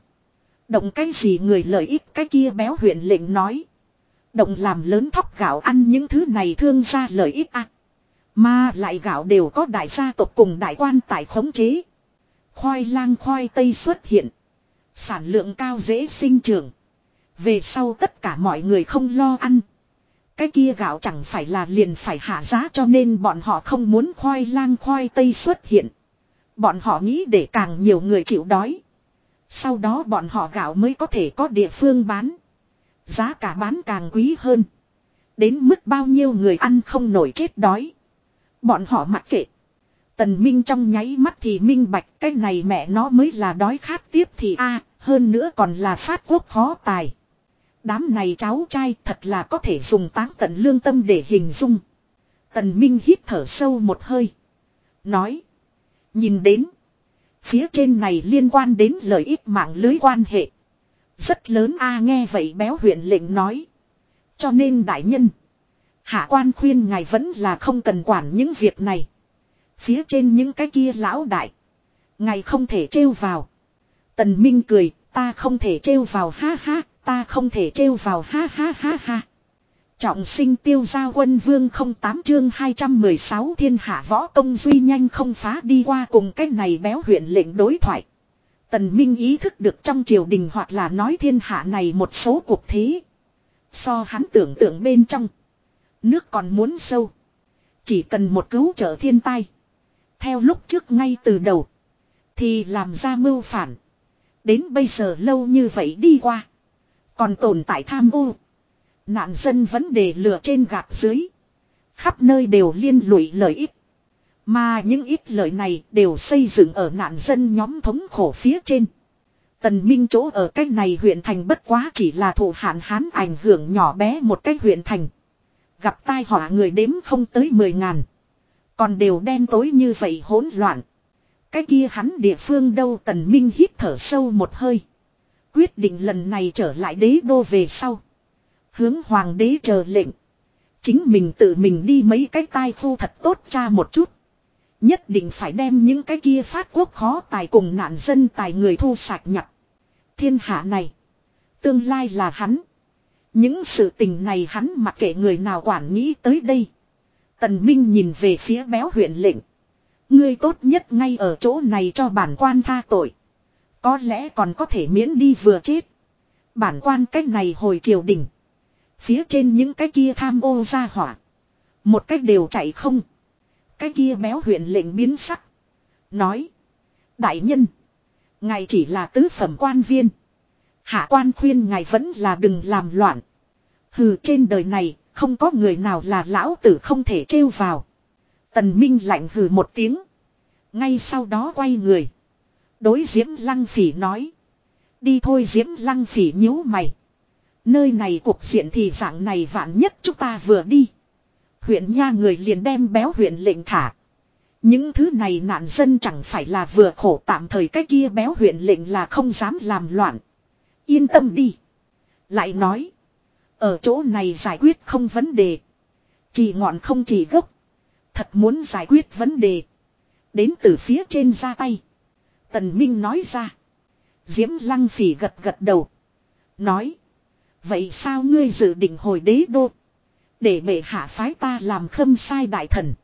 Động cái gì người lợi ích cái kia béo huyện lệnh nói. Động làm lớn thóc gạo ăn những thứ này thương ra lợi ích à. Mà lại gạo đều có đại gia tộc cùng đại quan tại khống chế. Khoai lang khoai tây xuất hiện. Sản lượng cao dễ sinh trưởng. Về sau tất cả mọi người không lo ăn. Cái kia gạo chẳng phải là liền phải hạ giá cho nên bọn họ không muốn khoai lang khoai tây xuất hiện. Bọn họ nghĩ để càng nhiều người chịu đói. Sau đó bọn họ gạo mới có thể có địa phương bán. Giá cả bán càng quý hơn. Đến mức bao nhiêu người ăn không nổi chết đói. Bọn họ mặc kệ. Tần Minh trong nháy mắt thì minh bạch cái này mẹ nó mới là đói khát tiếp thì a, hơn nữa còn là phát quốc khó tài. Đám này cháu trai thật là có thể dùng táng tận lương tâm để hình dung. Tần Minh hít thở sâu một hơi. Nói. Nhìn đến. Phía trên này liên quan đến lợi ích mạng lưới quan hệ. Rất lớn a nghe vậy béo huyện lệnh nói. Cho nên đại nhân. Hạ quan khuyên ngài vẫn là không cần quản những việc này. Phía trên những cái kia lão đại. Ngài không thể trêu vào. Tần Minh cười, ta không thể trêu vào ha ha, ta không thể trêu vào ha ha ha ha. Trọng sinh tiêu gia quân vương không tám chương 216 thiên hạ võ công duy nhanh không phá đi qua cùng cái này béo huyện lệnh đối thoại. Tần Minh ý thức được trong triều đình hoặc là nói thiên hạ này một số cuộc thế. So hắn tưởng tượng bên trong. Nước còn muốn sâu. Chỉ cần một cứu trợ thiên tai. Theo lúc trước ngay từ đầu. Thì làm ra mưu phản. Đến bây giờ lâu như vậy đi qua. Còn tồn tại tham ô. Nạn dân vấn đề lửa trên gạt dưới. Khắp nơi đều liên lụy lợi ích. Mà những ít lợi này đều xây dựng ở nạn dân nhóm thống khổ phía trên. Tần Minh chỗ ở cách này huyện thành bất quá chỉ là thủ hạn hán ảnh hưởng nhỏ bé một cách huyện thành. Gặp tai họa người đếm không tới mười ngàn. Còn đều đen tối như vậy hỗn loạn. Cái kia hắn địa phương đâu tần minh hít thở sâu một hơi. Quyết định lần này trở lại đế đô về sau. Hướng hoàng đế chờ lệnh. Chính mình tự mình đi mấy cái tai thu thật tốt cha một chút. Nhất định phải đem những cái kia phát quốc khó tài cùng nạn dân tài người thu sạch nhặt. Thiên hạ này. Tương lai là hắn. Những sự tình này hắn mặc kệ người nào quản nghĩ tới đây. Tần Minh nhìn về phía béo huyện lệnh. Ngươi tốt nhất ngay ở chỗ này cho bản quan tha tội. Có lẽ còn có thể miễn đi vừa chết. Bản quan cách này hồi triều đình. Phía trên những cái kia tham ô ra hỏa. Một cách đều chạy không. Cái kia béo huyện lệnh biến sắc. Nói. Đại nhân. Ngài chỉ là tứ phẩm quan viên. Hạ quan khuyên ngài vẫn là đừng làm loạn. Hừ, trên đời này, không có người nào là lão tử không thể trêu vào. Tần Minh lạnh hừ một tiếng. Ngay sau đó quay người. Đối Diễm Lăng Phỉ nói. Đi thôi Diễm Lăng Phỉ nhíu mày. Nơi này cuộc diện thì dạng này vạn nhất chúng ta vừa đi. Huyện nha người liền đem béo huyện lệnh thả. Những thứ này nạn dân chẳng phải là vừa khổ tạm thời cái kia béo huyện lệnh là không dám làm loạn. Yên tâm đi. Lại nói. Ở chỗ này giải quyết không vấn đề. Chỉ ngọn không chỉ gốc. Thật muốn giải quyết vấn đề. Đến từ phía trên ra tay. Tần Minh nói ra. Diễm Lăng Phỉ gật gật đầu. Nói. Vậy sao ngươi dự định hồi đế đô? Để bệ hạ phái ta làm khâm sai đại thần.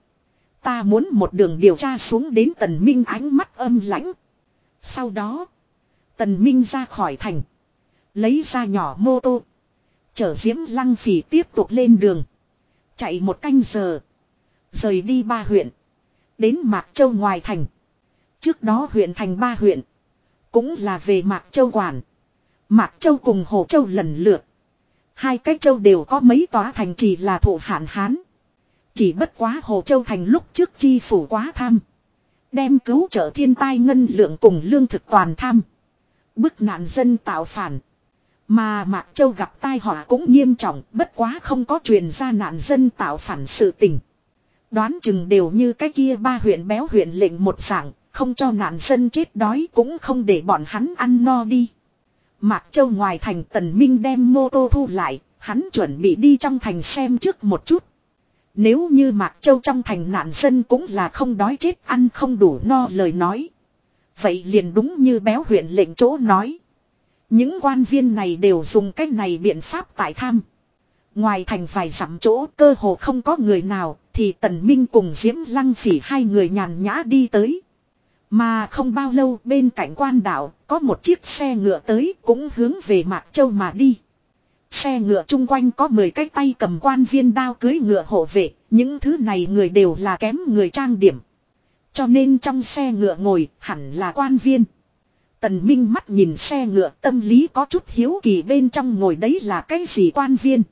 Ta muốn một đường điều tra xuống đến tần minh ánh mắt âm lãnh. Sau đó. Tần minh ra khỏi thành. Lấy ra nhỏ mô tô. Chở diễm lăng phỉ tiếp tục lên đường. Chạy một canh giờ. Rời đi ba huyện. Đến Mạc Châu ngoài thành. Trước đó huyện thành ba huyện. Cũng là về Mạc Châu quản. Mạc Châu cùng Hồ Châu lần lượt. Hai cái châu đều có mấy tòa thành chỉ là thủ hạn hán. Chỉ bất quá Hồ Châu thành lúc trước chi phủ quá tham. Đem cứu trợ thiên tai ngân lượng cùng lương thực toàn tham. Bức nạn dân tạo phản. Mà Mạc Châu gặp tai họa cũng nghiêm trọng, bất quá không có truyền ra nạn dân tạo phản sự tình. Đoán chừng đều như cái kia ba huyện béo huyện lệnh một dạng, không cho nạn dân chết đói cũng không để bọn hắn ăn no đi. Mạc Châu ngoài thành tần minh đem mô tô thu lại, hắn chuẩn bị đi trong thành xem trước một chút. Nếu như Mạc Châu trong thành nạn dân cũng là không đói chết ăn không đủ no lời nói. Vậy liền đúng như béo huyện lệnh chỗ nói. Những quan viên này đều dùng cách này biện pháp tại tham. Ngoài thành vài dặm chỗ cơ hồ không có người nào thì Tần Minh cùng Diễm Lăng Phỉ hai người nhàn nhã đi tới. Mà không bao lâu bên cạnh quan đảo có một chiếc xe ngựa tới cũng hướng về Mạc Châu mà đi. Xe ngựa chung quanh có 10 cái tay cầm quan viên đao cưới ngựa hộ vệ, những thứ này người đều là kém người trang điểm. Cho nên trong xe ngựa ngồi hẳn là quan viên. Tần Minh mắt nhìn xe ngựa tâm lý có chút hiếu kỳ bên trong ngồi đấy là cái gì quan viên.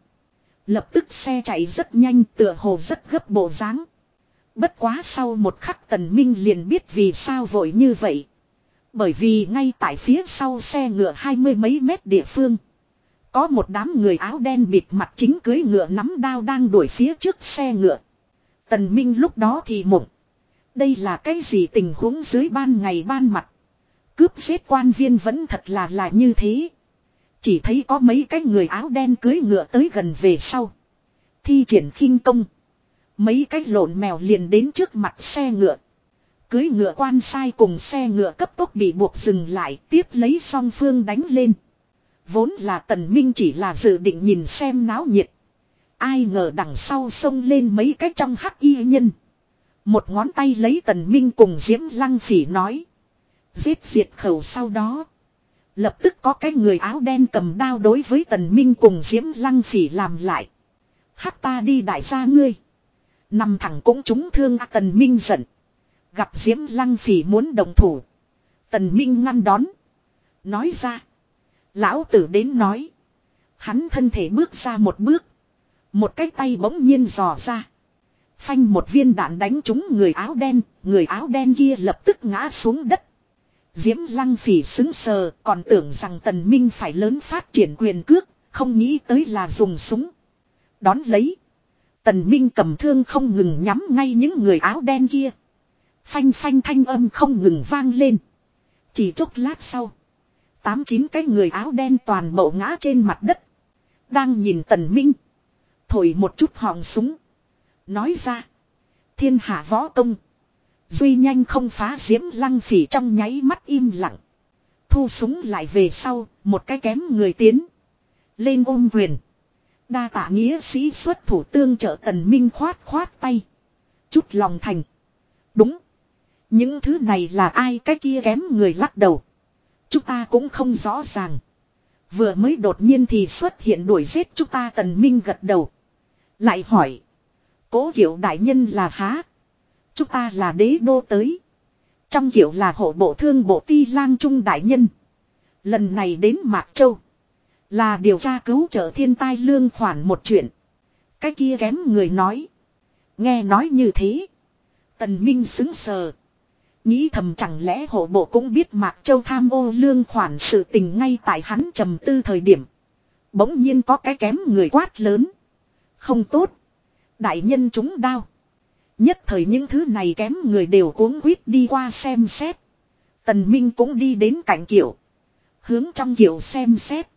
Lập tức xe chạy rất nhanh tựa hồ rất gấp bộ dáng. Bất quá sau một khắc tần minh liền biết vì sao vội như vậy. Bởi vì ngay tại phía sau xe ngựa hai mươi mấy mét địa phương. Có một đám người áo đen bịt mặt chính cưới ngựa nắm đao đang đuổi phía trước xe ngựa. Tần Minh lúc đó thì mộng. Đây là cái gì tình huống dưới ban ngày ban mặt. Cướp giết quan viên vẫn thật là là như thế. Chỉ thấy có mấy cái người áo đen cưới ngựa tới gần về sau. Thi triển khinh công. Mấy cái lộn mèo liền đến trước mặt xe ngựa. Cưới ngựa quan sai cùng xe ngựa cấp tốc bị buộc dừng lại, tiếp lấy song phương đánh lên. Vốn là tần minh chỉ là dự định nhìn xem náo nhiệt. Ai ngờ đằng sau xông lên mấy cái trong hắc y nhân. Một ngón tay lấy tần minh cùng diễm lăng phỉ nói. Giết diệt khẩu sau đó. Lập tức có cái người áo đen cầm đao đối với tần minh cùng diễm lăng phỉ làm lại. Hắc ta đi đại gia ngươi. Nằm thẳng cũng trúng thương tần minh giận. Gặp diễm lăng phỉ muốn đồng thủ. Tần minh ngăn đón. Nói ra. Lão tử đến nói. Hắn thân thể bước ra một bước. Một cái tay bỗng nhiên dò ra. Phanh một viên đạn đánh trúng người áo đen. Người áo đen kia lập tức ngã xuống đất. Diễm lăng phỉ xứng sờ, còn tưởng rằng tần minh phải lớn phát triển quyền cước. Không nghĩ tới là dùng súng. Đón lấy. Tần minh cầm thương không ngừng nhắm ngay những người áo đen kia. Phanh phanh thanh âm không ngừng vang lên. Chỉ chốc lát sau. Tám chín cái người áo đen toàn bộ ngã trên mặt đất. Đang nhìn tần minh. Thổi một chút họng súng. Nói ra. Thiên hạ võ công. Duy nhanh không phá diễm lăng phỉ trong nháy mắt im lặng. Thu súng lại về sau. Một cái kém người tiến. Lên ôm quyền. Đa tạ nghĩa sĩ xuất thủ tương trợ tần minh khoát khoát tay. Chút lòng thành. Đúng. Những thứ này là ai cái kia kém người lắc đầu. Chúng ta cũng không rõ ràng. Vừa mới đột nhiên thì xuất hiện đuổi giết chúng ta tần minh gật đầu. Lại hỏi. Cố hiểu đại nhân là há. Chúng ta là đế đô tới. Trong kiểu là hộ bộ thương bộ ti lang trung đại nhân. Lần này đến Mạc Châu. Là điều tra cứu trợ thiên tai lương khoản một chuyện. Cái kia kém người nói. Nghe nói như thế. Tần Minh xứng sờ. Nghĩ thầm chẳng lẽ hộ bộ cũng biết Mạc Châu tham ô lương khoản sự tình ngay tại hắn trầm tư thời điểm. Bỗng nhiên có cái kém người quát lớn. Không tốt. Đại nhân chúng đau. Nhất thời những thứ này kém người đều cuống quýt đi qua xem xét. Tần Minh cũng đi đến cạnh kiểu. Hướng trong kiểu xem xét.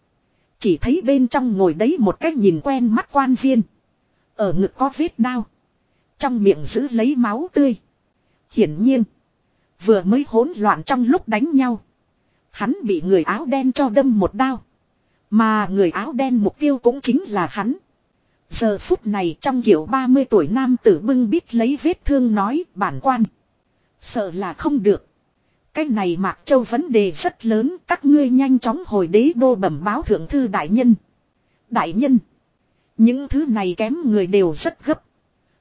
Chỉ thấy bên trong ngồi đấy một cách nhìn quen mắt quan viên. Ở ngực có vết đau. Trong miệng giữ lấy máu tươi. Hiển nhiên. Vừa mới hỗn loạn trong lúc đánh nhau. Hắn bị người áo đen cho đâm một đao. Mà người áo đen mục tiêu cũng chính là hắn. Giờ phút này trong kiểu 30 tuổi nam tử bưng bít lấy vết thương nói, bản quan. Sợ là không được. Cái này Mạc Châu vấn đề rất lớn, các ngươi nhanh chóng hồi đế đô bẩm báo thượng thư đại nhân. Đại nhân. Những thứ này kém người đều rất gấp.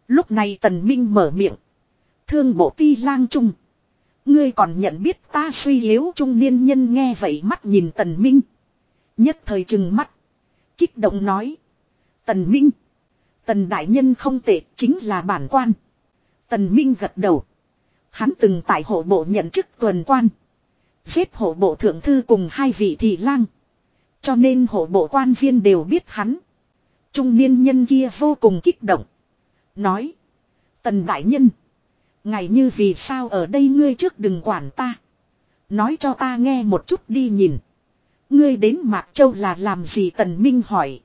Lúc này Tần Minh mở miệng. Thương bộ ti lang trung. Ngươi còn nhận biết ta suy yếu trung niên nhân nghe vậy mắt nhìn Tần Minh. Nhất thời chừng mắt. Kích động nói. Tần Minh. Tần Đại Nhân không tệ chính là bản quan. Tần Minh gật đầu. Hắn từng tại hộ bộ nhận chức tuần quan. Giết hộ bộ thượng thư cùng hai vị thị lang. Cho nên hộ bộ quan viên đều biết hắn. Trung niên nhân kia vô cùng kích động. Nói. Tần đại nhân. Ngày như vì sao ở đây ngươi trước đừng quản ta. Nói cho ta nghe một chút đi nhìn. Ngươi đến Mạc Châu là làm gì Tần Minh hỏi.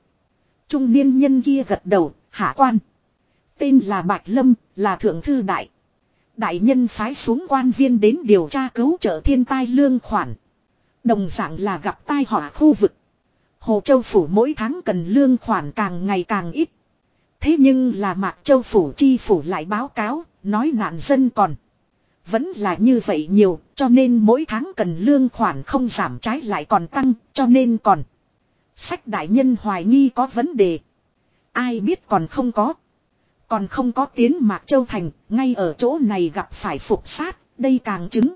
Trung niên nhân kia gật đầu, hạ quan. Tên là Bạch Lâm, là thượng thư đại. Đại nhân phái xuống quan viên đến điều tra cứu trợ thiên tai lương khoản. Đồng dạng là gặp tai họa khu vực. Hồ Châu Phủ mỗi tháng cần lương khoản càng ngày càng ít. Thế nhưng là Mạc Châu Phủ chi phủ lại báo cáo, nói nạn dân còn. Vẫn là như vậy nhiều, cho nên mỗi tháng cần lương khoản không giảm trái lại còn tăng, cho nên còn. Sách đại nhân hoài nghi có vấn đề. Ai biết còn không có. Còn không có tiến Mạc Châu Thành, ngay ở chỗ này gặp phải phục sát, đây càng chứng.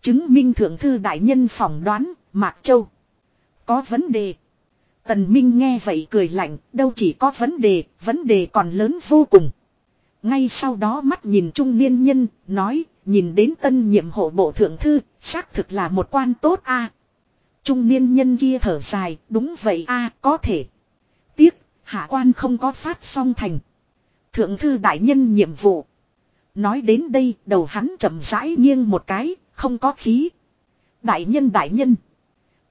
Chứng minh thượng thư đại nhân phỏng đoán, Mạc Châu. Có vấn đề. Tần Minh nghe vậy cười lạnh, đâu chỉ có vấn đề, vấn đề còn lớn vô cùng. Ngay sau đó mắt nhìn trung niên nhân, nói, nhìn đến tân nhiệm hộ bộ thượng thư, xác thực là một quan tốt a. Trung niên nhân kia thở dài, đúng vậy a, có thể. Tiếc, hạ quan không có phát song thành. Thượng thư đại nhân nhiệm vụ. Nói đến đây, đầu hắn chậm rãi nghiêng một cái, không có khí. Đại nhân đại nhân.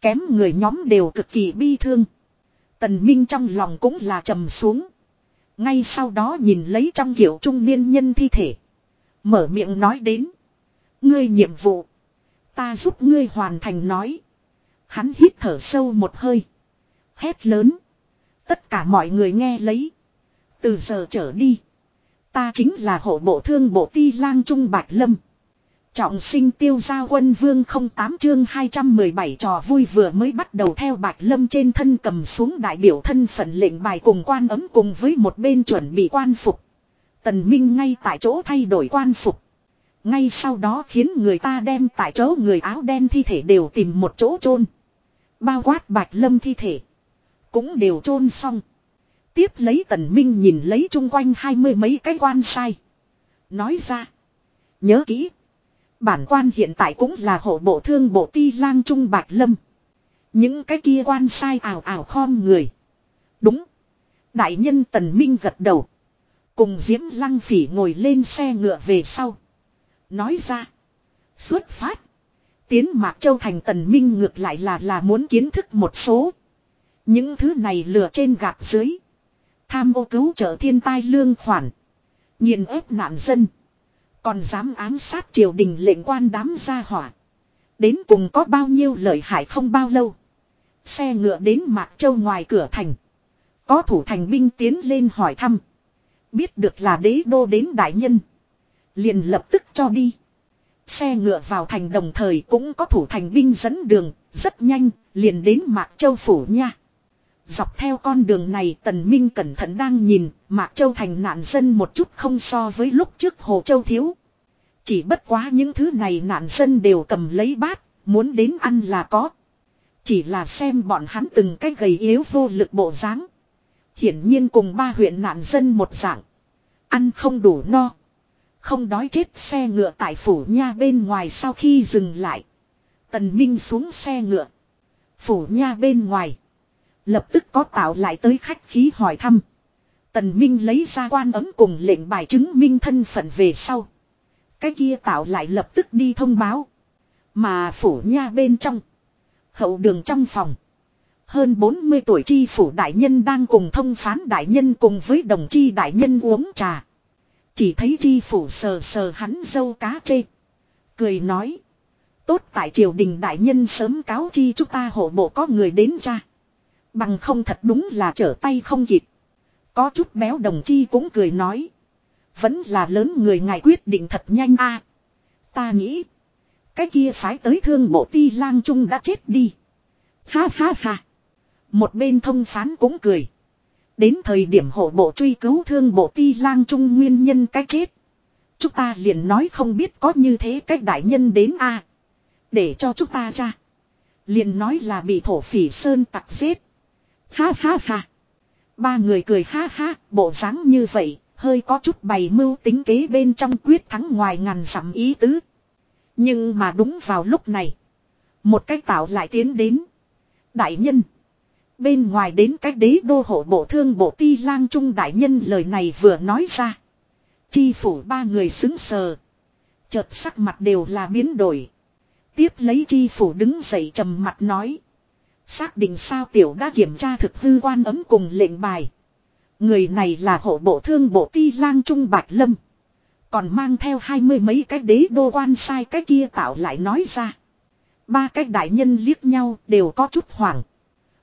Kém người nhóm đều cực kỳ bi thương. Tần Minh trong lòng cũng là trầm xuống. Ngay sau đó nhìn lấy trong kiểu trung niên nhân thi thể. Mở miệng nói đến. Ngươi nhiệm vụ. Ta giúp ngươi hoàn thành nói. Hắn hít thở sâu một hơi. Hét lớn. Tất cả mọi người nghe lấy. Từ giờ trở đi. Ta chính là hộ bộ thương bộ ti lang trung bạch lâm. Trọng sinh tiêu gia quân vương 08 chương 217 trò vui vừa mới bắt đầu theo bạch lâm trên thân cầm xuống đại biểu thân phận lệnh bài cùng quan ấm cùng với một bên chuẩn bị quan phục. Tần Minh ngay tại chỗ thay đổi quan phục. Ngay sau đó khiến người ta đem tại chỗ người áo đen thi thể đều tìm một chỗ chôn Bao quát bạch lâm thi thể. Cũng đều chôn xong. Tiếp lấy tần minh nhìn lấy chung quanh hai mươi mấy cái quan sai. Nói ra. Nhớ kỹ. Bản quan hiện tại cũng là hộ bộ thương bộ ti lang trung bạc lâm. Những cái kia quan sai ảo ảo khom người. Đúng. Đại nhân tần minh gật đầu. Cùng diễm lăng phỉ ngồi lên xe ngựa về sau. Nói ra. Xuất phát. Tiến Mạc Châu thành tần minh ngược lại là là muốn kiến thức một số. Những thứ này lừa trên gạt dưới. Tham ô cứu trợ thiên tai lương khoản. Nhìn ép nạn dân. Còn dám ám sát triều đình lệnh quan đám gia hỏa. Đến cùng có bao nhiêu lợi hại không bao lâu. Xe ngựa đến Mạc Châu ngoài cửa thành. Có thủ thành binh tiến lên hỏi thăm. Biết được là đế đô đến đại nhân. Liền lập tức cho đi. Xe ngựa vào thành đồng thời cũng có thủ thành binh dẫn đường, rất nhanh, liền đến Mạc Châu Phủ nha. Dọc theo con đường này Tần Minh cẩn thận đang nhìn, Mạc Châu thành nạn dân một chút không so với lúc trước Hồ Châu thiếu. Chỉ bất quá những thứ này nạn dân đều cầm lấy bát, muốn đến ăn là có. Chỉ là xem bọn hắn từng cái gầy yếu vô lực bộ dáng. Hiển nhiên cùng ba huyện nạn dân một dạng. Ăn không đủ no. Không đói chết xe ngựa tại phủ nha bên ngoài sau khi dừng lại. Tần Minh xuống xe ngựa. Phủ nha bên ngoài. Lập tức có tạo lại tới khách khí hỏi thăm. Tần Minh lấy ra quan ấm cùng lệnh bài chứng minh thân phận về sau. Cái kia tạo lại lập tức đi thông báo. Mà phủ nha bên trong. Hậu đường trong phòng. Hơn 40 tuổi chi phủ đại nhân đang cùng thông phán đại nhân cùng với đồng chi đại nhân uống trà. Chỉ thấy chi phủ sờ sờ hắn dâu cá chê. Cười nói. Tốt tại triều đình đại nhân sớm cáo chi chúng ta hộ bộ có người đến ra. Bằng không thật đúng là trở tay không kịp. Có chút béo đồng chi cũng cười nói. Vẫn là lớn người ngài quyết định thật nhanh a. ta nghĩ. Cái kia phái tới thương bộ ti lang trung đã chết đi. Ha ha ha. Một bên thông phán cũng cười. Đến thời điểm hộ bộ truy cứu thương bộ ti lang trung nguyên nhân cái chết. Chúng ta liền nói không biết có như thế cách đại nhân đến a Để cho chúng ta ra. Liền nói là bị thổ phỉ sơn tặc giết. Ha ha ha. Ba người cười ha ha, bộ dáng như vậy, hơi có chút bày mưu tính kế bên trong quyết thắng ngoài ngàn dặm ý tứ. Nhưng mà đúng vào lúc này, một cái tạo lại tiến đến. Đại nhân. Bên ngoài đến cái đế đô hộ bộ thương bộ ti lang trung đại nhân lời này vừa nói ra. Chi phủ ba người xứng sờ. Chợt sắc mặt đều là biến đổi. Tiếp lấy chi phủ đứng dậy trầm mặt nói. Xác định sao tiểu đã kiểm tra thực hư quan ấm cùng lệnh bài. Người này là hộ bộ thương bộ ti lang trung bạch lâm. Còn mang theo hai mươi mấy cái đế đô quan sai cái kia tạo lại nói ra. Ba cái đại nhân liếc nhau đều có chút hoảng.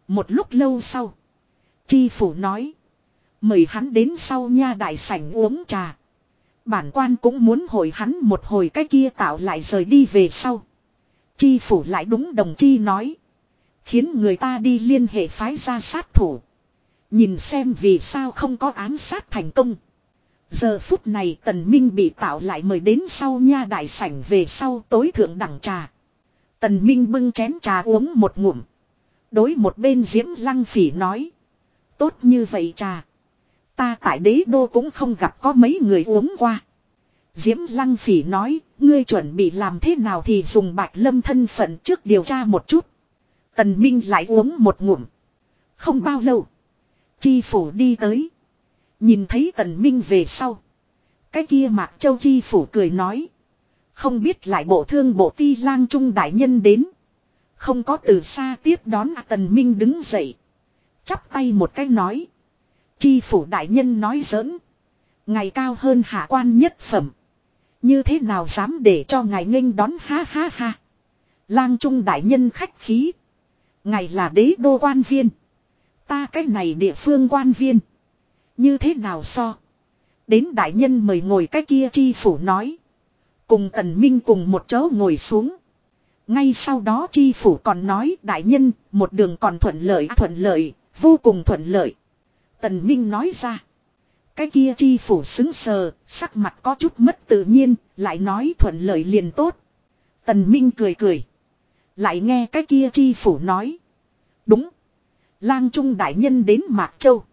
Một lúc lâu sau. Chi phủ nói. Mời hắn đến sau nha đại sảnh uống trà. Bản quan cũng muốn hồi hắn một hồi cái kia tạo lại rời đi về sau. Chi phủ lại đúng đồng chi nói. Khiến người ta đi liên hệ phái ra sát thủ. Nhìn xem vì sao không có án sát thành công. Giờ phút này tần minh bị tạo lại mời đến sau nha đại sảnh về sau tối thượng đẳng trà. Tần minh bưng chén trà uống một ngụm. Đối một bên diễm lăng phỉ nói. Tốt như vậy trà. Ta tại đế đô cũng không gặp có mấy người uống qua. Diễm lăng phỉ nói, ngươi chuẩn bị làm thế nào thì dùng bạch lâm thân phận trước điều tra một chút. Tần Minh lại uống một ngụm. Không bao lâu. Chi phủ đi tới. Nhìn thấy tần Minh về sau. Cái kia mạc châu chi phủ cười nói. Không biết lại bộ thương bộ ti lang trung đại nhân đến. Không có từ xa tiếp đón à, tần Minh đứng dậy. Chắp tay một cái nói. Chi phủ đại nhân nói giỡn. Ngày cao hơn hạ quan nhất phẩm. Như thế nào dám để cho ngài nghênh đón ha ha ha. Lang trung đại nhân khách khí. Ngài là đế đô quan viên. Ta cái này địa phương quan viên. Như thế nào so. Đến đại nhân mời ngồi cái kia chi phủ nói. Cùng tần minh cùng một chỗ ngồi xuống. Ngay sau đó chi phủ còn nói đại nhân một đường còn thuận lợi à, thuận lợi, vô cùng thuận lợi. Tần minh nói ra. Cái kia chi phủ xứng sờ, sắc mặt có chút mất tự nhiên, lại nói thuận lợi liền tốt. Tần minh cười cười. Lại nghe cái kia chi phủ nói. Đúng. Lang Trung đại nhân đến Mạc Châu.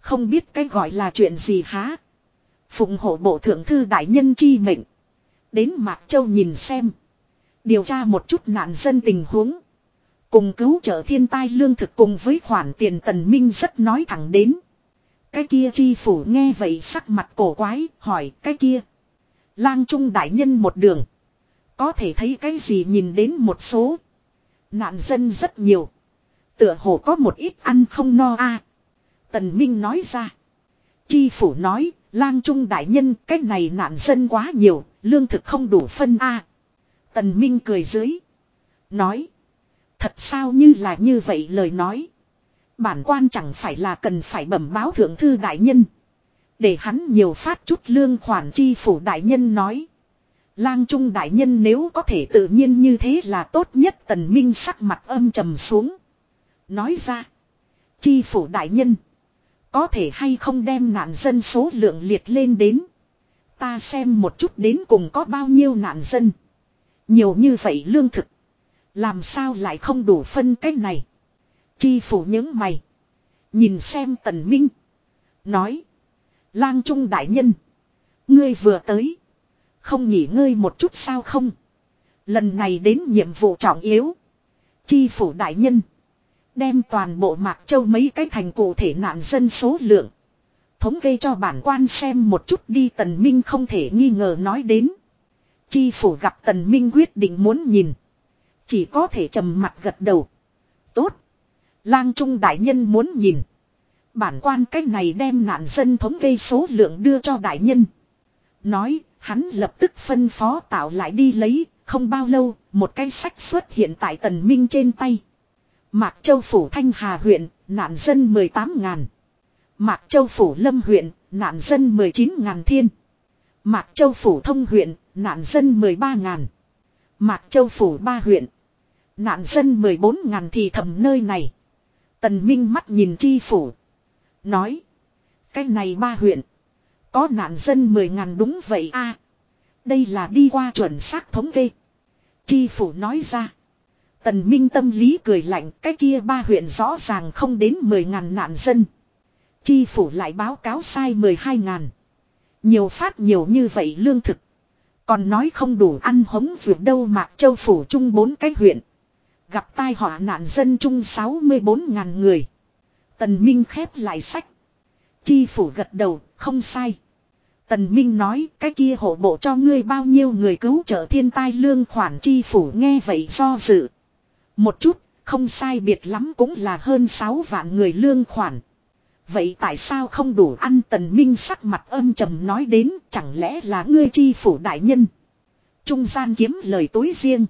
Không biết cái gọi là chuyện gì há. Phụng hộ bộ thượng thư đại nhân chi mệnh. Đến Mạc Châu nhìn xem. Điều tra một chút nạn dân tình huống. Cùng cứu trợ thiên tai lương thực cùng với khoản tiền tần minh rất nói thẳng đến. Cái kia chi phủ nghe vậy sắc mặt cổ quái, hỏi cái kia. Lang trung đại nhân một đường. Có thể thấy cái gì nhìn đến một số. Nạn dân rất nhiều. Tựa hồ có một ít ăn không no a. Tần Minh nói ra. Chi phủ nói, lang trung đại nhân, cái này nạn dân quá nhiều, lương thực không đủ phân a. Tần Minh cười dưới. Nói. Thật sao như là như vậy lời nói. Bản quan chẳng phải là cần phải bẩm báo thượng thư đại nhân. Để hắn nhiều phát chút lương khoản chi phủ đại nhân nói. Lang trung đại nhân nếu có thể tự nhiên như thế là tốt nhất tần minh sắc mặt âm trầm xuống. Nói ra. Chi phủ đại nhân. Có thể hay không đem nạn dân số lượng liệt lên đến. Ta xem một chút đến cùng có bao nhiêu nạn dân. Nhiều như vậy lương thực. Làm sao lại không đủ phân cách này. Chi phủ những mày. Nhìn xem tần minh. Nói. Lang trung đại nhân. Ngươi vừa tới. Không nghỉ ngơi một chút sao không. Lần này đến nhiệm vụ trọng yếu. Chi phủ đại nhân. Đem toàn bộ Mạc Châu mấy cái thành cụ thể nạn dân số lượng. Thống kê cho bản quan xem một chút đi Tần Minh không thể nghi ngờ nói đến. Chi phủ gặp Tần Minh quyết định muốn nhìn. Chỉ có thể trầm mặt gật đầu. Tốt. Lang Trung Đại Nhân muốn nhìn. Bản quan cách này đem nạn dân thống kê số lượng đưa cho Đại Nhân. Nói, hắn lập tức phân phó tạo lại đi lấy, không bao lâu, một cái sách xuất hiện tại Tần Minh trên tay. Mạc Châu Phủ Thanh Hà huyện, nạn dân 18 ngàn. Mạc Châu Phủ Lâm huyện, nạn dân 19 ngàn thiên. Mạc Châu Phủ Thông huyện, nạn dân 13 ngàn. Mạc Châu Phủ Ba huyện. Nạn dân 14 ngàn thì thầm nơi này. Tần Minh mắt nhìn chi phủ. Nói. Cái này ba huyện. Có nạn dân 10 ngàn đúng vậy a Đây là đi qua chuẩn xác thống kê. Chi phủ nói ra. Tần Minh tâm lý cười lạnh cái kia ba huyện rõ ràng không đến 10 ngàn nạn dân. Chi phủ lại báo cáo sai 12 ngàn. Nhiều phát nhiều như vậy lương thực. Còn nói không đủ ăn hống vượt đâu mạc châu phủ chung bốn cái huyện. Gặp tai họa nạn dân chung 64 ngàn người. Tần Minh khép lại sách. Chi phủ gật đầu, không sai. Tần Minh nói cái kia hộ bộ cho ngươi bao nhiêu người cứu trợ thiên tai lương khoản chi phủ nghe vậy do dự. Một chút, không sai biệt lắm cũng là hơn 6 vạn người lương khoản. Vậy tại sao không đủ ăn tần minh sắc mặt âm trầm nói đến chẳng lẽ là ngươi chi phủ đại nhân. Trung gian kiếm lời túi riêng.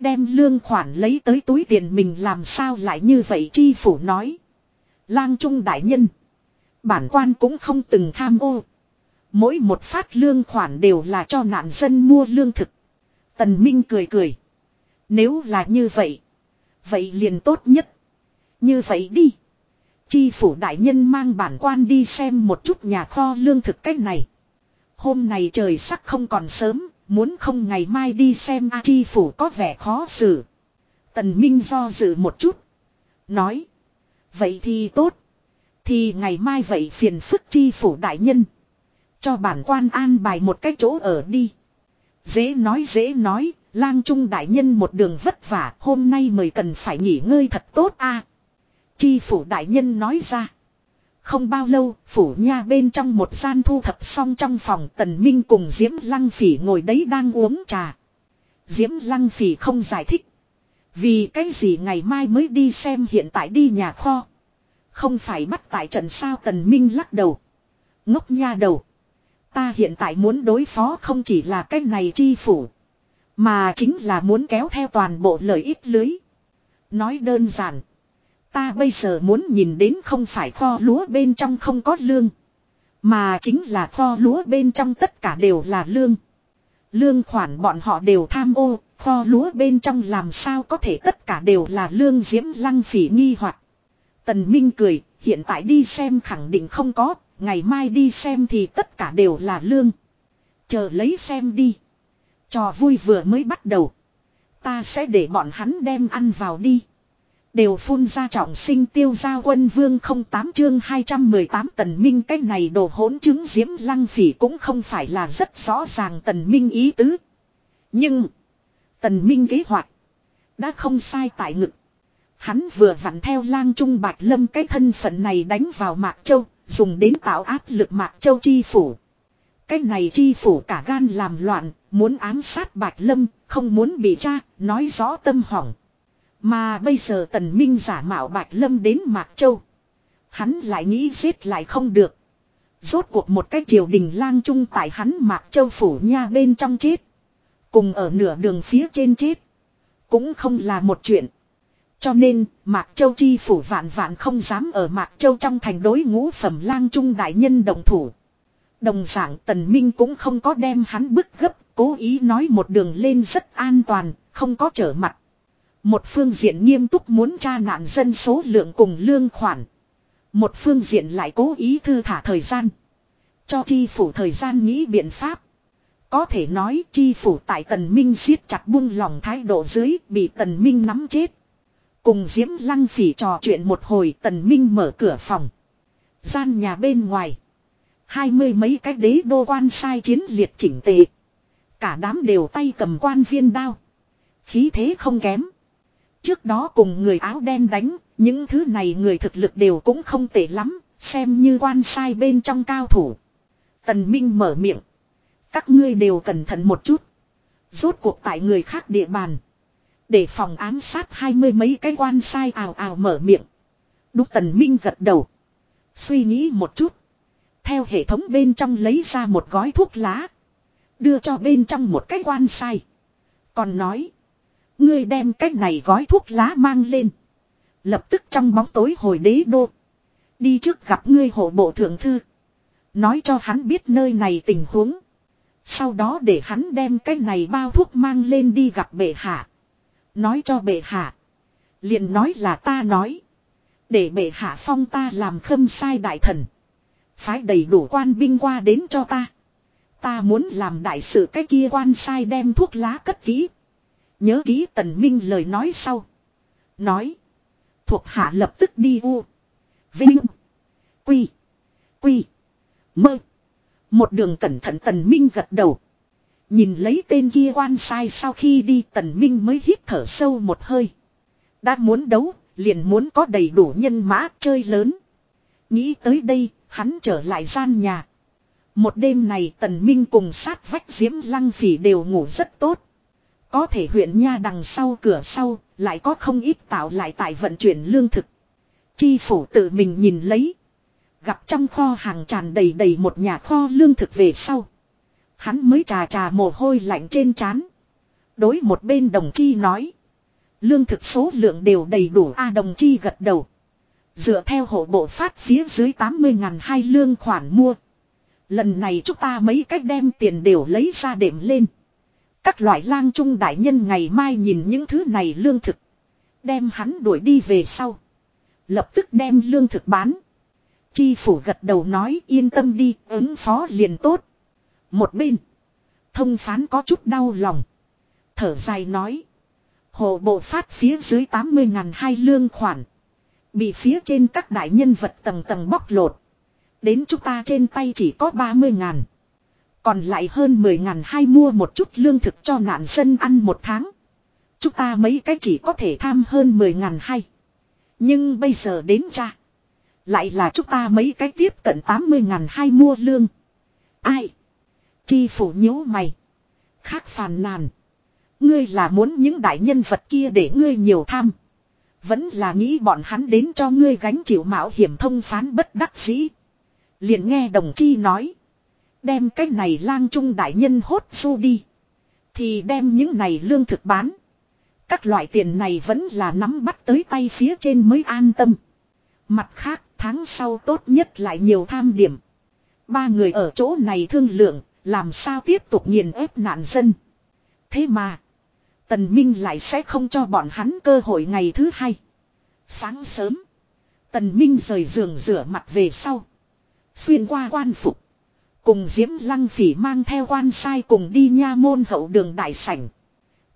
Đem lương khoản lấy tới túi tiền mình làm sao lại như vậy chi phủ nói. Lang trung đại nhân. Bản quan cũng không từng tham ô. Mỗi một phát lương khoản đều là cho nạn dân mua lương thực. Tần Minh cười cười. Nếu là như vậy. Vậy liền tốt nhất. Như vậy đi. Chi phủ đại nhân mang bản quan đi xem một chút nhà kho lương thực cách này. Hôm nay trời sắc không còn sớm, muốn không ngày mai đi xem A chi phủ có vẻ khó xử. Tần Minh do dự một chút. Nói. Vậy thì tốt. Thì ngày mai vậy phiền phức chi phủ đại nhân. Cho bản quan an bài một cái chỗ ở đi. Dễ nói dễ nói, lang trung đại nhân một đường vất vả, hôm nay mời cần phải nghỉ ngơi thật tốt a. Chi phủ đại nhân nói ra. Không bao lâu, phủ nha bên trong một gian thu thập xong trong phòng tần minh cùng Diễm Lăng Phỉ ngồi đấy đang uống trà. Diễm Lăng Phỉ không giải thích. Vì cái gì ngày mai mới đi xem hiện tại đi nhà kho. Không phải bắt tại trận sao tần minh lắc đầu. Ngốc nha đầu. Ta hiện tại muốn đối phó không chỉ là cái này chi phủ. Mà chính là muốn kéo theo toàn bộ lợi ích lưới. Nói đơn giản. Ta bây giờ muốn nhìn đến không phải kho lúa bên trong không có lương. Mà chính là kho lúa bên trong tất cả đều là lương. Lương khoản bọn họ đều tham ô, kho lúa bên trong làm sao có thể tất cả đều là lương diễm lăng phỉ nghi hoặc. Tần Minh cười, hiện tại đi xem khẳng định không có, ngày mai đi xem thì tất cả đều là lương. Chờ lấy xem đi. Trò vui vừa mới bắt đầu. Ta sẽ để bọn hắn đem ăn vào đi. Đều phun ra trọng sinh tiêu gia quân vương không tám chương 218 tần minh cái này đồ hỗn chứng diễm lăng phỉ cũng không phải là rất rõ ràng tần minh ý tứ. Nhưng, tần minh kế hoạch, đã không sai tại ngực. Hắn vừa vặn theo lang trung bạch lâm cái thân phận này đánh vào Mạc Châu, dùng đến tạo áp lực Mạc Châu chi phủ. Cái này chi phủ cả gan làm loạn, muốn ám sát bạch lâm, không muốn bị tra, nói rõ tâm hỏng. Mà bây giờ tần minh giả mạo bạch lâm đến Mạc Châu. Hắn lại nghĩ giết lại không được. Rốt cuộc một cái triều đình lang trung tại hắn Mạc Châu phủ nha bên trong chết. Cùng ở nửa đường phía trên chết. Cũng không là một chuyện. Cho nên, Mạc Châu chi phủ vạn vạn không dám ở Mạc Châu trong thành đối ngũ phẩm lang trung đại nhân đồng thủ. Đồng dạng tần minh cũng không có đem hắn bức gấp, cố ý nói một đường lên rất an toàn, không có trở mặt. Một phương diện nghiêm túc muốn tra nạn dân số lượng cùng lương khoản. Một phương diện lại cố ý thư thả thời gian. Cho chi phủ thời gian nghĩ biện pháp. Có thể nói chi phủ tại tần minh siết chặt buông lòng thái độ dưới bị tần minh nắm chết. Cùng Diễm Lăng Phỉ trò chuyện một hồi tần minh mở cửa phòng. Gian nhà bên ngoài. Hai mươi mấy cái đế đô quan sai chiến liệt chỉnh tề. Cả đám đều tay cầm quan viên đao. Khí thế không kém. Trước đó cùng người áo đen đánh, những thứ này người thực lực đều cũng không tệ lắm, xem như quan sai bên trong cao thủ. Tần Minh mở miệng. Các ngươi đều cẩn thận một chút. Rốt cuộc tại người khác địa bàn. Để phòng ám sát hai mươi mấy cái quan sai ào ào mở miệng. Đúc Tần Minh gật đầu. Suy nghĩ một chút. Theo hệ thống bên trong lấy ra một gói thuốc lá. Đưa cho bên trong một cái quan sai. Còn nói. Ngươi đem cái này gói thuốc lá mang lên. Lập tức trong bóng tối hồi đế đô. Đi trước gặp ngươi hộ bộ thượng thư. Nói cho hắn biết nơi này tình huống. Sau đó để hắn đem cái này bao thuốc mang lên đi gặp bệ hạ. Nói cho bệ hạ. liền nói là ta nói. Để bệ hạ phong ta làm khâm sai đại thần. Phái đầy đủ quan binh qua đến cho ta. Ta muốn làm đại sự cái kia quan sai đem thuốc lá cất kỹ. Nhớ ký tần minh lời nói sau. Nói. Thuộc hạ lập tức đi u. Vinh. Quy. Quy. Mơ. Một đường cẩn thận tần minh gật đầu. Nhìn lấy tên kia quan sai sau khi đi tần minh mới hít thở sâu một hơi. Đã muốn đấu, liền muốn có đầy đủ nhân mã chơi lớn. Nghĩ tới đây, hắn trở lại gian nhà. Một đêm này tần minh cùng sát vách diễm lăng phỉ đều ngủ rất tốt. Có thể huyện nha đằng sau cửa sau, lại có không ít tạo lại tại vận chuyển lương thực. Chi phủ tự mình nhìn lấy. Gặp trong kho hàng tràn đầy đầy một nhà kho lương thực về sau. Hắn mới trà trà mồ hôi lạnh trên trán. Đối một bên đồng chi nói. Lương thực số lượng đều đầy đủ A đồng chi gật đầu. Dựa theo hộ bộ phát phía dưới 80 ngàn hai lương khoản mua. Lần này chúng ta mấy cách đem tiền đều lấy ra đệm lên. Các loại lang trung đại nhân ngày mai nhìn những thứ này lương thực. Đem hắn đuổi đi về sau. Lập tức đem lương thực bán. Chi phủ gật đầu nói yên tâm đi, ứng phó liền tốt. Một bên. Thông phán có chút đau lòng. Thở dài nói. Hồ bộ phát phía dưới 80 ngàn hai lương khoản. Bị phía trên các đại nhân vật tầng tầng bóc lột. Đến chúng ta trên tay chỉ có 30 ngàn. Còn lại hơn 10 ngàn hai mua một chút lương thực cho nạn dân ăn một tháng. Chúng ta mấy cái chỉ có thể tham hơn 10 ngàn hai. Nhưng bây giờ đến cha. Lại là chúng ta mấy cái tiếp cận 80 ngàn hai mua lương. Ai? Chi phủ nhíu mày. Khác phàn nàn. Ngươi là muốn những đại nhân vật kia để ngươi nhiều tham. Vẫn là nghĩ bọn hắn đến cho ngươi gánh chịu mạo hiểm thông phán bất đắc dĩ. Liền nghe đồng chi nói. Đem cái này lang trung đại nhân hốt su đi. Thì đem những này lương thực bán. Các loại tiền này vẫn là nắm bắt tới tay phía trên mới an tâm. Mặt khác tháng sau tốt nhất lại nhiều tham điểm. Ba người ở chỗ này thương lượng, làm sao tiếp tục nghiền ép nạn dân. Thế mà, Tần Minh lại sẽ không cho bọn hắn cơ hội ngày thứ hai. Sáng sớm, Tần Minh rời giường rửa mặt về sau. Xuyên qua quan phục. Cùng Diễm Lăng Phỉ mang theo quan sai cùng đi nha môn hậu đường đại sảnh.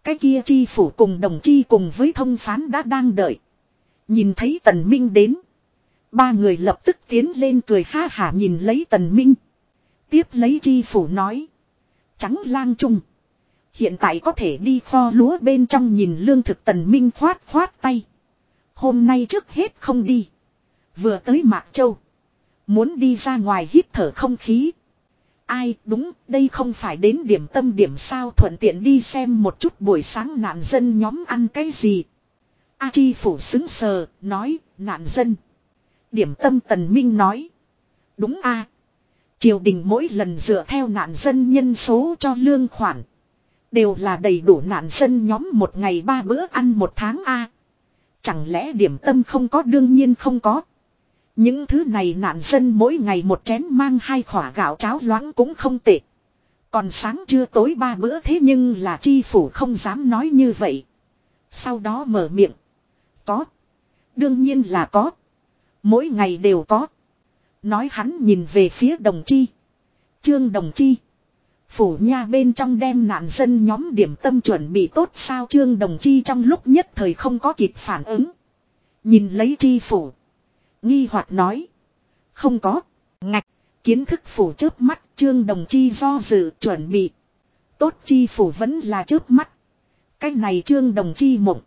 Cái kia chi phủ cùng đồng chi cùng với thông phán đã đang đợi. Nhìn thấy Tần Minh đến. Ba người lập tức tiến lên cười ha hả nhìn lấy Tần Minh. Tiếp lấy chi phủ nói. Trắng lang trung. Hiện tại có thể đi kho lúa bên trong nhìn lương thực Tần Minh khoát khoát tay. Hôm nay trước hết không đi. Vừa tới Mạc Châu. Muốn đi ra ngoài hít thở không khí. Ai, đúng, đây không phải đến điểm tâm điểm sao thuận tiện đi xem một chút buổi sáng nạn dân nhóm ăn cái gì. A chi phủ xứng sờ, nói, nạn dân. Điểm tâm tần minh nói. Đúng a Triều đình mỗi lần dựa theo nạn dân nhân số cho lương khoản. Đều là đầy đủ nạn dân nhóm một ngày ba bữa ăn một tháng a Chẳng lẽ điểm tâm không có đương nhiên không có. Những thứ này nạn dân mỗi ngày một chén mang hai khỏa gạo cháo loãng cũng không tệ. Còn sáng trưa tối ba bữa thế nhưng là chi phủ không dám nói như vậy. Sau đó mở miệng. Có. Đương nhiên là có. Mỗi ngày đều có. Nói hắn nhìn về phía đồng chi. Trương đồng chi. Phủ nha bên trong đem nạn dân nhóm điểm tâm chuẩn bị tốt sao trương đồng chi trong lúc nhất thời không có kịp phản ứng. Nhìn lấy chi phủ. Nghi hoặc nói. Không có. Ngạch. Kiến thức phủ chớp mắt trương đồng chi do dự chuẩn bị. Tốt chi phủ vẫn là chớp mắt. Cái này trương đồng chi mộng.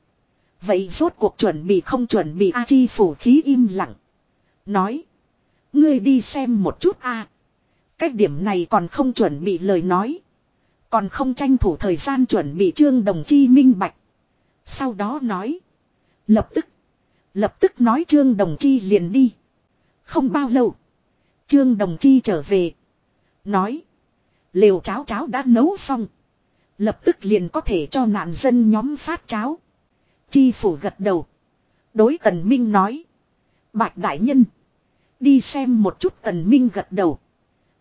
Vậy rốt cuộc chuẩn bị không chuẩn bị A chi phủ khí im lặng. Nói. Ngươi đi xem một chút a. Cái điểm này còn không chuẩn bị lời nói. Còn không tranh thủ thời gian chuẩn bị trương đồng chi minh bạch. Sau đó nói. Lập tức. Lập tức nói Trương Đồng Chi liền đi. Không bao lâu. Trương Đồng Chi trở về. Nói. Liều cháo cháo đã nấu xong. Lập tức liền có thể cho nạn dân nhóm phát cháo. Chi phủ gật đầu. Đối tần minh nói. Bạch đại nhân. Đi xem một chút tần minh gật đầu.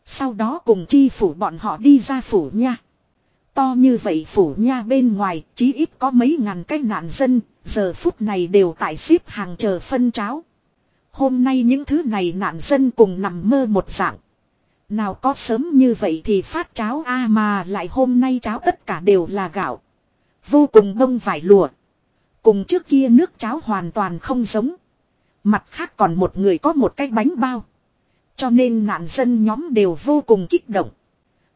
Sau đó cùng chi phủ bọn họ đi ra phủ nha. To như vậy phủ nha bên ngoài chí ít có mấy ngàn cái nạn dân, giờ phút này đều tại xếp hàng chờ phân cháo. Hôm nay những thứ này nạn dân cùng nằm mơ một dạng. Nào có sớm như vậy thì phát cháo a mà lại hôm nay cháo tất cả đều là gạo. Vô cùng bông vải lụa. Cùng trước kia nước cháo hoàn toàn không giống. Mặt khác còn một người có một cái bánh bao. Cho nên nạn dân nhóm đều vô cùng kích động.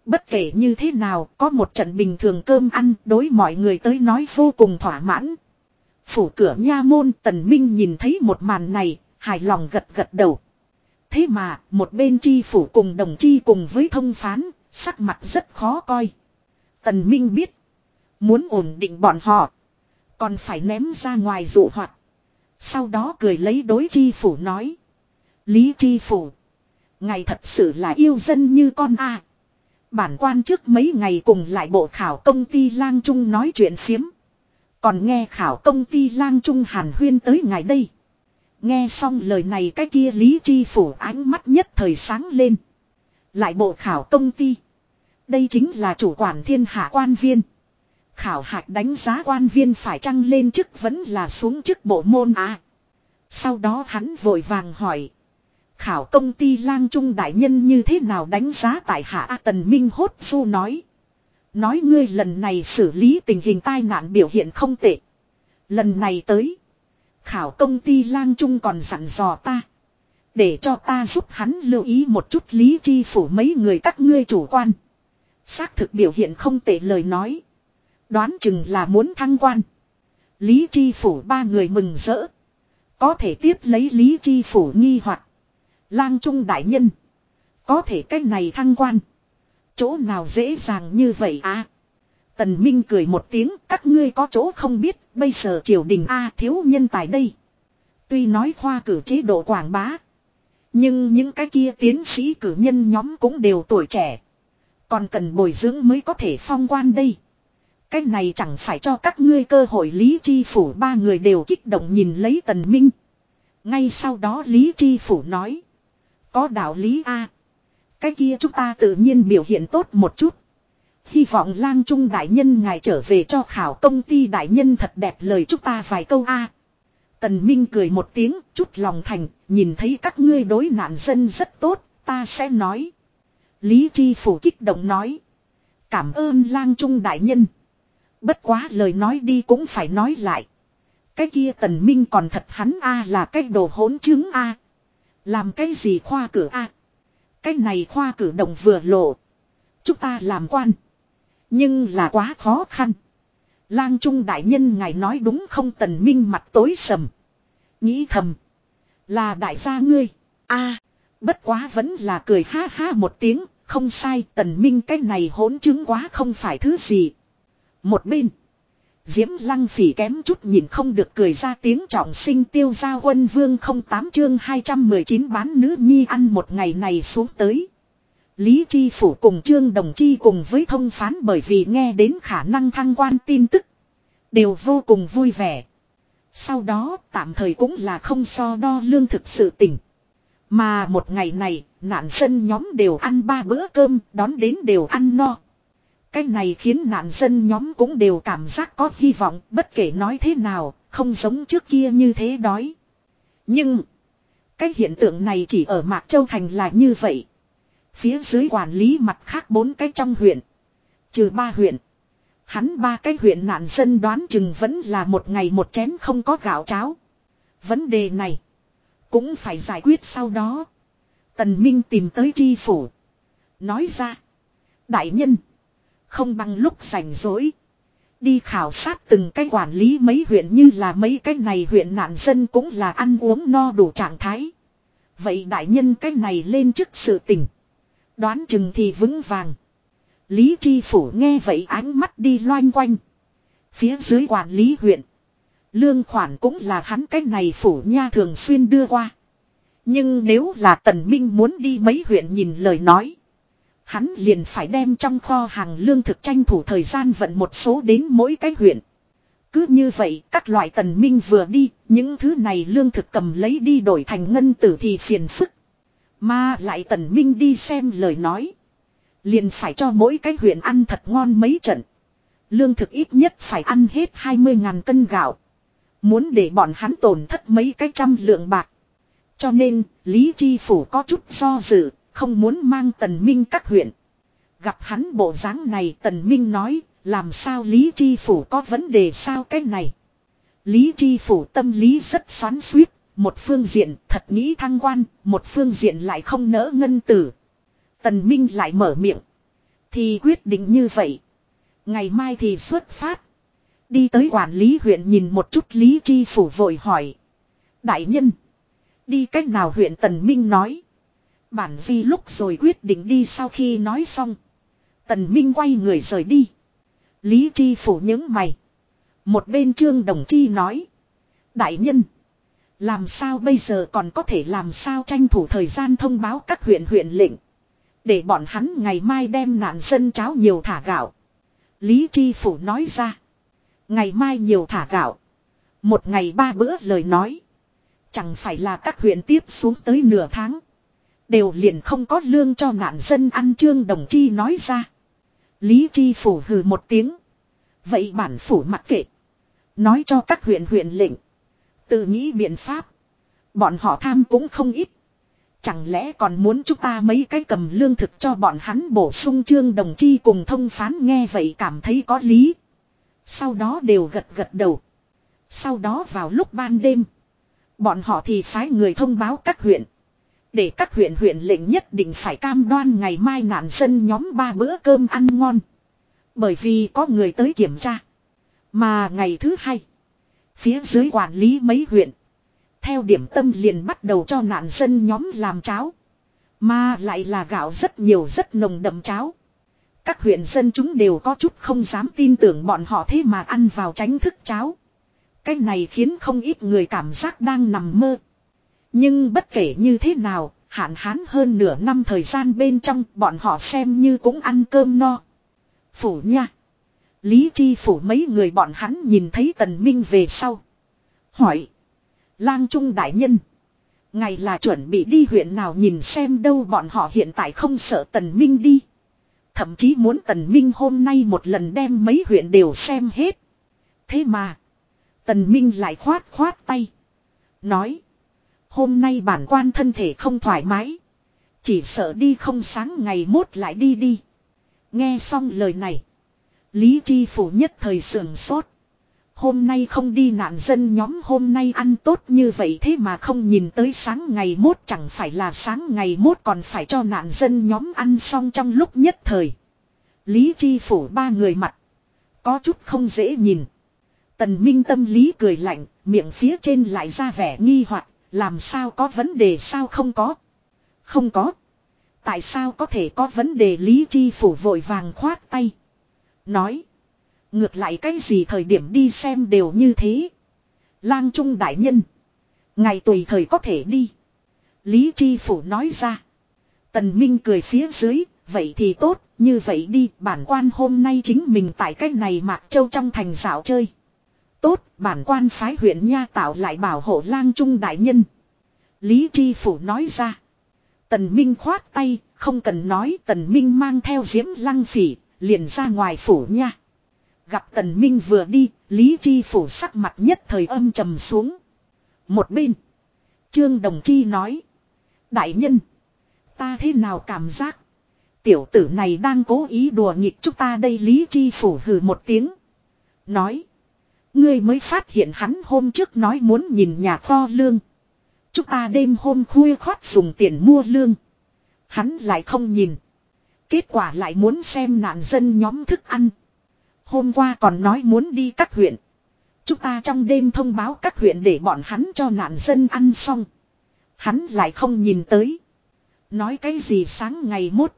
Bất kể như thế nào, có một trận bình thường cơm ăn đối mọi người tới nói vô cùng thỏa mãn. Phủ cửa nha môn tần minh nhìn thấy một màn này, hài lòng gật gật đầu. Thế mà, một bên chi phủ cùng đồng chi cùng với thông phán, sắc mặt rất khó coi. Tần minh biết, muốn ổn định bọn họ, còn phải ném ra ngoài dụ hoạt. Sau đó cười lấy đối tri phủ nói. Lý tri phủ, ngài thật sự là yêu dân như con a. Bản quan trước mấy ngày cùng lại bộ khảo công ty Lang Trung nói chuyện phiếm. Còn nghe khảo công ty Lang Trung hàn huyên tới ngày đây. Nghe xong lời này cái kia Lý tri Phủ ánh mắt nhất thời sáng lên. Lại bộ khảo công ty. Đây chính là chủ quản thiên hạ quan viên. Khảo hạch đánh giá quan viên phải trăng lên chức vẫn là xuống chức bộ môn à. Sau đó hắn vội vàng hỏi. Khảo công ty lang trung đại nhân như thế nào đánh giá tại hạ A Tần Minh hốt du nói. Nói ngươi lần này xử lý tình hình tai nạn biểu hiện không tệ. Lần này tới. Khảo công ty lang trung còn dặn dò ta. Để cho ta giúp hắn lưu ý một chút lý chi phủ mấy người các ngươi chủ quan. Xác thực biểu hiện không tệ lời nói. Đoán chừng là muốn thăng quan. Lý chi phủ ba người mừng rỡ. Có thể tiếp lấy lý chi phủ nghi hoặc Lang trung đại nhân. Có thể cách này thăng quan. Chỗ nào dễ dàng như vậy à? Tần Minh cười một tiếng, các ngươi có chỗ không biết, bây giờ triều đình A thiếu nhân tài đây. Tuy nói khoa cử chế độ quảng bá. Nhưng những cái kia tiến sĩ cử nhân nhóm cũng đều tuổi trẻ. Còn cần bồi dưỡng mới có thể phong quan đây. Cái này chẳng phải cho các ngươi cơ hội Lý Chi Phủ ba người đều kích động nhìn lấy Tần Minh. Ngay sau đó Lý Chi Phủ nói. Có đạo lý A. Cái kia chúng ta tự nhiên biểu hiện tốt một chút. Hy vọng lang trung đại nhân ngài trở về cho khảo công ty đại nhân thật đẹp lời chúng ta vài câu A. Tần Minh cười một tiếng, chút lòng thành, nhìn thấy các ngươi đối nạn dân rất tốt, ta sẽ nói. Lý Chi Phủ kích động nói. Cảm ơn lang trung đại nhân. Bất quá lời nói đi cũng phải nói lại. Cái kia tần minh còn thật hắn a là cái đồ hỗn chứng a. Làm cái gì khoa cử a? Cái này khoa cử động vừa lộ. Chúng ta làm quan. Nhưng là quá khó khăn. Lang Trung đại nhân ngài nói đúng không tần minh mặt tối sầm. Nghĩ thầm. Là đại gia ngươi. a bất quá vẫn là cười ha ha một tiếng. Không sai tần minh cái này hỗn chứng quá không phải thứ gì. Một bên. Diễm lăng phỉ kém chút nhìn không được cười ra tiếng trọng sinh tiêu gia quân vương không tám chương 219 bán nữ nhi ăn một ngày này xuống tới. Lý Chi Phủ cùng Trương Đồng Chi cùng với thông phán bởi vì nghe đến khả năng thăng quan tin tức. Đều vô cùng vui vẻ. Sau đó tạm thời cũng là không so đo lương thực sự tỉnh. Mà một ngày này, nạn dân nhóm đều ăn ba bữa cơm, đón đến đều ăn no. Cái này khiến nạn dân nhóm cũng đều cảm giác có hy vọng, bất kể nói thế nào, không giống trước kia như thế đói. Nhưng, cái hiện tượng này chỉ ở Mạc Châu Thành là như vậy. Phía dưới quản lý mặt khác bốn cái trong huyện. Trừ ba huyện. Hắn ba cái huyện nạn dân đoán chừng vẫn là một ngày một chén không có gạo cháo. Vấn đề này. Cũng phải giải quyết sau đó. Tần Minh tìm tới tri phủ. Nói ra. Đại nhân. Không bằng lúc rảnh rỗi. Đi khảo sát từng cái quản lý mấy huyện như là mấy cái này huyện nạn dân cũng là ăn uống no đủ trạng thái. Vậy đại nhân cái này lên chức sự tình. Đoán chừng thì vững vàng. Lý tri Phủ nghe vậy ánh mắt đi loanh quanh. Phía dưới quản lý huyện. Lương khoản cũng là hắn cái này phủ nha thường xuyên đưa qua. Nhưng nếu là Tần Minh muốn đi mấy huyện nhìn lời nói. Hắn liền phải đem trong kho hàng lương thực tranh thủ thời gian vận một số đến mỗi cái huyện. Cứ như vậy, các loại tần minh vừa đi, những thứ này lương thực cầm lấy đi đổi thành ngân tử thì phiền phức. Mà lại tần minh đi xem lời nói. Liền phải cho mỗi cái huyện ăn thật ngon mấy trận. Lương thực ít nhất phải ăn hết 20.000 cân gạo. Muốn để bọn hắn tổn thất mấy cái trăm lượng bạc. Cho nên, Lý Chi Phủ có chút do dự, không muốn mang tần minh các huyện. Gặp hắn bộ dáng này tần minh nói, làm sao Lý Chi Phủ có vấn đề sao cái này. Lý Chi Phủ tâm lý rất xoắn suýt, một phương diện thật nghĩ thăng quan, một phương diện lại không nỡ ngân tử. Tần Minh lại mở miệng. Thì quyết định như vậy. Ngày mai thì xuất phát. Đi tới quản lý huyện nhìn một chút Lý Chi Phủ vội hỏi. Đại nhân. Đi cách nào huyện Tần Minh nói. Bản di lúc rồi quyết định đi sau khi nói xong. Tần Minh quay người rời đi. Lý Chi phủ những mày. Một bên trương đồng chi nói. Đại nhân. Làm sao bây giờ còn có thể làm sao tranh thủ thời gian thông báo các huyện huyện lệnh. Để bọn hắn ngày mai đem nạn dân cháo nhiều thả gạo. Lý Chi phủ nói ra. Ngày mai nhiều thả gạo. Một ngày ba bữa lời nói. Chẳng phải là các huyện tiếp xuống tới nửa tháng. Đều liền không có lương cho nạn dân ăn trương đồng chi nói ra. Lý chi phủ hừ một tiếng. Vậy bản phủ mặc kệ. Nói cho các huyện huyện lệnh. Tự nghĩ biện pháp. Bọn họ tham cũng không ít. Chẳng lẽ còn muốn chúng ta mấy cái cầm lương thực cho bọn hắn bổ sung trương đồng chi cùng thông phán nghe vậy cảm thấy có lý. Sau đó đều gật gật đầu. Sau đó vào lúc ban đêm. Bọn họ thì phái người thông báo các huyện. Để các huyện huyện lệnh nhất định phải cam đoan ngày mai nạn dân nhóm ba bữa cơm ăn ngon. Bởi vì có người tới kiểm tra. Mà ngày thứ hai. Phía dưới quản lý mấy huyện. Theo điểm tâm liền bắt đầu cho nạn dân nhóm làm cháo. Mà lại là gạo rất nhiều, rất nồng đậm cháo. Các huyện dân chúng đều có chút không dám tin tưởng bọn họ thế mà ăn vào tránh thức cháo. Cái này khiến không ít người cảm giác đang nằm mơ. Nhưng bất kể như thế nào, hạn hán hơn nửa năm thời gian bên trong bọn họ xem như cũng ăn cơm no. Phủ nha. Lý chi phủ mấy người bọn hắn nhìn thấy tần minh về sau. Hỏi. Lang trung đại nhân. Ngày là chuẩn bị đi huyện nào nhìn xem đâu bọn họ hiện tại không sợ tần minh đi. Thậm chí muốn tần minh hôm nay một lần đem mấy huyện đều xem hết. Thế mà. Tần minh lại khoát khoát tay. Nói. Hôm nay bản quan thân thể không thoải mái. Chỉ sợ đi không sáng ngày mốt lại đi đi. Nghe xong lời này. Lý Chi Phủ nhất thời sườn sốt. Hôm nay không đi nạn dân nhóm hôm nay ăn tốt như vậy thế mà không nhìn tới sáng ngày mốt chẳng phải là sáng ngày mốt còn phải cho nạn dân nhóm ăn xong trong lúc nhất thời. Lý Chi Phủ ba người mặt. Có chút không dễ nhìn. Tần Minh tâm lý cười lạnh, miệng phía trên lại ra vẻ nghi hoặc làm sao có vấn đề sao không có. Không có. Tại sao có thể có vấn đề Lý Chi Phủ vội vàng khoát tay. Nói. Ngược lại cái gì thời điểm đi xem đều như thế. Lang Trung Đại Nhân. Ngày tùy thời có thể đi. Lý Chi Phủ nói ra. Tần Minh cười phía dưới. Vậy thì tốt, như vậy đi, bản quan hôm nay chính mình tại cách này Mạc Châu trong thành dạo chơi. Tốt, bản quan phái huyện Nha tạo lại bảo hộ lang trung đại nhân. Lý Chi Phủ nói ra. Tần Minh khoát tay, không cần nói Tần Minh mang theo diễm lăng phỉ, liền ra ngoài phủ nha. Gặp Tần Minh vừa đi, Lý Chi Phủ sắc mặt nhất thời âm trầm xuống. Một bên, Trương Đồng Chi nói. Đại nhân, ta thế nào cảm giác? Tiểu tử này đang cố ý đùa nghịch chúng ta đây Lý Chi Phủ hừ một tiếng. Nói. Ngươi mới phát hiện hắn hôm trước nói muốn nhìn nhà kho lương. Chúng ta đêm hôm khuya khoát dùng tiền mua lương. Hắn lại không nhìn. Kết quả lại muốn xem nạn dân nhóm thức ăn. Hôm qua còn nói muốn đi các huyện. Chúng ta trong đêm thông báo các huyện để bọn hắn cho nạn dân ăn xong. Hắn lại không nhìn tới. Nói cái gì sáng ngày mốt.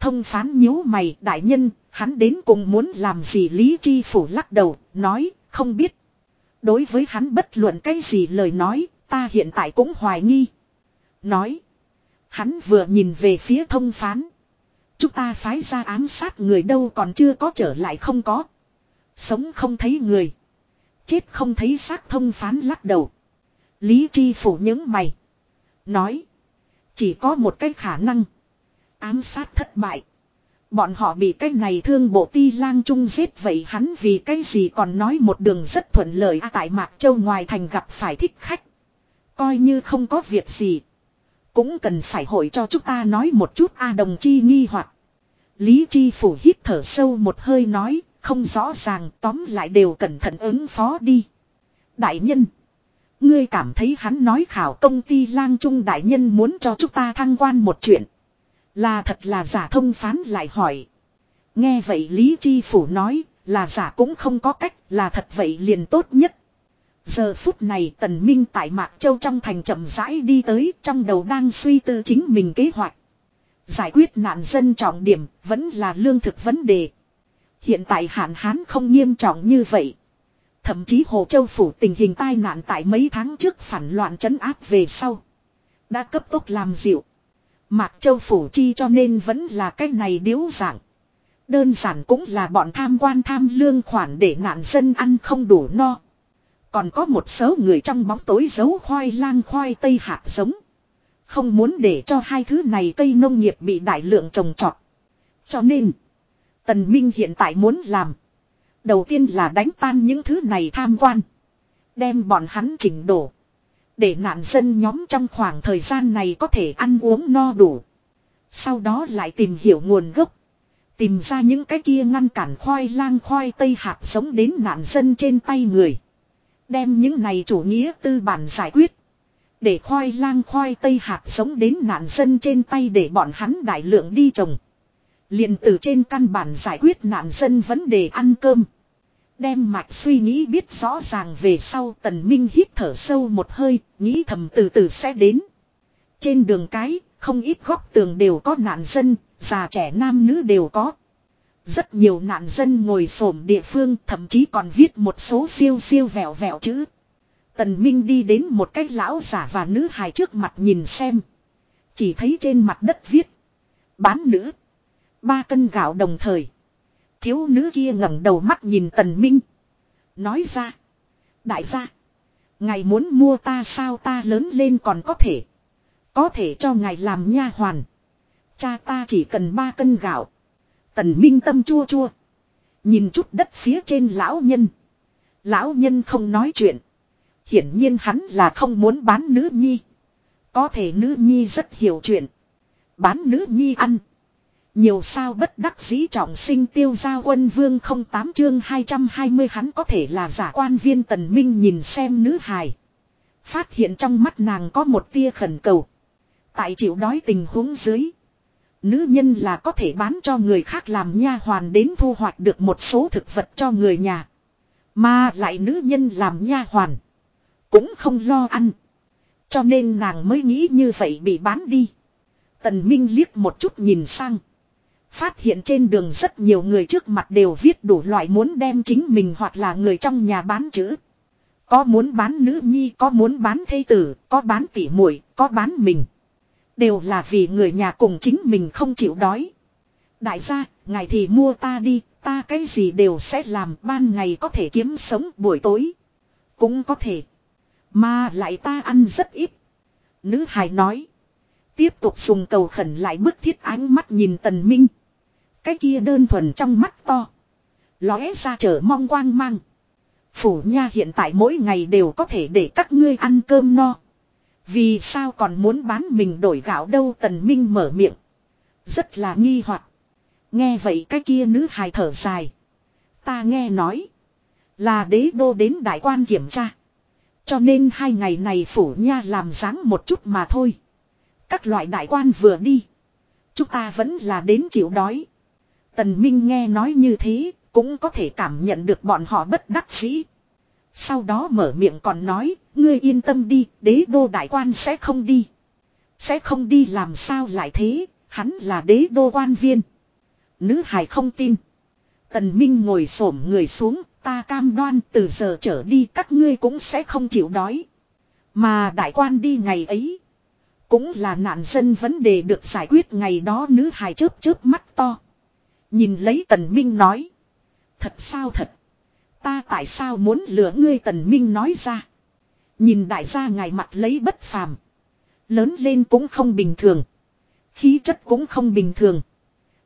Thông phán nhíu mày đại nhân, hắn đến cùng muốn làm gì Lý Chi Phủ lắc đầu, nói, không biết. Đối với hắn bất luận cái gì lời nói, ta hiện tại cũng hoài nghi. Nói. Hắn vừa nhìn về phía thông phán. Chúng ta phái ra ám sát người đâu còn chưa có trở lại không có. Sống không thấy người. Chết không thấy xác thông phán lắc đầu. Lý Chi phủ những mày. Nói. Chỉ có một cái khả năng. Ám sát thất bại. Bọn họ bị cái này thương bộ ti lang trung giết vậy hắn vì cái gì còn nói một đường rất thuận lợi à, tại Mạc Châu ngoài thành gặp phải thích khách. Coi như không có việc gì. Cũng cần phải hội cho chúng ta nói một chút a đồng chi nghi hoặc Lý Chi Phủ hít thở sâu một hơi nói, không rõ ràng tóm lại đều cẩn thận ứng phó đi. Đại nhân. Ngươi cảm thấy hắn nói khảo công ty lang trung đại nhân muốn cho chúng ta thăng quan một chuyện. Là thật là giả thông phán lại hỏi. Nghe vậy Lý Chi Phủ nói, là giả cũng không có cách, là thật vậy liền tốt nhất. Giờ phút này Tần Minh tại Mạc Châu trong thành chậm rãi đi tới, trong đầu đang suy tư chính mình kế hoạch. Giải quyết nạn dân trọng điểm vẫn là lương thực vấn đề. Hiện tại hạn hán không nghiêm trọng như vậy. Thậm chí Hồ Châu Phủ tình hình tai nạn tại mấy tháng trước phản loạn chấn áp về sau. Đã cấp tốc làm dịu. Mạc Châu Phủ chi cho nên vẫn là cái này điếu dạng. Đơn giản cũng là bọn tham quan tham lương khoản để nạn dân ăn không đủ no. Còn có một số người trong bóng tối giấu khoai lang khoai tây hạt giống. Không muốn để cho hai thứ này cây nông nghiệp bị đại lượng trồng trọt. Cho nên, Tần Minh hiện tại muốn làm. Đầu tiên là đánh tan những thứ này tham quan. Đem bọn hắn chỉnh đổ. Để nạn dân nhóm trong khoảng thời gian này có thể ăn uống no đủ. Sau đó lại tìm hiểu nguồn gốc. Tìm ra những cái kia ngăn cản khoai lang khoai tây hạt sống đến nạn dân trên tay người. Đem những này chủ nghĩa tư bản giải quyết. Để khoai lang khoai tây hạt sống đến nạn dân trên tay để bọn hắn đại lượng đi trồng. liền từ trên căn bản giải quyết nạn dân vấn đề ăn cơm. Đem mạch suy nghĩ biết rõ ràng về sau tần minh hít thở sâu một hơi, nghĩ thầm từ từ sẽ đến. Trên đường cái, không ít góc tường đều có nạn dân, già trẻ nam nữ đều có. Rất nhiều nạn dân ngồi xổm địa phương thậm chí còn viết một số siêu siêu vẹo vẹo chữ. Tần Minh đi đến một cái lão giả và nữ hài trước mặt nhìn xem. Chỉ thấy trên mặt đất viết. Bán nữ. Ba cân gạo đồng thời. Thiếu nữ kia ngẩng đầu mắt nhìn Tần Minh. Nói ra. Đại gia. Ngài muốn mua ta sao ta lớn lên còn có thể. Có thể cho ngài làm nha hoàn. Cha ta chỉ cần ba cân gạo. Tần Minh tâm chua chua. Nhìn chút đất phía trên lão nhân. Lão nhân không nói chuyện. Hiển nhiên hắn là không muốn bán nữ nhi. Có thể nữ nhi rất hiểu chuyện. Bán nữ nhi ăn. Nhiều sao bất đắc dĩ trọng sinh tiêu gia quân vương không tám chương 220 hắn có thể là giả quan viên tần minh nhìn xem nữ hài. Phát hiện trong mắt nàng có một tia khẩn cầu. Tại chịu đói tình huống dưới. Nữ nhân là có thể bán cho người khác làm nha hoàn đến thu hoạch được một số thực vật cho người nhà. Mà lại nữ nhân làm nha hoàn. Cũng không lo ăn. Cho nên nàng mới nghĩ như vậy bị bán đi. Tần Minh liếc một chút nhìn sang. Phát hiện trên đường rất nhiều người trước mặt đều viết đủ loại muốn đem chính mình hoặc là người trong nhà bán chữ. Có muốn bán nữ nhi, có muốn bán thây tử, có bán tỉ muội, có bán mình. Đều là vì người nhà cùng chính mình không chịu đói. Đại gia, ngày thì mua ta đi, ta cái gì đều sẽ làm ban ngày có thể kiếm sống buổi tối. Cũng có thể. Mà lại ta ăn rất ít. Nữ hài nói. Tiếp tục dùng cầu khẩn lại bức thiết ánh mắt nhìn tần minh. Cái kia đơn thuần trong mắt to. Lóe ra trở mong quang mang. Phủ nha hiện tại mỗi ngày đều có thể để các ngươi ăn cơm no. Vì sao còn muốn bán mình đổi gạo đâu tần minh mở miệng. Rất là nghi hoặc. Nghe vậy cái kia nữ hài thở dài. Ta nghe nói. Là đế đô đến đại quan kiểm tra. Cho nên hai ngày này phủ nha làm dáng một chút mà thôi. Các loại đại quan vừa đi. Chúng ta vẫn là đến chịu đói. Tần Minh nghe nói như thế, cũng có thể cảm nhận được bọn họ bất đắc dĩ. Sau đó mở miệng còn nói, ngươi yên tâm đi, đế đô đại quan sẽ không đi. Sẽ không đi làm sao lại thế, hắn là đế đô quan viên. Nữ hài không tin. Tần Minh ngồi xổm người xuống, ta cam đoan từ giờ trở đi các ngươi cũng sẽ không chịu đói. Mà đại quan đi ngày ấy. Cũng là nạn dân vấn đề được giải quyết ngày đó nữ hài chớp chớp mắt to. Nhìn lấy tần minh nói. Thật sao thật. Ta tại sao muốn lừa ngươi tần minh nói ra. Nhìn đại gia ngài mặt lấy bất phàm. Lớn lên cũng không bình thường. Khí chất cũng không bình thường.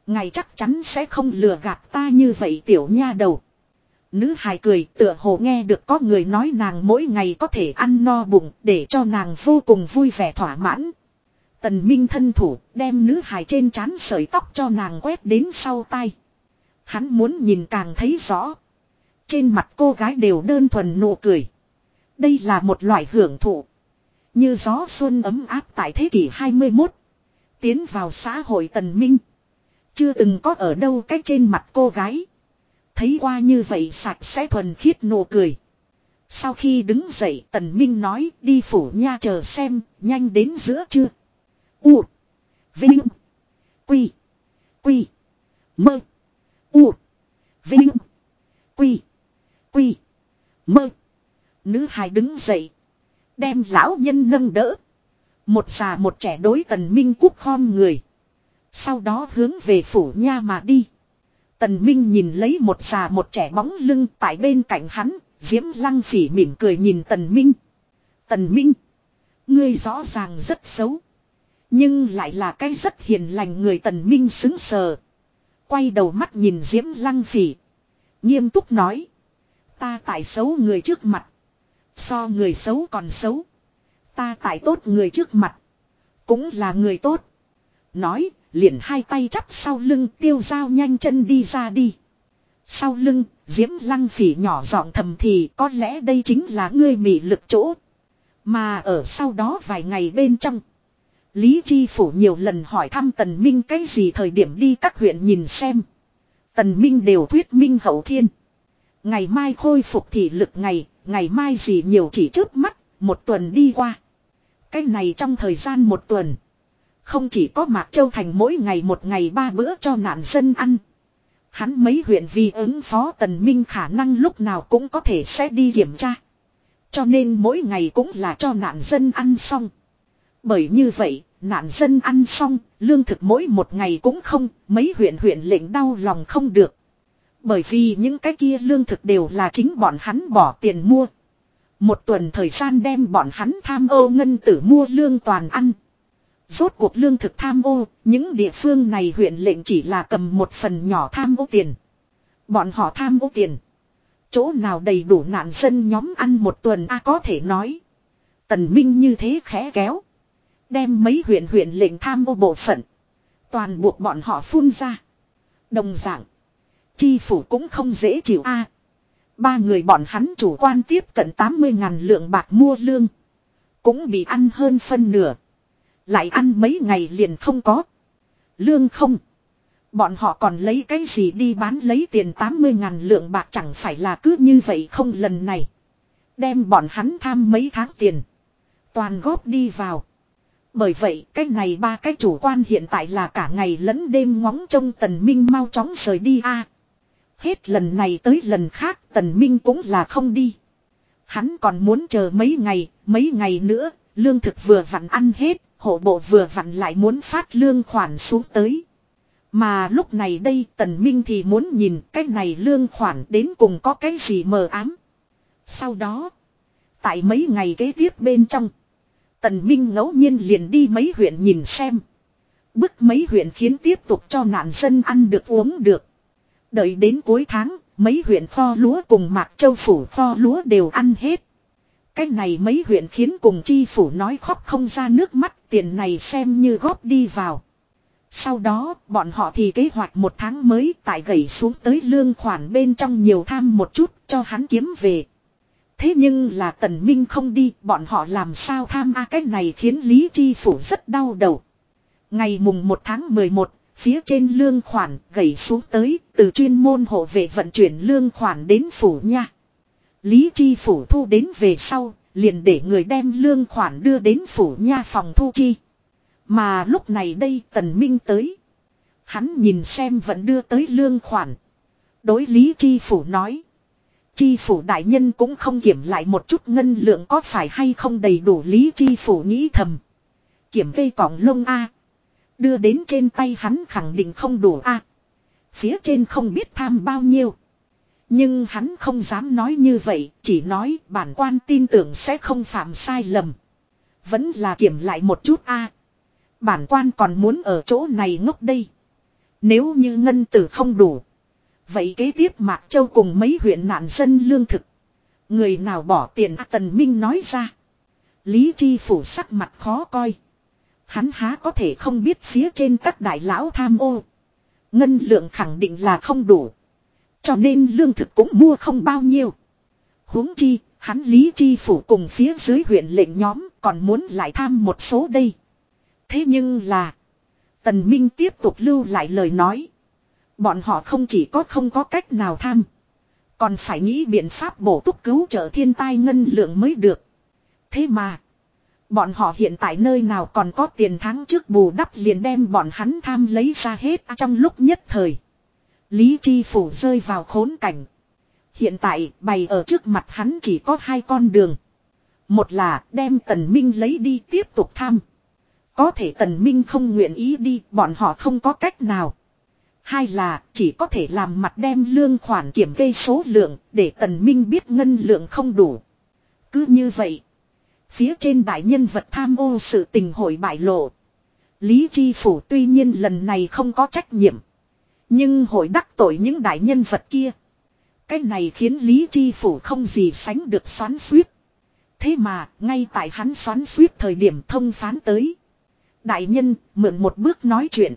Ngài chắc chắn sẽ không lừa gạt ta như vậy tiểu nha đầu. Nữ hài cười tựa hồ nghe được có người nói nàng mỗi ngày có thể ăn no bụng để cho nàng vô cùng vui vẻ thỏa mãn. Tần Minh thân thủ đem nữ hài trên trán sợi tóc cho nàng quét đến sau tay. Hắn muốn nhìn càng thấy rõ. Trên mặt cô gái đều đơn thuần nụ cười. Đây là một loại hưởng thụ. Như gió xuân ấm áp tại thế kỷ 21. Tiến vào xã hội tần minh. Chưa từng có ở đâu cách trên mặt cô gái. Thấy qua như vậy sạch sẽ thuần khiết nụ cười. Sau khi đứng dậy tần minh nói đi phủ nha chờ xem, nhanh đến giữa chưa. U. Vinh. Quy. Quy. Mơ. U. Vinh. Quy. Quy. Mơ. Nữ hài đứng dậy. Đem lão nhân nâng đỡ. Một già một trẻ đối tần minh quốc khom người. Sau đó hướng về phủ nha mà đi. Tần Minh nhìn lấy một già một trẻ bóng lưng tại bên cạnh hắn, Diễm Lăng Phỉ mỉm cười nhìn Tần Minh. Tần Minh, ngươi rõ ràng rất xấu. Nhưng lại là cái rất hiền lành người Tần Minh xứng sờ. Quay đầu mắt nhìn Diễm Lăng Phỉ. Nghiêm túc nói. Ta tại xấu người trước mặt. So người xấu còn xấu. Ta tại tốt người trước mặt. Cũng là người tốt. Nói, liền hai tay chắp sau lưng tiêu dao nhanh chân đi ra đi. Sau lưng, diễm lăng phỉ nhỏ giọng thầm thì có lẽ đây chính là ngươi mị lực chỗ. Mà ở sau đó vài ngày bên trong. Lý Chi Phủ nhiều lần hỏi thăm Tần Minh cái gì thời điểm đi các huyện nhìn xem. Tần Minh đều thuyết minh hậu thiên. Ngày mai khôi phục thị lực ngày, ngày mai gì nhiều chỉ trước mắt, một tuần đi qua. Cái này trong thời gian một tuần. Không chỉ có Mạc Châu Thành mỗi ngày một ngày ba bữa cho nạn dân ăn. Hắn mấy huyện vì ứng phó tần minh khả năng lúc nào cũng có thể sẽ đi kiểm tra. Cho nên mỗi ngày cũng là cho nạn dân ăn xong. Bởi như vậy, nạn dân ăn xong, lương thực mỗi một ngày cũng không, mấy huyện huyện lệnh đau lòng không được. Bởi vì những cái kia lương thực đều là chính bọn hắn bỏ tiền mua. Một tuần thời gian đem bọn hắn tham ô ngân tử mua lương toàn ăn. Rốt cuộc lương thực tham ô, những địa phương này huyện lệnh chỉ là cầm một phần nhỏ tham ô tiền. Bọn họ tham ô tiền. Chỗ nào đầy đủ nạn dân nhóm ăn một tuần a có thể nói. Tần Minh như thế khẽ kéo. Đem mấy huyện huyện lệnh tham ô bộ phận. Toàn buộc bọn họ phun ra. Đồng dạng. Chi phủ cũng không dễ chịu a. ba người bọn hắn chủ quan tiếp cận 80 ngàn lượng bạc mua lương. Cũng bị ăn hơn phân nửa. Lại ăn mấy ngày liền không có. Lương không. Bọn họ còn lấy cái gì đi bán lấy tiền 80 ngàn lượng bạc chẳng phải là cứ như vậy không lần này. Đem bọn hắn tham mấy tháng tiền. Toàn góp đi vào. Bởi vậy cái này ba cái chủ quan hiện tại là cả ngày lẫn đêm ngóng trông tần minh mau chóng rời đi a. hết lần này tới lần khác tần minh cũng là không đi. Hắn còn muốn chờ mấy ngày, mấy ngày nữa, lương thực vừa vặn ăn hết, hộ bộ vừa vặn lại muốn phát lương khoản xuống tới. Mà lúc này đây tần minh thì muốn nhìn cái này lương khoản đến cùng có cái gì mờ ám. Sau đó, tại mấy ngày kế tiếp bên trong, tần minh ngẫu nhiên liền đi mấy huyện nhìn xem. Bức mấy huyện khiến tiếp tục cho nạn dân ăn được uống được. Đợi đến cuối tháng, mấy huyện kho lúa cùng Mạc Châu Phủ kho lúa đều ăn hết. Cái này mấy huyện khiến cùng chi phủ nói khóc không ra nước mắt tiền này xem như góp đi vào. Sau đó, bọn họ thì kế hoạch một tháng mới tại gầy xuống tới lương khoản bên trong nhiều tham một chút cho hắn kiếm về. Thế nhưng là tần minh không đi, bọn họ làm sao tham a cái này khiến Lý Chi Phủ rất đau đầu. Ngày mùng 1 tháng 11, phía trên lương khoản gãy xuống tới, từ chuyên môn hộ vệ vận chuyển lương khoản đến phủ nha. Lý Chi Phủ thu đến về sau, liền để người đem lương khoản đưa đến phủ nha phòng thu chi. Mà lúc này đây Tần Minh tới. Hắn nhìn xem vẫn đưa tới lương khoản. Đối Lý Chi Phủ nói. Chi Phủ đại nhân cũng không kiểm lại một chút ngân lượng có phải hay không đầy đủ Lý Chi Phủ nghĩ thầm. Kiểm cây cỏng lông A. Đưa đến trên tay hắn khẳng định không đủ A. Phía trên không biết tham bao nhiêu. Nhưng hắn không dám nói như vậy, chỉ nói bản quan tin tưởng sẽ không phạm sai lầm. Vẫn là kiểm lại một chút a. bản quan còn muốn ở chỗ này ngốc đây. Nếu như ngân tử không đủ. Vậy kế tiếp Mạc Châu cùng mấy huyện nạn dân lương thực. Người nào bỏ tiền à, Tần Minh nói ra. Lý Chi phủ sắc mặt khó coi. Hắn há có thể không biết phía trên các đại lão tham ô. Ngân lượng khẳng định là không đủ. Cho nên lương thực cũng mua không bao nhiêu. huống chi, hắn lý chi phủ cùng phía dưới huyện lệnh nhóm còn muốn lại tham một số đây. Thế nhưng là, Tần Minh tiếp tục lưu lại lời nói. Bọn họ không chỉ có không có cách nào tham. Còn phải nghĩ biện pháp bổ túc cứu trợ thiên tai ngân lượng mới được. Thế mà. Bọn họ hiện tại nơi nào còn có tiền tháng trước bù đắp liền đem bọn hắn tham lấy ra hết trong lúc nhất thời. Lý Chi Phủ rơi vào khốn cảnh. Hiện tại bày ở trước mặt hắn chỉ có hai con đường. Một là đem Tần Minh lấy đi tiếp tục tham. Có thể Tần Minh không nguyện ý đi, bọn họ không có cách nào. Hai là chỉ có thể làm mặt đem lương khoản kiểm kê số lượng để Tần Minh biết ngân lượng không đủ. Cứ như vậy. Phía trên đại nhân vật tham ô sự tình hội bại lộ. Lý Chi Phủ tuy nhiên lần này không có trách nhiệm. Nhưng hội đắc tội những đại nhân vật kia. Cái này khiến Lý Chi Phủ không gì sánh được xoắn suýt. Thế mà, ngay tại hắn xoắn suýt thời điểm thông phán tới. Đại nhân, mượn một bước nói chuyện.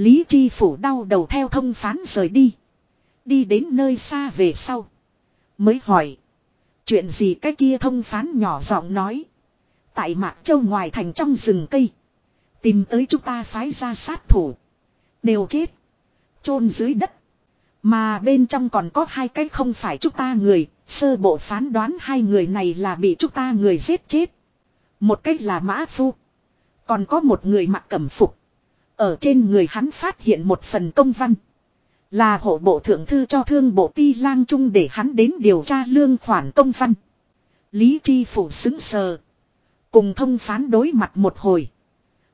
Lý Chi Phủ đau đầu theo thông phán rời đi. Đi đến nơi xa về sau. Mới hỏi. Chuyện gì cái kia thông phán nhỏ giọng nói. Tại Mạc Châu ngoài thành trong rừng cây. Tìm tới chúng ta phái ra sát thủ. Đều chết. chôn dưới đất. Mà bên trong còn có hai cái không phải chúng ta người. Sơ bộ phán đoán hai người này là bị chúng ta người giết chết. Một cách là mã phu. Còn có một người mặc cẩm phục. Ở trên người hắn phát hiện một phần công văn. Là hộ bộ thượng thư cho thương bộ ti lang trung để hắn đến điều tra lương khoản công văn. Lý Tri Phủ xứng sờ. Cùng thông phán đối mặt một hồi.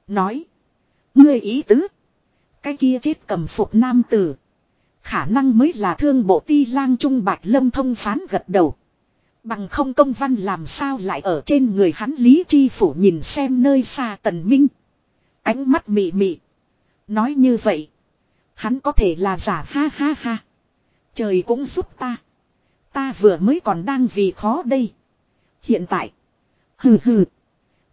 Nói. Ngươi ý tứ. Cái kia chết cầm phục nam tử. Khả năng mới là thương bộ ti lang trung bạch lâm thông phán gật đầu. Bằng không công văn làm sao lại ở trên người hắn Lý Tri Phủ nhìn xem nơi xa tần minh. Ánh mắt mị mị. Nói như vậy. Hắn có thể là giả ha ha ha. Trời cũng giúp ta. Ta vừa mới còn đang vì khó đây. Hiện tại. Hừ hừ.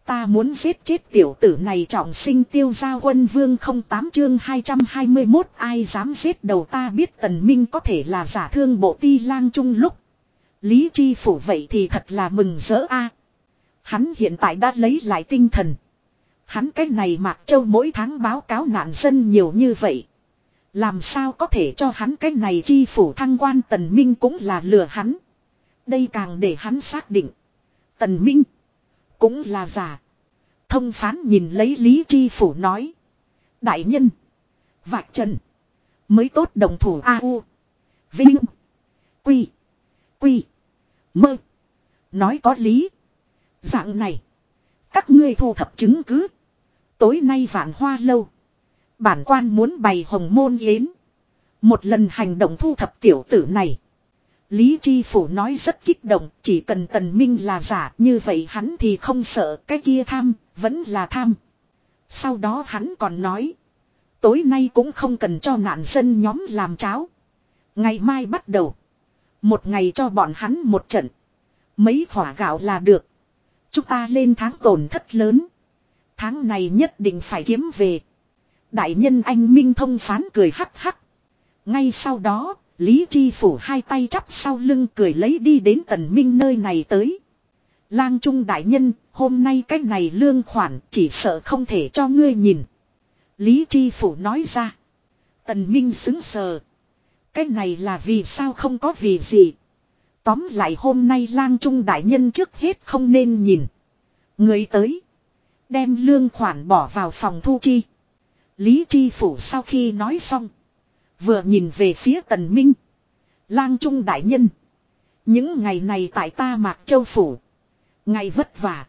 Ta muốn giết chết tiểu tử này trọng sinh tiêu gia quân vương không tám chương 221 ai dám giết đầu ta biết tần minh có thể là giả thương bộ ti lang trung lúc. Lý chi phủ vậy thì thật là mừng rỡ a. Hắn hiện tại đã lấy lại tinh thần. Hắn cái này Mạc Châu mỗi tháng báo cáo nạn dân nhiều như vậy. Làm sao có thể cho hắn cái này chi phủ thăng quan Tần Minh cũng là lừa hắn. Đây càng để hắn xác định. Tần Minh cũng là giả. Thông phán nhìn lấy Lý Chi Phủ nói. Đại nhân. Vạch trần. Mới tốt đồng thủ A.U. Vinh. Quy. Quy. Mơ. Nói có lý. Dạng này. Các ngươi thu thập chứng cứ. Tối nay vạn hoa lâu. Bản quan muốn bày hồng môn yến. Một lần hành động thu thập tiểu tử này. Lý Chi Phủ nói rất kích động, chỉ cần tần minh là giả, như vậy hắn thì không sợ, cái kia tham, vẫn là tham. Sau đó hắn còn nói, tối nay cũng không cần cho nạn dân nhóm làm cháo. Ngày mai bắt đầu, một ngày cho bọn hắn một trận. Mấy khỏa gạo là được. Chúng ta lên tháng tổn thất lớn. Tháng này nhất định phải kiếm về. Đại nhân anh Minh thông phán cười hắc hắc. Ngay sau đó, Lý Chi Phủ hai tay chắp sau lưng cười lấy đi đến tần minh nơi này tới. Lang Trung đại nhân, hôm nay cái này lương khoản chỉ sợ không thể cho ngươi nhìn. Lý Chi Phủ nói ra. Tần Minh xứng sờ. Cái này là vì sao không có vì gì. Tóm lại hôm nay lang trung đại nhân trước hết không nên nhìn. Người tới. Đem lương khoản bỏ vào phòng thu chi. Lý Chi Phủ sau khi nói xong. Vừa nhìn về phía tần minh. Lang trung đại nhân. Những ngày này tại ta mạc châu phủ. Ngày vất vả.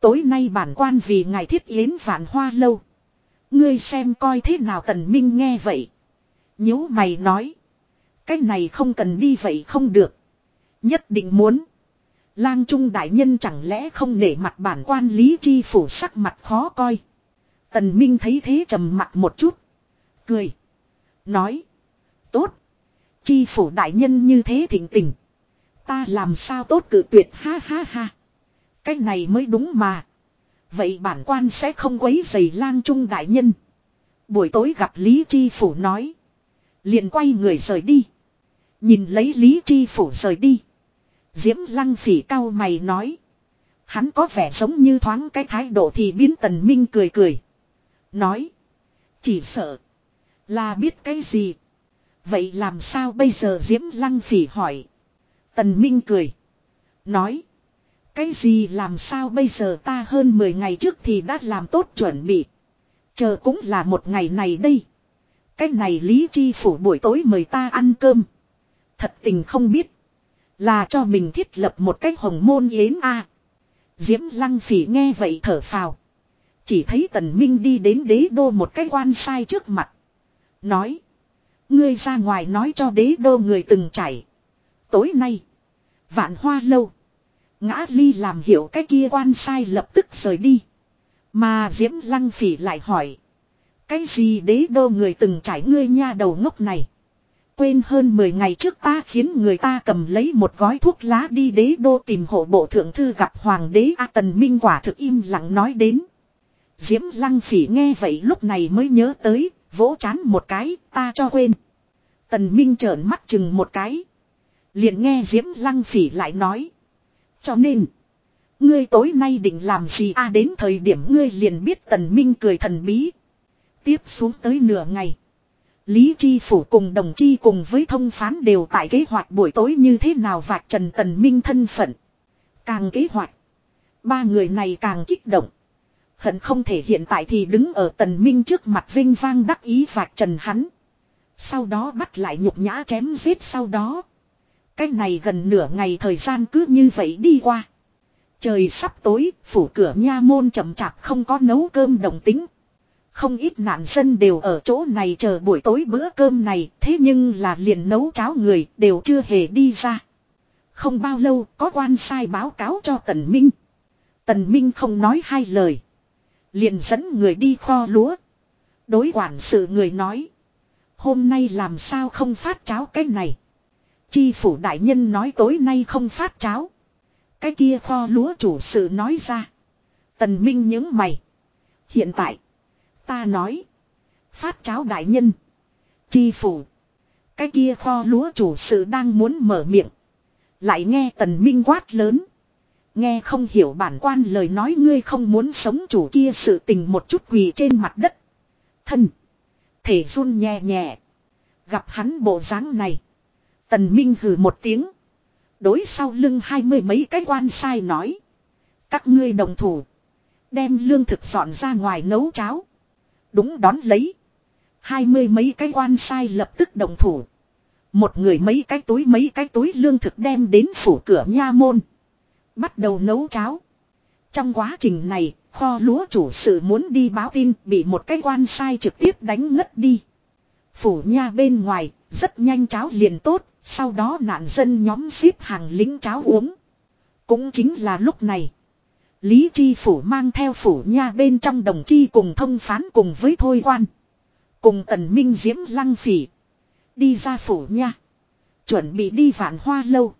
Tối nay bản quan vì ngày thiết yến vạn hoa lâu. Ngươi xem coi thế nào tần minh nghe vậy. nhíu mày nói. Cái này không cần đi vậy không được. Nhất định muốn. Lang trung đại nhân chẳng lẽ không nể mặt bản quan lý chi phủ sắc mặt khó coi. Tần Minh thấy thế trầm mặt một chút. Cười. Nói. Tốt. Chi phủ đại nhân như thế thỉnh tình. Ta làm sao tốt cử tuyệt ha ha ha. Cái này mới đúng mà. Vậy bản quan sẽ không quấy giày lang trung đại nhân. Buổi tối gặp Lý Chi Phủ nói. liền quay người rời đi. Nhìn lấy Lý Chi Phủ rời đi. Diễm lăng phỉ cao mày nói. Hắn có vẻ giống như thoáng cái thái độ thì biến tần minh cười cười. Nói. Chỉ sợ. Là biết cái gì. Vậy làm sao bây giờ Diễm Lăng Phỉ hỏi. Tần Minh cười. Nói. Cái gì làm sao bây giờ ta hơn 10 ngày trước thì đã làm tốt chuẩn bị. Chờ cũng là một ngày này đây. Cái này Lý Chi Phủ buổi tối mời ta ăn cơm. Thật tình không biết. Là cho mình thiết lập một cái hồng môn yến a. Diễm Lăng Phỉ nghe vậy thở phào. Chỉ thấy Tần Minh đi đến đế đô một cái quan sai trước mặt. Nói. Ngươi ra ngoài nói cho đế đô người từng chảy. Tối nay. Vạn hoa lâu. Ngã ly làm hiểu cái kia quan sai lập tức rời đi. Mà Diễm Lăng Phỉ lại hỏi. Cái gì đế đô người từng trải ngươi nha đầu ngốc này. Quên hơn 10 ngày trước ta khiến người ta cầm lấy một gói thuốc lá đi đế đô tìm hộ bộ thượng thư gặp hoàng đế A Tần Minh quả thực im lặng nói đến. Diễm Lăng Phỉ nghe vậy lúc này mới nhớ tới, vỗ chán một cái, ta cho quên. Tần Minh trợn mắt chừng một cái. Liền nghe Diễm Lăng Phỉ lại nói. Cho nên, ngươi tối nay định làm gì a đến thời điểm ngươi liền biết Tần Minh cười thần bí. Tiếp xuống tới nửa ngày. Lý Chi Phủ cùng đồng chi cùng với thông phán đều tại kế hoạch buổi tối như thế nào vạch trần Tần Minh thân phận. Càng kế hoạch. Ba người này càng kích động. Hận không thể hiện tại thì đứng ở Tần Minh trước mặt vinh vang đắc ý vạch trần hắn. Sau đó bắt lại nhục nhã chém giết sau đó. Cách này gần nửa ngày thời gian cứ như vậy đi qua. Trời sắp tối, phủ cửa nha môn chậm chạp không có nấu cơm đồng tính. Không ít nạn dân đều ở chỗ này chờ buổi tối bữa cơm này, thế nhưng là liền nấu cháo người đều chưa hề đi ra. Không bao lâu có quan sai báo cáo cho Tần Minh. Tần Minh không nói hai lời. Liền dẫn người đi kho lúa. Đối quản sự người nói. Hôm nay làm sao không phát cháo cái này. Chi phủ đại nhân nói tối nay không phát cháo. Cái kia kho lúa chủ sự nói ra. Tần Minh những mày. Hiện tại. Ta nói. Phát cháo đại nhân. Chi phủ. Cái kia kho lúa chủ sự đang muốn mở miệng. Lại nghe tần minh quát lớn. Nghe không hiểu bản quan lời nói ngươi không muốn sống chủ kia sự tình một chút quỳ trên mặt đất. Thân. Thể run nhẹ nhẹ. Gặp hắn bộ dáng này. Tần Minh hừ một tiếng. Đối sau lưng hai mươi mấy cái quan sai nói. Các ngươi đồng thủ. Đem lương thực dọn ra ngoài nấu cháo. Đúng đón lấy. Hai mươi mấy cái quan sai lập tức đồng thủ. Một người mấy cái túi mấy cái túi lương thực đem đến phủ cửa nha môn. Bắt đầu nấu cháo. Trong quá trình này, kho lúa chủ sự muốn đi báo tin bị một cái quan sai trực tiếp đánh ngất đi. Phủ nha bên ngoài, rất nhanh cháo liền tốt, sau đó nạn dân nhóm xếp hàng lính cháo uống. Cũng chính là lúc này. Lý Chi Phủ mang theo phủ nha bên trong đồng chi cùng thông phán cùng với thôi quan. Cùng tần minh diễm lăng phỉ. Đi ra phủ nha. Chuẩn bị đi vạn hoa lâu.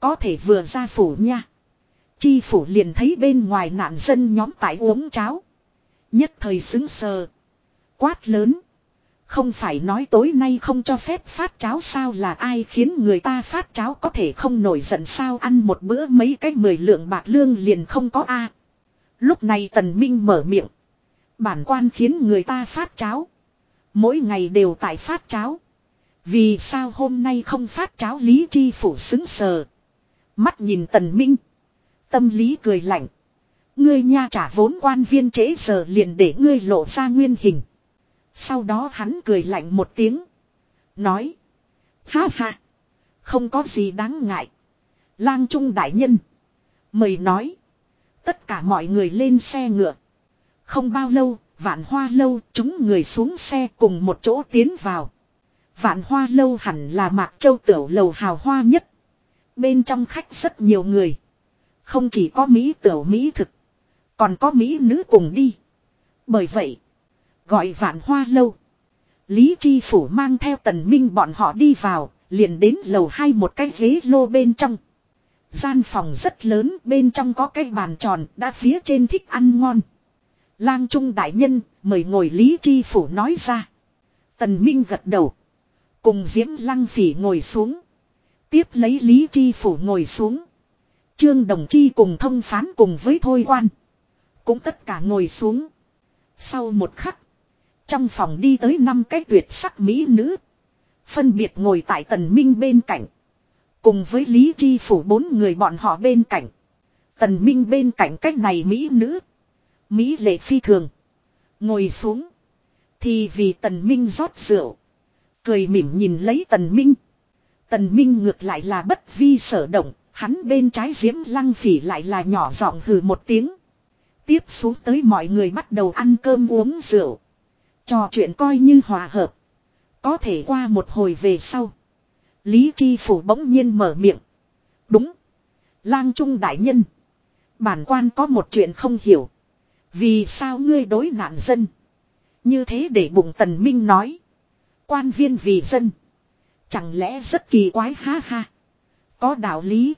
Có thể vừa ra phủ nha. Chi phủ liền thấy bên ngoài nạn dân nhóm tại uống cháo. Nhất thời xứng sờ. Quát lớn. Không phải nói tối nay không cho phép phát cháo sao là ai khiến người ta phát cháo có thể không nổi giận sao ăn một bữa mấy cái mười lượng bạc lương liền không có a. Lúc này tần minh mở miệng. Bản quan khiến người ta phát cháo. Mỗi ngày đều tại phát cháo. Vì sao hôm nay không phát cháo lý chi phủ xứng sờ. Mắt nhìn tần minh. Tâm lý cười lạnh. Ngươi nha trả vốn quan viên trễ giờ liền để ngươi lộ ra nguyên hình. Sau đó hắn cười lạnh một tiếng. Nói. Ha ha. Không có gì đáng ngại. Lang trung đại nhân. Mời nói. Tất cả mọi người lên xe ngựa. Không bao lâu, vạn hoa lâu, chúng người xuống xe cùng một chỗ tiến vào. Vạn hoa lâu hẳn là mạc châu tiểu lầu hào hoa nhất. Bên trong khách rất nhiều người. Không chỉ có Mỹ tiểu Mỹ thực. Còn có Mỹ nữ cùng đi. Bởi vậy, Gọi vạn hoa lâu. Lý Chi Phủ mang theo tần minh bọn họ đi vào, liền đến lầu hai một cái ghế lô bên trong. Gian phòng rất lớn, bên trong có cái bàn tròn, đã phía trên thích ăn ngon. Lang Trung Đại Nhân, mời ngồi Lý Chi Phủ nói ra. Tần Minh gật đầu. Cùng Diễm Lăng Phỉ ngồi xuống. Tiếp lấy Lý Chi Phủ ngồi xuống. Trương Đồng Chi cùng thông phán cùng với Thôi Quan. Cũng tất cả ngồi xuống. Sau một khắc. Trong phòng đi tới năm cái tuyệt sắc mỹ nữ. Phân biệt ngồi tại tần minh bên cạnh. Cùng với Lý Chi Phủ bốn người bọn họ bên cạnh. Tần minh bên cạnh cách này mỹ nữ. Mỹ lệ phi thường. Ngồi xuống. Thì vì tần minh rót rượu. Cười mỉm nhìn lấy tần minh. Tần minh ngược lại là bất vi sở động. Hắn bên trái diễm lăng phỉ lại là nhỏ giọng hừ một tiếng. Tiếp xuống tới mọi người bắt đầu ăn cơm uống rượu. Trò chuyện coi như hòa hợp. Có thể qua một hồi về sau. Lý Chi Phủ bỗng nhiên mở miệng. Đúng. Lang Trung Đại Nhân. Bản quan có một chuyện không hiểu. Vì sao ngươi đối nạn dân. Như thế để bụng tần minh nói. Quan viên vì dân. Chẳng lẽ rất kỳ quái ha ha. Có đạo lý.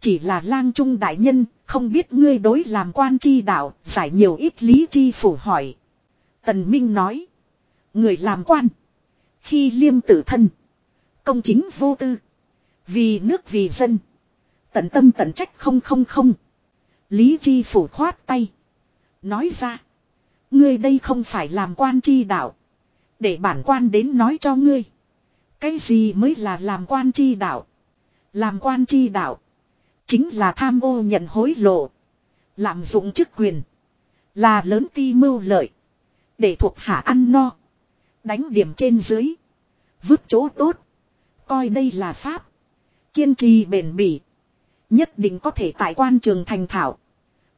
Chỉ là lang trung đại nhân, không biết ngươi đối làm quan chi đạo, giải nhiều ít lý chi phủ hỏi. Tần Minh nói. Người làm quan. Khi liêm tử thân. Công chính vô tư. Vì nước vì dân. Tận tâm tận trách không không không. Lý chi phủ khoát tay. Nói ra. Ngươi đây không phải làm quan chi đạo. Để bản quan đến nói cho ngươi. Cái gì mới là làm quan chi đạo? Làm quan chi đạo. Chính là tham ô nhận hối lộ. Lạm dụng chức quyền. Là lớn ti mưu lợi. Để thuộc hạ ăn no. Đánh điểm trên dưới. Vứt chỗ tốt. Coi đây là pháp. Kiên trì bền bỉ. Nhất định có thể tại quan trường thành thảo.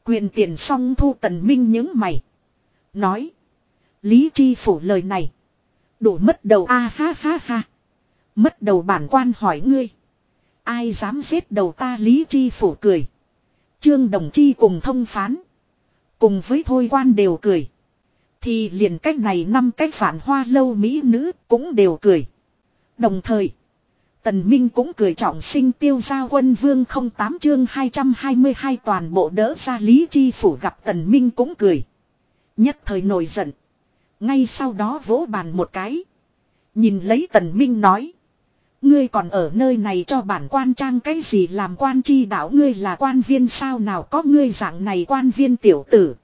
Quyền tiền song thu tần minh những mày. Nói. Lý chi phủ lời này. Đủ mất đầu a ha ha ha. Mất đầu bản quan hỏi ngươi. Ai dám giết đầu ta Lý Chi phủ cười. Trương Đồng Chi cùng thông phán. Cùng với thôi quan đều cười. Thì liền cách này năm cách phản hoa lâu mỹ nữ cũng đều cười. Đồng thời. Tần Minh cũng cười trọng sinh tiêu gia quân vương không tám chương 222 toàn bộ đỡ ra Lý Chi phủ gặp Tần Minh cũng cười. Nhất thời nổi giận. Ngay sau đó vỗ bàn một cái. Nhìn lấy Tần Minh nói. Ngươi còn ở nơi này cho bản quan trang cái gì làm quan chi đạo ngươi là quan viên sao nào có ngươi dạng này quan viên tiểu tử.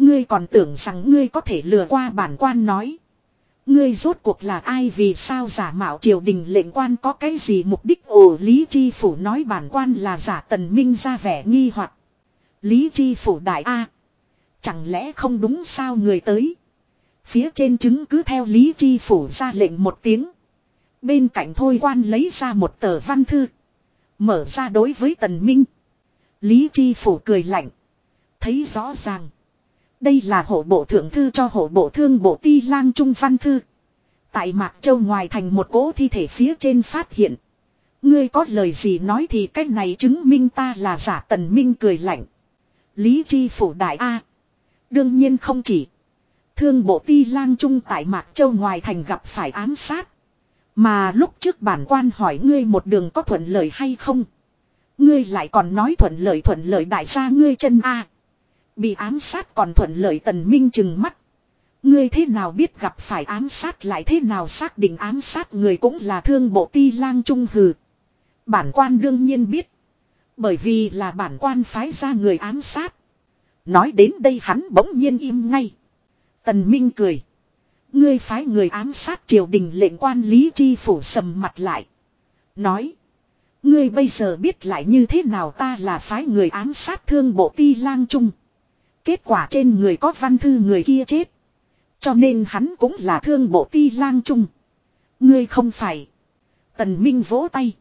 Ngươi còn tưởng rằng ngươi có thể lừa qua bản quan nói. Ngươi rốt cuộc là ai vì sao giả mạo triều đình lệnh quan có cái gì mục đích ồ, Lý Chi Phủ nói bản quan là giả tần minh ra vẻ nghi hoặc Lý Chi Phủ đại A. Chẳng lẽ không đúng sao người tới. Phía trên chứng cứ theo Lý Chi Phủ ra lệnh một tiếng. Bên cạnh thôi quan lấy ra một tờ văn thư. Mở ra đối với tần minh. Lý Chi Phủ cười lạnh. Thấy rõ ràng. Đây là hộ bộ thượng thư cho hộ bộ thương bộ ti lang trung văn thư. Tại Mạc Châu ngoài thành một cỗ thi thể phía trên phát hiện. Ngươi có lời gì nói thì cách này chứng minh ta là giả tần minh cười lạnh. Lý Chi Phủ đại A. Đương nhiên không chỉ. Thương bộ ti lang trung tại Mạc Châu ngoài thành gặp phải ám sát. Mà lúc trước bản quan hỏi ngươi một đường có thuận lợi hay không. Ngươi lại còn nói thuận lợi thuận lợi đại gia ngươi chân A. Bị ám sát còn thuận lợi tần minh chừng mắt. Ngươi thế nào biết gặp phải ám sát lại thế nào xác định ám sát người cũng là thương bộ ti lang trung hừ. Bản quan đương nhiên biết. Bởi vì là bản quan phái ra người ám sát. Nói đến đây hắn bỗng nhiên im ngay. Tần Minh cười. Ngươi phái người ám sát triều đình lệnh quan lý chi phủ sầm mặt lại. Nói. Ngươi bây giờ biết lại như thế nào ta là phái người ám sát thương bộ ti lang trung. Kết quả trên người có văn thư người kia chết. Cho nên hắn cũng là thương bộ ti lang trung. Ngươi không phải. Tần Minh vỗ tay.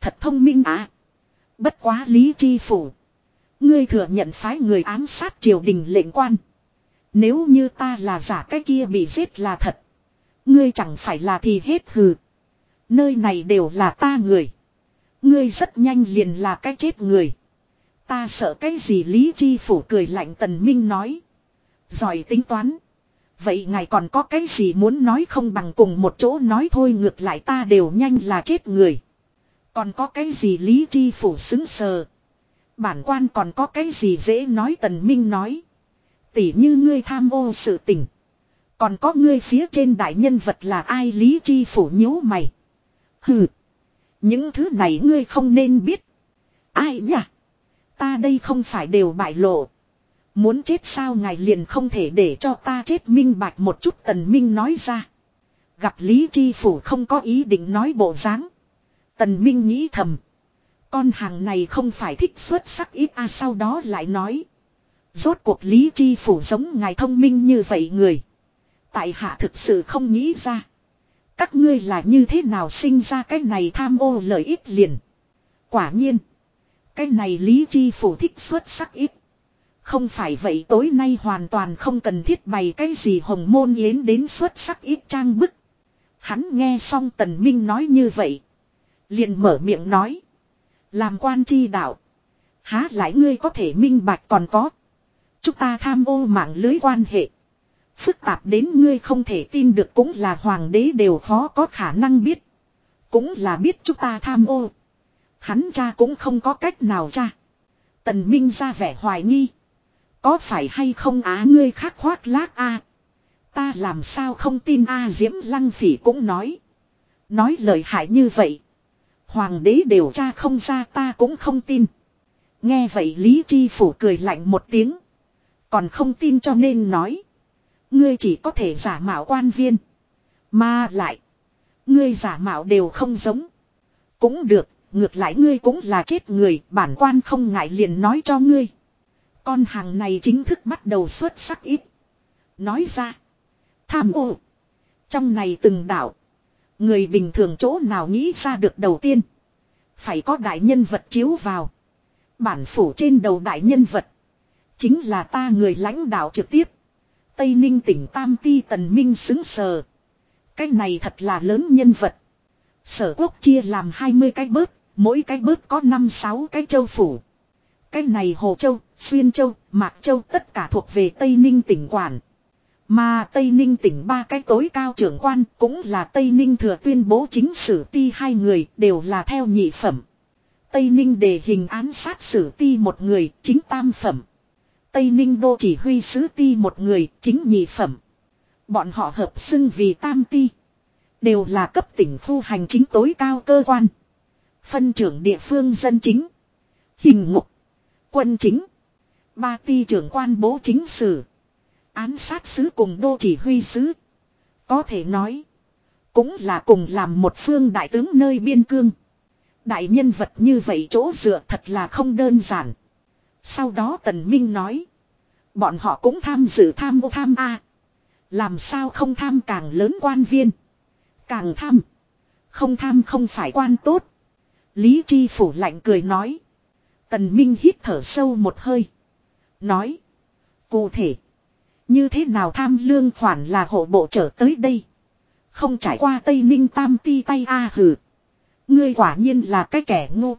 Thật thông minh à. Bất quá lý chi phủ. Ngươi thừa nhận phái người ám sát triều đình lệnh quan. Nếu như ta là giả cái kia bị giết là thật. Ngươi chẳng phải là thì hết hừ. Nơi này đều là ta người. Ngươi rất nhanh liền là cái chết người. Ta sợ cái gì Lý Chi Phủ cười lạnh Tần Minh nói. Giỏi tính toán. Vậy ngài còn có cái gì muốn nói không bằng cùng một chỗ nói thôi, ngược lại ta đều nhanh là chết người. Còn có cái gì Lý Chi Phủ xứng sờ. Bản quan còn có cái gì dễ nói Tần Minh nói. Tỉ như ngươi tham ô sự tình. Còn có ngươi phía trên đại nhân vật là ai Lý Chi Phủ nhíu mày. Hừ. Những thứ này ngươi không nên biết. Ai nhỉ? Ta đây không phải đều bại lộ. Muốn chết sao ngài liền không thể để cho ta chết minh bạch một chút tần minh nói ra. Gặp Lý Chi Phủ không có ý định nói bộ dáng. Tần minh nghĩ thầm. Con hàng này không phải thích xuất sắc ít a sau đó lại nói. Rốt cuộc Lý Chi Phủ giống ngài thông minh như vậy người. Tại hạ thực sự không nghĩ ra. Các ngươi là như thế nào sinh ra cái này tham ô lợi ích liền. Quả nhiên. Cái này Lý Chi Phủ thích xuất sắc ít. Không phải vậy tối nay hoàn toàn không cần thiết bày cái gì hồng môn yến đến xuất sắc ít trang bức. Hắn nghe xong tần minh nói như vậy. Liền mở miệng nói. Làm quan chi đạo. Há lại ngươi có thể minh bạch còn có. Chúng ta tham ô mạng lưới quan hệ. Phức tạp đến ngươi không thể tin được cũng là hoàng đế đều khó có khả năng biết. Cũng là biết chúng ta tham ô. Hắn cha cũng không có cách nào cha. Tần Minh ra vẻ hoài nghi. Có phải hay không á ngươi khác khoác lác a Ta làm sao không tin a Diễm Lăng Phỉ cũng nói. Nói lời hại như vậy. Hoàng đế đều cha không ra ta cũng không tin. Nghe vậy Lý Chi Phủ cười lạnh một tiếng. Còn không tin cho nên nói. Ngươi chỉ có thể giả mạo quan viên. Mà lại. Ngươi giả mạo đều không giống. Cũng được, ngược lại ngươi cũng là chết người, bản quan không ngại liền nói cho ngươi. Con hàng này chính thức bắt đầu xuất sắc ít. Nói ra. Tham ô. Trong này từng đảo Người bình thường chỗ nào nghĩ ra được đầu tiên. Phải có đại nhân vật chiếu vào. Bản phủ trên đầu đại nhân vật. Chính là ta người lãnh đạo trực tiếp. Tây Ninh tỉnh Tam Ti Tần Minh xứng sờ. Cái này thật là lớn nhân vật. Sở quốc chia làm 20 cái bớt, mỗi cái bớt có 5-6 cái châu phủ. Cái này Hồ Châu, Xuyên Châu, Mạc Châu tất cả thuộc về Tây Ninh tỉnh quản. Mà Tây Ninh tỉnh ba cái tối cao trưởng quan cũng là Tây Ninh thừa tuyên bố chính sử ti hai người đều là theo nhị phẩm. Tây Ninh đề hình án sát sử ti một người chính tam phẩm. Tây Ninh đô chỉ huy sứ ti một người chính nhị phẩm. Bọn họ hợp xưng vì tam ti. Đều là cấp tỉnh khu hành chính tối cao cơ quan. Phân trưởng địa phương dân chính. Hình ngục. Quân chính. Ba ti trưởng quan bố chính sử. Án sát sứ cùng đô chỉ huy sứ. Có thể nói. Cũng là cùng làm một phương đại tướng nơi biên cương. Đại nhân vật như vậy chỗ dựa thật là không đơn giản. Sau đó Tần Minh nói. Bọn họ cũng tham dự tham ô tham A. Làm sao không tham càng lớn quan viên. Càng tham. Không tham không phải quan tốt. Lý Chi Phủ lạnh cười nói. Tần Minh hít thở sâu một hơi. Nói. Cụ thể. Như thế nào tham lương khoản là hộ bộ trở tới đây. Không trải qua Tây Ninh tam ti tay A hử. Ngươi quả nhiên là cái kẻ ngu.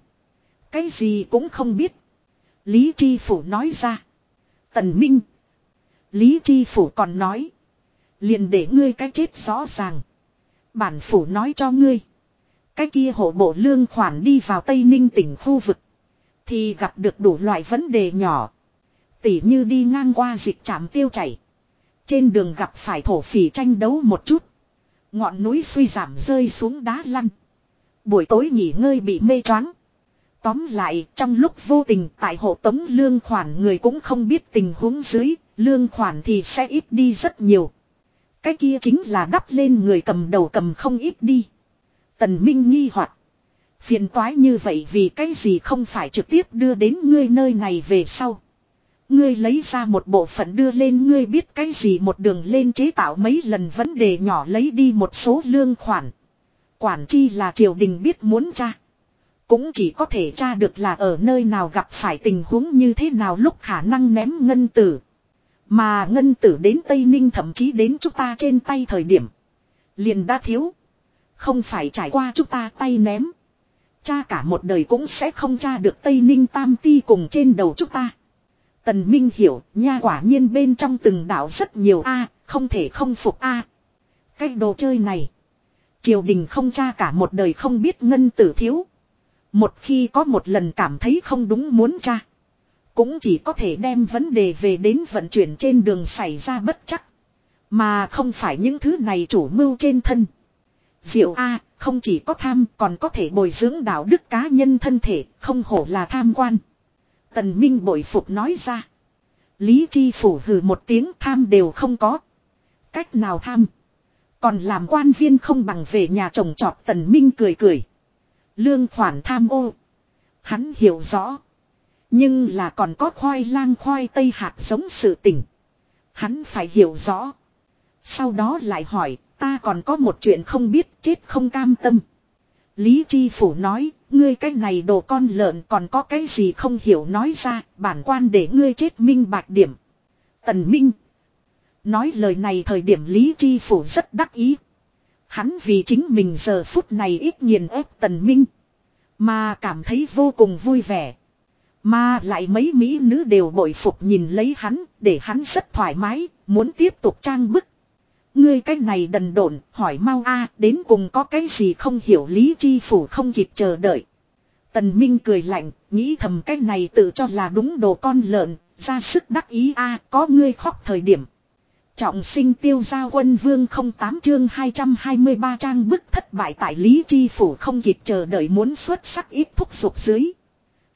Cái gì cũng không biết. Lý Chi Phủ nói ra. Tần Minh. Lý Chi Phủ còn nói. Liền để ngươi cái chết rõ ràng. Bản phủ nói cho ngươi. Cái kia hộ bộ lương khoản đi vào Tây Ninh tỉnh khu vực. Thì gặp được đủ loại vấn đề nhỏ. Tỉ như đi ngang qua dịch trạm tiêu chảy. Trên đường gặp phải thổ phỉ tranh đấu một chút. Ngọn núi suy giảm rơi xuống đá lăn. Buổi tối nghỉ ngơi bị mê choáng. Tóm lại, trong lúc vô tình tại hộ tống lương khoản người cũng không biết tình huống dưới, lương khoản thì sẽ ít đi rất nhiều. Cái kia chính là đắp lên người cầm đầu cầm không ít đi. Tần Minh nghi hoặc Phiền toái như vậy vì cái gì không phải trực tiếp đưa đến ngươi nơi này về sau. Ngươi lấy ra một bộ phận đưa lên, ngươi biết cái gì một đường lên chế tạo mấy lần vấn đề nhỏ lấy đi một số lương khoản. Quản chi là triều đình biết muốn tra. Cũng chỉ có thể tra được là ở nơi nào gặp phải tình huống như thế nào lúc khả năng ném ngân tử. Mà ngân tử đến Tây Ninh thậm chí đến chúng ta trên tay thời điểm. Liền đã thiếu. Không phải trải qua chúng ta tay ném. Cha cả một đời cũng sẽ không tra được Tây Ninh tam ti cùng trên đầu chúng ta. Tần Minh hiểu, nha quả nhiên bên trong từng đảo rất nhiều a, không thể không phục a. Cái đồ chơi này, triều đình không tra cả một đời không biết ngân tử thiếu. Một khi có một lần cảm thấy không đúng muốn tra, cũng chỉ có thể đem vấn đề về đến vận chuyển trên đường xảy ra bất chắc, mà không phải những thứ này chủ mưu trên thân. Diệu a, không chỉ có tham còn có thể bồi dưỡng đạo đức cá nhân thân thể, không hổ là tham quan. Tần Minh bội phục nói ra. Lý Chi Phủ hừ một tiếng tham đều không có. Cách nào tham? Còn làm quan viên không bằng về nhà chồng trọt Tần Minh cười cười. Lương khoản tham ô. Hắn hiểu rõ. Nhưng là còn có khoai lang khoai tây hạt giống sự tình. Hắn phải hiểu rõ. Sau đó lại hỏi, ta còn có một chuyện không biết chết không cam tâm. Lý Chi Phủ nói, ngươi cái này đồ con lợn còn có cái gì không hiểu nói ra, bản quan để ngươi chết minh bạch điểm. Tần Minh. Nói lời này thời điểm Lý Chi Phủ rất đắc ý. Hắn vì chính mình giờ phút này ít nghiền ép Tần Minh. Mà cảm thấy vô cùng vui vẻ. Mà lại mấy mỹ nữ đều bội phục nhìn lấy hắn, để hắn rất thoải mái, muốn tiếp tục trang bức. Ngươi cái này đần độn, hỏi mau a đến cùng có cái gì không hiểu lý chi phủ không kịp chờ đợi. Tần Minh cười lạnh, nghĩ thầm cái này tự cho là đúng đồ con lợn, ra sức đắc ý a có ngươi khóc thời điểm. Trọng sinh tiêu gia quân vương không tám chương 223 trang bức thất bại tại Lý Chi Phủ không kịp chờ đợi muốn xuất sắc ít thúc dục dưới.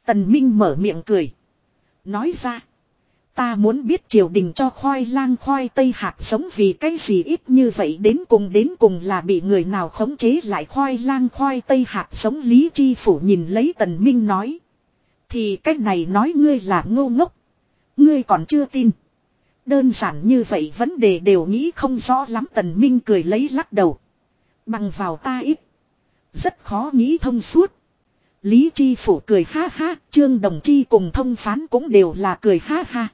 Tần Minh mở miệng cười. Nói ra. Ta muốn biết triều đình cho khoai lang khoai tây hạt sống vì cái gì ít như vậy đến cùng đến cùng là bị người nào khống chế lại khoai lang khoai tây hạt sống Lý Chi Phủ nhìn lấy Tần Minh nói. Thì cách này nói ngươi là ngô ngốc. Ngươi còn chưa tin. Đơn giản như vậy vấn đề đều nghĩ không rõ lắm Tần Minh cười lấy lắc đầu. Bằng vào ta ít. Rất khó nghĩ thông suốt. Lý Chi Phủ cười ha ha, Trương Đồng Chi cùng thông phán cũng đều là cười ha ha.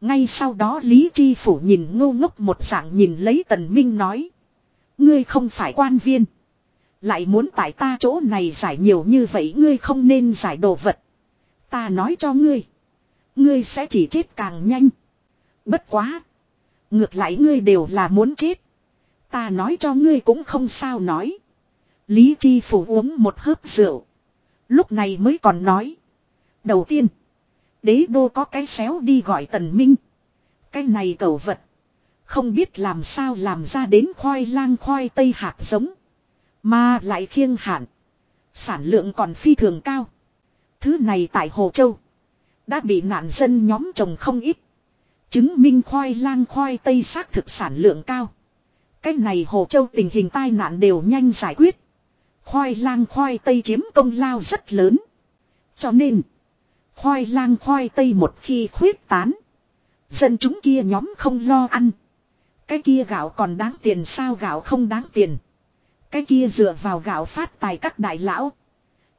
Ngay sau đó Lý Chi Phủ nhìn ngô ngốc một dạng nhìn lấy Tần Minh nói. Ngươi không phải quan viên. Lại muốn tại ta chỗ này giải nhiều như vậy ngươi không nên giải đồ vật. Ta nói cho ngươi. Ngươi sẽ chỉ chết càng nhanh. Bất quá. Ngược lại ngươi đều là muốn chết. Ta nói cho ngươi cũng không sao nói. Lý Chi Phủ uống một hớp rượu. Lúc này mới còn nói. Đầu tiên. Đế đô có cái xéo đi gọi tần minh. Cái này cầu vật. Không biết làm sao làm ra đến khoai lang khoai tây hạt giống. Mà lại khiêng hạn. Sản lượng còn phi thường cao. Thứ này tại Hồ Châu. Đã bị nạn dân nhóm trồng không ít. Chứng minh khoai lang khoai tây xác thực sản lượng cao. Cái này Hồ Châu tình hình tai nạn đều nhanh giải quyết. Khoai lang khoai tây chiếm công lao rất lớn. Cho nên. Khoai lang khoai tây một khi khuyết tán. Dân chúng kia nhóm không lo ăn. Cái kia gạo còn đáng tiền sao gạo không đáng tiền. Cái kia dựa vào gạo phát tài các đại lão.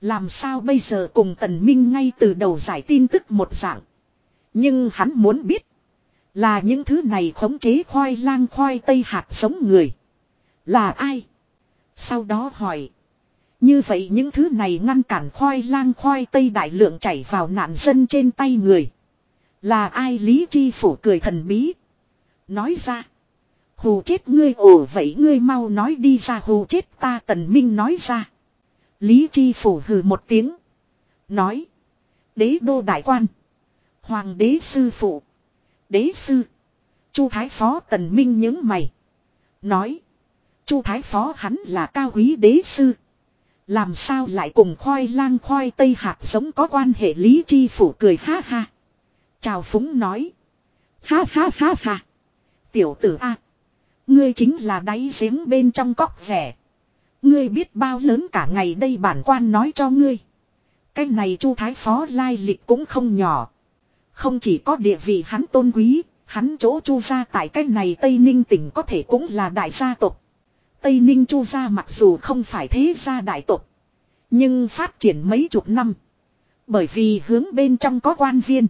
Làm sao bây giờ cùng tần minh ngay từ đầu giải tin tức một dạng. Nhưng hắn muốn biết. Là những thứ này khống chế khoai lang khoai tây hạt sống người. Là ai? Sau đó hỏi. Như vậy những thứ này ngăn cản khoai lang khoai tây đại lượng chảy vào nạn dân trên tay người. Là ai Lý Chi Phủ cười thần bí. Nói ra. Hù chết ngươi, ồ, vậy ngươi mau nói đi ra, hù chết ta, tần minh nói ra. Lý Chi Phủ hừ một tiếng. Nói. Đế đô đại quan. Hoàng đế sư phụ. Đế sư. Chu Thái Phó tần minh những mày. Nói. Chu Thái Phó hắn là cao quý đế sư. Làm sao lại cùng khoai lang khoai tây hạt giống có quan hệ Lý Chi Phủ cười ha ha. Chào Phúng nói. Ha ha ha ha. Tiểu tử A. Ngươi chính là đáy giếng bên trong cóc rẻ. Ngươi biết bao lớn cả ngày đây bản quan nói cho ngươi. Cái này chu thái phó lai lịch cũng không nhỏ. Không chỉ có địa vị hắn tôn quý, hắn chỗ chu gia tại cái này Tây Ninh tỉnh có thể cũng là đại gia tộc. Tây Ninh chu gia mặc dù không phải thế gia đại tộc. Nhưng phát triển mấy chục năm. Bởi vì hướng bên trong có quan viên.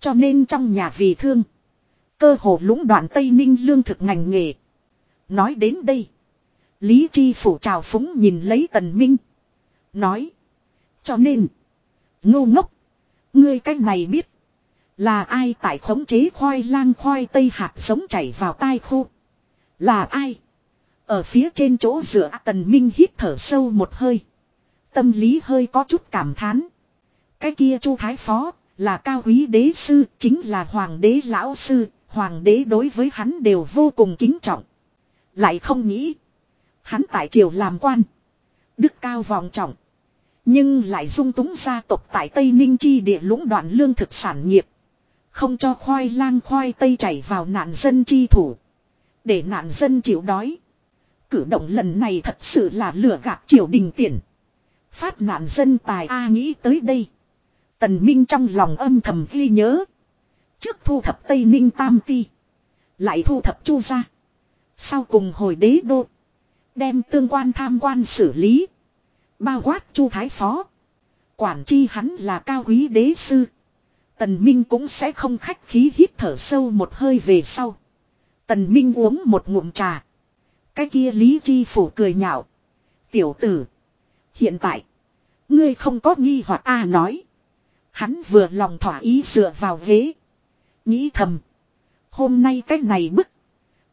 Cho nên trong nhà vì thương. Cơ hồ lũng đoạn Tây Ninh lương thực ngành nghề. Nói đến đây. Lý Chi Phủ trào phúng nhìn lấy Tần Minh. Nói. Cho nên. Ngu ngốc. Ngươi cách này biết. Là ai tại khống chế khoai lang khoai tây hạt sống chảy vào tai khu. Là ai. Ở phía trên chỗ dựa Tần Minh hít thở sâu một hơi. Tâm lý hơi có chút cảm thán. Cái kia chu thái phó là cao quý đế sư, chính là hoàng đế lão sư, hoàng đế đối với hắn đều vô cùng kính trọng. Lại không nghĩ. Hắn tại triều làm quan. Đức cao vòng trọng. Nhưng lại dung túng gia tộc tại Tây Ninh chi địa lũng đoạn lương thực sản nghiệp. Không cho khoai lang khoai tây chảy vào nạn dân chi thủ. Để nạn dân chịu đói. Cử động lần này thật sự là lừa gạt triều đình tiền. Phát nạn dân tài A nghĩ tới đây. Tần Minh trong lòng âm thầm ghi nhớ. Trước thu thập Tây Ninh Tam Ti. Lại thu thập Chu gia. Sau cùng hồi đế đô. Đem tương quan tham quan xử lý. Bao quát Chu Thái Phó. Quản chi hắn là cao quý đế sư. Tần Minh cũng sẽ không khách khí hít thở sâu một hơi về sau. Tần Minh uống một ngụm trà. Cái kia Lý Chi Phủ cười nhạo. Tiểu tử. Hiện tại. Ngươi không có nghi hoặc A nói. Hắn vừa lòng thỏa ý dựa vào ghế. Nghĩ thầm. Hôm nay cái này bức.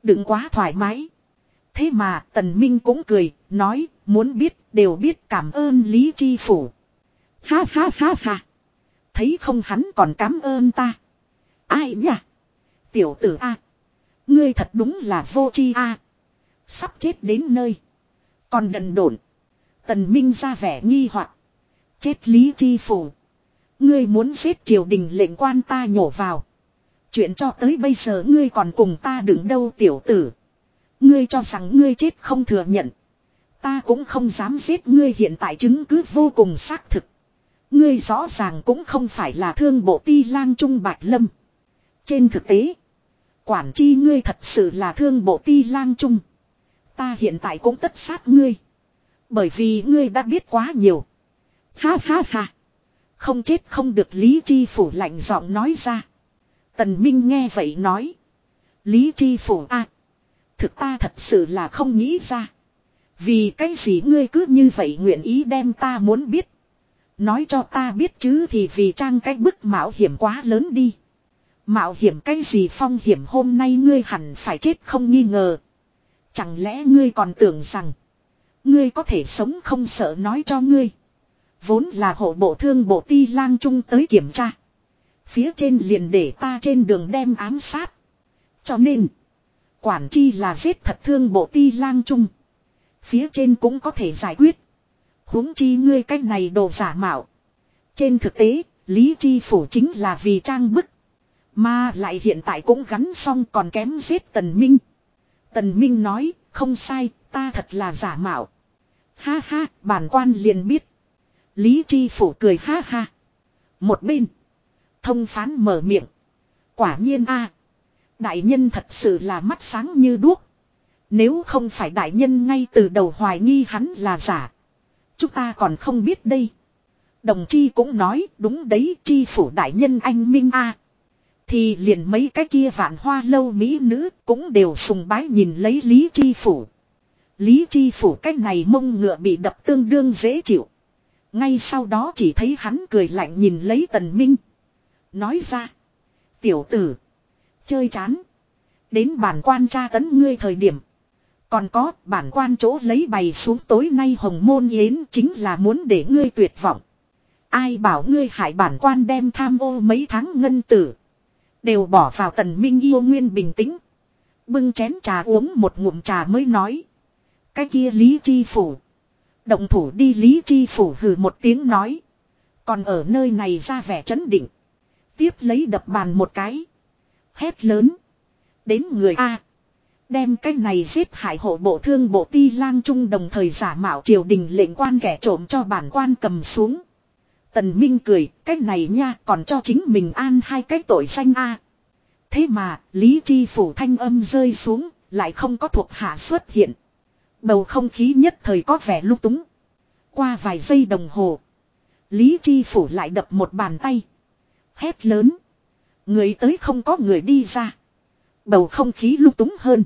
Đừng quá thoải mái. Thế mà Tần Minh cũng cười, nói, muốn biết, đều biết cảm ơn Lý Chi Phủ. Ha ha ha ha. Thấy không hắn còn cảm ơn ta. Ai nhỉ? Tiểu tử A. Ngươi thật đúng là vô chi A. Sắp chết đến nơi. Còn đần độn. Tần Minh ra vẻ nghi hoặc Chết Lý Chi Phủ. Ngươi muốn giết triều đình lệnh quan ta nhổ vào. Chuyện cho tới bây giờ ngươi còn cùng ta đứng đâu tiểu tử. Ngươi cho rằng ngươi chết không thừa nhận. Ta cũng không dám giết ngươi hiện tại chứng cứ vô cùng xác thực. Ngươi rõ ràng cũng không phải là thương bộ ti lang trung bạch lâm. Trên thực tế, quản chi ngươi thật sự là thương bộ ti lang trung. Ta hiện tại cũng tất sát ngươi. Bởi vì ngươi đã biết quá nhiều. Ha ha ha. Không chết không được Lý Chi Phủ lạnh giọng nói ra. Tần Minh nghe vậy nói. Lý Chi Phủ a, Thực ta thật sự là không nghĩ ra. Vì cái gì ngươi cứ như vậy nguyện ý đem ta muốn biết. Nói cho ta biết chứ thì vì trang cái bức mạo hiểm quá lớn đi. Mạo hiểm cái gì phong hiểm hôm nay ngươi hẳn phải chết không nghi ngờ. Chẳng lẽ ngươi còn tưởng rằng. Ngươi có thể sống không sợ nói cho ngươi. Vốn là hộ bộ thương bộ ti lang trung tới kiểm tra. Phía trên liền để ta trên đường đem ám sát. Cho nên. Quản chi là giết thật thương bộ ti lang trung. Phía trên cũng có thể giải quyết. huống chi ngươi cách này đồ giả mạo. Trên thực tế, Lý Chi Phủ chính là vì trang bức. Mà lại hiện tại cũng gắn xong còn kém giết Tần Minh. Tần Minh nói, không sai, ta thật là giả mạo. Ha ha, bản quan liền biết. Lý Chi Phủ cười ha ha. Một bên. Thông phán mở miệng. Quả nhiên a Đại nhân thật sự là mắt sáng như đuốc. Nếu không phải đại nhân ngay từ đầu hoài nghi hắn là giả. Chúng ta còn không biết đây. Đồng chi cũng nói đúng đấy chi phủ đại nhân anh Minh a thì liền mấy cái kia vạn hoa lâu mỹ nữ cũng đều sùng bái nhìn lấy Lý Chi phủ. Lý Chi phủ cách này mông ngựa bị đập tương đương dễ chịu. Ngay sau đó chỉ thấy hắn cười lạnh nhìn lấy tần minh. Nói ra. Tiểu tử. Chơi chán. Đến bản quan tra tấn ngươi thời điểm. Còn có bản quan chỗ lấy bày xuống tối nay hồng môn yến chính là muốn để ngươi tuyệt vọng. Ai bảo ngươi hại bản quan đem tham ô mấy tháng ngân tử. Đều bỏ vào tần minh yêu nguyên bình tĩnh. Bưng chén trà uống một ngụm trà mới nói. Cái kia lý chi phủ. Động thủ đi lý chi phủ hừ một tiếng nói. Còn ở nơi này ra vẻ chấn định. Tiếp lấy đập bàn một cái. Hét lớn. Đến người A. Đem cái này giết hại hộ bộ thương bộ ti lang trung đồng thời giả mạo triều đình lệnh quan kẻ trộm cho bản quan cầm xuống. Tần Minh cười, cái này nha còn cho chính mình an hai cái tội danh A. Thế mà, Lý Chi Phủ thanh âm rơi xuống, lại không có thuộc hạ xuất hiện. Bầu không khí nhất thời có vẻ lúc túng. Qua vài giây đồng hồ. Lý Chi Phủ lại đập một bàn tay. Hét lớn. Người tới không có người đi ra. Bầu không khí lúc túng hơn.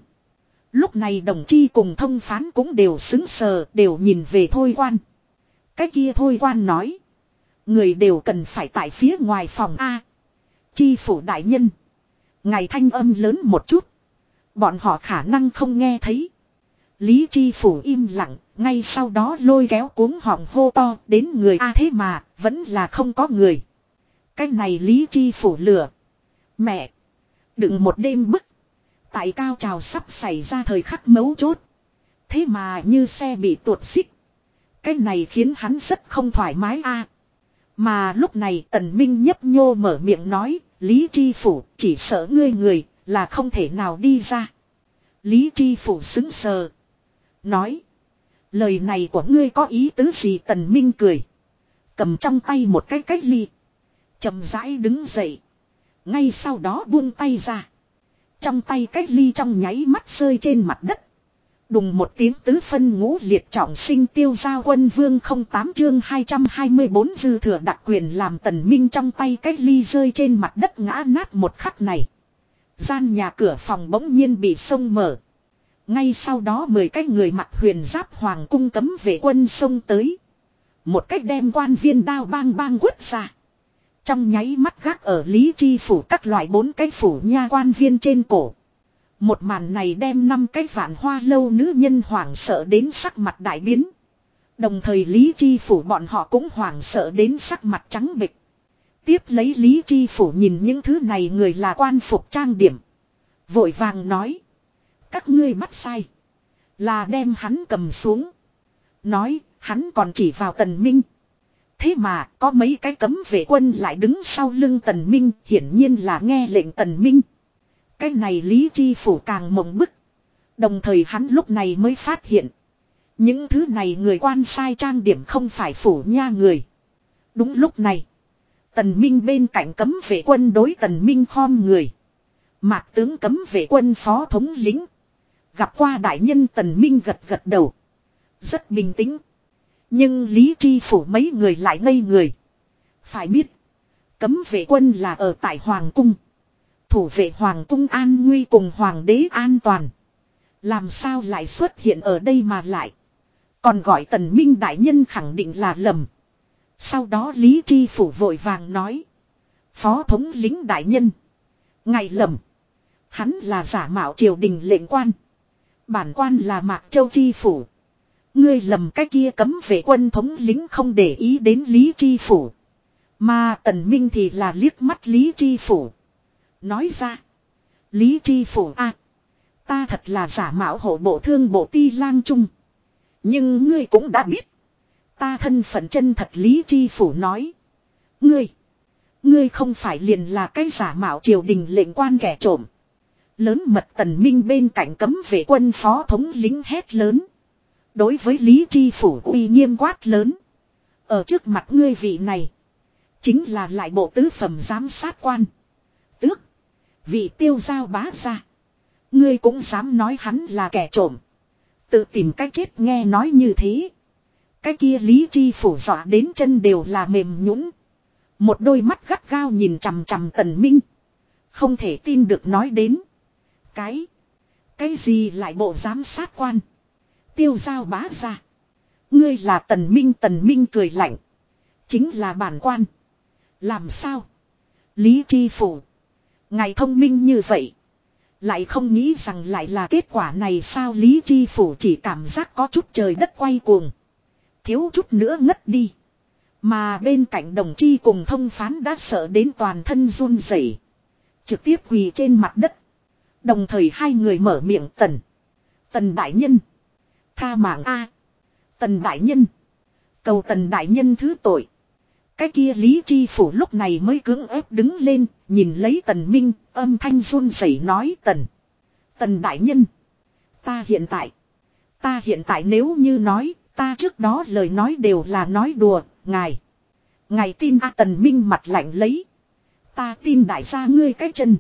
Lúc này đồng chi cùng thông phán cũng đều xứng sờ, đều nhìn về thôi quan. Cái kia thôi quan nói. Người đều cần phải tại phía ngoài phòng A. Chi phủ đại nhân. Ngày thanh âm lớn một chút. Bọn họ khả năng không nghe thấy. Lý chi phủ im lặng, ngay sau đó lôi kéo cuống họng hô to đến người A thế mà, vẫn là không có người. Cái này Lý chi phủ lửa. Mẹ! Đừng một đêm bức. Tại cao trào sắp xảy ra thời khắc mấu chốt. Thế mà như xe bị tuột xích. Cái này khiến hắn rất không thoải mái a. Mà lúc này tần minh nhấp nhô mở miệng nói, Lý tri Phủ chỉ sợ ngươi người là không thể nào đi ra. Lý tri Phủ xứng sờ. Nói. Lời này của ngươi có ý tứ gì tần minh cười. Cầm trong tay một cái cách ly. chậm rãi đứng dậy. Ngay sau đó buông tay ra. Trong tay cách ly trong nháy mắt rơi trên mặt đất. Đùng một tiếng tứ phân ngũ liệt trọng sinh tiêu gia quân vương 08 chương 224 dư thừa đặc quyền làm tần minh trong tay cách ly rơi trên mặt đất ngã nát một khắc này. Gian nhà cửa phòng bỗng nhiên bị sông mở. Ngay sau đó mười cái người mặt huyền giáp hoàng cung cấm vệ quân sông tới. Một cách đem quan viên đao bang bang quất ra. Trong nháy mắt gác ở Lý Chi phủ các loại bốn cái phủ nha quan viên trên cổ. Một màn này đem năm cái vạn hoa lâu nữ nhân hoảng sợ đến sắc mặt đại biến. Đồng thời Lý Chi Phủ bọn họ cũng hoảng sợ đến sắc mặt trắng bịch. Tiếp lấy Lý Chi Phủ nhìn những thứ này người là quan phục trang điểm. Vội vàng nói. Các ngươi bắt sai. Là đem hắn cầm xuống. Nói, hắn còn chỉ vào tần minh. Thế mà, có mấy cái cấm vệ quân lại đứng sau lưng tần minh, hiển nhiên là nghe lệnh tần minh. Cái này Lý Chi Phủ càng mộng bức. Đồng thời hắn lúc này mới phát hiện. Những thứ này người quan sai trang điểm không phải phủ nha người. Đúng lúc này. Tần Minh bên cạnh cấm vệ quân đối Tần Minh khom người. Mạc tướng cấm vệ quân phó thống lính. Gặp qua đại nhân Tần Minh gật gật đầu. Rất bình tĩnh. Nhưng Lý Chi phủ mấy người lại ngây người. Phải biết. Cấm vệ quân là ở tại Hoàng Cung. Thủ vệ Hoàng Cung an nguy cùng Hoàng đế an toàn. Làm sao lại xuất hiện ở đây mà lại. Còn gọi Tần Minh đại nhân khẳng định là lầm. Sau đó Lý tri phủ vội vàng nói. Phó thống lính đại nhân. Ngày lầm. Hắn là giả mạo triều đình lệnh quan. Bản quan là Mạc Châu tri phủ. Ngươi lầm cái kia cấm vệ quân thống lính không để ý đến Lý tri phủ. Mà Tần Minh thì là liếc mắt Lý tri phủ. Nói ra. Lý Tri phủ a Ta thật là giả mạo hộ bộ thương bộ ti lang trung. Nhưng ngươi cũng đã biết. Ta thân phận chân thật Lý Tri Phủ nói. Ngươi. Ngươi không phải liền là cái giả mạo triều đình lệnh quan kẻ trộm. Lớn mật tần minh bên cạnh cấm vệ quân phó thống lính hét lớn. Đối với Lý Tri Phủ uy nghiêm quát lớn. Ở trước mặt ngươi vị này. Chính là lại bộ tứ phẩm giám sát quan. Tước. Vị tiêu giao bá ra. Ngươi cũng dám nói hắn là kẻ trộm. Tự tìm cách chết nghe nói như thế. Cái kia Lý Chi phủ dọa đến chân đều là mềm nhũn. Một đôi mắt gắt gao nhìn chằm chằm Tần Minh. Không thể tin được nói đến. Cái. Cái gì lại bộ giám sát quan. Tiêu giao bá ra. Ngươi là Tần Minh Tần Minh cười lạnh. Chính là bản quan. Làm sao? Lý Chi phủ. Ngày thông minh như vậy. Lại không nghĩ rằng lại là kết quả này sao Lý Chi Phủ chỉ cảm giác có chút trời đất quay cuồng. Thiếu chút nữa ngất đi. Mà bên cạnh đồng chi cùng thông phán đã sợ đến toàn thân run rẩy, Trực tiếp quỳ trên mặt đất. Đồng thời hai người mở miệng tần. Tần đại nhân. Tha mạng A. Tần đại nhân. Cầu tần đại nhân thứ tội. Cái kia Lý Chi Phủ lúc này mới cưỡng ép đứng lên, nhìn lấy tần minh, âm thanh run rẩy nói tần. Tần đại nhân. Ta hiện tại. Ta hiện tại nếu như nói, ta trước đó lời nói đều là nói đùa, ngài. Ngài tin A tần minh mặt lạnh lấy. Ta tin đại gia ngươi cái chân.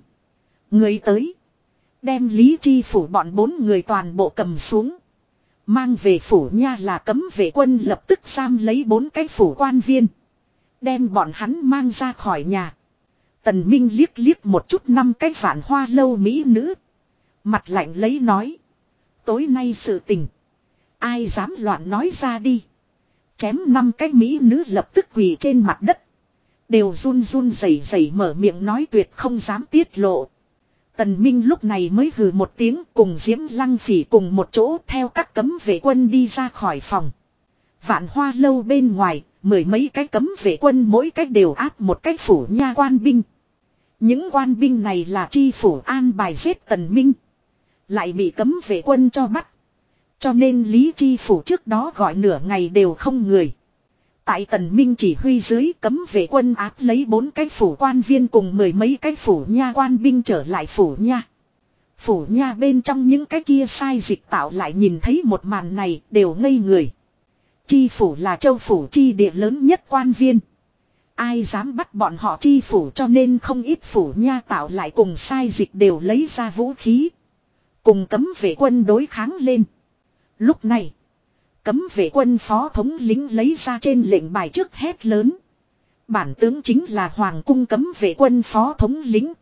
Người tới. Đem Lý Chi Phủ bọn bốn người toàn bộ cầm xuống. Mang về phủ nha là cấm vệ quân lập tức giam lấy bốn cái phủ quan viên. Đem bọn hắn mang ra khỏi nhà. Tần Minh liếc liếc một chút năm cái vạn hoa lâu mỹ nữ. Mặt lạnh lấy nói. Tối nay sự tình. Ai dám loạn nói ra đi. Chém năm cái mỹ nữ lập tức quỳ trên mặt đất. Đều run run rẩy rẩy mở miệng nói tuyệt không dám tiết lộ. Tần Minh lúc này mới hừ một tiếng cùng Diễm Lăng Phỉ cùng một chỗ theo các cấm vệ quân đi ra khỏi phòng. Vạn hoa lâu bên ngoài, mười mấy cái cấm vệ quân mỗi cách đều áp một cách phủ nha quan binh. Những quan binh này là chi phủ an bài giết tần minh. Lại bị cấm vệ quân cho bắt. Cho nên Lý Chi phủ trước đó gọi nửa ngày đều không người. Tại tần minh chỉ huy dưới cấm vệ quân áp lấy bốn cái phủ quan viên cùng mười mấy cái phủ nha quan binh trở lại phủ nha. Phủ nha bên trong những cái kia sai dịch tạo lại nhìn thấy một màn này đều ngây người. Chi phủ là châu phủ chi địa lớn nhất quan viên. Ai dám bắt bọn họ chi phủ cho nên không ít phủ nha tạo lại cùng sai dịch đều lấy ra vũ khí. Cùng cấm vệ quân đối kháng lên. Lúc này, cấm vệ quân phó thống lính lấy ra trên lệnh bài trước hét lớn. Bản tướng chính là Hoàng cung cấm vệ quân phó thống lính.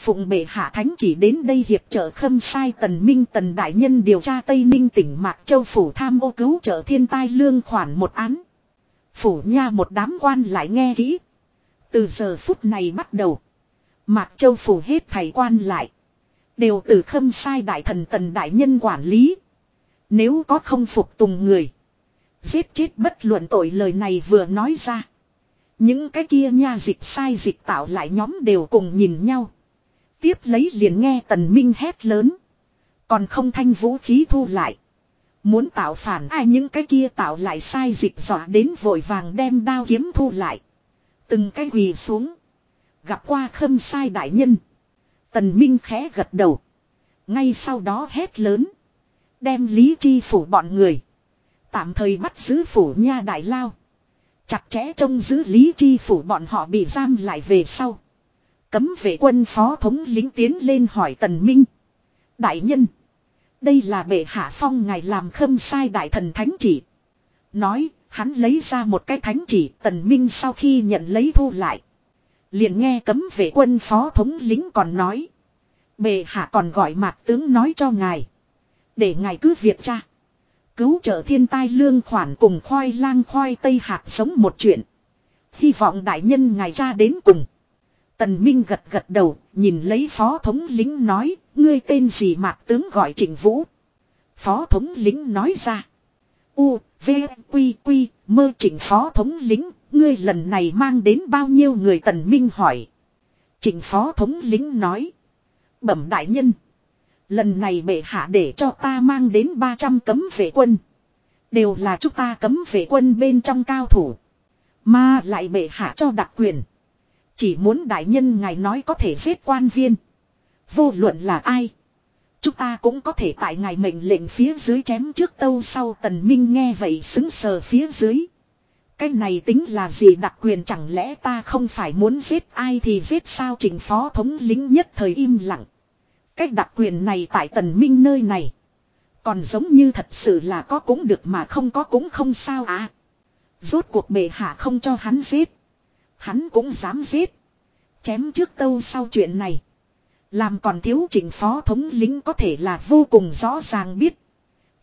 Phụng bệ hạ thánh chỉ đến đây hiệp trợ khâm sai tần minh tần đại nhân điều tra Tây Ninh tỉnh Mạc Châu Phủ tham ô cứu trợ thiên tai lương khoản một án. Phủ nha một đám quan lại nghe kỹ. Từ giờ phút này bắt đầu. Mạc Châu Phủ hết thầy quan lại. Đều từ khâm sai đại thần tần đại nhân quản lý. Nếu có không phục tùng người. Giết chết bất luận tội lời này vừa nói ra. Những cái kia nha dịch sai dịch tạo lại nhóm đều cùng nhìn nhau. Tiếp lấy liền nghe tần minh hét lớn. Còn không thanh vũ khí thu lại. Muốn tạo phản, ai những cái kia tạo lại sai dịch dọa đến vội vàng đem đao kiếm thu lại. Từng cái quỳ xuống. Gặp qua khâm sai đại nhân. Tần Minh khẽ gật đầu. Ngay sau đó hét lớn. Đem lý chi phủ bọn người. Tạm thời bắt giữ phủ nha đại lao. Chặt chẽ trông giữ lý chi phủ bọn họ bị giam lại về sau. Cấm vệ quân phó thống lính tiến lên hỏi tần minh. Đại nhân. Đây là bệ hạ phong ngài làm khâm sai đại thần thánh chỉ. Nói, hắn lấy ra một cái thánh chỉ tần minh sau khi nhận lấy thu lại. Liền nghe cấm vệ quân phó thống lính còn nói. Bệ hạ còn gọi mạc tướng nói cho ngài. Để ngài cứ việc cha. Cứu trợ thiên tai lương khoản cùng khoai lang khoai tây hạt sống một chuyện. Hy vọng đại nhân ngài cha đến cùng. Tần Minh gật gật đầu, nhìn lấy phó thống lính nói, ngươi tên gì mạc tướng gọi trịnh vũ. Phó thống lính nói ra. U, V, Quy, Quy, mơ trịnh phó thống lính, ngươi lần này mang đến bao nhiêu người tần minh hỏi. Trịnh phó thống lính nói. Bẩm đại nhân. Lần này bệ hạ để cho ta mang đến 300 cấm vệ quân. Đều là chúng ta cấm vệ quân bên trong cao thủ. Mà lại bệ hạ cho đặc quyền. Chỉ muốn đại nhân ngài nói có thể giết quan viên. Vô luận là ai. Chúng ta cũng có thể tại ngài mệnh lệnh phía dưới chém trước tâu sau tần minh nghe vậy xứng sờ phía dưới. Cái này tính là gì đặc quyền chẳng lẽ ta không phải muốn giết ai thì giết sao trình phó thống lính nhất thời im lặng. Cách đặc quyền này tại tần minh nơi này. Còn giống như thật sự là có cũng được mà không có cũng không sao à. Rốt cuộc bệ hạ không cho hắn giết. Hắn cũng dám giết. Chém trước tâu sau chuyện này. Làm còn thiếu chỉnh phó thống lính có thể là vô cùng rõ ràng biết.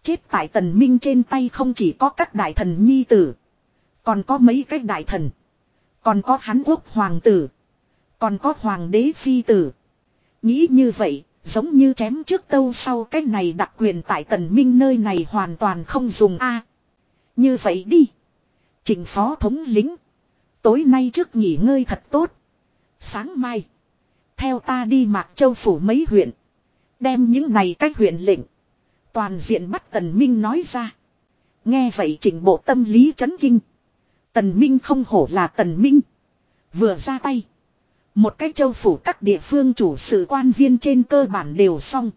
Chết tại tần minh trên tay không chỉ có các đại thần nhi tử. Còn có mấy cái đại thần. Còn có hán quốc hoàng tử. Còn có hoàng đế phi tử. Nghĩ như vậy, giống như chém trước tâu sau cái này đặc quyền tại tần minh nơi này hoàn toàn không dùng a. như vậy đi. Trình phó thống lính. Tối nay trước nghỉ ngơi thật tốt. Sáng mai. Theo ta đi Mạc Châu phủ mấy huyện. Đem những này cách huyện lệnh. Toàn diện bắt Tần Minh nói ra. Nghe vậy chỉnh bộ tâm lý chấn kinh. Tần Minh không hổ là Tần Minh. Vừa ra tay. Một cách châu phủ các địa phương chủ sự quan viên trên cơ bản đều xong.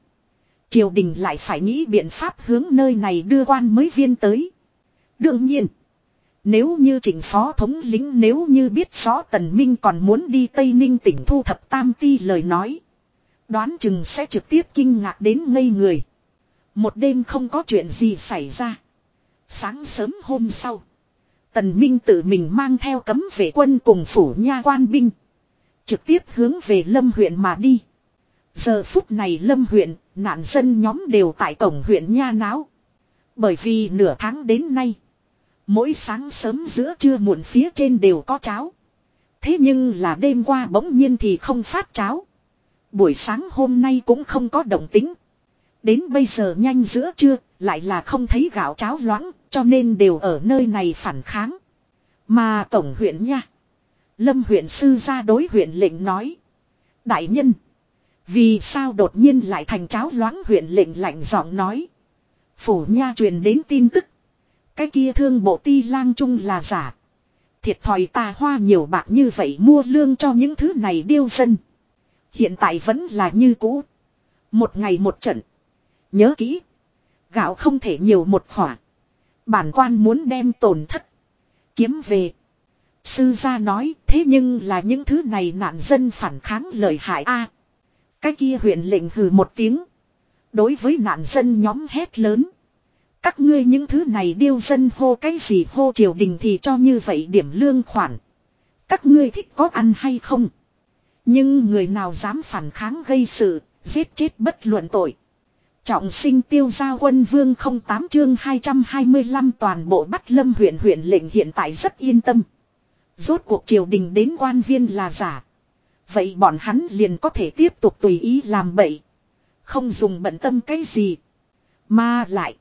Triều đình lại phải nghĩ biện pháp hướng nơi này đưa quan mới viên tới. Đương nhiên. Nếu như chỉnh phó thống lính nếu như biết rõ tần minh còn muốn đi Tây Ninh tỉnh thu thập tam ti lời nói. Đoán chừng sẽ trực tiếp kinh ngạc đến ngây người. Một đêm không có chuyện gì xảy ra. Sáng sớm hôm sau. Tần Minh tự mình mang theo cấm vệ quân cùng phủ nha quan binh. Trực tiếp hướng về Lâm huyện mà đi. Giờ phút này Lâm huyện, nạn dân nhóm đều tại cổng huyện nha náo. Bởi vì nửa tháng đến nay. Mỗi sáng sớm giữa trưa muộn phía trên đều có cháo. Thế nhưng là đêm qua bỗng nhiên thì không phát cháo. Buổi sáng hôm nay cũng không có động tính. Đến bây giờ nhanh giữa trưa, lại là không thấy gạo cháo loãng, cho nên đều ở nơi này phản kháng. Mà tổng huyện nha. Lâm huyện sư ra đối huyện lệnh nói. Đại nhân. Vì sao đột nhiên lại thành cháo loãng huyện lệnh lạnh giọng nói. Phủ nha truyền đến tin tức. Cái kia thương bộ ti lang trung là giả. Thiệt thòi ta hoa nhiều bạc như vậy mua lương cho những thứ này điêu dân. Hiện tại vẫn là như cũ. Một ngày một trận. Nhớ kỹ. Gạo không thể nhiều một khỏa. Bản quan muốn đem tổn thất. Kiếm về. Sư gia nói, thế nhưng là những thứ này nạn dân phản kháng lợi hại a. cái kia huyện lệnh hừ một tiếng. Đối với nạn dân nhóm hét lớn. Các ngươi những thứ này điêu dân hô cái gì hô triều đình thì cho như vậy điểm lương khoản. Các ngươi thích có ăn hay không? Nhưng người nào dám phản kháng gây sự, giết chết bất luận tội. Trọng sinh tiêu gia quân vương 08 chương 225 toàn bộ bắt lâm huyện huyện lệnh hiện tại rất yên tâm. Rốt cuộc triều đình đến quan viên là giả. Vậy bọn hắn liền có thể tiếp tục tùy ý làm bậy. Không dùng bận tâm cái gì. Mà lại.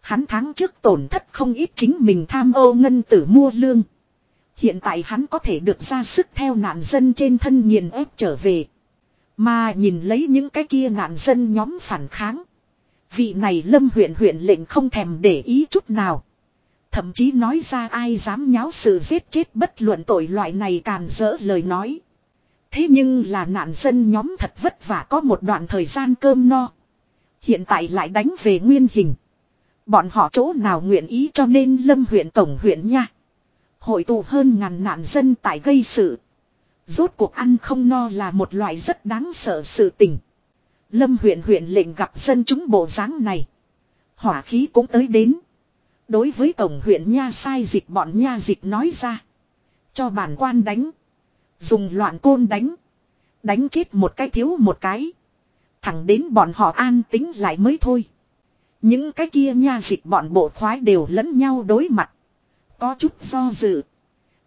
Hắn tháng trước tổn thất không ít chính mình tham ô ngân tử mua lương. Hiện tại hắn có thể được ra sức theo nạn dân trên thân nghiền ép trở về. Mà nhìn lấy những cái kia nạn dân nhóm phản kháng. Vị này lâm huyện huyện lệnh không thèm để ý chút nào. Thậm chí nói ra ai dám nháo sự giết chết bất luận tội loại này càn dỡ lời nói. Thế nhưng là nạn dân nhóm thật vất vả có một đoạn thời gian cơm no. Hiện tại lại đánh về nguyên hình. Bọn họ chỗ nào nguyện ý cho nên lâm huyện tổng huyện nha. Hội tụ hơn ngàn nạn dân tại gây sự. Rốt cuộc ăn không no là một loại rất đáng sợ sự tình. Lâm huyện huyện lệnh gặp dân chúng bộ dáng này. Hỏa khí cũng tới đến. Đối với tổng huyện nha sai dịch bọn nha dịch nói ra. Cho bản quan đánh. Dùng loạn côn đánh. Đánh chết một cái thiếu một cái. Thẳng đến bọn họ an tính lại mới thôi. Những cái kia nha dịch bọn bộ khoái đều lẫn nhau đối mặt. Có chút do dự.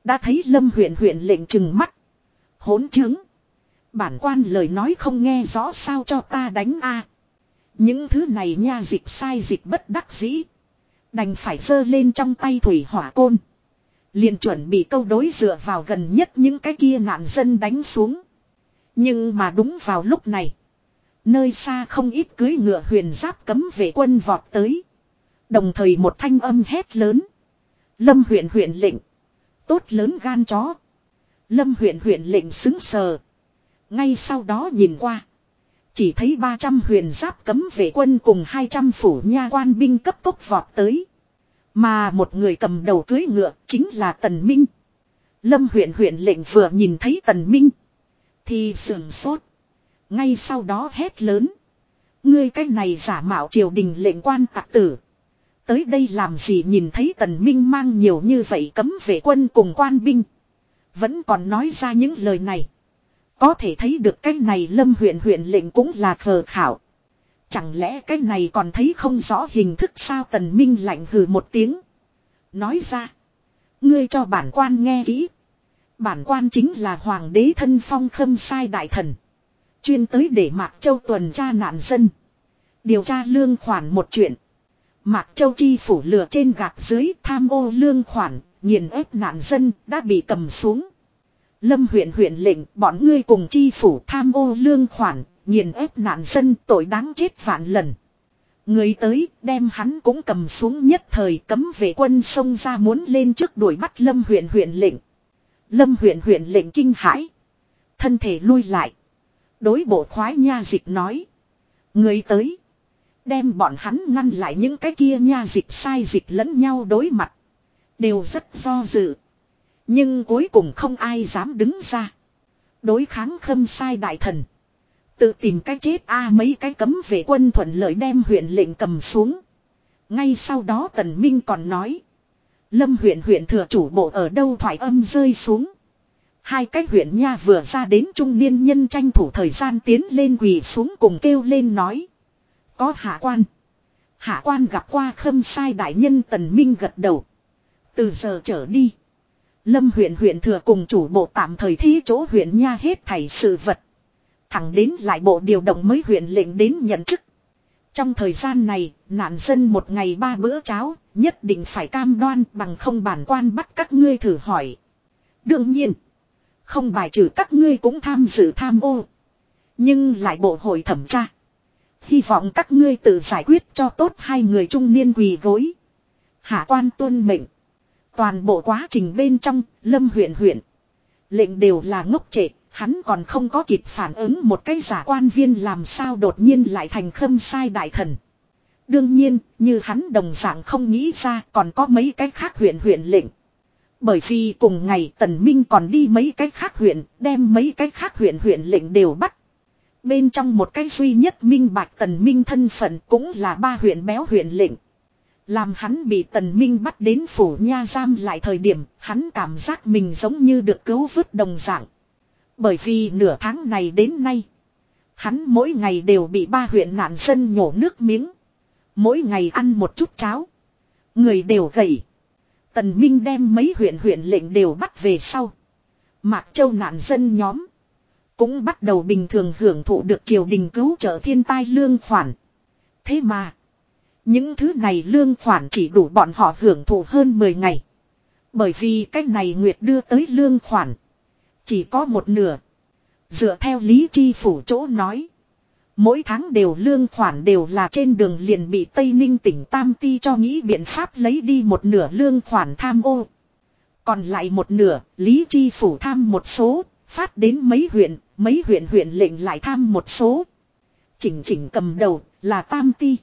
Đã thấy lâm huyện huyện lệnh trừng mắt. Hỗn chứng. Bản quan lời nói không nghe rõ sao cho ta đánh a. Những thứ này nha dịch sai dịch bất đắc dĩ. Đành phải sơ lên trong tay thủy hỏa côn. liền chuẩn bị câu đối dựa vào gần nhất những cái kia nạn dân đánh xuống. Nhưng mà đúng vào lúc này. Nơi xa không ít cưới ngựa huyền giáp cấm vệ quân vọt tới. Đồng thời một thanh âm hét lớn. Lâm huyện huyện lệnh. Tốt lớn gan chó. Lâm huyện huyện lệnh xứng sờ. Ngay sau đó nhìn qua. Chỉ thấy 300 huyền giáp cấm vệ quân cùng 200 phủ nha quan binh cấp tốc vọt tới. Mà một người cầm đầu cưới ngựa chính là Tần Minh. Lâm huyện huyện lệnh vừa nhìn thấy Tần Minh. Thì sườn sốt. Ngay sau đó hét lớn. Ngươi cái này giả mạo triều đình lệnh quan tạc tử. Tới đây làm gì nhìn thấy tần minh mang nhiều như vậy cấm vệ quân cùng quan binh. Vẫn còn nói ra những lời này. Có thể thấy được cái này lâm huyện huyện lệnh cũng là khờ khảo. Chẳng lẽ cái này còn thấy không rõ hình thức sao tần minh lạnh hừ một tiếng. Nói ra. Ngươi cho bản quan nghe kỹ. Bản quan chính là hoàng đế thân phong khâm sai đại thần. Chuyên tới để Mạc Châu tuần tra nạn dân. Điều tra lương khoản một chuyện. Mạc Châu chi phủ lừa trên gạt dưới tham ô lương khoản, nghiền ép nạn dân đã bị cầm xuống. Lâm huyện huyện lệnh bọn ngươi cùng chi phủ tham ô lương khoản, nghiền ép nạn dân tội đáng chết vạn lần. Người tới đem hắn cũng cầm xuống nhất thời cấm vệ quân xông ra muốn lên trước đuổi bắt Lâm huyện huyện lệnh. Lâm huyện huyện lệnh kinh hãi. Thân thể lui lại. Đối bộ khoái nha dịch nói. Người tới. Đem bọn hắn ngăn lại những cái kia nha dịch sai dịch lẫn nhau đối mặt. Đều rất do dự. Nhưng cuối cùng không ai dám đứng ra. Đối kháng khâm sai đại thần. Tự tìm cách chết a mấy cái cấm về quân thuận lợi đem huyện lệnh cầm xuống. Ngay sau đó tần minh còn nói. Lâm huyện huyện thừa chủ bộ ở đâu thoại âm rơi xuống. Hai cái huyện nha vừa ra đến trung niên nhân tranh thủ thời gian tiến lên quỳ xuống cùng kêu lên nói. Có hạ quan. Hạ quan gặp qua khâm sai đại nhân tần minh gật đầu. Từ giờ trở đi. Lâm huyện huyện thừa cùng chủ bộ tạm thời thi chỗ huyện nha hết thảy sự vật. Thẳng đến lại bộ điều động mới huyện lệnh đến nhận chức. Trong thời gian này, nạn dân một ngày ba bữa cháo, nhất định phải cam đoan bằng không bản quan bắt các ngươi thử hỏi. Đương nhiên, không bài trừ các ngươi cũng tham dự tham ô. Nhưng lại bộ hội thẩm tra. Hy vọng các ngươi tự giải quyết cho tốt hai người trung niên quỳ gối. Hạ quan tuân mệnh. Toàn bộ quá trình bên trong, lâm huyện huyện. Lệnh đều là ngốc trệ, hắn còn không có kịp phản ứng một cái giả quan viên làm sao đột nhiên lại thành khâm sai đại thần. Đương nhiên, như hắn đồng dạng không nghĩ ra còn có mấy cái khác huyện huyện lệnh. Bởi vì cùng ngày Tần Minh còn đi mấy cái khác huyện, đem mấy cái khác huyện huyện lệnh đều bắt. Bên trong một cái duy nhất minh bạch Tần Minh thân phận cũng là ba huyện béo huyện lệnh. Làm hắn bị Tần Minh bắt đến phủ nha giam lại thời điểm, hắn cảm giác mình giống như được cứu vớt đồng dạng. Bởi vì nửa tháng này đến nay, hắn mỗi ngày đều bị ba huyện nạn dân nhổ nước miếng. Mỗi ngày ăn một chút cháo. Người đều gầy. Tần Minh đem mấy huyện huyện lệnh đều bắt về sau. Mạc Châu nạn dân nhóm. cũng bắt đầu bình thường hưởng thụ được triều đình cứu trợ thiên tai lương khoản. Thế mà, những thứ này lương khoản chỉ đủ bọn họ hưởng thụ hơn 10 ngày. Bởi vì cách này Nguyệt đưa tới lương khoản. Chỉ có một nửa. Dựa theo Lý Chi Phủ chỗ nói. Mỗi tháng đều lương khoản đều là trên đường liền bị Tây Ninh tỉnh Tam Ti cho nghĩ biện pháp lấy đi một nửa lương khoản tham ô. Còn lại một nửa, Lý Chi Phủ tham một số, phát đến mấy huyện, mấy huyện huyện lệnh lại tham một số. Chỉnh chỉnh cầm đầu là Tam Ti.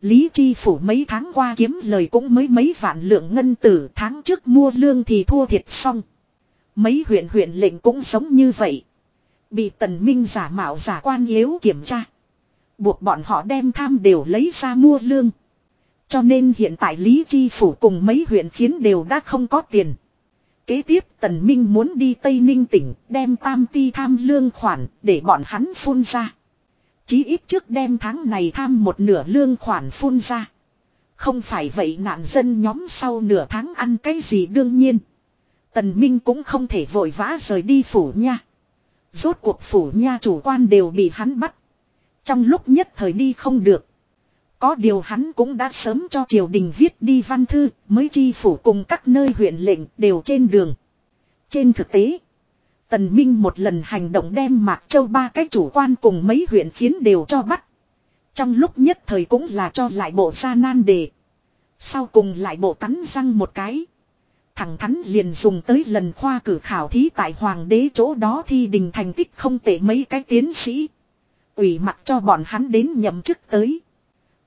Lý Chi Phủ mấy tháng qua kiếm lời cũng mới mấy vạn lượng ngân tử tháng trước mua lương thì thua thiệt xong. Mấy huyện huyện lệnh cũng giống như vậy. Bị tần minh giả mạo giả quan yếu kiểm tra. Buộc bọn họ đem tham đều lấy ra mua lương. Cho nên hiện tại Lý Chi Phủ cùng mấy huyện khiến đều đã không có tiền. Kế tiếp Tần Minh muốn đi Tây Ninh tỉnh, đem tam ti tham lương khoản để bọn hắn phun ra. Chí ít trước đem tháng này tham một nửa lương khoản phun ra. Không phải vậy nạn dân nhóm sau nửa tháng ăn cái gì đương nhiên. Tần Minh cũng không thể vội vã rời đi phủ nha. Rốt cuộc phủ nha chủ quan đều bị hắn bắt. Trong lúc nhất thời đi không được. Có điều hắn cũng đã sớm cho triều đình viết đi văn thư, mới chi phủ cùng các nơi huyện lệnh đều trên đường. Trên thực tế, Tần Minh một lần hành động đem Mạc Châu ba cái chủ quan cùng mấy huyện khiến đều cho bắt. Trong lúc nhất thời cũng là cho lại bộ ra nan đề. Sau cùng lại bộ tắn răng một cái. Thẳng thắn liền dùng tới lần khoa cử khảo thí tại hoàng đế chỗ đó thi đình thành tích không tệ mấy cái tiến sĩ. ủy mặt cho bọn hắn đến nhậm chức tới.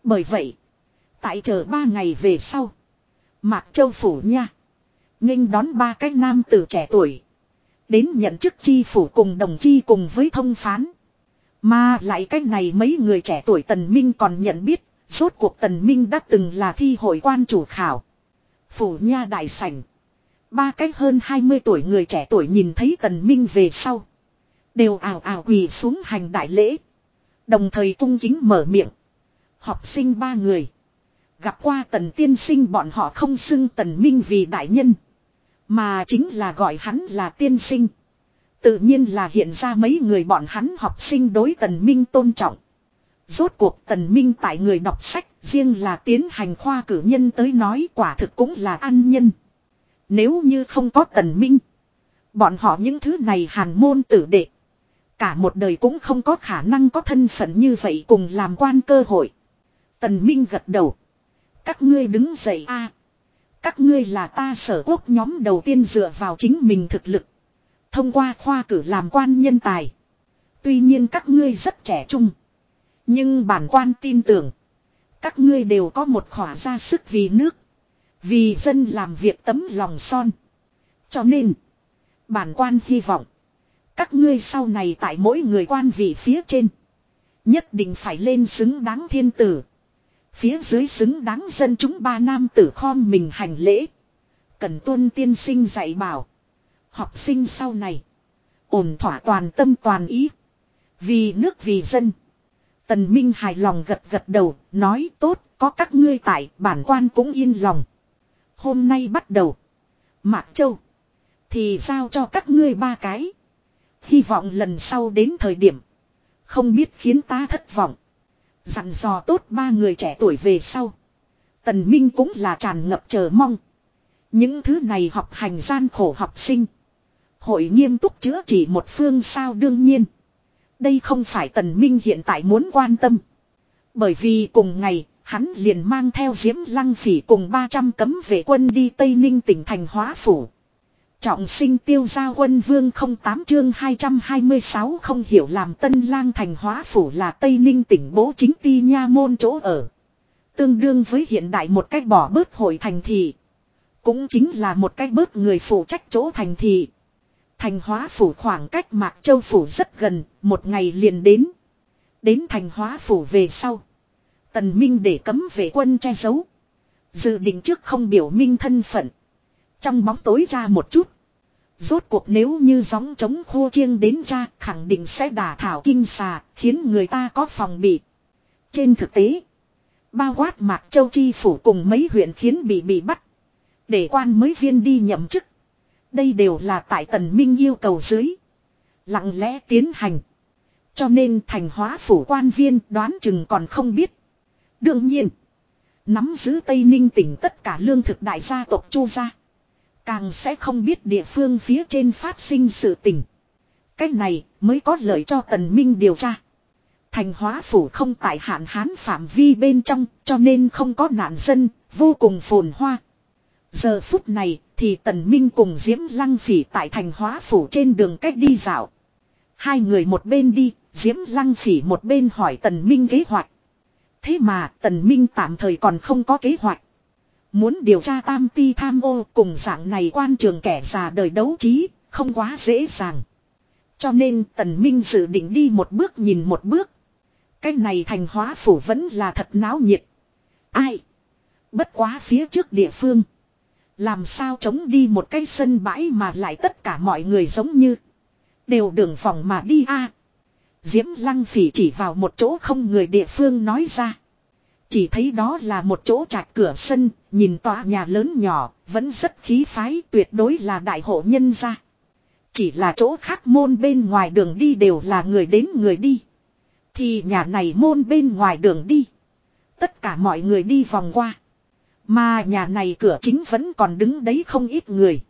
Bởi vậy, tại chờ ba ngày về sau, Mạc Châu Phủ nha, nghênh đón ba cái nam tử trẻ tuổi. Đến nhận chức chi phủ cùng đồng chi cùng với thông phán. Mà lại cái này mấy người trẻ tuổi Tần Minh còn nhận biết, rốt cuộc Tần Minh đã từng là thi hội quan chủ khảo. Phủ nha đại sảnh. Ba cái hơn 20 tuổi người trẻ tuổi nhìn thấy Tần Minh về sau. Đều ảo ảo quỳ xuống hành đại lễ. Đồng thời cung chính mở miệng. Học sinh ba người. Gặp qua tần tiên sinh bọn họ không xưng tần minh vì đại nhân. Mà chính là gọi hắn là tiên sinh. Tự nhiên là hiện ra mấy người bọn hắn học sinh đối tần minh tôn trọng. Rốt cuộc tần minh tại người đọc sách riêng là tiến hành khoa cử nhân tới nói quả thực cũng là an nhân. Nếu như không có tần minh. Bọn họ những thứ này hàn môn tử đệ. Cả một đời cũng không có khả năng có thân phận như vậy cùng làm quan cơ hội. Tần Minh gật đầu. Các ngươi đứng dậy a. các ngươi là ta sở quốc nhóm đầu tiên dựa vào chính mình thực lực. Thông qua khoa cử làm quan nhân tài. Tuy nhiên các ngươi rất trẻ trung. Nhưng bản quan tin tưởng. Các ngươi đều có một khỏa ra sức vì nước. Vì dân làm việc tấm lòng son. Cho nên. Bản quan hy vọng. Các ngươi sau này tại mỗi người quan vị phía trên. Nhất định phải lên xứng đáng thiên tử. Phía dưới xứng đáng dân chúng ba nam tử khom mình hành lễ. Cần tuân tiên sinh dạy bảo. Học sinh sau này. ổn thỏa toàn tâm toàn ý. Vì nước vì dân. Tần Minh hài lòng gật gật đầu, nói tốt, có các ngươi tại, bản quan cũng yên lòng. Hôm nay bắt đầu. Mạc Châu. Thì giao cho các ngươi ba cái. Hy vọng lần sau đến thời điểm. Không biết khiến ta thất vọng. Dặn dò tốt ba người trẻ tuổi về sau. Tần Minh cũng là tràn ngập chờ mong. Những thứ này học hành gian khổ học sinh. Hội nghiêm túc chữa chỉ một phương sao đương nhiên. Đây không phải Tần Minh hiện tại muốn quan tâm. Bởi vì cùng ngày, hắn liền mang theo Diễm Lăng Phỉ cùng 300 cấm vệ quân đi Tây Ninh tỉnh thành hóa phủ. Trọng sinh tiêu gia quân vương 08 chương 226 không hiểu làm tân lang thành hóa phủ là Tây Ninh tỉnh bố chính ti nha môn chỗ ở. Tương đương với hiện đại một cách bỏ bớt hội thành thị. Cũng chính là một cách bớt người phụ trách chỗ thành thị. Thành hóa phủ khoảng cách Mạc Châu phủ rất gần, một ngày liền đến. Đến thành hóa phủ về sau. Tần Minh để cấm vệ quân che giấu. Dự định trước không biểu minh thân phận. Trong bóng tối ra một chút. Rốt cuộc nếu như gióng chống khô chiêng đến ra, khẳng định sẽ đả thảo kinh xà, khiến người ta có phòng bị. Trên thực tế. Bao quát Mạc Châu Chi phủ cùng mấy huyện khiến bị bị bắt. Để quan mới viên đi nhậm chức. Đây đều là tại tần minh yêu cầu dưới. Lặng lẽ tiến hành. Cho nên thành hóa phủ quan viên đoán chừng còn không biết. Đương nhiên. Nắm giữ Tây Ninh tỉnh tất cả lương thực đại gia tộc Chu gia. Càng sẽ không biết địa phương phía trên phát sinh sự tình. Cách này mới có lợi cho Tần Minh điều tra. Thành hóa phủ không tại hạn hán phạm vi bên trong cho nên không có nạn dân, vô cùng phồn hoa. Giờ phút này thì Tần Minh cùng Diễm Lăng Phỉ tại thành hóa phủ trên đường cách đi dạo. Hai người một bên đi, Diễm Lăng Phỉ một bên hỏi Tần Minh kế hoạch. Thế mà Tần Minh tạm thời còn không có kế hoạch. Muốn điều tra tam ti tham ô cùng dạng này quan trường kẻ già đời đấu trí, không quá dễ dàng. Cho nên Tần Minh dự định đi một bước nhìn một bước. Cái này thành hóa phủ vẫn là thật náo nhiệt. Ai? Bất quá phía trước địa phương. Làm sao chống đi một cái sân bãi mà lại tất cả mọi người giống như. Đều đường phòng mà đi a Diễm lăng phỉ chỉ vào một chỗ không người địa phương nói ra. Chỉ thấy đó là một chỗ trạch cửa sân, nhìn tòa nhà lớn nhỏ, vẫn rất khí phái tuyệt đối là đại hộ nhân gia. Chỉ là chỗ khác môn bên ngoài đường đi đều là người đến người đi. Thì nhà này môn bên ngoài đường đi. Tất cả mọi người đi vòng qua. Mà nhà này cửa chính vẫn còn đứng đấy không ít người.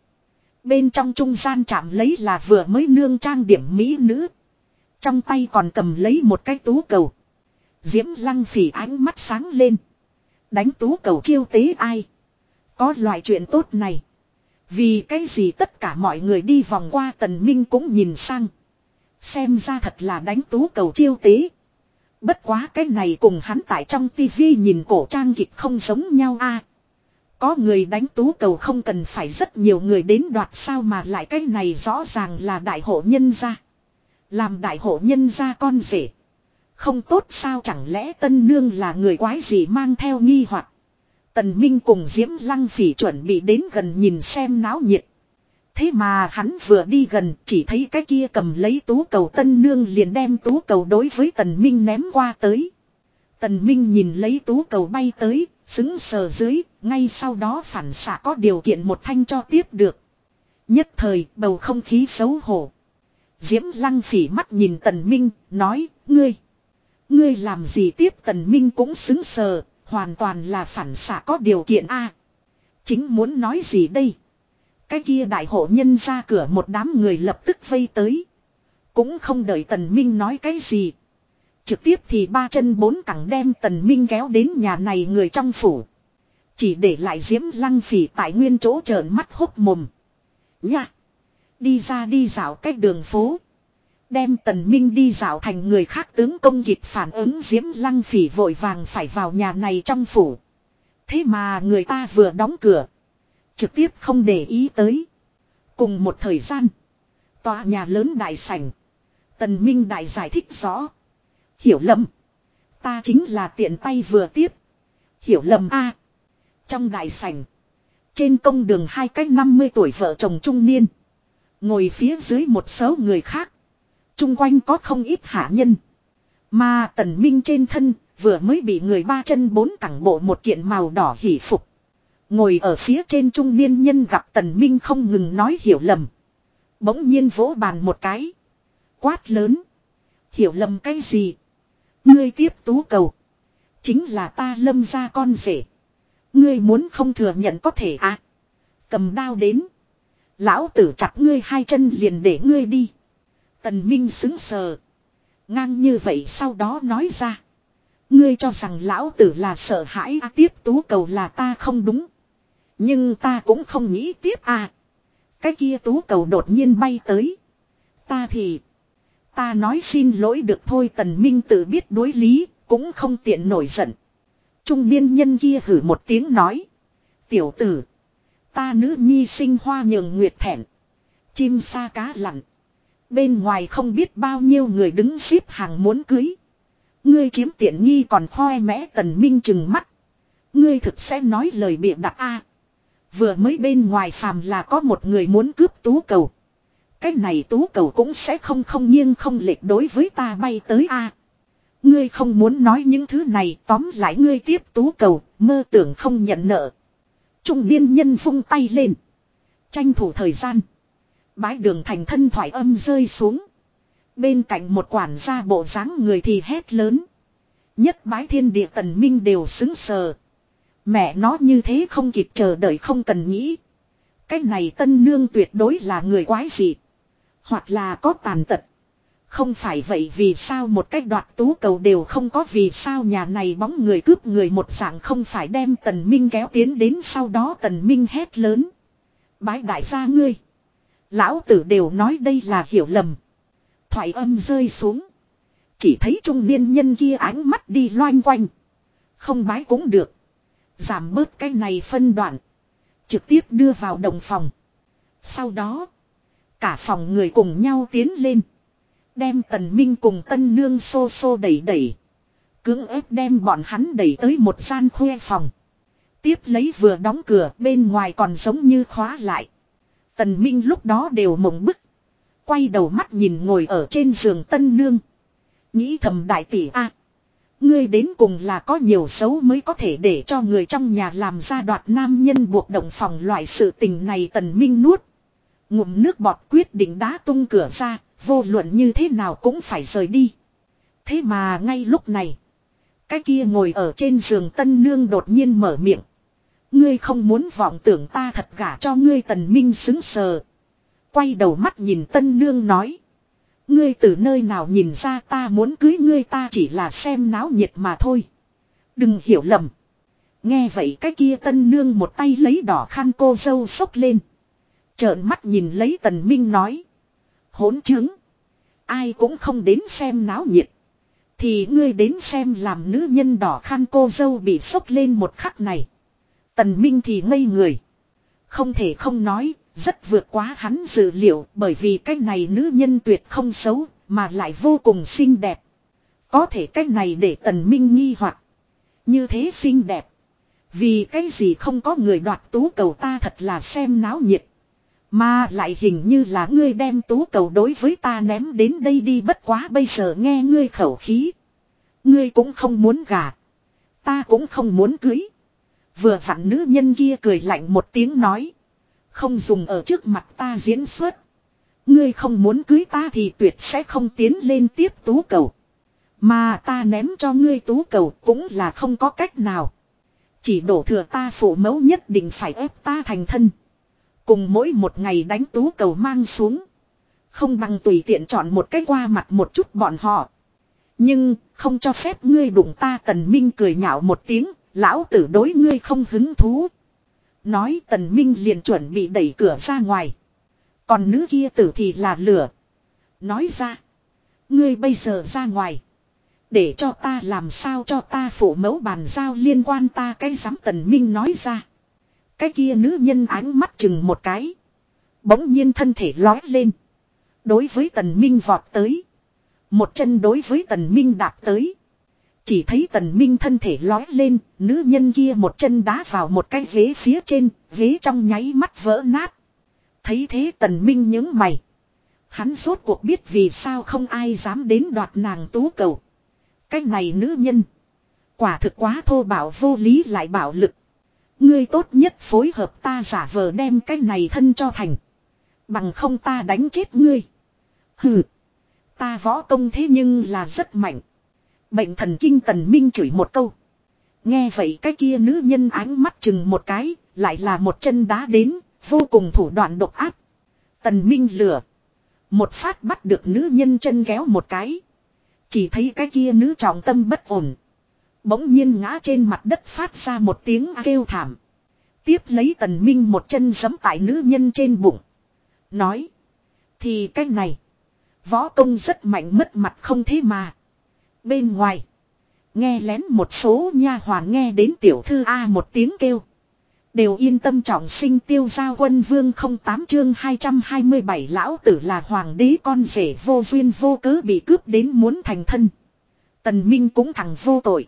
Bên trong trung gian chạm lấy là vừa mới nương trang điểm mỹ nữ. Trong tay còn cầm lấy một cái tú cầu. Diễm lăng phỉ ánh mắt sáng lên. Đánh tú cầu chiêu tế ai. Có loại chuyện tốt này. Vì cái gì tất cả mọi người đi vòng qua tần minh cũng nhìn sang. Xem ra thật là đánh tú cầu chiêu tế. Bất quá cái này cùng hắn tại trong tivi nhìn cổ trang kịch không giống nhau a. có người đánh tú cầu không cần phải rất nhiều người đến đoạt sao mà lại cái này rõ ràng là đại hộ nhân gia. Làm đại hộ nhân gia con rể. Không tốt sao chẳng lẽ tân nương là người quái gì mang theo nghi hoặc Tần Minh cùng Diễm Lăng Phỉ chuẩn bị đến gần nhìn xem náo nhiệt. Thế mà hắn vừa đi gần chỉ thấy cái kia cầm lấy tú cầu tân nương liền đem tú cầu đối với Tần Minh ném qua tới. Tần Minh nhìn lấy tú cầu bay tới, xứng sờ dưới, ngay sau đó phản xạ có điều kiện một thanh cho tiếp được. Nhất thời bầu không khí xấu hổ. Diễm lăng phỉ mắt nhìn Tần Minh, nói, ngươi. Ngươi làm gì tiếp Tần Minh cũng xứng sờ, hoàn toàn là phản xạ có điều kiện a. chính muốn nói gì đây? Cái kia đại hộ nhân ra cửa một đám người lập tức vây tới. Cũng không đợi Tần Minh nói cái gì. Trực tiếp thì ba chân bốn cẳng đem Tần Minh kéo đến nhà này người trong phủ. Chỉ để lại diễm lăng phỉ tại nguyên chỗ trợn mắt hốc mồm. Nha! Đi ra đi dạo cách đường phố. Đem tần minh đi dạo thành người khác tướng công kịp phản ứng diễm lăng phỉ vội vàng phải vào nhà này trong phủ. Thế mà người ta vừa đóng cửa. Trực tiếp không để ý tới. Cùng một thời gian. Tòa nhà lớn đại sảnh. Tần Minh đại giải thích rõ. Hiểu lầm. Ta chính là tiện tay vừa tiếp. Hiểu lầm a. trong đại sảnh. Trên công đường hai cách 50 tuổi vợ chồng trung niên. Ngồi phía dưới một số người khác. Trung quanh có không ít hạ nhân. Mà tần minh trên thân vừa mới bị người ba chân bốn cẳng bộ một kiện màu đỏ hỉ phục. Ngồi ở phía trên trung niên nhân gặp tần minh không ngừng nói hiểu lầm. Bỗng nhiên vỗ bàn một cái. Quát lớn. Hiểu lầm cái gì? Ngươi tiếp tú cầu. Chính là ta lâm ra con rể. Ngươi muốn không thừa nhận có thể à? Cầm đao đến. Lão tử chặt ngươi hai chân liền để ngươi đi. Tần Minh xứng sờ. Ngang như vậy sau đó nói ra. Ngươi cho rằng lão tử là sợ hãi à, tiếp tú cầu là ta không đúng. Nhưng ta cũng không nghĩ tiếp à. Cái kia tú cầu đột nhiên bay tới. Ta thì. Ta nói xin lỗi được thôi tần minh tự biết đối lý. Cũng không tiện nổi giận. Trung niên nhân kia hử một tiếng nói. Tiểu tử. Ta nữ nhi sinh hoa nhường nguyệt thẹn. Chim sa cá lặn. Bên ngoài không biết bao nhiêu người đứng xếp hàng muốn cưới. Ngươi chiếm tiện nghi còn khoe mẽ tần minh chừng mắt. Ngươi thực sẽ nói lời bịa đặt a. Vừa mới bên ngoài phàm là có một người muốn cướp tú cầu. Cái này tú cầu cũng sẽ không không nghiêng không lệch đối với ta bay tới a. Ngươi không muốn nói những thứ này tóm lại ngươi tiếp tú cầu, mơ tưởng không nhận nợ. Trung niên nhân vung tay lên. Tranh thủ thời gian. Bái đường thành thân thoại âm rơi xuống. Bên cạnh một quản gia bộ dáng người thì hét lớn. Nhất bái thiên địa tần minh đều xứng sờ. Mẹ nó như thế không kịp chờ đợi không cần nghĩ. Cái này tân nương tuyệt đối là người quái dị. Hoặc là có tàn tật. Không phải vậy vì sao một cách đoạt tú cầu đều không có vì sao nhà này bóng người cướp người một dạng không phải đem tần minh kéo tiến đến sau đó tần minh hét lớn. Bái đại gia ngươi. Lão tử đều nói đây là hiểu lầm. Thoại âm rơi xuống. Chỉ thấy trung niên nhân kia ánh mắt đi loanh quanh. Không bái cũng được. Giảm bớt cái này phân đoạn. Trực tiếp đưa vào đồng phòng. Sau đó. Cả phòng người cùng nhau tiến lên. Đem tần minh cùng tân nương xô xô đẩy đẩy. Cưỡng ép đem bọn hắn đẩy tới một gian khuê phòng. Tiếp lấy vừa đóng cửa bên ngoài còn giống như khóa lại. Tần minh lúc đó đều mộng bức. Quay đầu mắt nhìn ngồi ở trên giường tân nương. Nghĩ thầm đại tỷ a Ngươi đến cùng là có nhiều xấu mới có thể để cho người trong nhà làm ra đoạt nam nhân buộc động phòng loại sự tình này tần minh nuốt. Ngụm nước bọt quyết định đá tung cửa ra, vô luận như thế nào cũng phải rời đi. Thế mà ngay lúc này, cái kia ngồi ở trên giường tân nương đột nhiên mở miệng. Ngươi không muốn vọng tưởng ta thật gả cho ngươi tần minh xứng sờ. Quay đầu mắt nhìn tân nương nói. Ngươi từ nơi nào nhìn ra ta muốn cưới ngươi ta chỉ là xem náo nhiệt mà thôi. Đừng hiểu lầm. Nghe vậy cái kia tân nương một tay lấy đỏ khăn cô dâu sốc lên. Trợn mắt nhìn lấy tần minh nói. Hỗn chứng. Ai cũng không đến xem náo nhiệt. Thì ngươi đến xem làm nữ nhân đỏ khăn cô dâu bị sốc lên một khắc này. Tần minh thì ngây người. Không thể không nói, rất vượt quá hắn dự liệu bởi vì cái này nữ nhân tuyệt không xấu, mà lại vô cùng xinh đẹp. Có thể cái này để tần minh nghi hoặc Như thế xinh đẹp. Vì cái gì không có người đoạt tú cầu ta thật là xem náo nhiệt. Mà lại hình như là ngươi đem tú cầu đối với ta ném đến đây đi bất quá bây giờ nghe ngươi khẩu khí. Ngươi cũng không muốn gả. Ta cũng không muốn cưới. Vừa vặn nữ nhân kia cười lạnh một tiếng nói. Không dùng ở trước mặt ta diễn xuất. Ngươi không muốn cưới ta thì tuyệt sẽ không tiến lên tiếp tú cầu. Mà ta ném cho ngươi tú cầu cũng là không có cách nào. Chỉ đổ thừa ta phụ mẫu nhất định phải ép ta thành thân. Cùng mỗi một ngày đánh tú cầu mang xuống. Không bằng tùy tiện chọn một cái qua mặt một chút bọn họ. Nhưng, không cho phép ngươi đụng ta tần minh cười nhạo một tiếng. Lão tử đối ngươi không hứng thú. Nói tần minh liền chuẩn bị đẩy cửa ra ngoài. Còn nữ kia tử thì là lửa. Nói ra. Ngươi bây giờ ra ngoài. Để cho ta làm sao cho ta phụ mẫu bàn giao liên quan ta cái giám tần minh nói ra. Cái kia nữ nhân ánh mắt chừng một cái. Bỗng nhiên thân thể lói lên. Đối với tần minh vọt tới. Một chân đối với tần minh đạp tới. Chỉ thấy tần minh thân thể lói lên, nữ nhân kia một chân đá vào một cái ghế phía trên, ghế trong nháy mắt vỡ nát. Thấy thế tần minh những mày. Hắn rốt cuộc biết vì sao không ai dám đến đoạt nàng tú cầu. Cái này nữ nhân. Quả thực quá thô bạo vô lý lại bạo lực. Ngươi tốt nhất phối hợp ta giả vờ đem cái này thân cho thành. Bằng không ta đánh chết ngươi. Hừ. Ta võ công thế nhưng là rất mạnh. Bệnh thần kinh tần minh chửi một câu. Nghe vậy cái kia nữ nhân ánh mắt chừng một cái, lại là một chân đá đến, vô cùng thủ đoạn độc áp. Tần minh lửa. Một phát bắt được nữ nhân chân kéo một cái. Chỉ thấy cái kia nữ trọng tâm bất ổn. Bỗng nhiên ngã trên mặt đất phát ra một tiếng kêu thảm. Tiếp lấy tần minh một chân giẫm tại nữ nhân trên bụng. Nói. Thì cái này. Võ công rất mạnh mất mặt không thế mà. Bên ngoài. Nghe lén một số nha hoàn nghe đến tiểu thư A một tiếng kêu. Đều yên tâm trọng sinh tiêu gia quân vương không tám chương 227 lão tử là hoàng đế con rể vô duyên vô cớ bị cướp đến muốn thành thân. Tần Minh cũng thẳng vô tội.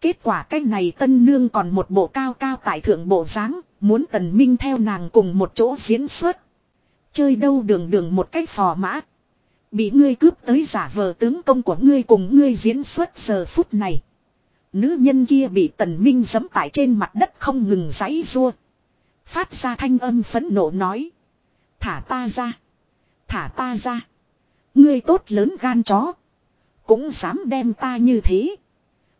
Kết quả cái này tân nương còn một bộ cao cao tại thượng bộ dáng, muốn tần minh theo nàng cùng một chỗ diễn xuất. Chơi đâu đường đường một cách phò mã. Bị ngươi cướp tới giả vờ tướng công của ngươi cùng ngươi diễn xuất giờ phút này. Nữ nhân kia bị tần minh giẫm tại trên mặt đất không ngừng giãy rua. Phát ra thanh âm phẫn nộ nói. Thả ta ra. Thả ta ra. Ngươi tốt lớn gan chó. Cũng dám đem ta như thế.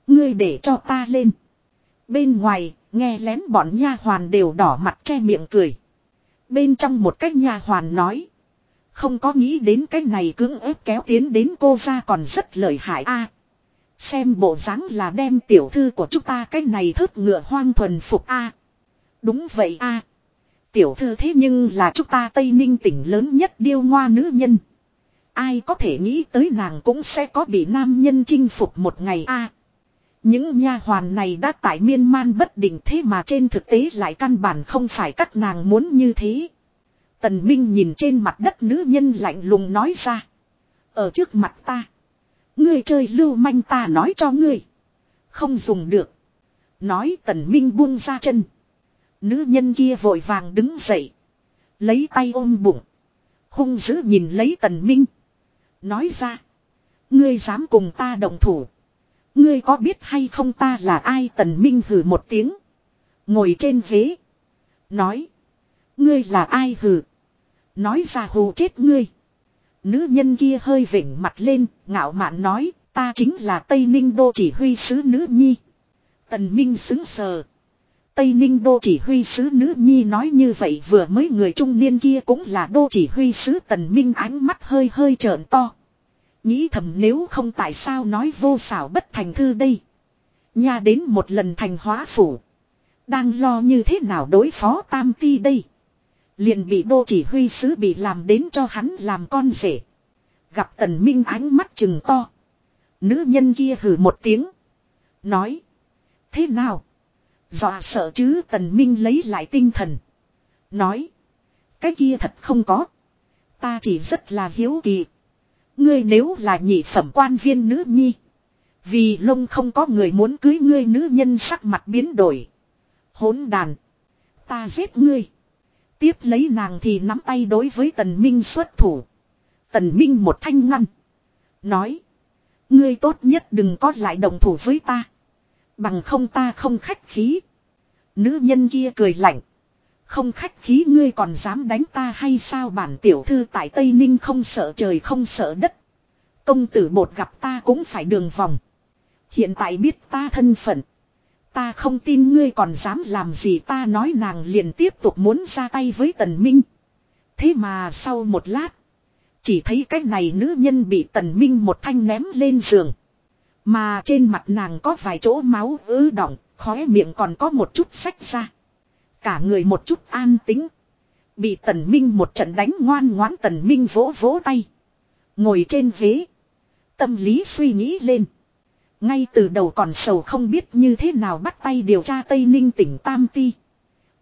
Ngươi để cho ta lên. Bên ngoài, nghe lén bọn nha hoàn đều đỏ mặt che miệng cười. Bên trong một cách nha hoàn nói. Không có nghĩ đến cái này cưỡng ép kéo tiến đến cô ra còn rất lợi hại a. xem bộ dáng là đem tiểu thư của chúng ta cái này thớt ngựa hoang thuần phục a. đúng vậy a. Tiểu thư thế nhưng là chúng ta Tây Ninh tỉnh lớn nhất điêu ngoa nữ nhân. Ai có thể nghĩ tới nàng cũng sẽ có bị nam nhân chinh phục một ngày a những nha hoàn này đã tại miên man bất định thế mà trên thực tế lại căn bản không phải các nàng muốn như thế. Tần Minh nhìn trên mặt đất nữ nhân lạnh lùng nói ra. Ở trước mặt ta. Ngươi chơi lưu manh ta nói cho ngươi. Không dùng được. Nói tần Minh buông ra chân. Nữ nhân kia vội vàng đứng dậy. Lấy tay ôm bụng. Hung dữ nhìn lấy tần Minh. Nói ra. Ngươi dám cùng ta đồng thủ. Ngươi có biết hay không ta là ai tần Minh hử một tiếng. Ngồi trên ghế. Nói. Ngươi là ai hử. Nói ra hù chết ngươi. Nữ nhân kia hơi vỉnh mặt lên, ngạo mạn nói, ta chính là Tây Ninh Đô chỉ huy sứ nữ nhi. Tần Minh xứng sờ. Tây Ninh Đô chỉ huy sứ nữ nhi nói như vậy vừa mới người trung niên kia cũng là đô chỉ huy sứ Tần Minh ánh mắt hơi hơi trợn to. Nghĩ thầm nếu không tại sao nói vô xảo bất thành thư đây. Nhà đến một lần thành hóa phủ. Đang lo như thế nào đối phó tam ti đây. Liền bị đô chỉ huy sứ bị làm đến cho hắn làm con rể. Gặp tần minh ánh mắt chừng to. Nữ nhân kia hử một tiếng. Nói. Thế nào? Dọa sợ chứ tần minh lấy lại tinh thần. Nói. Cái kia thật không có. Ta chỉ rất là hiếu kỳ. Ngươi nếu là nhị phẩm quan viên nữ nhi. Vì lông không có người muốn cưới ngươi nữ nhân sắc mặt biến đổi. Hỗn đàn. Ta giết ngươi. Tiếp lấy nàng thì nắm tay đối với tần minh xuất thủ. Tần minh một thanh ngăn. Nói. Ngươi tốt nhất đừng có lại đồng thủ với ta. Bằng không ta không khách khí. Nữ nhân kia cười lạnh. Không khách khí ngươi còn dám đánh ta hay sao bản tiểu thư tại Tây Ninh không sợ trời không sợ đất. Công tử bột gặp ta cũng phải đường vòng. Hiện tại biết ta thân phận. Ta không tin ngươi còn dám làm gì ta nói nàng liền tiếp tục muốn ra tay với tần minh. Thế mà sau một lát. Chỉ thấy cái này nữ nhân bị tần minh một thanh ném lên giường. Mà trên mặt nàng có vài chỗ máu ứ động, khóe miệng còn có một chút sách ra. Cả người một chút an tính. Bị tần minh một trận đánh ngoan ngoãn tần minh vỗ vỗ tay. Ngồi trên ghế. Tâm lý suy nghĩ lên. Ngay từ đầu còn sầu không biết như thế nào bắt tay điều tra Tây Ninh tỉnh Tam Ti.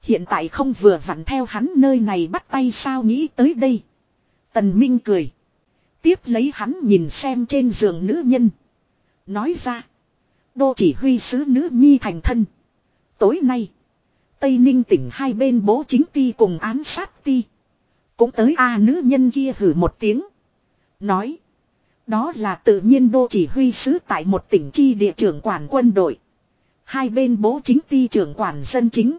Hiện tại không vừa vặn theo hắn nơi này bắt tay sao nghĩ tới đây. Tần Minh cười. Tiếp lấy hắn nhìn xem trên giường nữ nhân. Nói ra. Đô chỉ huy sứ nữ nhi thành thân. Tối nay. Tây Ninh tỉnh hai bên bố chính ti cùng án sát ti. Cũng tới a nữ nhân kia hử một tiếng. Nói. Đó là tự nhiên đô chỉ huy sứ tại một tỉnh chi địa trưởng quản quân đội. Hai bên bố chính ti trưởng quản dân chính.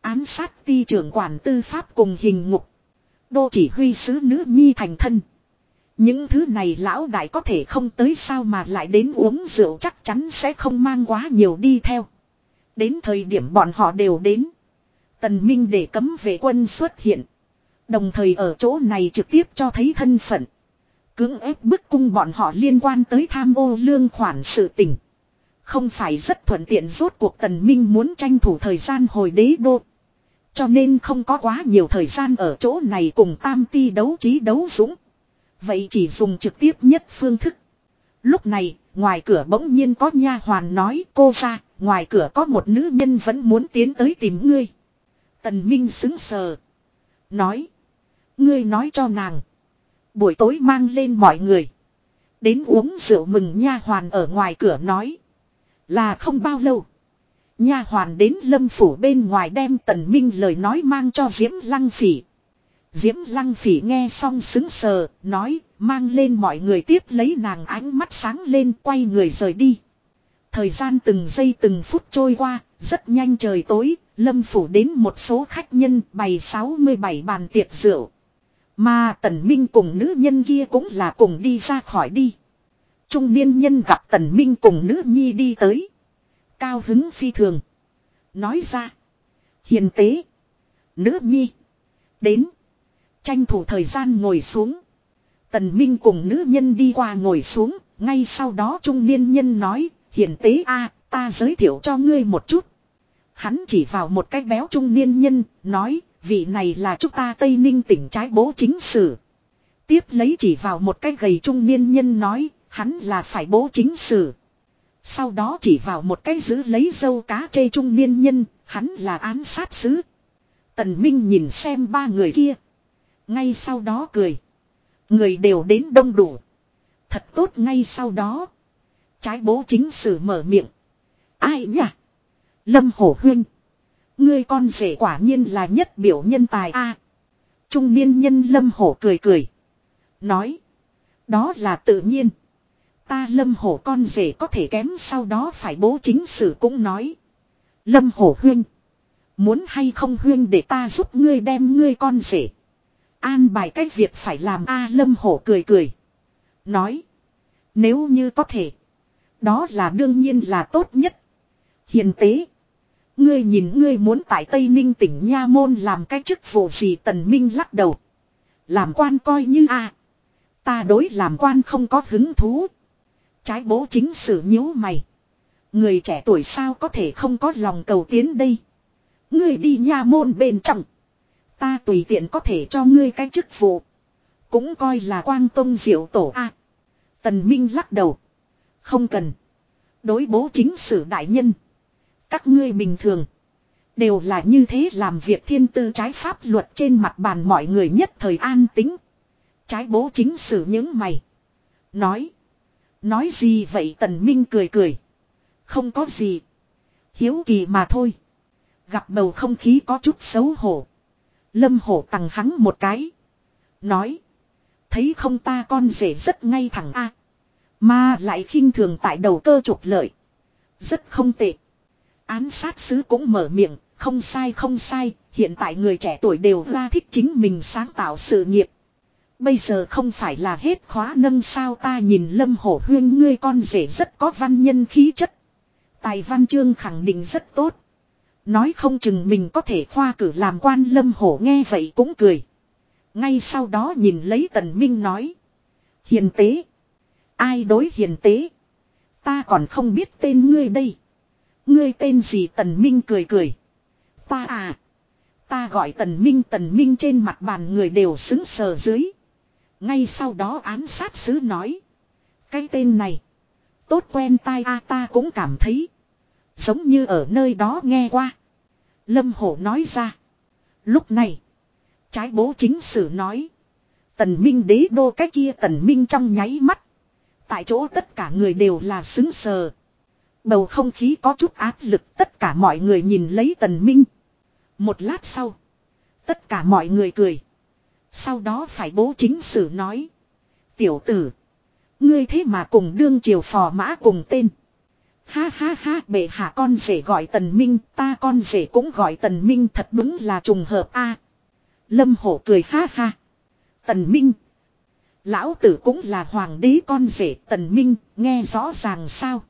Án sát ti trưởng quản tư pháp cùng hình ngục. Đô chỉ huy sứ nữ nhi thành thân. Những thứ này lão đại có thể không tới sao mà lại đến uống rượu chắc chắn sẽ không mang quá nhiều đi theo. Đến thời điểm bọn họ đều đến. Tần Minh để cấm vệ quân xuất hiện. Đồng thời ở chỗ này trực tiếp cho thấy thân phận. Cưỡng ép bức cung bọn họ liên quan tới tham ô lương khoản sự tình. Không phải rất thuận tiện rốt cuộc tần minh muốn tranh thủ thời gian hồi đế đô. Cho nên không có quá nhiều thời gian ở chỗ này cùng tam ti đấu trí đấu dũng. Vậy chỉ dùng trực tiếp nhất phương thức. Lúc này, ngoài cửa bỗng nhiên có nha hoàn nói cô ra, ngoài cửa có một nữ nhân vẫn muốn tiến tới tìm ngươi. Tần Minh xứng sờ. Nói. Ngươi nói cho nàng. Buổi tối mang lên mọi người. Đến uống rượu mừng nha hoàn ở ngoài cửa nói. Là không bao lâu. Nha hoàn đến lâm phủ bên ngoài đem tần minh lời nói mang cho Diễm Lăng Phỉ. Diễm Lăng Phỉ nghe xong xứng sờ, nói, mang lên mọi người tiếp lấy nàng ánh mắt sáng lên quay người rời đi. Thời gian từng giây từng phút trôi qua, rất nhanh trời tối, lâm phủ đến một số khách nhân bày 67 bàn tiệc rượu. Mà tần minh cùng nữ nhân kia cũng là cùng đi ra khỏi đi. Trung niên nhân gặp tần minh cùng nữ nhi đi tới. Cao hứng phi thường. Nói ra. Hiền tế. Nữ nhi. Đến. Tranh thủ thời gian ngồi xuống. Tần Minh cùng nữ nhân đi qua ngồi xuống. Ngay sau đó trung niên nhân nói. Hiền tế a ta giới thiệu cho ngươi một chút. Hắn chỉ vào một cái béo trung niên nhân. Nói. Vị này là chúng ta Tây Ninh tỉnh trái bố chính sử. Tiếp lấy chỉ vào một cái gầy trung niên nhân nói. Hắn là phải bố chính sử. Sau đó chỉ vào một cái giữ lấy dâu cá chê trung niên nhân, hắn là án sát sứ. Tần Minh nhìn xem ba người kia. Ngay sau đó cười. Người đều đến đông đủ. Thật tốt ngay sau đó. Trái bố chính sử mở miệng. Ai nhỉ? Lâm Hổ Huyên. Ngươi con rể quả nhiên là nhất biểu nhân tài a. trung niên nhân Lâm Hổ cười cười. Nói. Đó là tự nhiên. Ta lâm hổ con rể có thể kém sau đó phải bố chính sử cũng nói. Lâm hổ huyên. Muốn hay không huyên để ta giúp ngươi đem ngươi con rể. An bài cách việc phải làm a lâm hổ cười cười. Nói. Nếu như có thể. Đó là đương nhiên là tốt nhất. Hiền tế. Ngươi nhìn ngươi muốn tại Tây Ninh tỉnh Nha Môn làm cái chức vụ gì tần minh lắc đầu. Làm quan coi như a Ta đối làm quan không có hứng thú. Trái bố chính sử nhíu mày. Người trẻ tuổi sao có thể không có lòng cầu tiến đây. Ngươi đi nha môn bên trong. Ta tùy tiện có thể cho ngươi cái chức vụ. Cũng coi là quang tông diệu tổ A. Tần Minh lắc đầu. Không cần. Đối bố chính sử đại nhân. Các ngươi bình thường. Đều là như thế làm việc thiên tư trái pháp luật trên mặt bàn mọi người nhất thời an tính. Trái bố chính sử những mày. Nói. Nói gì vậy tần minh cười cười. Không có gì. Hiếu kỳ mà thôi. Gặp bầu không khí có chút xấu hổ. Lâm hổ tặng hắn một cái. Nói. Thấy không ta con rể rất ngay thẳng a mà lại khinh thường tại đầu cơ trục lợi. Rất không tệ. Án sát sứ cũng mở miệng. Không sai không sai. Hiện tại người trẻ tuổi đều ra thích chính mình sáng tạo sự nghiệp. Bây giờ không phải là hết khóa nâng sao ta nhìn lâm hổ huyên, ngươi con rể rất có văn nhân khí chất. Tài văn chương khẳng định rất tốt. Nói không chừng mình có thể khoa cử làm quan lâm hổ nghe vậy cũng cười. Ngay sau đó nhìn lấy tần minh nói. Hiền tế. Ai đối hiền tế. Ta còn không biết tên ngươi đây. Ngươi tên gì tần minh cười cười. Ta à. Ta gọi tần minh tần minh trên mặt bàn người đều xứng sờ dưới. Ngay sau đó án sát sứ nói. Cái tên này. Tốt quen tai a, ta cũng cảm thấy. Giống như ở nơi đó nghe qua. Lâm Hổ nói ra. Lúc này. Trái bố chính sử nói. Tần Minh đế đô cái kia tần Minh trong nháy mắt. Tại chỗ tất cả người đều là xứng sờ. Bầu không khí có chút áp lực, tất cả mọi người nhìn lấy tần Minh. Một lát sau. Tất cả mọi người cười. Sau đó phải bố chính sử nói. Tiểu tử. Ngươi thế mà cùng đương triều phò mã cùng tên. Ha ha ha, bệ hạ con rể gọi tần minh, ta con rể cũng gọi tần minh, thật đúng là trùng hợp a Lâm hổ cười ha ha. Tần minh. Lão tử cũng là hoàng đế con rể tần minh nghe rõ ràng sao.